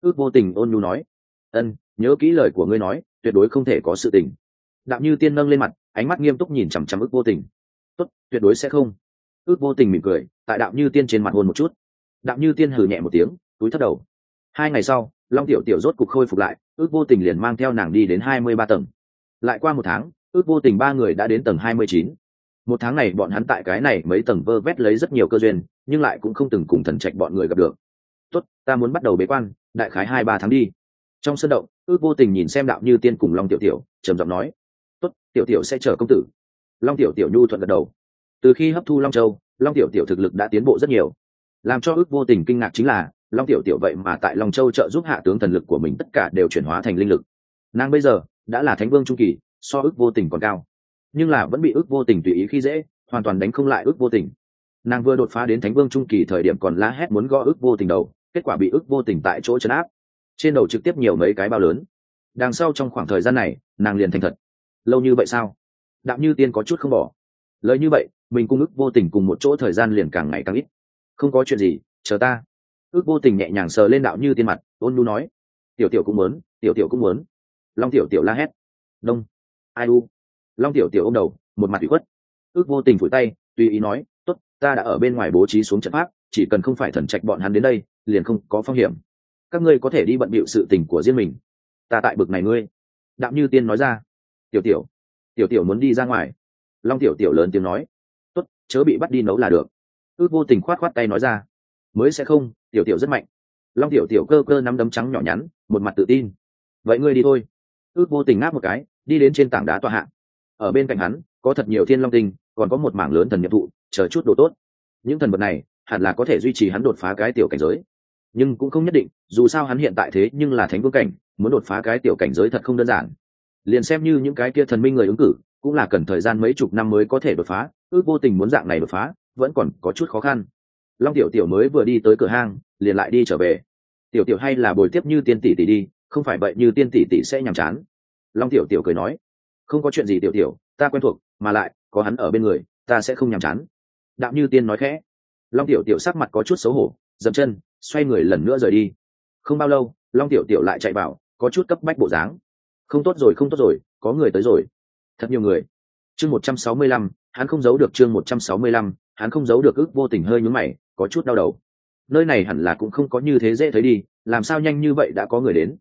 Ước vô tình ôn nhu nói. Ân, nhớ kỹ lời của ngươi nói tuyệt đối không thể có sự tình. Đạo như tiên nâng lên mặt, ánh mắt nghiêm túc nhìn chằm chằm ước vô tình. Tốt, tuyệt đối sẽ không. Ước vô tình mỉm cười, tại đạo như tiên trên mặt hôn một chút. Đạo như tiên hừ nhẹ một tiếng, túi thất đầu. Hai ngày sau, long tiểu tiểu rốt cục khôi phục lại, ước vô tình liền mang theo nàng đi đến hai mươi ba tầng. Lại qua một tháng, ước vô tình ba người đã đến tầng hai mươi chín. Một tháng này bọn hắn tại cái này mấy tầng vơ vét lấy rất nhiều cơ duyên, nhưng lại cũng không từng cùng thần trạch bọn người gặp được. Tốt, ta muốn bắt đầu bế quan, đại khái hai ba tháng đi. Trong sân động ước vô tình nhìn xem đạo như tiên cùng long tiểu tiểu, trầm giọng nói, tốt, tiểu tiểu sẽ chờ công tử. Long tiểu tiểu nhu thuận gật đầu. Từ khi hấp thu long châu, long tiểu tiểu thực lực đã tiến bộ rất nhiều. Làm cho ước vô tình kinh ngạc chính là, long tiểu tiểu vậy mà tại long châu trợ giúp hạ tướng thần lực của mình tất cả đều chuyển hóa thành linh lực. Nàng bây giờ đã là thánh vương trung kỳ, so ước vô tình còn cao. Nhưng là vẫn bị ước vô tình tùy ý khi dễ, hoàn toàn đánh không lại ước vô tình. Nàng vừa đột phá đến thánh vương trung kỳ thời điểm còn la hét muốn gõ ước vô tình đầu, kết quả bị ước vô tình tại chỗ chấn áp trên đầu trực tiếp nhiều mấy cái bao lớn. Đằng sau trong khoảng thời gian này, nàng liền thành thật. Lâu như vậy sao? Đạo như tiên có chút không bỏ. Lời như vậy, mình cung ước vô tình cùng một chỗ thời gian liền càng ngày càng ít. Không có chuyện gì, chờ ta. Ước vô tình nhẹ nhàng sờ lên đạo như tiên mặt, ôn nu nói. Tiểu tiểu cũng muốn, tiểu tiểu cũng muốn. Long tiểu tiểu la hét. Đông. Ai u? Long tiểu tiểu ô m đầu, một mặt bị khuất. Ước vô tình phủi tay, tùy ý nói t ố t ta đã ở bên ngoài bố trí xuống trận pháp, chỉ cần không phải thần trạch bọn hắn đến đây, liền không có phong hiểm các ngươi có thể đi bận bịu sự tình của riêng mình. Ta tại bực này ngươi. Đạm như tiên nói ra. Tiểu tiểu tiểu tiểu muốn đi ra ngoài. Long tiểu tiểu lớn tiếng nói. T ố t chớ bị bắt đi nấu là được. Ước vô tình khoát khoát tay nói ra. Mới sẽ không, tiểu tiểu rất mạnh. Long tiểu tiểu cơ cơ nắm đấm trắng nhỏ nhắn, một mặt tự tin. Vậy ngươi đi thôi. Ước vô tình ngáp một cái, đi đến trên tảng đá tọa hạng ở bên cạnh hắn, có thật nhiều thiên long tinh, còn có một mảng lớn thần nhiệm thụ, chờ chút đồ tốt. Những thần vật này, hẳn là có thể duy trì hắn đột phá cái tiểu cảnh giới nhưng cũng không nhất định, dù sao hắn hiện tại thế nhưng là thánh vương cảnh, muốn đột phá cái tiểu cảnh giới thật không đơn giản. Liền xem như những cái kia thần minh người ứng cử, cũng là cần thời gian mấy chục năm mới có thể đột phá, ước vô tình muốn dạng này đột phá, vẫn còn có chút khó khăn. Long tiểu tiểu mới vừa đi tới cửa hang, liền lại đi trở về. Tiểu tiểu hay là bồi tiếp như tiên tỷ tỷ đi, không phải vậy như tiên tỷ tỷ sẽ nhàm chán. Long tiểu tiểu cười nói, không có chuyện gì tiểu tiểu, ta quen thuộc, mà lại, có hắn ở bên người, ta sẽ không nhàm chán. Đạo như tiên nói khẽ. Long tiểu tiểu sắc mặt có chút xấu hổ, dậm chân xoay người lần nữa rời đi. Không bao lâu, long tiểu tiểu lại chạy vào, có chút cấp bách bộ dáng. Không tốt rồi, không tốt rồi, có người tới rồi. Thật nhiều người. Chương một trăm sáu mươi lăm, hắn không giấu được chương một trăm sáu mươi lăm, hắn không giấu được ước vô tình hơi nhúm mày, có chút đau đầu. Nơi này hẳn là cũng không có như thế dễ thấy đi, làm sao nhanh như vậy đã có người đến?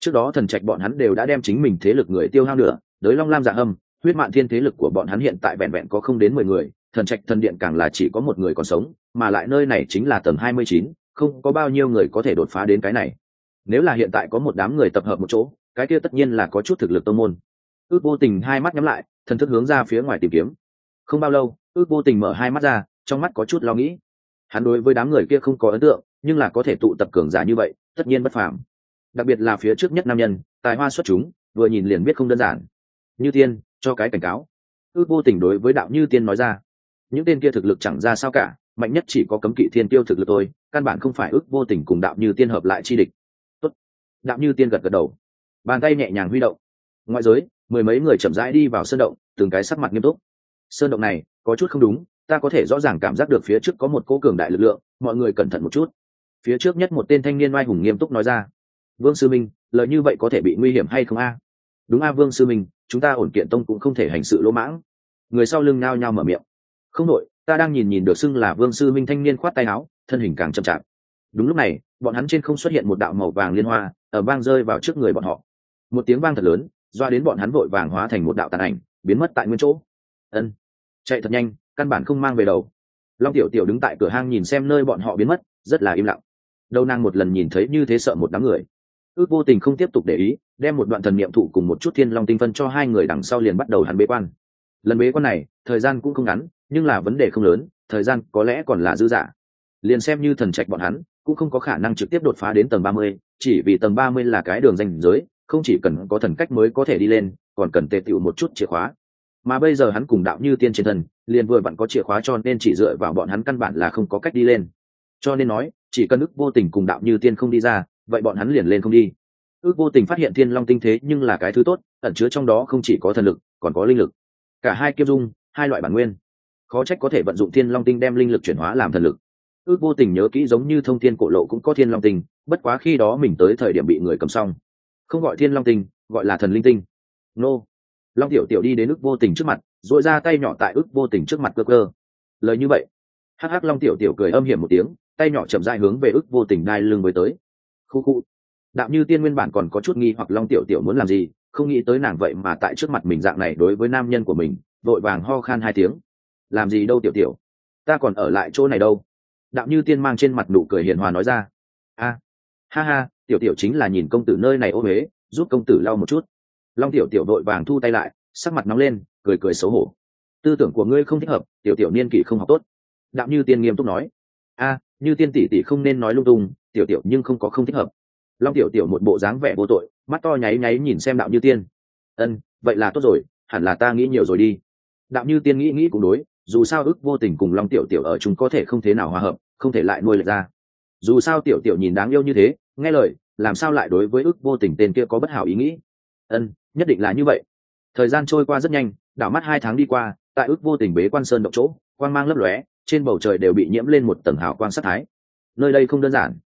Trước đó thần trạch bọn hắn đều đã đem chính mình thế lực người tiêu hao nữa đới long lam dạ hâm huyết mạng thiên thế lực của bọn hắn hiện tại vẹn vẹn có không đến mười người, thần trạch thần điện càng là chỉ có một người còn sống, mà lại nơi này chính là tầng hai mươi chín không có bao nhiêu người có thể đột phá đến cái này. Nếu là hiện tại có một đám người tập hợp một chỗ, cái kia tất nhiên là có chút thực lực tông môn. Ước vô tình hai mắt nhắm lại, thần thức hướng ra phía ngoài tìm kiếm. Không bao lâu, ước vô tình mở hai mắt ra, trong mắt có chút lo nghĩ. Hắn đối với đám người kia không có ấn tượng, nhưng là có thể tụ tập cường giả như vậy, tất nhiên bất phàm. Đặc biệt là phía trước nhất nam nhân, tài hoa xuất chúng, vừa nhìn liền biết không đơn giản. Như tiên, cho cái cảnh cáo. Ước vô tình đối với đạo như tiên nói ra. Những tên kia thực lực chẳng ra sao cả mạnh nhất chỉ có cấm kỵ thiên tiêu thực lực tôi căn bản không phải ước vô tình cùng đạo như tiên hợp lại chi địch. Tốt. đạo như tiên gật gật đầu. Bàn tay nhẹ nhàng huy động. Ngoại giới, mười mấy người chậm rãi đi vào sơn động, từng cái sắc mặt nghiêm túc. Sơn động này, có chút không đúng, ta có thể rõ ràng cảm giác được phía trước có một cố cường đại lực lượng, mọi người cẩn thận một chút. Phía trước nhất một tên thanh niên oai hùng nghiêm túc nói ra. Vương sư minh, lời như vậy có thể bị nguy hiểm hay không a? Đúng a, vương sư minh, chúng ta ổn kiện tông cũng không thể hành sự lỗ mãng. Người sau lưng nao nhao mở miệng. Không đội ta đang nhìn nhìn được xưng là vương sư minh thanh niên khoát tay áo, thân hình càng chậm chạp. Đúng lúc này, bọn hắn trên không xuất hiện một đạo màu vàng liên hoa, ở vang rơi vào trước người bọn họ. Một tiếng vang thật lớn, doa đến bọn hắn vội vàng hóa thành một đạo tàn ảnh, biến mất tại nguyên chỗ. Ân, chạy thật nhanh, căn bản không mang về đầu. Long tiểu tiểu đứng tại cửa hang nhìn xem nơi bọn họ biến mất, rất là im lặng. Đâu nàng một lần nhìn thấy như thế sợ một đám người. Ước vô tình không tiếp tục để ý, đem một đoạn thần niệm thụ cùng một chút thiên long tinh phân cho hai người đằng sau liền bắt đầu hắn bế quan. Lần bế quan này, thời gian cũng không ngắn nhưng là vấn đề không lớn thời gian có lẽ còn là dư dả. Liền xem như thần trạch bọn hắn cũng không có khả năng trực tiếp đột phá đến tầng ba mươi chỉ vì tầng ba mươi là cái đường danh giới không chỉ cần có thần cách mới có thể đi lên còn cần tề tựu một chút chìa khóa. Mà bây giờ hắn cùng đạo như tiên trên thần, liền vừa vặn có chìa khóa cho nên chỉ dựa vào bọn hắn căn bản là không có cách đi lên. Cho nên nói chỉ cần ước vô tình cùng đạo như tiên không đi ra vậy bọn hắn liền lên không đi. Ước vô tình phát hiện thiên long tinh thế nhưng là cái thứ tốt ẩn chứa trong đó không chỉ có thần lực còn có linh lực. Cả hai kiêm dung hai loại bản nguyên khó trách có thể vận dụng thiên long tinh đem linh lực chuyển hóa làm thần lực. Ước vô tình nhớ kỹ giống như thông thiên cổ lộ cũng có thiên long tinh, bất quá khi đó mình tới thời điểm bị người cầm xong. Không gọi thiên long tinh, gọi là thần linh tinh. Nô. Long tiểu tiểu đi đến ước vô tình trước mặt dội ra tay nhỏ tại ước vô tình trước mặt cơ cơ. Lời như vậy. Hắc hắc long tiểu tiểu cười âm hiểm một tiếng, tay nhỏ chậm dại hướng về ước vô tình đai lưng mới tới. Khu khu. Đạo như tiên nguyên bản còn có chút nghi hoặc long tiểu tiểu muốn làm gì, không nghĩ tới nàng vậy mà tại trước mặt mình dạng này đối với nam nhân của mình, vội vàng ho khan hai tiếng làm gì đâu tiểu tiểu. Ta còn ở lại chỗ này đâu. Đạo như tiên mang trên mặt nụ cười hiền hòa nói ra. A, ha ha, tiểu tiểu chính là nhìn công tử nơi này ô huế giúp công tử lau một chút. Long tiểu tiểu đội vàng thu tay lại, sắc mặt nóng lên, cười cười xấu hổ. Tư tưởng của ngươi không thích hợp, tiểu tiểu niên kỷ không học tốt. Đạo như tiên nghiêm túc nói. A, như tiên tỷ tỷ không nên nói lung tung, tiểu tiểu nhưng không có không thích hợp. Long tiểu tiểu một bộ dáng vẻ vô tội, mắt to nháy nháy nhìn xem đạo như tiên. Ân, vậy là tốt rồi, hẳn là ta nghĩ nhiều rồi đi. Đạo như tiên nghĩ nghĩ cũng đối dù sao ước vô tình cùng long tiểu tiểu ở chúng có thể không thế nào hòa hợp, không thể lại nuôi lệch ra. Dù sao tiểu tiểu nhìn đáng yêu như thế, nghe lời, làm sao lại đối với ước vô tình tên kia có bất hảo ý nghĩ? Ân, nhất định là như vậy. Thời gian trôi qua rất nhanh, đảo mắt hai tháng đi qua, tại ước vô tình bế quan sơn động chỗ, quang mang lấp lóe, trên bầu trời đều bị nhiễm lên một tầng hào quang sắc thái. Nơi đây không đơn giản.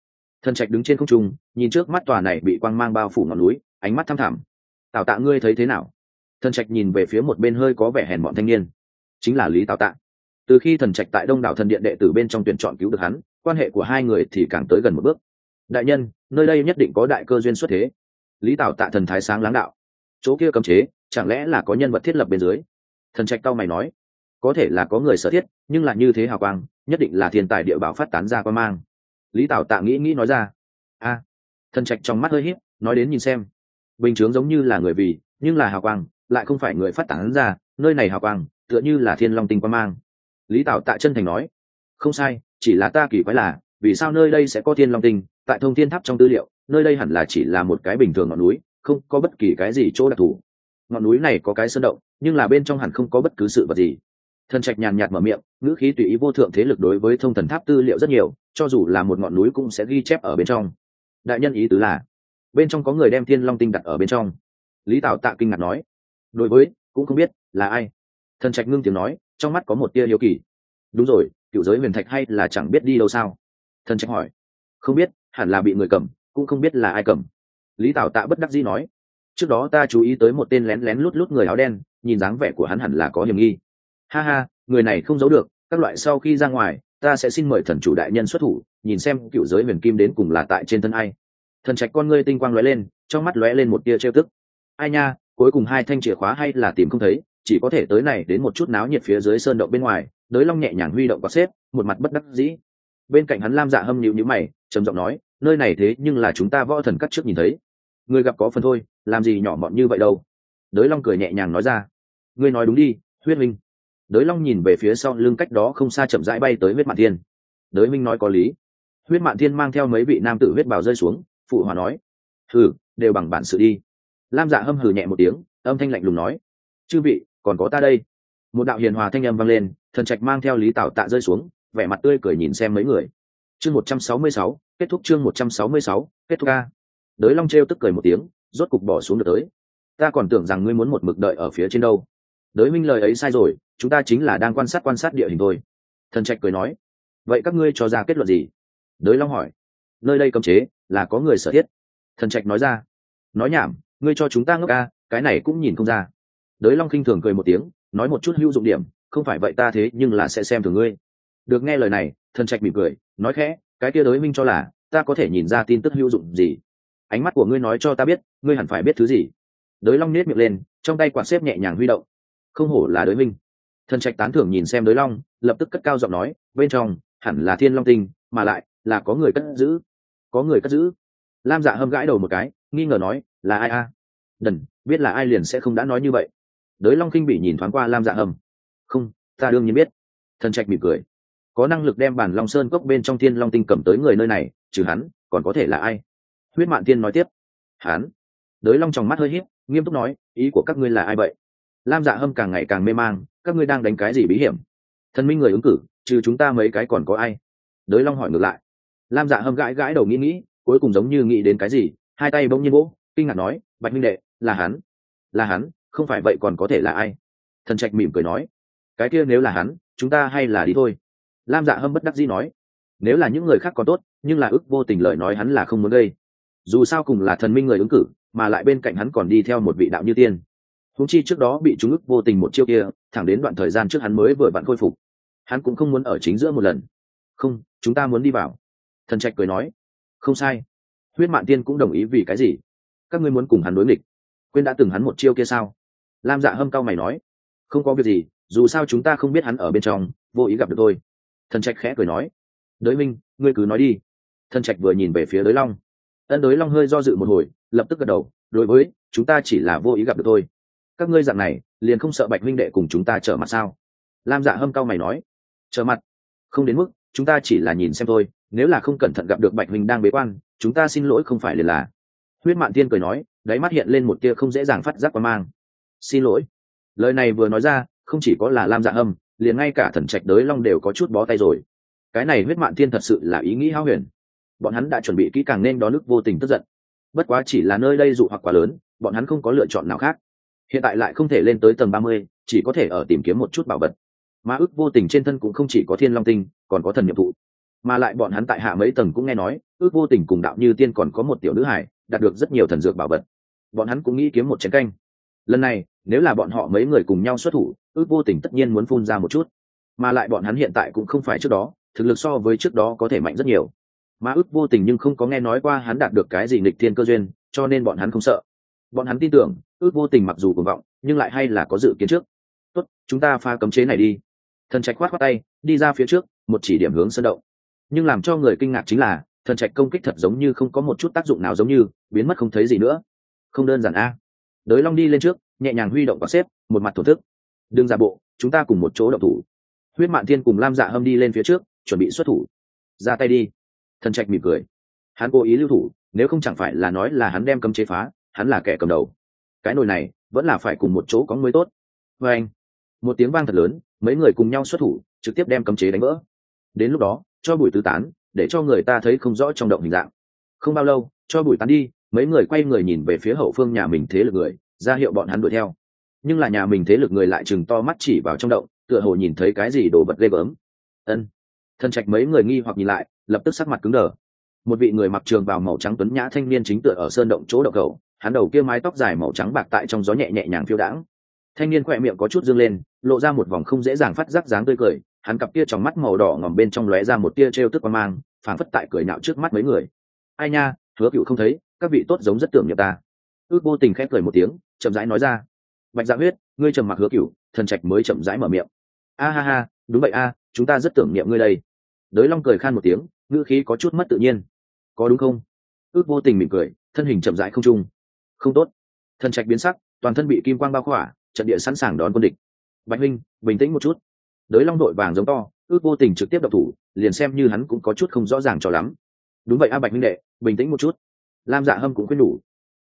Thần trạch đứng trên không trung, nhìn trước mắt tòa này bị quang mang bao phủ ngọn núi, ánh mắt thăm thẳm. Tào tạ ngươi thấy thế nào? Thần trạch nhìn về phía một bên hơi có vẻ hèn bọn thanh niên chính là lý tào tạ. Từ khi thần trạch tại đông đảo thần điện đệ tử bên trong tuyển chọn cứu được hắn, quan hệ của hai người thì càng tới gần một bước. Đại nhân, nơi đây nhất định có đại cơ duyên xuất thế. Lý tào tạ thần thái sáng láng đạo. Chỗ kia cấm chế, chẳng lẽ là có nhân vật thiết lập bên dưới? Thần trạch cao mày nói. Có thể là có người sở thiết, nhưng là như thế hào quang, nhất định là thiên tài địa bảo phát tán ra quan mang. Lý tào tạ nghĩ nghĩ nói ra. A. Thần trạch trong mắt hơi hít nói đến nhìn xem. Bình chướng giống như là người vì, nhưng là hào quang, lại không phải người phát tán ra, nơi này hào quang tựa như là thiên long tinh quan mang. Lý tạo tạ chân thành nói, không sai, chỉ là ta kỳ quái là, vì sao nơi đây sẽ có thiên long tinh? Tại thông thiên tháp trong tư liệu, nơi đây hẳn là chỉ là một cái bình thường ngọn núi, không có bất kỳ cái gì chỗ đặc thù. Ngọn núi này có cái sơn động, nhưng là bên trong hẳn không có bất cứ sự vật gì. Thần trạch nhàn nhạt mở miệng, ngữ khí tùy ý vô thượng thế lực đối với thông thần tháp tư liệu rất nhiều, cho dù là một ngọn núi cũng sẽ ghi chép ở bên trong. Đại nhân ý tứ là, bên trong có người đem thiên long tinh đặt ở bên trong. Lý tảo tạ kinh ngạc nói, đối với, cũng không biết, là ai? Thần trạch ngưng tiếng nói, trong mắt có một tia hiếu kỳ. Đúng rồi, cựu giới huyền thạch hay là chẳng biết đi đâu sao? Thần trạch hỏi. Không biết, hẳn là bị người cầm, cũng không biết là ai cầm. Lý tảo tạ bất đắc dĩ nói. Trước đó ta chú ý tới một tên lén lén lút lút người áo đen, nhìn dáng vẻ của hắn hẳn là có hiểm nghi. Ha ha, người này không giấu được, các loại sau khi ra ngoài, ta sẽ xin mời thần chủ đại nhân xuất thủ, nhìn xem cựu giới huyền kim đến cùng là tại trên thân ai. Thần trạch con ngươi tinh quang lóe lên, trong mắt lóe lên một tia trêu tức. Ai nha, cuối cùng hai thanh chìa khóa hay là tìm không thấy? Chỉ có thể tới này đến một chút náo nhiệt phía dưới sơn động bên ngoài, đới long nhẹ nhàng huy động có xếp, một mặt bất đắc dĩ. Bên cạnh hắn lam dạ hâm nhịu nhữ mày, trầm giọng nói, nơi này thế nhưng là chúng ta võ thần cắt trước nhìn thấy. Người gặp có phần thôi, làm gì nhỏ mọn như vậy đâu? Đới long cười nhẹ nhàng nói ra. Ngươi nói đúng đi, huyết minh. Đới long nhìn về phía sau lưng cách đó không xa chậm rãi bay tới huyết mạn thiên. Đới minh nói có lý. Huyết mạn thiên mang theo mấy vị nam tử huyết bào rơi xuống, phụ hòa nói, hừ, đều bằng bản sự đi. Lam dạ hâm hừ nhẹ một tiếng, âm thanh lạnh lùng nói, chư vị còn có ta đây. Một đạo hiền hòa thanh âm vang lên, thần trạch mang theo lý tảo tạ rơi xuống, vẻ mặt tươi cười nhìn xem mấy người. Chương một trăm sáu mươi sáu, kết thúc chương một trăm sáu mươi sáu, kết thúc ca. Đới long t tức cười một tiếng, rốt cục bỏ xuống được tới. Ta còn tưởng rằng ngươi muốn một mực đợi ở phía trên đâu. Đới minh lời ấy sai rồi, chúng ta chính là đang quan sát quan sát địa hình thôi. Thần trạch cười nói, vậy các ngươi cho ra kết luận gì? Đới long hỏi, nơi đây cấm chế là có người sở thiết. Thần trạch nói ra, nói nhảm, ngươi cho chúng ta ngốc ca, cái này cũng nhìn không ra đới long khinh thường cười một tiếng, nói một chút hữu dụng điểm, không phải vậy ta thế nhưng là sẽ xem thường ngươi. Được nghe lời này, thần trạch mỉm cười, nói khẽ, cái kia đới minh cho là, ta có thể nhìn ra tin tức hữu dụng gì. Ánh mắt của ngươi nói cho ta biết, ngươi hẳn phải biết thứ gì. Đới long nết miệng lên, trong tay quạt xếp nhẹ nhàng huy động. Không hổ là đới minh. Thần trạch tán thưởng nhìn xem đới long, lập tức cất cao giọng nói, bên trong, hẳn là thiên long tinh, mà lại, là có người cất giữ. Có người cất giữ. Lam dạ hâm gãi đầu một cái, nghi ngờ nói, là ai a? Đần, biết là ai liền sẽ không đã nói như vậy đới long kinh bị nhìn thoáng qua lam dạ hâm không ta đương nhiên biết thần trạch mỉm cười có năng lực đem bản long sơn cốc bên trong thiên long tinh cầm tới người nơi này trừ hắn còn có thể là ai huyết mạn thiên nói tiếp hắn đới long trong mắt hơi hít, nghiêm túc nói, ý của các ngươi là ai vậy? Lam dạ hâm càng ngày càng mê mang, các ngươi đang đánh cái gì bí hiểm? Thần minh người ứng cử, trừ chúng ta mấy cái còn có ai? Đới long hỏi ngược lại. Lam dạ hâm gãi gãi đầu nghĩ nghĩ, cuối cùng giống như nghĩ đến cái gì, hai tay bỗng nhiên vỗ, kinh ngạc nói, bạch minh đệ, là hắn là hắn không phải vậy còn có thể là ai? Thần trạch mỉm cười nói, cái kia nếu là hắn, chúng ta hay là đi thôi. Lam dạ hâm bất đắc dĩ nói, nếu là những người khác có tốt, nhưng là ước vô tình lời nói hắn là không muốn gây. Dù sao cùng là thần minh người ứng cử, mà lại bên cạnh hắn còn đi theo một vị đạo như tiên. Húng chi trước đó bị chúng ức vô tình một chiêu kia, thẳng đến đoạn thời gian trước hắn mới vừa vặn khôi phục. Hắn cũng không muốn ở chính giữa một lần. Không, chúng ta muốn đi vào. Thần trạch cười nói, không sai. Huyết mạn tiên cũng đồng ý vì cái gì? Các ngươi muốn cùng hắn đối nghịch. Quên đã từng hắn một chiêu kia sao? Lam dạ hâm cao mày nói, không có việc gì, dù sao chúng ta không biết hắn ở bên trong, vô ý gặp được tôi thần trạch khẽ cười nói, đới minh, ngươi cứ nói đi. Thần trạch vừa nhìn về phía đới long. Ân đới long hơi do dự một hồi, lập tức gật đầu, đối với, chúng ta chỉ là vô ý gặp được tôi các ngươi dạng này, liền không sợ bạch minh đệ cùng chúng ta trở mặt sao? Lam dạ hâm cao mày nói, trở mặt? Không đến mức, chúng ta chỉ là nhìn xem thôi. Nếu là không cẩn thận gặp được bạch minh đang bế quan, chúng ta xin lỗi không phải liền là. Huyết mạn tiên cười nói, đáy mắt hiện lên một tia không dễ dàng phát giác qua mang xin lỗi. Lời này vừa nói ra, không chỉ có là lam dạ hâm, liền ngay cả thần trạch đới long đều có chút bó tay rồi. Cái này huyết mạn tiên thật sự là ý nghĩ hao huyền. Bọn hắn đã chuẩn bị kỹ càng nên đón nước vô tình tức giận. Bất quá chỉ là nơi đây dụ hoặc quá lớn, bọn hắn không có lựa chọn nào khác. Hiện tại lại không thể lên tới tầng ba mươi, chỉ có thể ở tìm kiếm một chút bảo vật. Mà ước vô tình trên thân cũng không chỉ có thiên long tinh, còn có thần nhiệm thụ. Mà lại bọn hắn tại hạ mấy tầng cũng nghe nói, ước vô tình cùng đạo như tiên còn có một tiểu nữ hải đạt được rất nhiều thần dược bảo vật. Bọn hắn cũng nghĩ kiếm một chén canh. Lần này nếu là bọn họ mấy người cùng nhau xuất thủ, ước vô tình tất nhiên muốn phun ra một chút. Mà lại bọn hắn hiện tại cũng không phải trước đó, thực lực so với trước đó có thể mạnh rất nhiều. Mà ước vô tình nhưng không có nghe nói qua hắn đạt được cái gì nghịch thiên cơ duyên, cho nên bọn hắn không sợ. Bọn hắn tin tưởng, ước vô tình mặc dù cuồng vọng, nhưng lại hay là có dự kiến trước. Tốt, chúng ta pha cấm chế này đi. Thần trạch khoát khoát tay, đi ra phía trước, một chỉ điểm hướng sân động. Nhưng làm cho người kinh ngạc chính là, thần trạch công kích thật giống như không có một chút tác dụng nào giống như, biến mất không thấy gì nữa. Không đơn giản a. Đới long đi lên trước nhẹ nhàng huy động và xếp, một mặt thổ thức. Đừng giả bộ, chúng ta cùng một chỗ động thủ. Huyết mạn thiên cùng lam dạ hâm đi lên phía trước, chuẩn bị xuất thủ. Ra tay đi. Thần trạch mỉm cười. Hắn cố ý lưu thủ, nếu không chẳng phải là nói là hắn đem cấm chế phá, hắn là kẻ cầm đầu. Cái nồi này, vẫn là phải cùng một chỗ có mới tốt. Vê anh, một tiếng vang thật lớn, mấy người cùng nhau xuất thủ, trực tiếp đem cấm chế đánh vỡ. Đến lúc đó, cho bụi tứ tán, để cho người ta thấy không rõ trong động hình dạng. Không bao lâu, cho bụi tán đi, mấy người quay người nhìn về phía hậu phương nhà mình thế lực người ra hiệu bọn hắn đuổi theo. Nhưng là nhà mình thế lực người lại chừng to mắt chỉ vào trong động, tựa hồ nhìn thấy cái gì đồ vật ghê gớm. Ân. Thân trạch mấy người nghi hoặc nhìn lại, lập tức sắc mặt cứng đờ. Một vị người mặc trường bào màu trắng tuấn nhã thanh niên chính tựa ở sơn động chỗ đậu cầu, hắn đầu kia mái tóc dài màu trắng bạc tại trong gió nhẹ nhẹ nhàng phiêu đãng. Thanh niên khỏe miệng có chút dương lên, lộ ra một vòng không dễ dàng phát giác dáng tươi cười, hắn cặp tia trong mắt màu đỏ ngòm bên trong lóe ra một tia trêu tức qua mang, phảng phất tại cười nhạo trước mắt mấy người. Ai nha, hứa cựu không thấy, các vị tốt giống rất tưởng nhập ta ước vô tình khép cười một tiếng, chậm rãi nói ra. Bạch dạ huyết, ngươi trầm mặc hứa cựu thần trạch mới chậm rãi mở miệng. A ha ha, đúng vậy a, chúng ta rất tưởng niệm ngươi đây. Đới long cười khan một tiếng, ngữ khí có chút mất tự nhiên. Có đúng không? Ước vô tình mỉm cười, thân hình chậm rãi không trung. Không tốt. Thần trạch biến sắc, toàn thân bị kim quang bao khỏa, trận địa sẵn sàng đón quân địch. Bạch huynh, bình tĩnh một chút. Đới long đội vàng giống to, ước vô tình trực tiếp đập thủ, liền xem như hắn cũng có chút không rõ ràng cho lắm. Đúng vậy a bạch huynh đệ, bình tĩnh một chút. Lam dạ hâm cũng khuyên đủ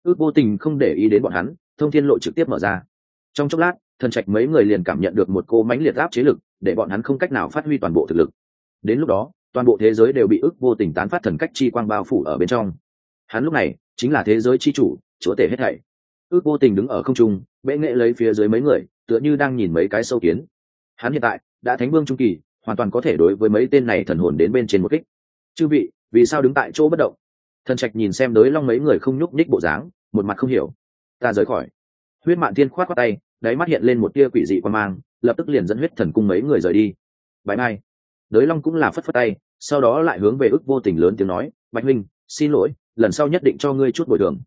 ước vô tình không để ý đến bọn hắn, thông thiên lộ trực tiếp mở ra. Trong chốc lát, thần trạch mấy người liền cảm nhận được một cô mãnh liệt áp chế lực, để bọn hắn không cách nào phát huy toàn bộ thực lực. Đến lúc đó, toàn bộ thế giới đều bị ước vô tình tán phát thần cách chi quang bao phủ ở bên trong. Hắn lúc này, chính là thế giới chi chủ, chúa tể hết thảy. Ước vô tình đứng ở không trung, bệ nghệ lấy phía dưới mấy người, tựa như đang nhìn mấy cái sâu kiến. Hắn hiện tại, đã thánh vương trung kỳ, hoàn toàn có thể đối với mấy tên này thần hồn đến bên trên một kích. Chư vị, vì sao đứng tại chỗ bất động? Thần trạch nhìn xem đới long mấy người không nhúc nhích bộ dáng, một mặt không hiểu. Ta rời khỏi. Huyết mạn thiên khoát qua tay, đáy mắt hiện lên một tia quỷ dị quan mang, lập tức liền dẫn huyết thần cung mấy người rời đi. Bãi mai. Đới long cũng là phất phất tay, sau đó lại hướng về ức vô tình lớn tiếng nói, bạch huynh, xin lỗi, lần sau nhất định cho ngươi chút bồi thường.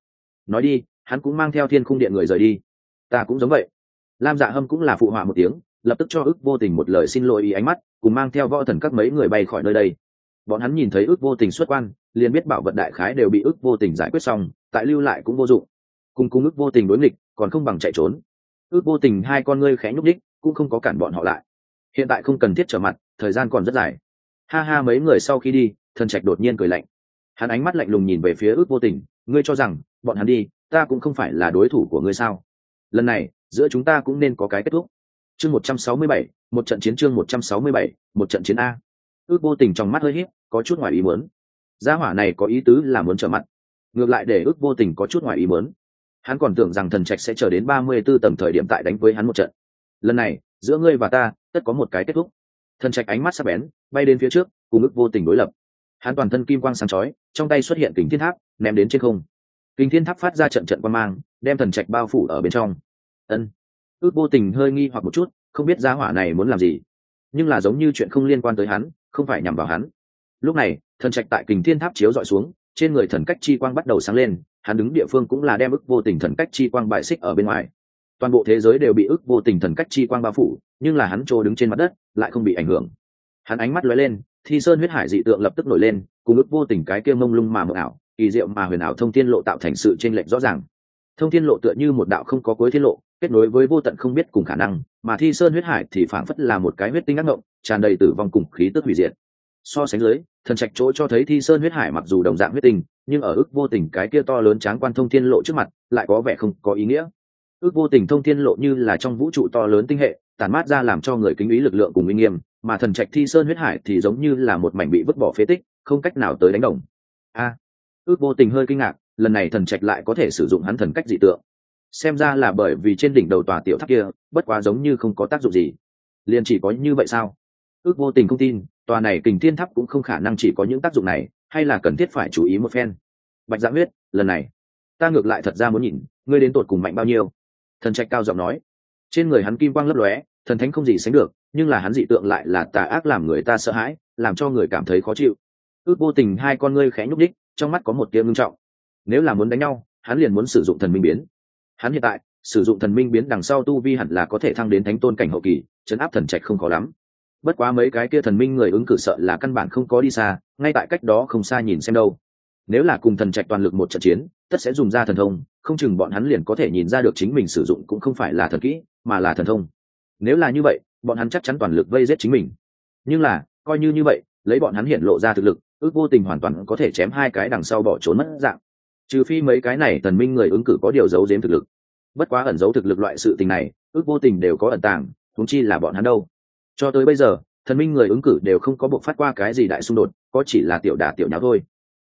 Nói đi, hắn cũng mang theo thiên khung điện người rời đi. Ta cũng giống vậy. Lam dạ hâm cũng là phụ họa một tiếng, lập tức cho ức vô tình một lời xin lỗi ý ánh mắt, cùng mang theo võ thần các mấy người bay khỏi nơi đây. Bọn hắn nhìn thấy ức vô tình xuất quan liền biết bảo vật đại khái đều bị ức vô tình giải quyết xong, tại lưu lại cũng vô dụng. Cùng cung ức vô tình đối nghịch, còn không bằng chạy trốn. Ước vô tình hai con ngươi khẽ nhúc đích cũng không có cản bọn họ lại. Hiện tại không cần thiết trở mặt, thời gian còn rất dài. Ha ha, mấy người sau khi đi, thần trạch đột nhiên cười lạnh. Hắn ánh mắt lạnh lùng nhìn về phía ước vô tình, ngươi cho rằng, bọn hắn đi, ta cũng không phải là đối thủ của ngươi sao? Lần này, giữa chúng ta cũng nên có cái kết thúc. Chương một trăm sáu mươi bảy, một trận chiến chương một trăm sáu mươi bảy, một trận chiến a. Ước vô tình trong mắt hơi hiếp có chút ngoài ý muốn gia hỏa này có ý tứ là muốn trở mặt. Ngược lại để ước vô tình có chút ngoài ý muốn. Hắn còn tưởng rằng thần trạch sẽ chờ đến ba mươi b ố tầm thời điểm tại đánh với hắn một trận. Lần này, giữa ngươi và ta, tất có một cái kết thúc. Thần trạch ánh mắt sắp bén, bay đến phía trước, cùng ước vô tình đối lập. Hắn toàn thân kim quang sáng chói, trong tay xuất hiện kính thiên tháp, ném đến trên không. Kính thiên tháp phát ra trận trận quan mang, đem thần trạch bao phủ ở bên trong. Ân. Ước vô tình hơi nghi hoặc một chút, không biết giá hỏa này muốn làm gì. Nhưng là giống như chuyện không liên quan tới hắn, không phải nhằm vào hắn lúc này, thần trạch tại kình thiên tháp chiếu dọi xuống, trên người thần cách chi quang bắt đầu sáng lên, hắn đứng địa phương cũng là đem ức vô tình thần cách chi quang bại xích ở bên ngoài. Toàn bộ thế giới đều bị ức vô tình thần cách chi quang bao phủ, nhưng là hắn trô đứng trên mặt đất, lại không bị ảnh hưởng. Hắn ánh mắt lóe lên, thi sơn huyết hải dị tượng lập tức nổi lên, cùng ức vô tình cái kia mông lung mà mờ ảo, kỳ diệu mà huyền ảo thông thiên lộ tạo thành sự t r ê n lệch rõ ràng. Thông thiên lộ tựa như một đạo không có cuối thiên lộ, kết nối với vô tận không biết cùng khả năng, mà thi sơn huyết hải thì phảng phất là một cái huyết tinh ác ngộng, tràn đầy tử vong cùng khí tức hủy diệt so sánh dưới thần trạch chỗ cho thấy thi sơn huyết hải mặc dù đồng dạng huyết tình, nhưng ở ước vô tình cái kia to lớn tráng quan thông thiên lộ trước mặt lại có vẻ không có ý nghĩa. Ước vô tình thông thiên lộ như là trong vũ trụ to lớn tinh hệ tản mát ra làm cho người kính ý lực lượng cùng uy nghiêm mà thần trạch thi sơn huyết hải thì giống như là một mảnh bị vứt bỏ phế tích không cách nào tới đánh đồng. A ước vô tình hơi kinh ngạc lần này thần trạch lại có thể sử dụng hắn thần cách dị tượng. Xem ra là bởi vì trên đỉnh đầu tòa tiểu tháp kia bất quá giống như không có tác dụng gì. Liền chỉ có như vậy sao? Ước vô tình không tin tòa này kình thiên tháp cũng không khả năng chỉ có những tác dụng này, hay là cần thiết phải chú ý một phen. Bạch dạ huyết lần này, ta ngược lại thật ra muốn nhìn, ngươi đến tột cùng mạnh bao nhiêu? Thần trạch cao giọng nói. Trên người hắn kim quang lấp lóe, thần thánh không gì sánh được, nhưng là hắn dị tượng lại là tà ác làm người ta sợ hãi, làm cho người cảm thấy khó chịu. Ước vô tình hai con ngươi khẽ nhúc đích trong mắt có một tia ngưng trọng. Nếu là muốn đánh nhau, hắn liền muốn sử dụng thần minh biến. Hắn hiện tại, sử dụng thần minh biến đằng sau tu vi hẳn là có thể thăng đến thánh tôn cảnh hậu kỳ, chấn áp thần trạch không khó lắm bất quá mấy cái kia thần minh người ứng cử sợ là căn bản không có đi xa, ngay tại cách đó không xa nhìn xem đâu. Nếu là cùng thần trạch toàn lực một trận chiến, tất sẽ dùng ra thần thông, không chừng bọn hắn liền có thể nhìn ra được chính mình sử dụng cũng không phải là thần kỹ, mà là thần thông. Nếu là như vậy, bọn hắn chắc chắn toàn lực vây giết chính mình. Nhưng là, coi như như vậy, lấy bọn hắn hiện lộ ra thực lực, ước vô tình hoàn toàn có thể chém hai cái đằng sau bỏ trốn mất dạng. Trừ phi mấy cái này thần minh người ứng cử có điều giấu giếm thực lực. Bất quá ẩn giấu thực lực loại sự tình này, ước vô tình đều có ẩn tàng thúng chi là bọn hắn đâu cho tới bây giờ, thần minh người ứng cử đều không có buộc phát qua cái gì đại xung đột, có chỉ là tiểu đà tiểu nháo thôi.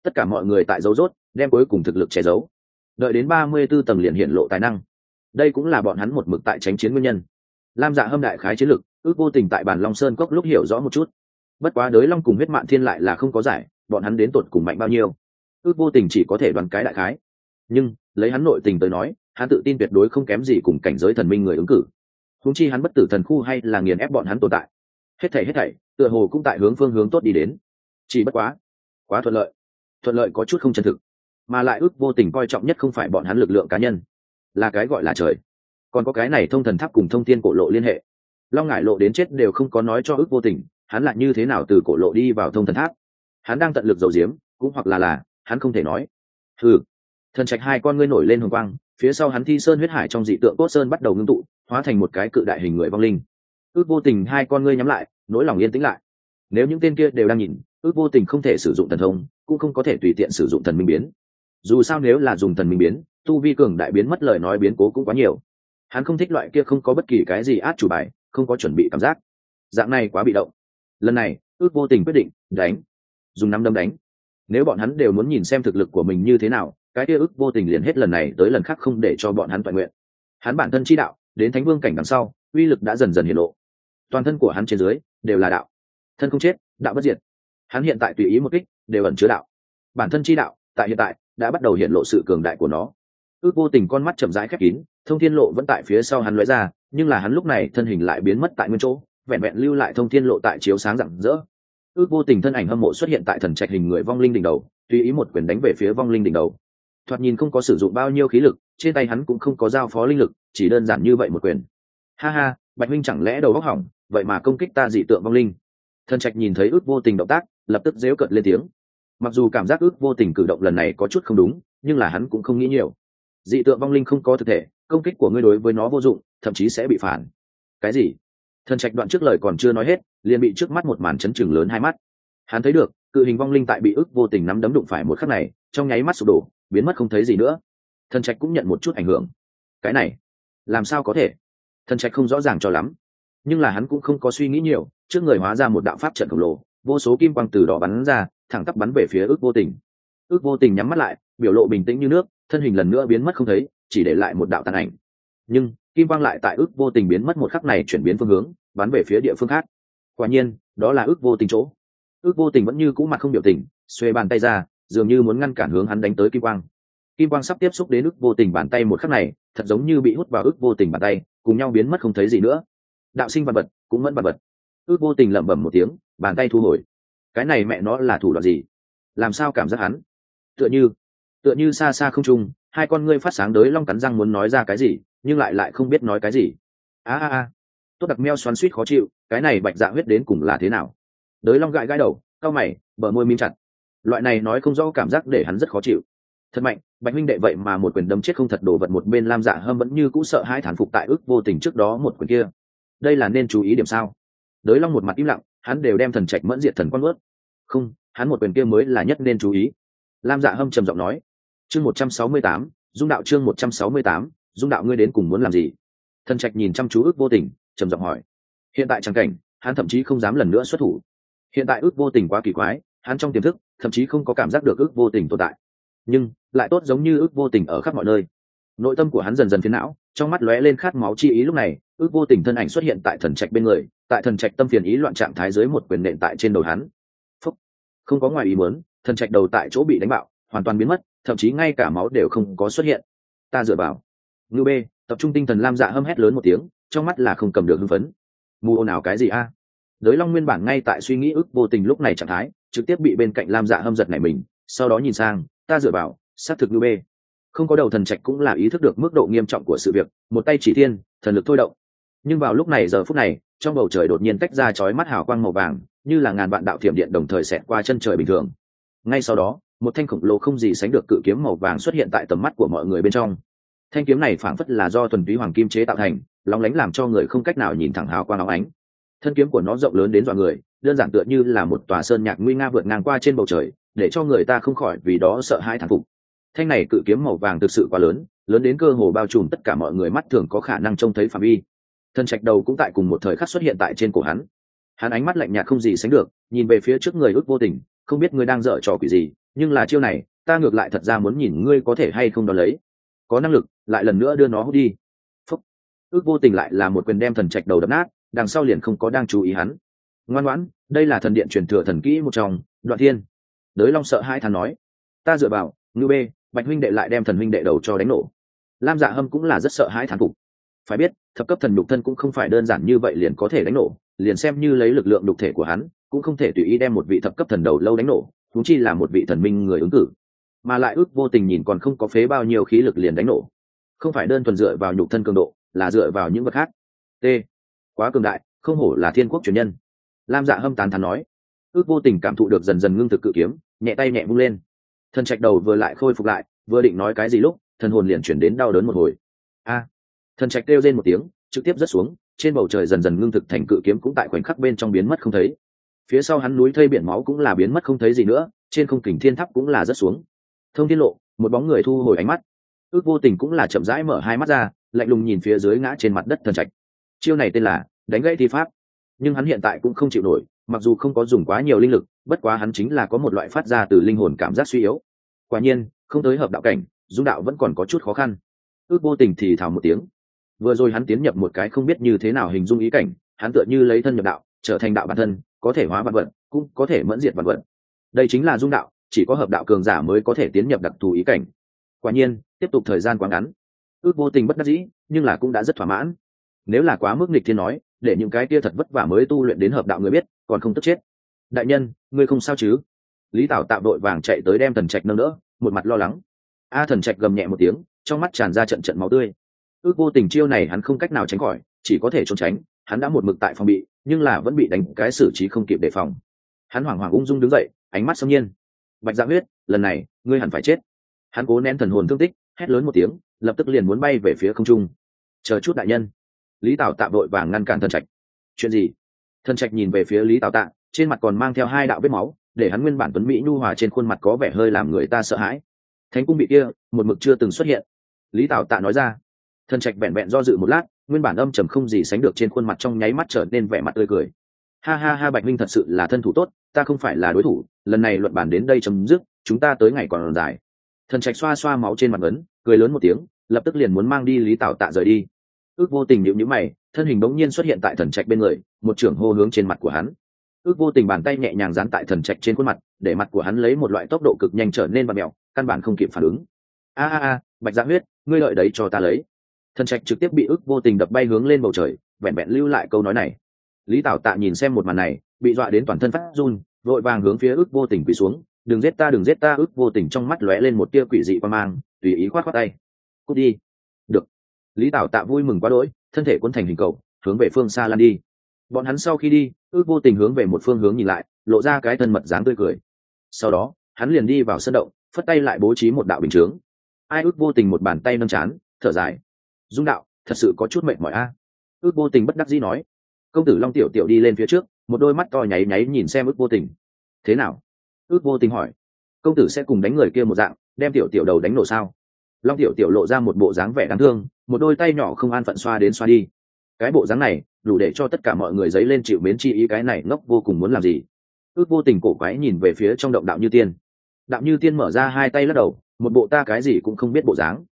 Tất cả mọi người tại dấu rốt, đem cuối cùng thực lực che giấu. Đợi đến ba mươi b ố tầng liền hiện lộ tài năng. Đây cũng là bọn hắn một mực tại tránh chiến nguyên nhân. Lam dạ hâm đại khái chiến lực, ước vô tình tại bản long sơn cốc lúc hiểu rõ một chút. Bất quá đới long cùng huyết mạng thiên lại là không có giải, bọn hắn đến tột cùng mạnh bao nhiêu? Ước vô tình chỉ có thể đoán cái đại khái. Nhưng, lấy hắn nội tình tới nói, hắn tự tin tuyệt đối không kém gì cùng cảnh giới thần minh người ứng cử húng chi hắn bất tử thần khu hay là nghiền ép bọn hắn tồn tại. Hết thảy hết thảy, tựa hồ cũng tại hướng phương hướng tốt đi đến. Chỉ bất quá quá thuận lợi. Thuận lợi có chút không chân thực, mà lại ước vô tình coi trọng nhất không phải bọn hắn lực lượng cá nhân, là cái gọi là trời. Còn có cái này thông thần tháp cùng thông tin cổ lộ liên hệ. Long ngải lộ đến chết đều không có nói cho ước vô tình, hắn lại như thế nào từ cổ lộ đi vào thông thần tháp. Hắn đang tận lực dầu diếm cũng hoặc là là, hắn không thể nói. Ừ thần trạch hai con ngươi nổi lên hồng quang, phía sau hắn thi sơn huyết hải trong dị tượng cốt sơn bắt đầu ngưng tụ hóa thành một cái cự đại hình người vong linh. Ước vô tình hai con ngươi nhắm lại, nỗi lòng yên tĩnh lại. Nếu những tên kia đều đang nhìn, ước vô tình không thể sử dụng thần thông, cũng không có thể tùy tiện sử dụng thần minh biến. Dù sao nếu là dùng thần minh biến, tu vi cường đại biến mất lời nói biến cố cũng quá nhiều. Hắn không thích loại kia không có bất kỳ cái gì át chủ bài, không có chuẩn bị cảm giác. Dạng này quá bị động. Lần này, ước vô tình quyết định, đánh. Dùng năm đâm đánh. Nếu bọn hắn đều muốn nhìn xem thực lực của mình như thế nào, cái kia ước vô tình liền hết lần này tới lần khác không để cho bọn hắn toàn nguyện. Hắn bản thân chi đạo đến thánh vương cảnh đằng sau, uy lực đã dần dần hiện lộ. Toàn thân của hắn trên dưới đều là đạo. Thân không chết, đạo bất diệt. Hắn hiện tại tùy ý một kích, đều ẩn chứa đạo. Bản thân chi đạo, tại hiện tại, đã bắt đầu hiện lộ sự cường đại của nó. Ước vô tình con mắt chậm rãi khép kín, thông thiên lộ vẫn tại phía sau hắn lóe ra, nhưng là hắn lúc này thân hình lại biến mất tại nguyên chỗ, vẹn vẹn lưu lại thông thiên lộ tại chiếu sáng rạng rỡ. Ước vô tình thân ảnh hâm mộ xuất hiện tại thần trạch hình người vong linh đỉnh đầu, tùy ý một quyền đánh về phía vong linh đỉnh đầu. Thoạt nhìn không có sử dụng bao nhiêu khí lực, trên tay hắn cũng không có giao phó linh lực chỉ đơn giản như vậy một quyền. Ha ha, bạch minh chẳng lẽ đầu góc hỏng, vậy mà công kích ta dị tượng vong linh. Thần trạch nhìn thấy ước vô tình động tác, lập tức dếu cợt lên tiếng. Mặc dù cảm giác ước vô tình cử động lần này có chút không đúng, nhưng là hắn cũng không nghĩ nhiều. Dị tượng vong linh không có thực thể, công kích của ngươi đối với nó vô dụng, thậm chí sẽ bị phản. Cái gì? Thần trạch đoạn trước lời còn chưa nói hết, liền bị trước mắt một màn chấn chừng lớn hai mắt. Hắn thấy được, cự hình vong linh tại bị ức vô tình nắm đấm đụng phải một khắc này, trong nháy mắt sụp đổ, biến mất không thấy gì nữa. Thần trạch cũng nhận một chút ảnh hưởng. Cái này làm sao có thể? Thần trạch không rõ ràng cho lắm. Nhưng là hắn cũng không có suy nghĩ nhiều, trước người hóa ra một đạo pháp trận khổng lồ, vô số kim quang từ đó bắn ra, thẳng tắp bắn về phía ước vô tình. Ước vô tình nhắm mắt lại, biểu lộ bình tĩnh như nước, thân hình lần nữa biến mất không thấy, chỉ để lại một đạo tàn ảnh. Nhưng, kim quang lại tại ước vô tình biến mất một khắc này chuyển biến phương hướng, bắn về phía địa phương khác. Quả nhiên, đó là ước vô tình chỗ. Ước vô tình vẫn như cũ mặt không biểu tình, xuê bàn tay ra, dường như muốn ngăn cản hướng hắn đánh tới kim quang. Kim quang sắp tiếp xúc đến ước vô tình bàn tay một khắc này thật giống như bị hút vào ước vô tình bàn tay, cùng nhau biến mất không thấy gì nữa. Đạo sinh vật vật, cũng mẫn vật vật. Ước vô tình lẩm bẩm một tiếng, bàn tay thu hồi. Cái này mẹ nó là thủ đoạn gì? Làm sao cảm giác hắn? Tựa như tựa như xa xa không trung, hai con ngươi phát sáng đới long cắn răng muốn nói ra cái gì, nhưng lại lại không biết nói cái gì. A a a. Tốt đặc meo xoắn suýt khó chịu, cái này bạch dạ huyết đến cùng là thế nào? Đới long gãi gãi đầu cao mày, bờ môi mím chặt. Loại này nói không rõ cảm giác để hắn rất khó chịu thật mạnh, bạch huynh đệ vậy mà một quyền đâm chết không thật đồ vật một bên lam dạ hâm vẫn như cũ sợ hai thản phục tại ước vô tình trước đó một quyền kia. Đây là nên chú ý điểm sao? Đới long một mặt im lặng, hắn đều đem thần trạch mẫn diệt thần quan ướt không, hắn một quyền kia mới là nhất nên chú ý. Lam dạ hâm trầm giọng nói, chương một trăm sáu mươi tám, dung đạo chương một trăm sáu mươi tám, dung đạo ngươi đến cùng muốn làm gì? Thần trạch nhìn chăm chú ước vô tình, trầm giọng hỏi, hiện tại trang cảnh, hắn thậm chí không dám lần nữa xuất thủ. Hiện tại ước vô tình quá kỳ quái, hắn trong tiềm thức, thậm chí không có cảm giác được ước vô tình tồn tại nhưng lại tốt giống như ước vô tình ở khắp mọi nơi. Nội tâm của hắn dần dần phiến não, trong mắt lóe lên khát máu chi ý lúc này, ước vô tình thân ảnh xuất hiện tại thần trạch bên người, tại thần trạch tâm phiền ý loạn trạng thái dưới một quyền nện tại trên đầu hắn. Phúc. không có ngoài ý muốn, thần trạch đầu tại chỗ bị đánh bạo, hoàn toàn biến mất, thậm chí ngay cả máu đều không có xuất hiện. Ta dựa vào. Ngư b tập trung tinh thần lam dạ hâm hét lớn một tiếng, trong mắt là không cầm được hưng phấn. Mù ồn ào cái gì a? Đới long nguyên bản ngay tại suy nghĩ ức vô tình lúc này trạng thái, trực tiếp bị bên cạnh lam dạ hâm giật này mình, sau đó nhìn sang ta dựa vào, xác thực ngư bê. Không có đầu thần trạch cũng là ý thức được mức độ nghiêm trọng của sự việc, một tay chỉ thiên, thần lực thôi động. Nhưng vào lúc này giờ phút này, trong bầu trời đột nhiên tách ra chói mắt hào quang màu vàng, như là ngàn vạn đạo thiểm điện đồng thời xẹt qua chân trời bình thường. Ngay sau đó, một thanh khổng lồ không gì sánh được cự kiếm màu vàng xuất hiện tại tầm mắt của mọi người bên trong. Thanh kiếm này phảng phất là do thuần túy hoàng kim chế tạo thành, lóng lánh làm cho người không cách nào nhìn thẳng hào quang óng ánh. Thân kiếm của nó rộng lớn đến dọa người, đơn giản tựa như là một tòa sơn nhạc nguy nga vượt ngang qua trên bầu trời để cho người ta không khỏi vì đó sợ hãi thản phục. Thanh này cự kiếm màu vàng thực sự quá lớn lớn đến cơ hồ bao trùm tất cả mọi người mắt thường có khả năng trông thấy phạm vi. Thân trạch đầu cũng tại cùng một thời khắc xuất hiện tại trên cổ hắn. Hắn ánh mắt lạnh nhạt không gì sánh được, nhìn về phía trước người út vô tình, không biết ngươi đang dở trò quỷ gì, nhưng là chiêu này, ta ngược lại thật ra muốn nhìn ngươi có thể hay không đo lấy. Có năng lực, lại lần nữa đưa nó hút đi. Phúc. Ước vô tình lại là một quyền đem thần trạch đầu đập nát, đằng sau liền không có đang chú ý hắn. Ngoan ngoãn, đây là thần điện truyền thừa thần kỹ một trong, đoạn thiên đới long sợ hai thằng nói, ta dựa vào, ngư bê, bạch huynh đệ lại đem thần huynh đệ đầu cho đánh nổ. Lam dạ hâm cũng là rất sợ hãi thán phục. Phải biết, thập cấp thần nhục thân cũng không phải đơn giản như vậy liền có thể đánh nổ, liền xem như lấy lực lượng nhục thể của hắn, cũng không thể tùy ý đem một vị thập cấp thần đầu lâu đánh nổ thú chi là một vị thần minh người ứng cử. Mà lại ước vô tình nhìn còn không có phế bao nhiêu khí lực liền đánh nổ. Không phải đơn thuần dựa vào nhục thân cường độ, là dựa vào những vật khác. T. Quá cường đại, không hổ là thiên quốc truyền nhân. Lam dạ hâm tán thắn nói ước vô tình cảm thụ được dần dần ngưng thực cự kiếm, nhẹ tay nhẹ vung lên. Thần trạch đầu vừa lại khôi phục lại, vừa định nói cái gì lúc, thần hồn liền chuyển đến đau đớn một hồi. A! Thần trạch kêu lên một tiếng, trực tiếp rớt xuống, trên bầu trời dần dần ngưng thực thành cự kiếm cũng tại khoảnh khắc bên trong biến mất không thấy. Phía sau hắn núi thây biển máu cũng là biến mất không thấy gì nữa, trên không kình thiên tháp cũng là rớt xuống. Thông thiên lộ, một bóng người thu hồi ánh mắt. Ước vô tình cũng là chậm rãi mở hai mắt ra, lạnh lùng nhìn phía dưới ngã trên mặt đất thần trạch. Chiêu này tên là đánh gãy thi pháp. Nhưng hắn hiện tại cũng không chịu nổi mặc dù không có dùng quá nhiều linh lực, bất quá hắn chính là có một loại phát ra từ linh hồn cảm giác suy yếu. Quả nhiên, không tới hợp đạo cảnh, dung đạo vẫn còn có chút khó khăn. Ước vô tình thì thào một tiếng. Vừa rồi hắn tiến nhập một cái không biết như thế nào hình dung ý cảnh, hắn tựa như lấy thân nhập đạo, trở thành đạo bản thân, có thể hóa vật vật, cũng có thể mẫn diệt vật vật. Đây chính là dung đạo, chỉ có hợp đạo cường giả mới có thể tiến nhập đặc thù ý cảnh. Quả nhiên, tiếp tục thời gian quá ngắn. Ước vô tình bất đắc dĩ, nhưng là cũng đã rất thỏa mãn. Nếu là quá mức nghịch thiên nói, để những cái kia thật vất vả mới tu luyện đến hợp đạo người biết còn không tức chết. Đại nhân, ngươi không sao chứ? Lý tảo tạm đội vàng chạy tới đem thần trạch nâng đỡ, một mặt lo lắng. A thần trạch gầm nhẹ một tiếng, trong mắt tràn ra trận trận máu tươi. Ước vô tình chiêu này hắn không cách nào tránh khỏi, chỉ có thể trốn tránh, hắn đã một mực tại phòng bị, nhưng là vẫn bị đánh cái xử trí không kịp đề phòng. Hắn hoảng hoảng ung dung đứng dậy, ánh mắt sâm nhiên. Bạch dạ huyết, lần này, ngươi hẳn phải chết. Hắn cố nén thần hồn thương tích, hét lớn một tiếng, lập tức liền muốn bay về phía không trung. Chờ chút đại nhân. Lý tào tạ vội vàng ngăn cản thần trạch. Chuyện gì? Thần trạch nhìn về phía lý tào tạ, trên mặt còn mang theo hai đạo vết máu, để hắn nguyên bản tuấn mỹ nhu hòa trên khuôn mặt có vẻ hơi làm người ta sợ hãi. Thánh cung bị kia, một mực chưa từng xuất hiện. Lý tào tạ nói ra. Thần trạch vẹn vẹn do dự một lát, nguyên bản âm trầm không gì sánh được trên khuôn mặt trong nháy mắt trở nên vẻ mặt tươi cười. Ha ha ha, bạch minh thật sự là thân thủ tốt, ta không phải là đối thủ, lần này luận bản đến đây chấm dứt, chúng ta tới ngày còn dài. Thần trạch xoa xoa máu trên mặt ấn, cười lớn một tiếng, lập tức liền muốn mang đi lý tào tạ rời đi. Ước vô tình nhịu nhữ mày thân hình bỗng nhiên xuất hiện tại thần trạch bên người một trưởng hô hướng trên mặt của hắn. Ước vô tình bàn tay nhẹ nhàng dán tại thần trạch trên khuôn mặt để mặt của hắn lấy một loại tốc độ cực nhanh trở nên và mèo, căn bản không kịp phản ứng. A a a bạch dạ huyết ngươi lợi đấy cho ta lấy. Thần trạch trực tiếp bị ước vô tình đập bay hướng lên bầu trời vẹn vẹn lưu lại câu nói này. Lý tảo tạ nhìn xem một màn này bị dọa đến toàn thân phát run vội vàng hướng phía ước vô tình quỳ xuống đừng giết ta đừng giết ta. Ước vô tình trong mắt lóe lên một tia quỷ dị qua mang tùy ý khoát khoát tay. Cút đi. Được. Lý tảo tạ vui mừng quá đỗi thân thể quân thành hình cầu, hướng về phương xa lan đi. Bọn hắn sau khi đi, ước vô tình hướng về một phương hướng nhìn lại, lộ ra cái thân mật dáng tươi cười. Sau đó, hắn liền đi vào sân động, phất tay lại bố trí một đạo bình chướng. Ai ước vô tình một bàn tay nâng chán, thở dài. Dung đạo, thật sự có chút mệt mỏi a. Ước vô tình bất đắc dĩ nói. Công tử long tiểu tiểu đi lên phía trước, một đôi mắt to nháy nháy nhìn xem ước vô tình. Thế nào? Ước vô tình hỏi. Công tử sẽ cùng đánh người kia một dạng, đem tiểu tiểu đầu đánh nổ sao? Long tiểu tiểu lộ ra một bộ dáng vẻ đáng thương, một đôi tay nhỏ không an phận xoa đến xoa đi. Cái bộ dáng này, đủ để cho tất cả mọi người dấy lên chịu mến chi ý cái này ngốc vô cùng muốn làm gì. Ước vô tình cổ quái nhìn về phía trong động đạo như tiên. Đạo như tiên mở ra hai tay lắc đầu, một bộ ta cái gì cũng không biết bộ dáng.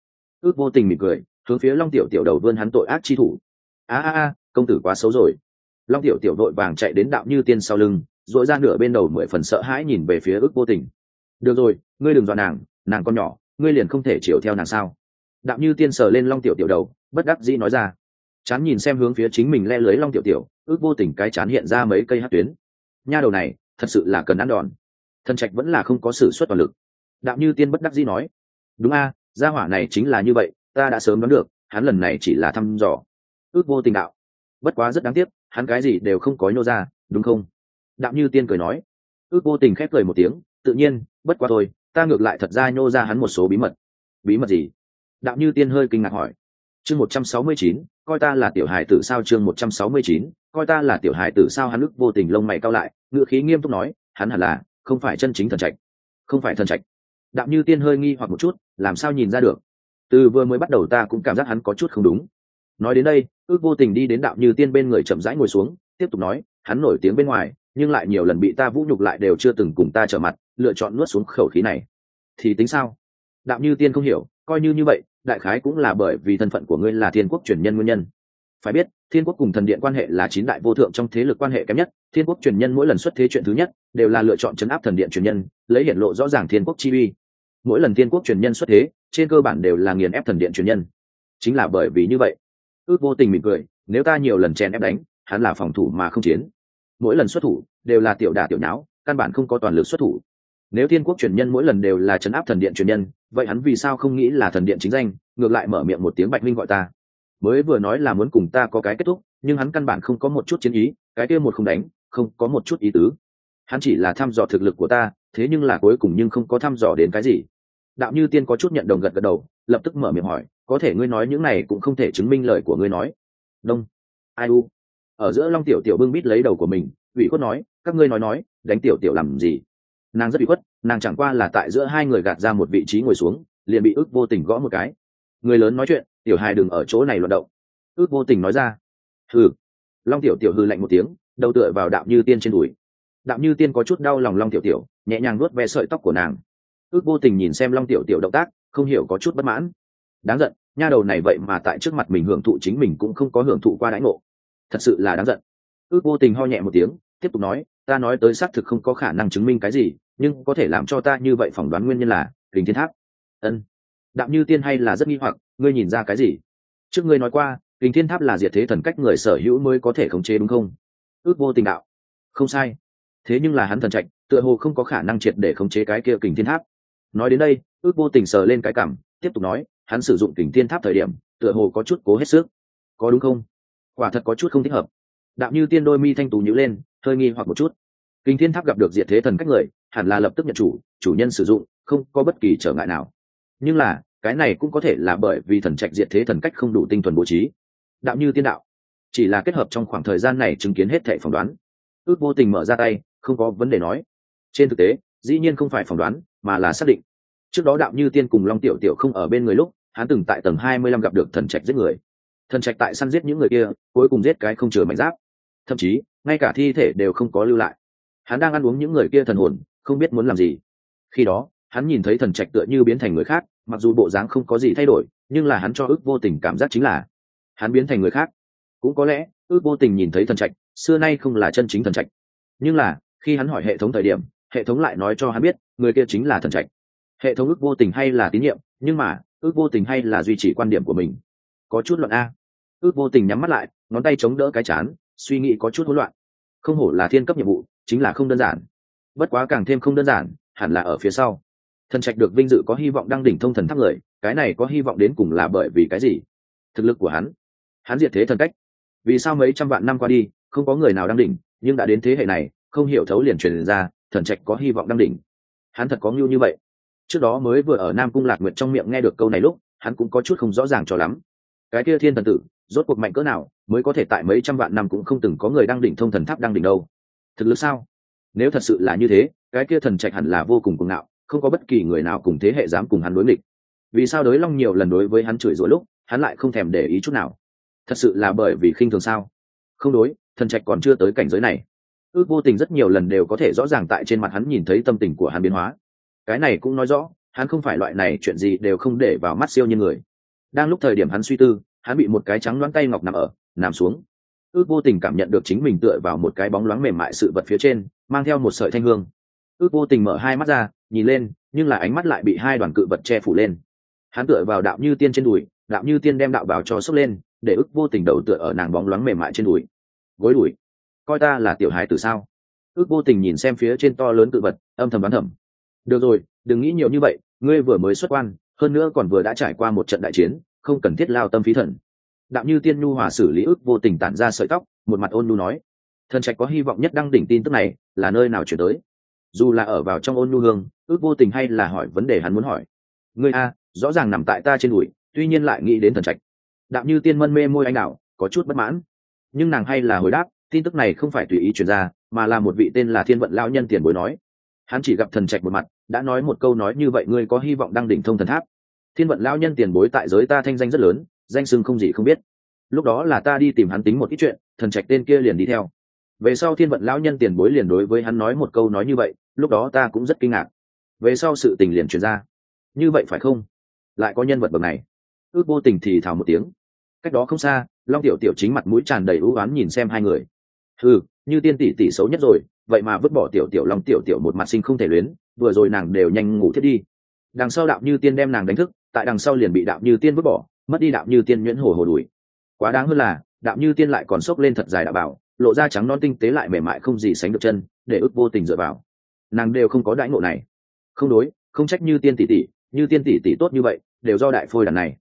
Ước vô tình mỉm cười, hướng phía long tiểu tiểu đầu vươn hắn tội ác chi thủ. A a a, công tử quá xấu rồi. Long tiểu tiểu vội vàng chạy đến đạo như tiên sau lưng dội ra nửa bên đầu mười phần sợ hãi nhìn về phía ước vô tình. Được rồi, ngươi đừng dọa nàng nàng con nhỏ ngươi liền không thể chiều theo nàng sao? Đạo như tiên sờ lên long tiểu tiểu đầu, bất đắc dĩ nói ra. Chán nhìn xem hướng phía chính mình le lưới long tiểu tiểu, ước vô tình cái chán hiện ra mấy cây hát tuyến. Nha đầu này, thật sự là cần ăn đòn. Thần trạch vẫn là không có sự xuất toàn lực. Đạo như tiên bất đắc dĩ nói. Đúng a, gia hỏa này chính là như vậy, ta đã sớm đoán được, hắn lần này chỉ là thăm dò. Ước vô tình đạo. Bất quá rất đáng tiếc, hắn cái gì đều không có nhô ra, đúng không? Đạo như tiên cười nói. Ước vô tình khép cười một tiếng, tự nhiên, bất quá thôi ta ngược lại thật ra nhô ra hắn một số bí mật. Bí mật gì? Đạo như tiên hơi kinh ngạc hỏi. Chương một trăm sáu mươi chín, coi ta là tiểu hài tử sao chương một trăm sáu mươi chín, coi ta là tiểu hài tử sao hắn ức vô tình lông mày cao lại ngựa khí nghiêm túc nói, hắn hẳn là, không phải chân chính thần trạch. Không phải thần trạch. Đạo như tiên hơi nghi hoặc một chút, làm sao nhìn ra được? Từ vừa mới bắt đầu ta cũng cảm giác hắn có chút không đúng. Nói đến đây, ước vô tình đi đến đạo như tiên bên người chậm rãi ngồi xuống, tiếp tục nói, hắn nổi tiếng bên ngoài, nhưng lại nhiều lần bị ta vũ nhục lại đều chưa từng cùng ta trở mặt lựa chọn nuốt xuống khẩu khí này. Thì tính sao? Đạo như tiên không hiểu, coi như như vậy, đại khái cũng là bởi vì thân phận của ngươi là thiên quốc truyền nhân nguyên nhân. Phải biết, thiên quốc cùng thần điện quan hệ là chín đại vô thượng trong thế lực quan hệ kém nhất. Thiên quốc truyền nhân mỗi lần xuất thế chuyện thứ nhất, đều là lựa chọn chấn áp thần điện truyền nhân, lấy hiện lộ rõ ràng thiên quốc chi uy. Mỗi lần thiên quốc truyền nhân xuất thế, trên cơ bản đều là nghiền ép thần điện truyền nhân. Chính là bởi vì như vậy, ước vô tình mỉm cười, nếu ta nhiều lần chèn ép đánh, hắn là phòng thủ mà không chiến. Mỗi lần xuất thủ, đều là tiểu đả tiểu nháo, căn bản không có toàn lực xuất thủ nếu thiên quốc truyền nhân mỗi lần đều là chấn áp thần điện truyền nhân, vậy hắn vì sao không nghĩ là thần điện chính danh, ngược lại mở miệng một tiếng bạch minh gọi ta? Mới vừa nói là muốn cùng ta có cái kết thúc, nhưng hắn căn bản không có một chút chiến ý, cái kia một không đánh, không có một chút ý tứ. Hắn chỉ là thăm dò thực lực của ta, thế nhưng là cuối cùng nhưng không có thăm dò đến cái gì. Đạo như tiên có chút nhận đồng gật gật đầu, lập tức mở miệng hỏi, có thể ngươi nói những này cũng không thể chứng minh lời của ngươi nói. Đông. Ai u? Ở giữa long tiểu tiểu bưng bít lấy đầu của mình, ủy khuất nói, các ngươi nói nói, đánh tiểu tiểu làm gì? Nàng rất bị khuất, nàng chẳng qua là tại giữa hai người gạt ra một vị trí ngồi xuống, liền bị ước vô tình gõ một cái. Người lớn nói chuyện, tiểu hài đừng ở chỗ này luận động. Ước vô tình nói ra, hừ. Long tiểu tiểu hư lạnh một tiếng, đầu tựa vào đạo như tiên trên đùi. Đạo như tiên có chút đau lòng long tiểu tiểu, nhẹ nhàng nuốt ve sợi tóc của nàng. Ước vô tình nhìn xem long tiểu tiểu động tác, không hiểu có chút bất mãn. Đáng giận, nha đầu này vậy mà tại trước mặt mình hưởng thụ chính mình cũng không có hưởng thụ qua đãi ngộ. Thật sự là đáng giận. Ước vô tình ho nhẹ một tiếng, tiếp tục nói, ta nói tới xác thực không có khả năng chứng minh cái gì nhưng có thể làm cho ta như vậy phỏng đoán nguyên nhân là kính thiên tháp. Ân. Đạm như tiên hay là rất nghi hoặc, ngươi nhìn ra cái gì? Trước ngươi nói qua kính thiên tháp là diệt thế thần cách người sở hữu mới có thể khống chế đúng không? Ước vô tình đạo. Không sai. Thế nhưng là hắn thần trạch, tựa hồ không có khả năng triệt để khống chế cái kia kình thiên tháp. Nói đến đây, ước vô tình sờ lên cái cảm, tiếp tục nói, hắn sử dụng kình thiên tháp thời điểm, tựa hồ có chút cố hết sức. Có đúng không? Quả thật có chút không thích hợp. Đạo như tiên đôi mi thanh tú nhữ lên, hơi nghi hoặc một chút. Kình thiên tháp gặp được diệt thế thần cách người hẳn là lập tức nhận chủ chủ nhân sử dụng, không có bất kỳ trở ngại nào. Nhưng là, cái này cũng có thể là bởi vì thần trạch diệt thế thần cách không đủ tinh thuần bố trí. Đạo như tiên đạo. Chỉ là kết hợp trong khoảng thời gian này chứng kiến hết thệ phỏng đoán. Ước vô tình mở ra tay, không có vấn đề nói. Trên thực tế, dĩ nhiên không phải phỏng đoán, mà là xác định. Trước đó đạo như tiên cùng long tiểu tiểu không ở bên người lúc, hắn từng tại tầng hai mươi lăm gặp được thần trạch giết người. Thần trạch tại săn giết những người kia, cuối cùng giết cái không chừa mảnh giáp. Thậm chí, ngay cả thi thể đều không có lưu lại. Hắn đang ăn uống những người kia thần hồn không biết muốn làm gì. Khi đó, hắn nhìn thấy thần trạch tựa như biến thành người khác, mặc dù bộ dáng không có gì thay đổi, nhưng là hắn cho ước vô tình cảm giác chính là hắn biến thành người khác. Cũng có lẽ, ước vô tình nhìn thấy thần trạch, xưa nay không là chân chính thần trạch. Nhưng là, khi hắn hỏi hệ thống thời điểm, hệ thống lại nói cho hắn biết, người kia chính là thần trạch. Hệ thống ước vô tình hay là tín nhiệm, nhưng mà, ước vô tình hay là duy trì quan điểm của mình. Có chút luận a. Ước vô tình nhắm mắt lại, ngón tay chống đỡ cái chán, suy nghĩ có chút hỗn loạn. Không hổ là thiên cấp nhiệm vụ, chính là không đơn giản bất quá càng thêm không đơn giản, hẳn là ở phía sau. Thần trạch được vinh dự có hy vọng đăng đỉnh thông thần tháp người, cái này có hy vọng đến cùng là bởi vì cái gì? Thực lực của hắn. Hắn diệt thế thần cách. Vì sao mấy trăm vạn năm qua đi, không có người nào đăng đỉnh, nhưng đã đến thế hệ này, không hiểu thấu liền truyền ra, thần trạch có hy vọng đăng đỉnh. Hắn thật có ngưu như vậy. Trước đó mới vừa ở nam cung lạc nguyện trong miệng nghe được câu này lúc, hắn cũng có chút không rõ ràng cho lắm. Cái kia thiên thần tử, rốt cuộc mạnh cỡ nào, mới có thể tại mấy trăm vạn năm cũng không từng có người đăng đỉnh thông thần tháp đăng đỉnh đâu. Thực lực sao? Nếu thật sự là như thế, cái kia thần trạch hẳn là vô cùng cuồng ngạo, không có bất kỳ người nào cùng thế hệ dám cùng hắn đối nghịch. Vì sao đối long nhiều lần đối với hắn chửi rủa lúc, hắn lại không thèm để ý chút nào? Thật sự là bởi vì khinh thường sao? Không đối, thần trạch còn chưa tới cảnh giới này. Ước vô tình rất nhiều lần đều có thể rõ ràng tại trên mặt hắn nhìn thấy tâm tình của hắn biến hóa. Cái này cũng nói rõ, hắn không phải loại này chuyện gì đều không để vào mắt siêu như người. Đang lúc thời điểm hắn suy tư, hắn bị một cái trắng loáng tay ngọc nằm ở, nằm xuống ước vô tình cảm nhận được chính mình tựa vào một cái bóng loáng mềm mại sự vật phía trên, mang theo một sợi thanh hương. Ước vô tình mở hai mắt ra, nhìn lên, nhưng là ánh mắt lại bị hai đoàn cự vật che phủ lên. Hắn tựa vào đạo như tiên trên đùi, đạo như tiên đem đạo bào cho sốc lên, để ước vô tình đầu tựa ở nàng bóng loáng mềm mại trên đùi. Gối đùi. Coi ta là tiểu hài từ sao? Ước vô tình nhìn xem phía trên to lớn cự vật, âm thầm đoán thầm. Được rồi, đừng nghĩ nhiều như vậy, ngươi vừa mới xuất quan, hơn nữa còn vừa đã trải qua một trận đại chiến, không cần thiết lao tâm phí thần đạo như tiên nhu hòa xử lý ức vô tình tản ra sợi tóc, một mặt ôn nhu nói. Thần trạch có hy vọng nhất đăng đỉnh tin tức này, là nơi nào chuyển tới? Dù là ở vào trong ôn nhu hương ước vô tình hay là hỏi vấn đề hắn muốn hỏi. Người a, rõ ràng nằm tại ta trên đùi, tuy nhiên lại nghĩ đến thần trạch. Đạo như tiên mân mê môi anh đạo, có chút bất mãn. Nhưng nàng hay là hồi đáp, tin tức này không phải tùy ý truyền ra, mà là một vị tên là thiên vận lao nhân tiền bối nói. Hắn chỉ gặp thần trạch một mặt, đã nói một câu nói như vậy, ngươi có hy vọng đăng đỉnh thông thần tháp. Thiên vận lao nhân tiền bối tại giới ta thanh danh rất lớn danh sưng không gì không biết. Lúc đó là ta đi tìm hắn tính một ít chuyện, thần trạch tên kia liền đi theo. Về sau thiên vận lão nhân tiền bối liền đối với hắn nói một câu nói như vậy, lúc đó ta cũng rất kinh ngạc. Về sau sự tình liền truyền ra. Như vậy phải không? Lại có nhân vật bậc này. Ước vô tình thì thào một tiếng. Cách đó không xa, long tiểu tiểu chính mặt mũi tràn đầy ưu oán nhìn xem hai người. Ừ như tiên tỷ tỷ xấu nhất rồi, vậy mà vứt bỏ tiểu tiểu long tiểu tiểu một mặt sinh không thể luyến, vừa rồi nàng đều nhanh ngủ thiết đi. Đằng sau đạo như tiên đem nàng đánh thức, tại đằng sau liền bị đạo như tiên vứt bỏ mất đi đạo như tiên nhuyễn hồ hồ đùi. Quá đáng hơn là, đạo như tiên lại còn xốc lên thật dài đạo bảo, lộ ra trắng non tinh tế lại mềm mại không gì sánh được chân, để ức vô tình dựa vào. Nàng đều không có đãi ngộ này. Không đối, không trách như tiên tỷ tỷ, như tiên tỷ tỷ tốt như vậy, đều do đại phôi đàn này.